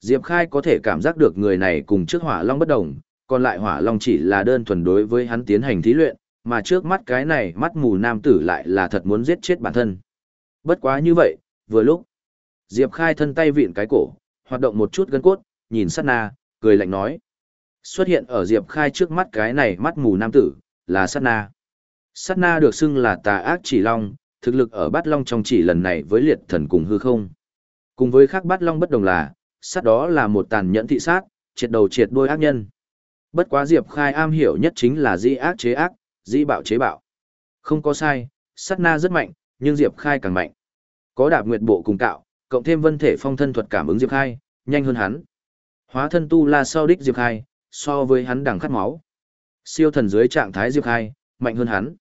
Diệp Khai có thể cảm giác được người này cùng trước hỏa long bất đồng, còn lại hỏa long chỉ là đơn thuần đối với hắn tiến hành thí luyện, mà trước mắt cái này mắt mù nam tử lại là thật muốn giết chết bản thân. Bất quá như vậy, vừa lúc, Diệp Khai thân tay vịn cái cổ, hoạt động một chút gân cốt, nhìn sát na, cười lạnh nói. Xuất hiện ở Diệp Khai trước mắt cái này mắt mù nam tử, là sát na. Sát na được xưng là tà ác chỉ long, thực lực ở bát long trong chỉ lần này với liệt thần cùng hư không. Cùng với khác bát long bất đồng là, sát đó là một tàn nhẫn thị sát, triệt đầu triệt đuôi ác nhân. Bất quá Diệp Khai am hiểu nhất chính là di ác chế ác, di bạo chế bạo. Không có sai, sát na rất mạnh, nhưng Diệp Khai càng mạnh. Có đạp nguyệt bộ cùng cạo, cộng thêm vân thể phong thân thuật cảm ứng Diệp Khai, nhanh hơn hắn. Hóa thân tu la sau đích Diệp Khai, so với hắn đằng khát máu. Siêu thần dưới trạng thái Diệp Khai, mạnh hơn hắn.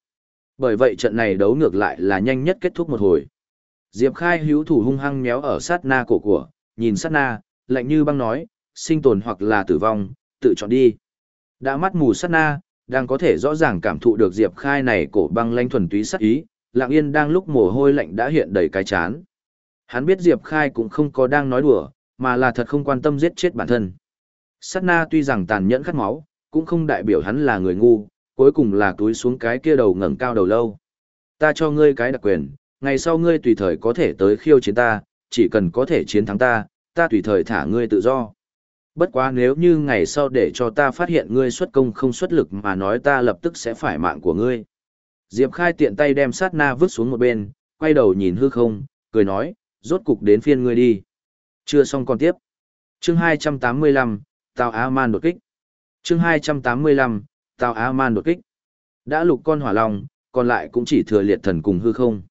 Bởi vậy trận này đấu ngược lại là nhanh nhất kết thúc một hồi. Diệp Khai hữu thủ hung hăng méo ở sát na cổ của, nhìn sát na, lạnh như băng nói, sinh tồn hoặc là tử vong, tự chọn đi. Đã mắt mù sát na, đang có thể rõ ràng cảm thụ được Diệp Khai này cổ băng lanh thuần túy sát ý, Lặng Yên đang lúc mồ hôi lạnh đã hiện đầy cái chán. Hắn biết Diệp Khai cũng không có đang nói đùa, mà là thật không quan tâm giết chết bản thân. Sát na tuy rằng tàn nhẫn khát máu, cũng không đại biểu hắn là người ngu, cuối cùng là túi xuống cái kia đầu ngẩng cao đầu lâu. Ta cho ngươi cái đặc quyền, ngày sau ngươi tùy thời có thể tới khiêu chiến ta, chỉ cần có thể chiến thắng ta, ta tùy thời thả ngươi tự do. Bất quá nếu như ngày sau để cho ta phát hiện ngươi xuất công không xuất lực mà nói ta lập tức sẽ phải mạng của ngươi. Diệp Khai tiện tay đem sát na vứt xuống một bên, quay đầu nhìn hư không, cười nói, rốt cục đến phiên ngươi đi. Chưa xong còn tiếp. Chương 285, Tào Á Man đột kích. Chương 285, Tào Á Man đột kích. Đã lục con hỏa long, còn lại cũng chỉ thừa liệt thần cùng hư không.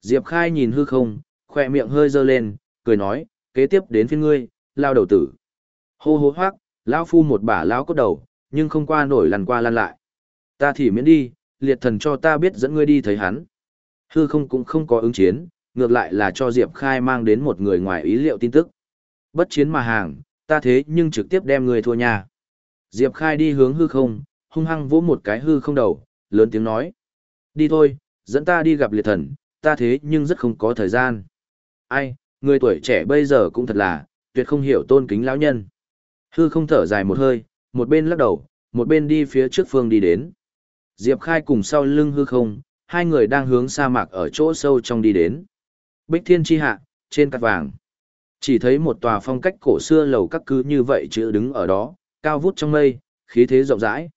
Diệp Khai nhìn hư không, khỏe miệng hơi dơ lên, cười nói, kế tiếp đến phiên ngươi, lao đầu tử. Hô hô hoác, lão phu một bả lão cốt đầu, nhưng không qua nổi lăn qua lăn lại. Ta thì miễn đi, liệt thần cho ta biết dẫn ngươi đi thấy hắn. Hư không cũng không có ứng chiến, ngược lại là cho Diệp Khai mang đến một người ngoài ý liệu tin tức. Bất chiến mà hàng, ta thế nhưng trực tiếp đem ngươi thua nhà. Diệp Khai đi hướng hư không, hung hăng vỗ một cái hư không đầu, lớn tiếng nói. Đi thôi, dẫn ta đi gặp liệt thần, ta thế nhưng rất không có thời gian. Ai, người tuổi trẻ bây giờ cũng thật là, tuyệt không hiểu tôn kính lão nhân. Hư không thở dài một hơi, một bên lắc đầu, một bên đi phía trước phương đi đến. Diệp Khai cùng sau lưng hư không, hai người đang hướng sa mạc ở chỗ sâu trong đi đến. Bích Thiên Chi Hạ, trên cát vàng. Chỉ thấy một tòa phong cách cổ xưa lầu các cứ như vậy chữ đứng ở đó, cao vút trong mây, khí thế rộng rãi.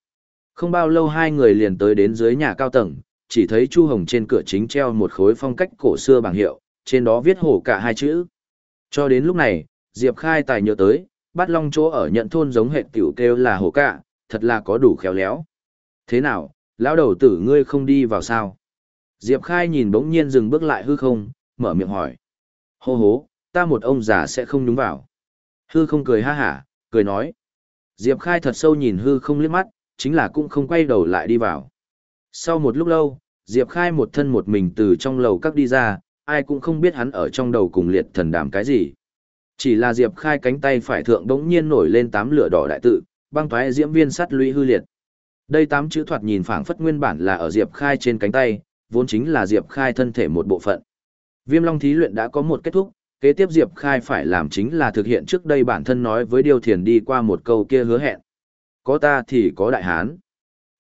Không bao lâu hai người liền tới đến dưới nhà cao tầng, chỉ thấy Chu Hồng trên cửa chính treo một khối phong cách cổ xưa bảng hiệu, trên đó viết hổ cả hai chữ. Cho đến lúc này, Diệp Khai tài nhớ tới, bắt long chỗ ở nhận thôn giống hệ tiểu kêu là hổ cả, thật là có đủ khéo léo. Thế nào, lão đầu tử ngươi không đi vào sao? Diệp Khai nhìn bỗng nhiên dừng bước lại hư không, mở miệng hỏi. Hô hố, ta một ông già sẽ không nhúng vào. Hư không cười ha hả, cười nói. Diệp Khai thật sâu nhìn hư không liếc mắt, chính là cũng không quay đầu lại đi vào. Sau một lúc lâu, Diệp Khai một thân một mình từ trong lầu các đi ra, ai cũng không biết hắn ở trong đầu cùng liệt thần đàm cái gì. Chỉ là Diệp Khai cánh tay phải thượng đống nhiên nổi lên tám lửa đỏ đại tự, băng thoái diễm viên sắt lũy hư liệt. Đây tám chữ thoạt nhìn phảng phất nguyên bản là ở Diệp Khai trên cánh tay, vốn chính là Diệp Khai thân thể một bộ phận. Viêm Long thí luyện đã có một kết thúc, kế tiếp Diệp Khai phải làm chính là thực hiện trước đây bản thân nói với Điêu Thiền đi qua một câu kia hứa hẹn. Có ta thì có đại hán.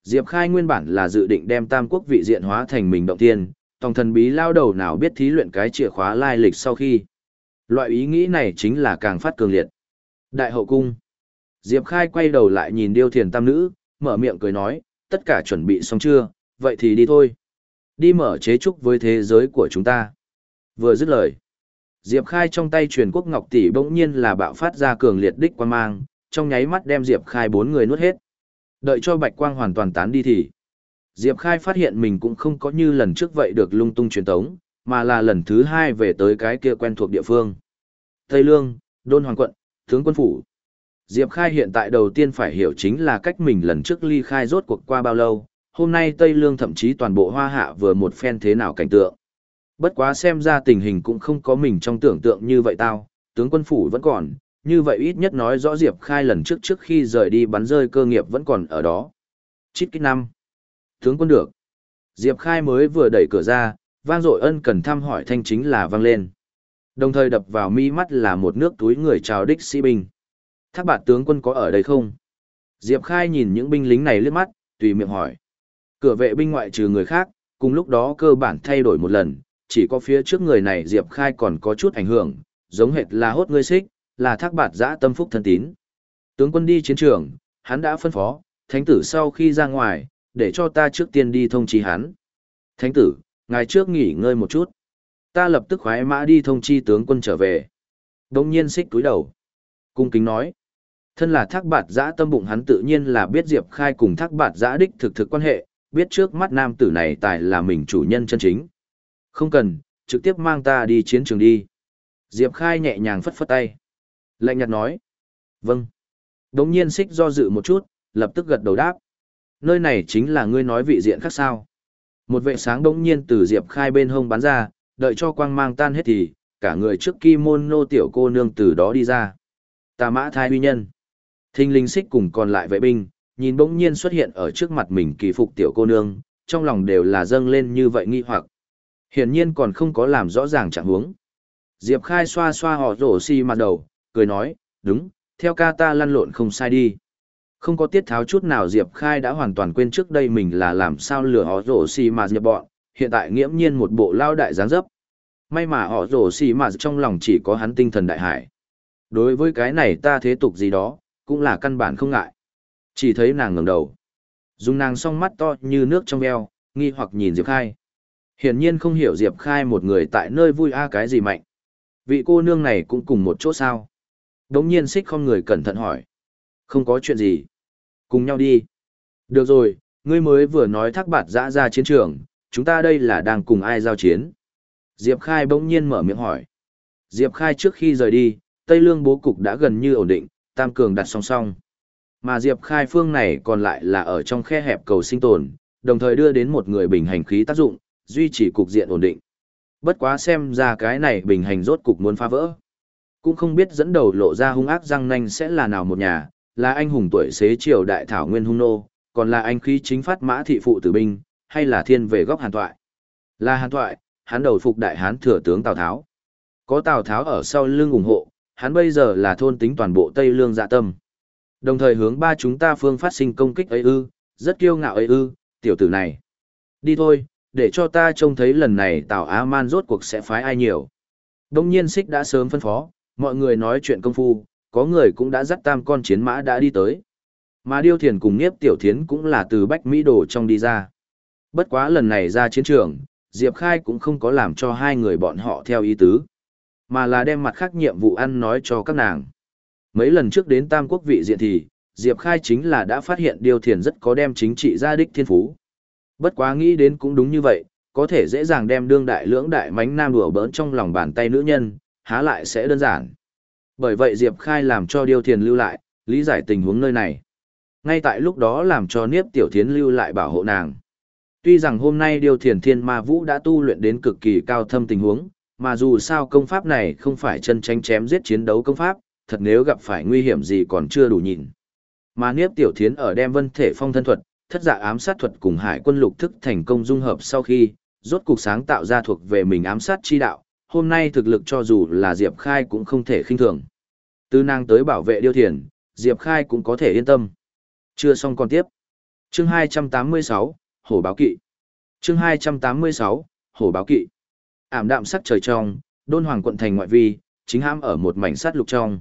Diệp Khai nguyên bản là dự định đem tam quốc vị diện hóa thành mình động tiên, tòng thần bí lao đầu nào biết thí luyện cái chìa khóa lai lịch sau khi. Loại ý nghĩ này chính là càng phát cường liệt. Đại hậu cung. Diệp Khai quay đầu lại nhìn Điêu Thiền tam nữ, mở miệng cười nói, tất cả chuẩn bị xong chưa, vậy thì đi thôi. Đi mở chế trúc với thế giới của chúng ta. Vừa dứt lời. Diệp Khai trong tay truyền quốc ngọc tỷ bỗng nhiên là bạo phát ra cường liệt đích quan mang, trong nháy mắt đem Diệp Khai bốn người nuốt hết. Đợi cho bạch quang hoàn toàn tán đi thì Diệp Khai phát hiện mình cũng không có như lần trước vậy được lung tung truyền tống, mà là lần thứ hai về tới cái kia quen thuộc địa phương. Tây Lương, Đôn Hoàng Quận, Tướng Quân Phủ. Diệp Khai hiện tại đầu tiên phải hiểu chính là cách mình lần trước ly khai rốt cuộc qua bao lâu, hôm nay Tây Lương thậm chí toàn bộ hoa hạ vừa một phen thế nào cảnh tượng. Bất quá xem ra tình hình cũng không có mình trong tưởng tượng như vậy tao, tướng quân phủ vẫn còn, như vậy ít nhất nói rõ Diệp Khai lần trước trước khi rời đi bắn rơi cơ nghiệp vẫn còn ở đó. Chít kích năm. Tướng quân được. Diệp Khai mới vừa đẩy cửa ra, vang dội ân cần thăm hỏi thanh chính là vang lên. Đồng thời đập vào mi mắt là một nước túi người chào đích sĩ binh. Thác bạn tướng quân có ở đây không? Diệp Khai nhìn những binh lính này lướt mắt, tùy miệng hỏi. Cửa vệ binh ngoại trừ người khác, cùng lúc đó cơ bản thay đổi một lần, chỉ có phía trước người này Diệp Khai còn có chút ảnh hưởng, giống hệt là hốt ngươi xích, là thác bạt giã tâm phúc thân tín. Tướng quân đi chiến trường, hắn đã phân phó, thánh tử sau khi ra ngoài, để cho ta trước tiên đi thông chi hắn. Thánh tử, ngài trước nghỉ ngơi một chút. Ta lập tức khoái mã đi thông chi tướng quân trở về. Đông nhiên xích túi đầu. Cung kính nói. Thân là thác bạt giã tâm bụng hắn tự nhiên là biết Diệp Khai cùng thác bạt giã đích thực thực quan hệ, biết trước mắt nam tử này tài là mình chủ nhân chân chính. Không cần, trực tiếp mang ta đi chiến trường đi. Diệp Khai nhẹ nhàng phất phất tay. Lạnh nhạt nói. Vâng. Đống nhiên xích do dự một chút, lập tức gật đầu đáp. Nơi này chính là ngươi nói vị diện khác sao. Một vệ sáng đống nhiên từ Diệp Khai bên hông bắn ra, đợi cho quang mang tan hết thì, cả người trước kimono tiểu cô nương từ đó đi ra. Tà mã thai huy nhân. Thinh linh xích cùng còn lại vệ binh, nhìn bỗng nhiên xuất hiện ở trước mặt mình kỳ phục tiểu cô nương, trong lòng đều là dâng lên như vậy nghi hoặc. Hiển nhiên còn không có làm rõ ràng trạng huống. Diệp Khai xoa xoa họ rổ xi si mặt đầu, cười nói, đúng, theo ca ta lăn lộn không sai đi. Không có tiết tháo chút nào Diệp Khai đã hoàn toàn quên trước đây mình là làm sao lừa họ rổ xi si mà nhập bọn, hiện tại nghiễm nhiên một bộ lao đại dáng dấp. May mà họ rổ xi si mà trong lòng chỉ có hắn tinh thần đại hải. Đối với cái này ta thế tục gì đó, cũng là căn bản không ngại. Chỉ thấy nàng ngẩng đầu. Dùng nàng song mắt to như nước trong veo, nghi hoặc nhìn Diệp Khai. Hiển nhiên không hiểu Diệp Khai một người tại nơi vui a cái gì mạnh. Vị cô nương này cũng cùng một chỗ sao. Đống nhiên xích không người cẩn thận hỏi. Không có chuyện gì. Cùng nhau đi. Được rồi, ngươi mới vừa nói thác bạt dã ra chiến trường, chúng ta đây là đang cùng ai giao chiến. Diệp Khai bỗng nhiên mở miệng hỏi. Diệp Khai trước khi rời đi, Tây Lương bố cục đã gần như ổn định, Tam Cường đặt song song. Mà Diệp Khai phương này còn lại là ở trong khe hẹp cầu sinh tồn, đồng thời đưa đến một người bình hành khí tác dụng, duy trì cục diện ổn định. Bất quá xem ra cái này bình hành rốt cục muốn phá vỡ. Cũng không biết dẫn đầu lộ ra hung ác răng nanh sẽ là nào một nhà, là anh hùng tuổi xế triều đại thảo nguyên hung nô, còn là anh khí chính phát mã thị phụ tử binh, hay là thiên về góc hàn thoại. Là hàn thoại, hắn đầu phục đại hán thừa tướng Tào Tháo. Có Tào Tháo ở sau lưng ủng hộ, hắn bây giờ là thôn tính toàn bộ Tây Lương dạ tâm. Đồng thời hướng ba chúng ta phương phát sinh công kích ấy ư, rất kiêu ngạo ấy ư, tiểu tử này. Đi thôi, để cho ta trông thấy lần này Tào Á Man rốt cuộc sẽ phái ai nhiều. Đông nhiên xích đã sớm phân phó, mọi người nói chuyện công phu, có người cũng đã dắt tam con chiến mã đã đi tới. Mà Điêu Thiền cùng Niếp Tiểu Thiến cũng là từ Bách Mỹ Đồ trong đi ra. Bất quá lần này ra chiến trường, Diệp Khai cũng không có làm cho hai người bọn họ theo ý tứ, mà là đem mặt khác nhiệm vụ ăn nói cho các nàng. Mấy lần trước đến Tam Quốc vị diện thì, Diệp Khai chính là đã phát hiện Điêu Thiền rất có đem chính trị gia đích thiên phú. Bất quá nghĩ đến cũng đúng như vậy, có thể dễ dàng đem đương đại lưỡng đại mánh nam đùa bỡn trong lòng bàn tay nữ nhân, há lại sẽ đơn giản. Bởi vậy Diệp Khai làm cho Điêu Thiền lưu lại, lý giải tình huống nơi này. Ngay tại lúc đó làm cho Niếp Tiểu Thiến lưu lại bảo hộ nàng. Tuy rằng hôm nay Điêu Thiền Thiên Ma Vũ đã tu luyện đến cực kỳ cao thâm tình huống, mà dù sao công pháp này không phải chân tranh chém giết chiến đấu công pháp, thật nếu gặp phải nguy hiểm gì còn chưa đủ nhìn. Mà Niếp Tiểu Thiến ở đem vân thể phong thân thuật, thất dạ ám sát thuật cùng hải quân lục thức thành công dung hợp sau khi, rốt cục sáng tạo ra thuộc về mình ám sát chi đạo, hôm nay thực lực cho dù là Diệp Khai cũng không thể khinh thường. Từ nàng tới bảo vệ điêu thiền, Diệp Khai cũng có thể yên tâm. Chưa xong còn tiếp. Chương 286, Hổ báo kỵ. Chương 286, Hổ báo kỵ. Ảm đạm sắc trời trong, đôn hoàng quận thành ngoại vi, chính hãm ở một mảnh sắt lục trong.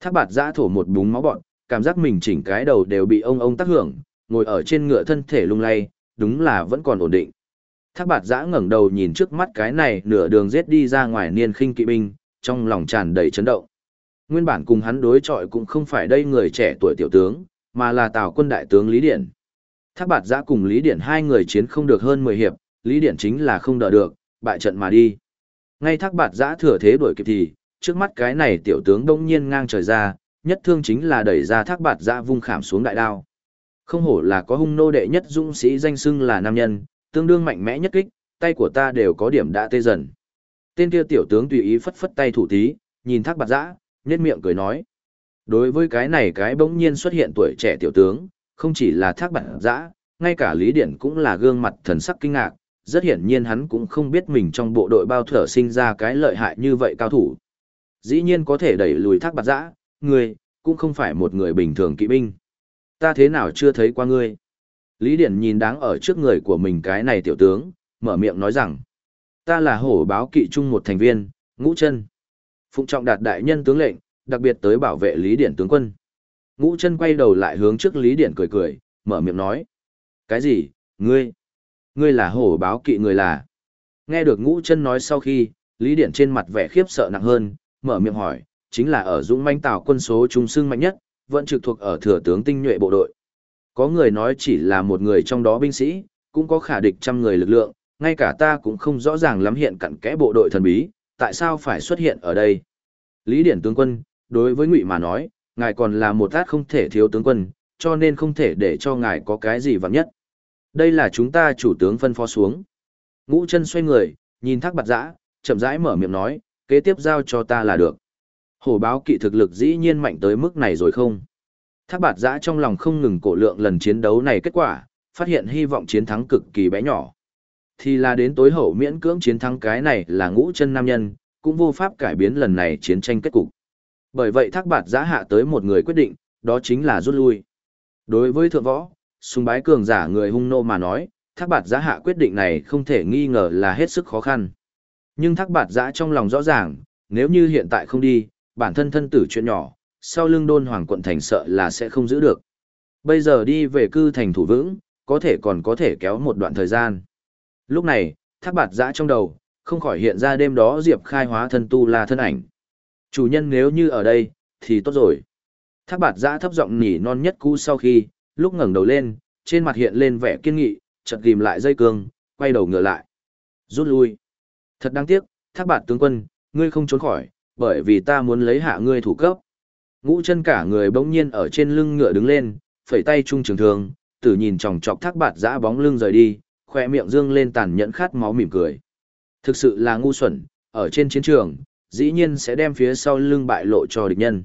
Thác bạt giã thổ một búng máu bọn, cảm giác mình chỉnh cái đầu đều bị ông ông tác hưởng, ngồi ở trên ngựa thân thể lung lay, đúng là vẫn còn ổn định. Thác bạt giã ngẩng đầu nhìn trước mắt cái này nửa đường giết đi ra ngoài niên khinh kỵ binh, trong lòng tràn đầy chấn động. Nguyên bản cùng hắn đối chọi cũng không phải đây người trẻ tuổi tiểu tướng, mà là tào quân đại tướng Lý Điển. Thác bạt giã cùng Lý Điển hai người chiến không được hơn 10 hiệp, Lý Điển chính là không đỡ được, bại trận mà đi. Ngay thác bạt giã thừa thế đuổi kịp thì, trước mắt cái này tiểu tướng đông nhiên ngang trời ra, nhất thương chính là đẩy ra thác bạt giã vung khảm xuống đại đao. Không hổ là có hung nô đệ nhất dũng sĩ danh xưng là nam nhân, tương đương mạnh mẽ nhất kích, tay của ta đều có điểm đã tê dần. Tên kia tiểu tướng tùy ý phất phất tay thủ tí, nhìn thác bạt giã, nhét miệng cười nói. Đối với cái này cái bỗng nhiên xuất hiện tuổi trẻ tiểu tướng, không chỉ là thác bạt giã, ngay cả Lý Điển cũng là gương mặt thần sắc kinh ngạc, rất hiển nhiên hắn cũng không biết mình trong bộ đội bao thở sinh ra cái lợi hại như vậy cao thủ. Dĩ nhiên có thể đẩy lùi thác bạt giã, người, cũng không phải một người bình thường kỵ binh. Ta thế nào chưa thấy qua ngươi? Lý Điển nhìn đáng ở trước người của mình cái này tiểu tướng, mở miệng nói rằng, ta là hổ báo kỵ trung một thành viên, ngũ chân. Phụng trọng đạt đại nhân tướng lệnh, đặc biệt tới bảo vệ Lý Điển tướng quân. Ngũ chân quay đầu lại hướng trước Lý Điển cười cười, mở miệng nói. Cái gì, ngươi? Ngươi là hổ báo kỵ người là. Nghe được ngũ chân nói sau khi, Lý Điển trên mặt vẻ khiếp sợ nặng hơn, mở miệng hỏi, chính là ở dũng manh tào quân số trung sưng mạnh nhất, vẫn trực thuộc ở thừa tướng tinh nhuệ bộ đội. Có người nói chỉ là một người trong đó binh sĩ, cũng có khả địch trăm người lực lượng, ngay cả ta cũng không rõ ràng lắm hiện cặn kẽ bộ đội thần bí, tại sao phải xuất hiện ở đây. Lý Điển tướng quân, đối với Ngụy mà nói, ngài còn là một át không thể thiếu tướng quân, cho nên không thể để cho ngài có cái gì vặn nhất. Đây là chúng ta chủ tướng phân phó xuống. Ngũ chân xoay người, nhìn thác bạt dã, chậm rãi mở miệng nói, kế tiếp giao cho ta là được. Hổ báo kỵ thực lực dĩ nhiên mạnh tới mức này rồi không? Thác bạt giã trong lòng không ngừng cổ lượng lần chiến đấu này kết quả, phát hiện hy vọng chiến thắng cực kỳ bé nhỏ. Thì là đến tối hậu miễn cưỡng chiến thắng cái này là ngũ chân nam nhân, cũng vô pháp cải biến lần này chiến tranh kết cục. Bởi vậy thác bạt giã hạ tới một người quyết định, đó chính là rút lui. Đối với thượng võ, sùng bái cường giả người hung nô mà nói, thác bạt giã hạ quyết định này không thể nghi ngờ là hết sức khó khăn. Nhưng thác bạt giã trong lòng rõ ràng, nếu như hiện tại không đi, bản thân thân tử chuyện nhỏ, sau lưng đôn hoàng quận thành sợ là sẽ không giữ được. Bây giờ đi về cư thành thủ vững, có thể còn có thể kéo một đoạn thời gian. Lúc này, thác bạt giã trong đầu, không khỏi hiện ra đêm đó Diệp khai hóa thân tu là thân ảnh. Chủ nhân nếu như ở đây, thì tốt rồi. Thác bạt giã thấp giọng nỉ non nhất cú sau khi, lúc ngẩng đầu lên, trên mặt hiện lên vẻ kiên nghị, chợt ghim lại dây cương, quay đầu ngựa lại. Rút lui. Thật đáng tiếc, thác bạt tướng quân, ngươi không trốn khỏi, bởi vì ta muốn lấy hạ ngươi thủ cấp. Ngũ chân cả người bỗng nhiên ở trên lưng ngựa đứng lên, phẩy tay trung trường thường, tử nhìn chòng chọc thác bạt dã bóng lưng rời đi, khoe miệng dương lên tàn nhẫn khát máu mỉm cười. Thực sự là ngu xuẩn, ở trên chiến trường, dĩ nhiên sẽ đem phía sau lưng bại lộ cho địch nhân.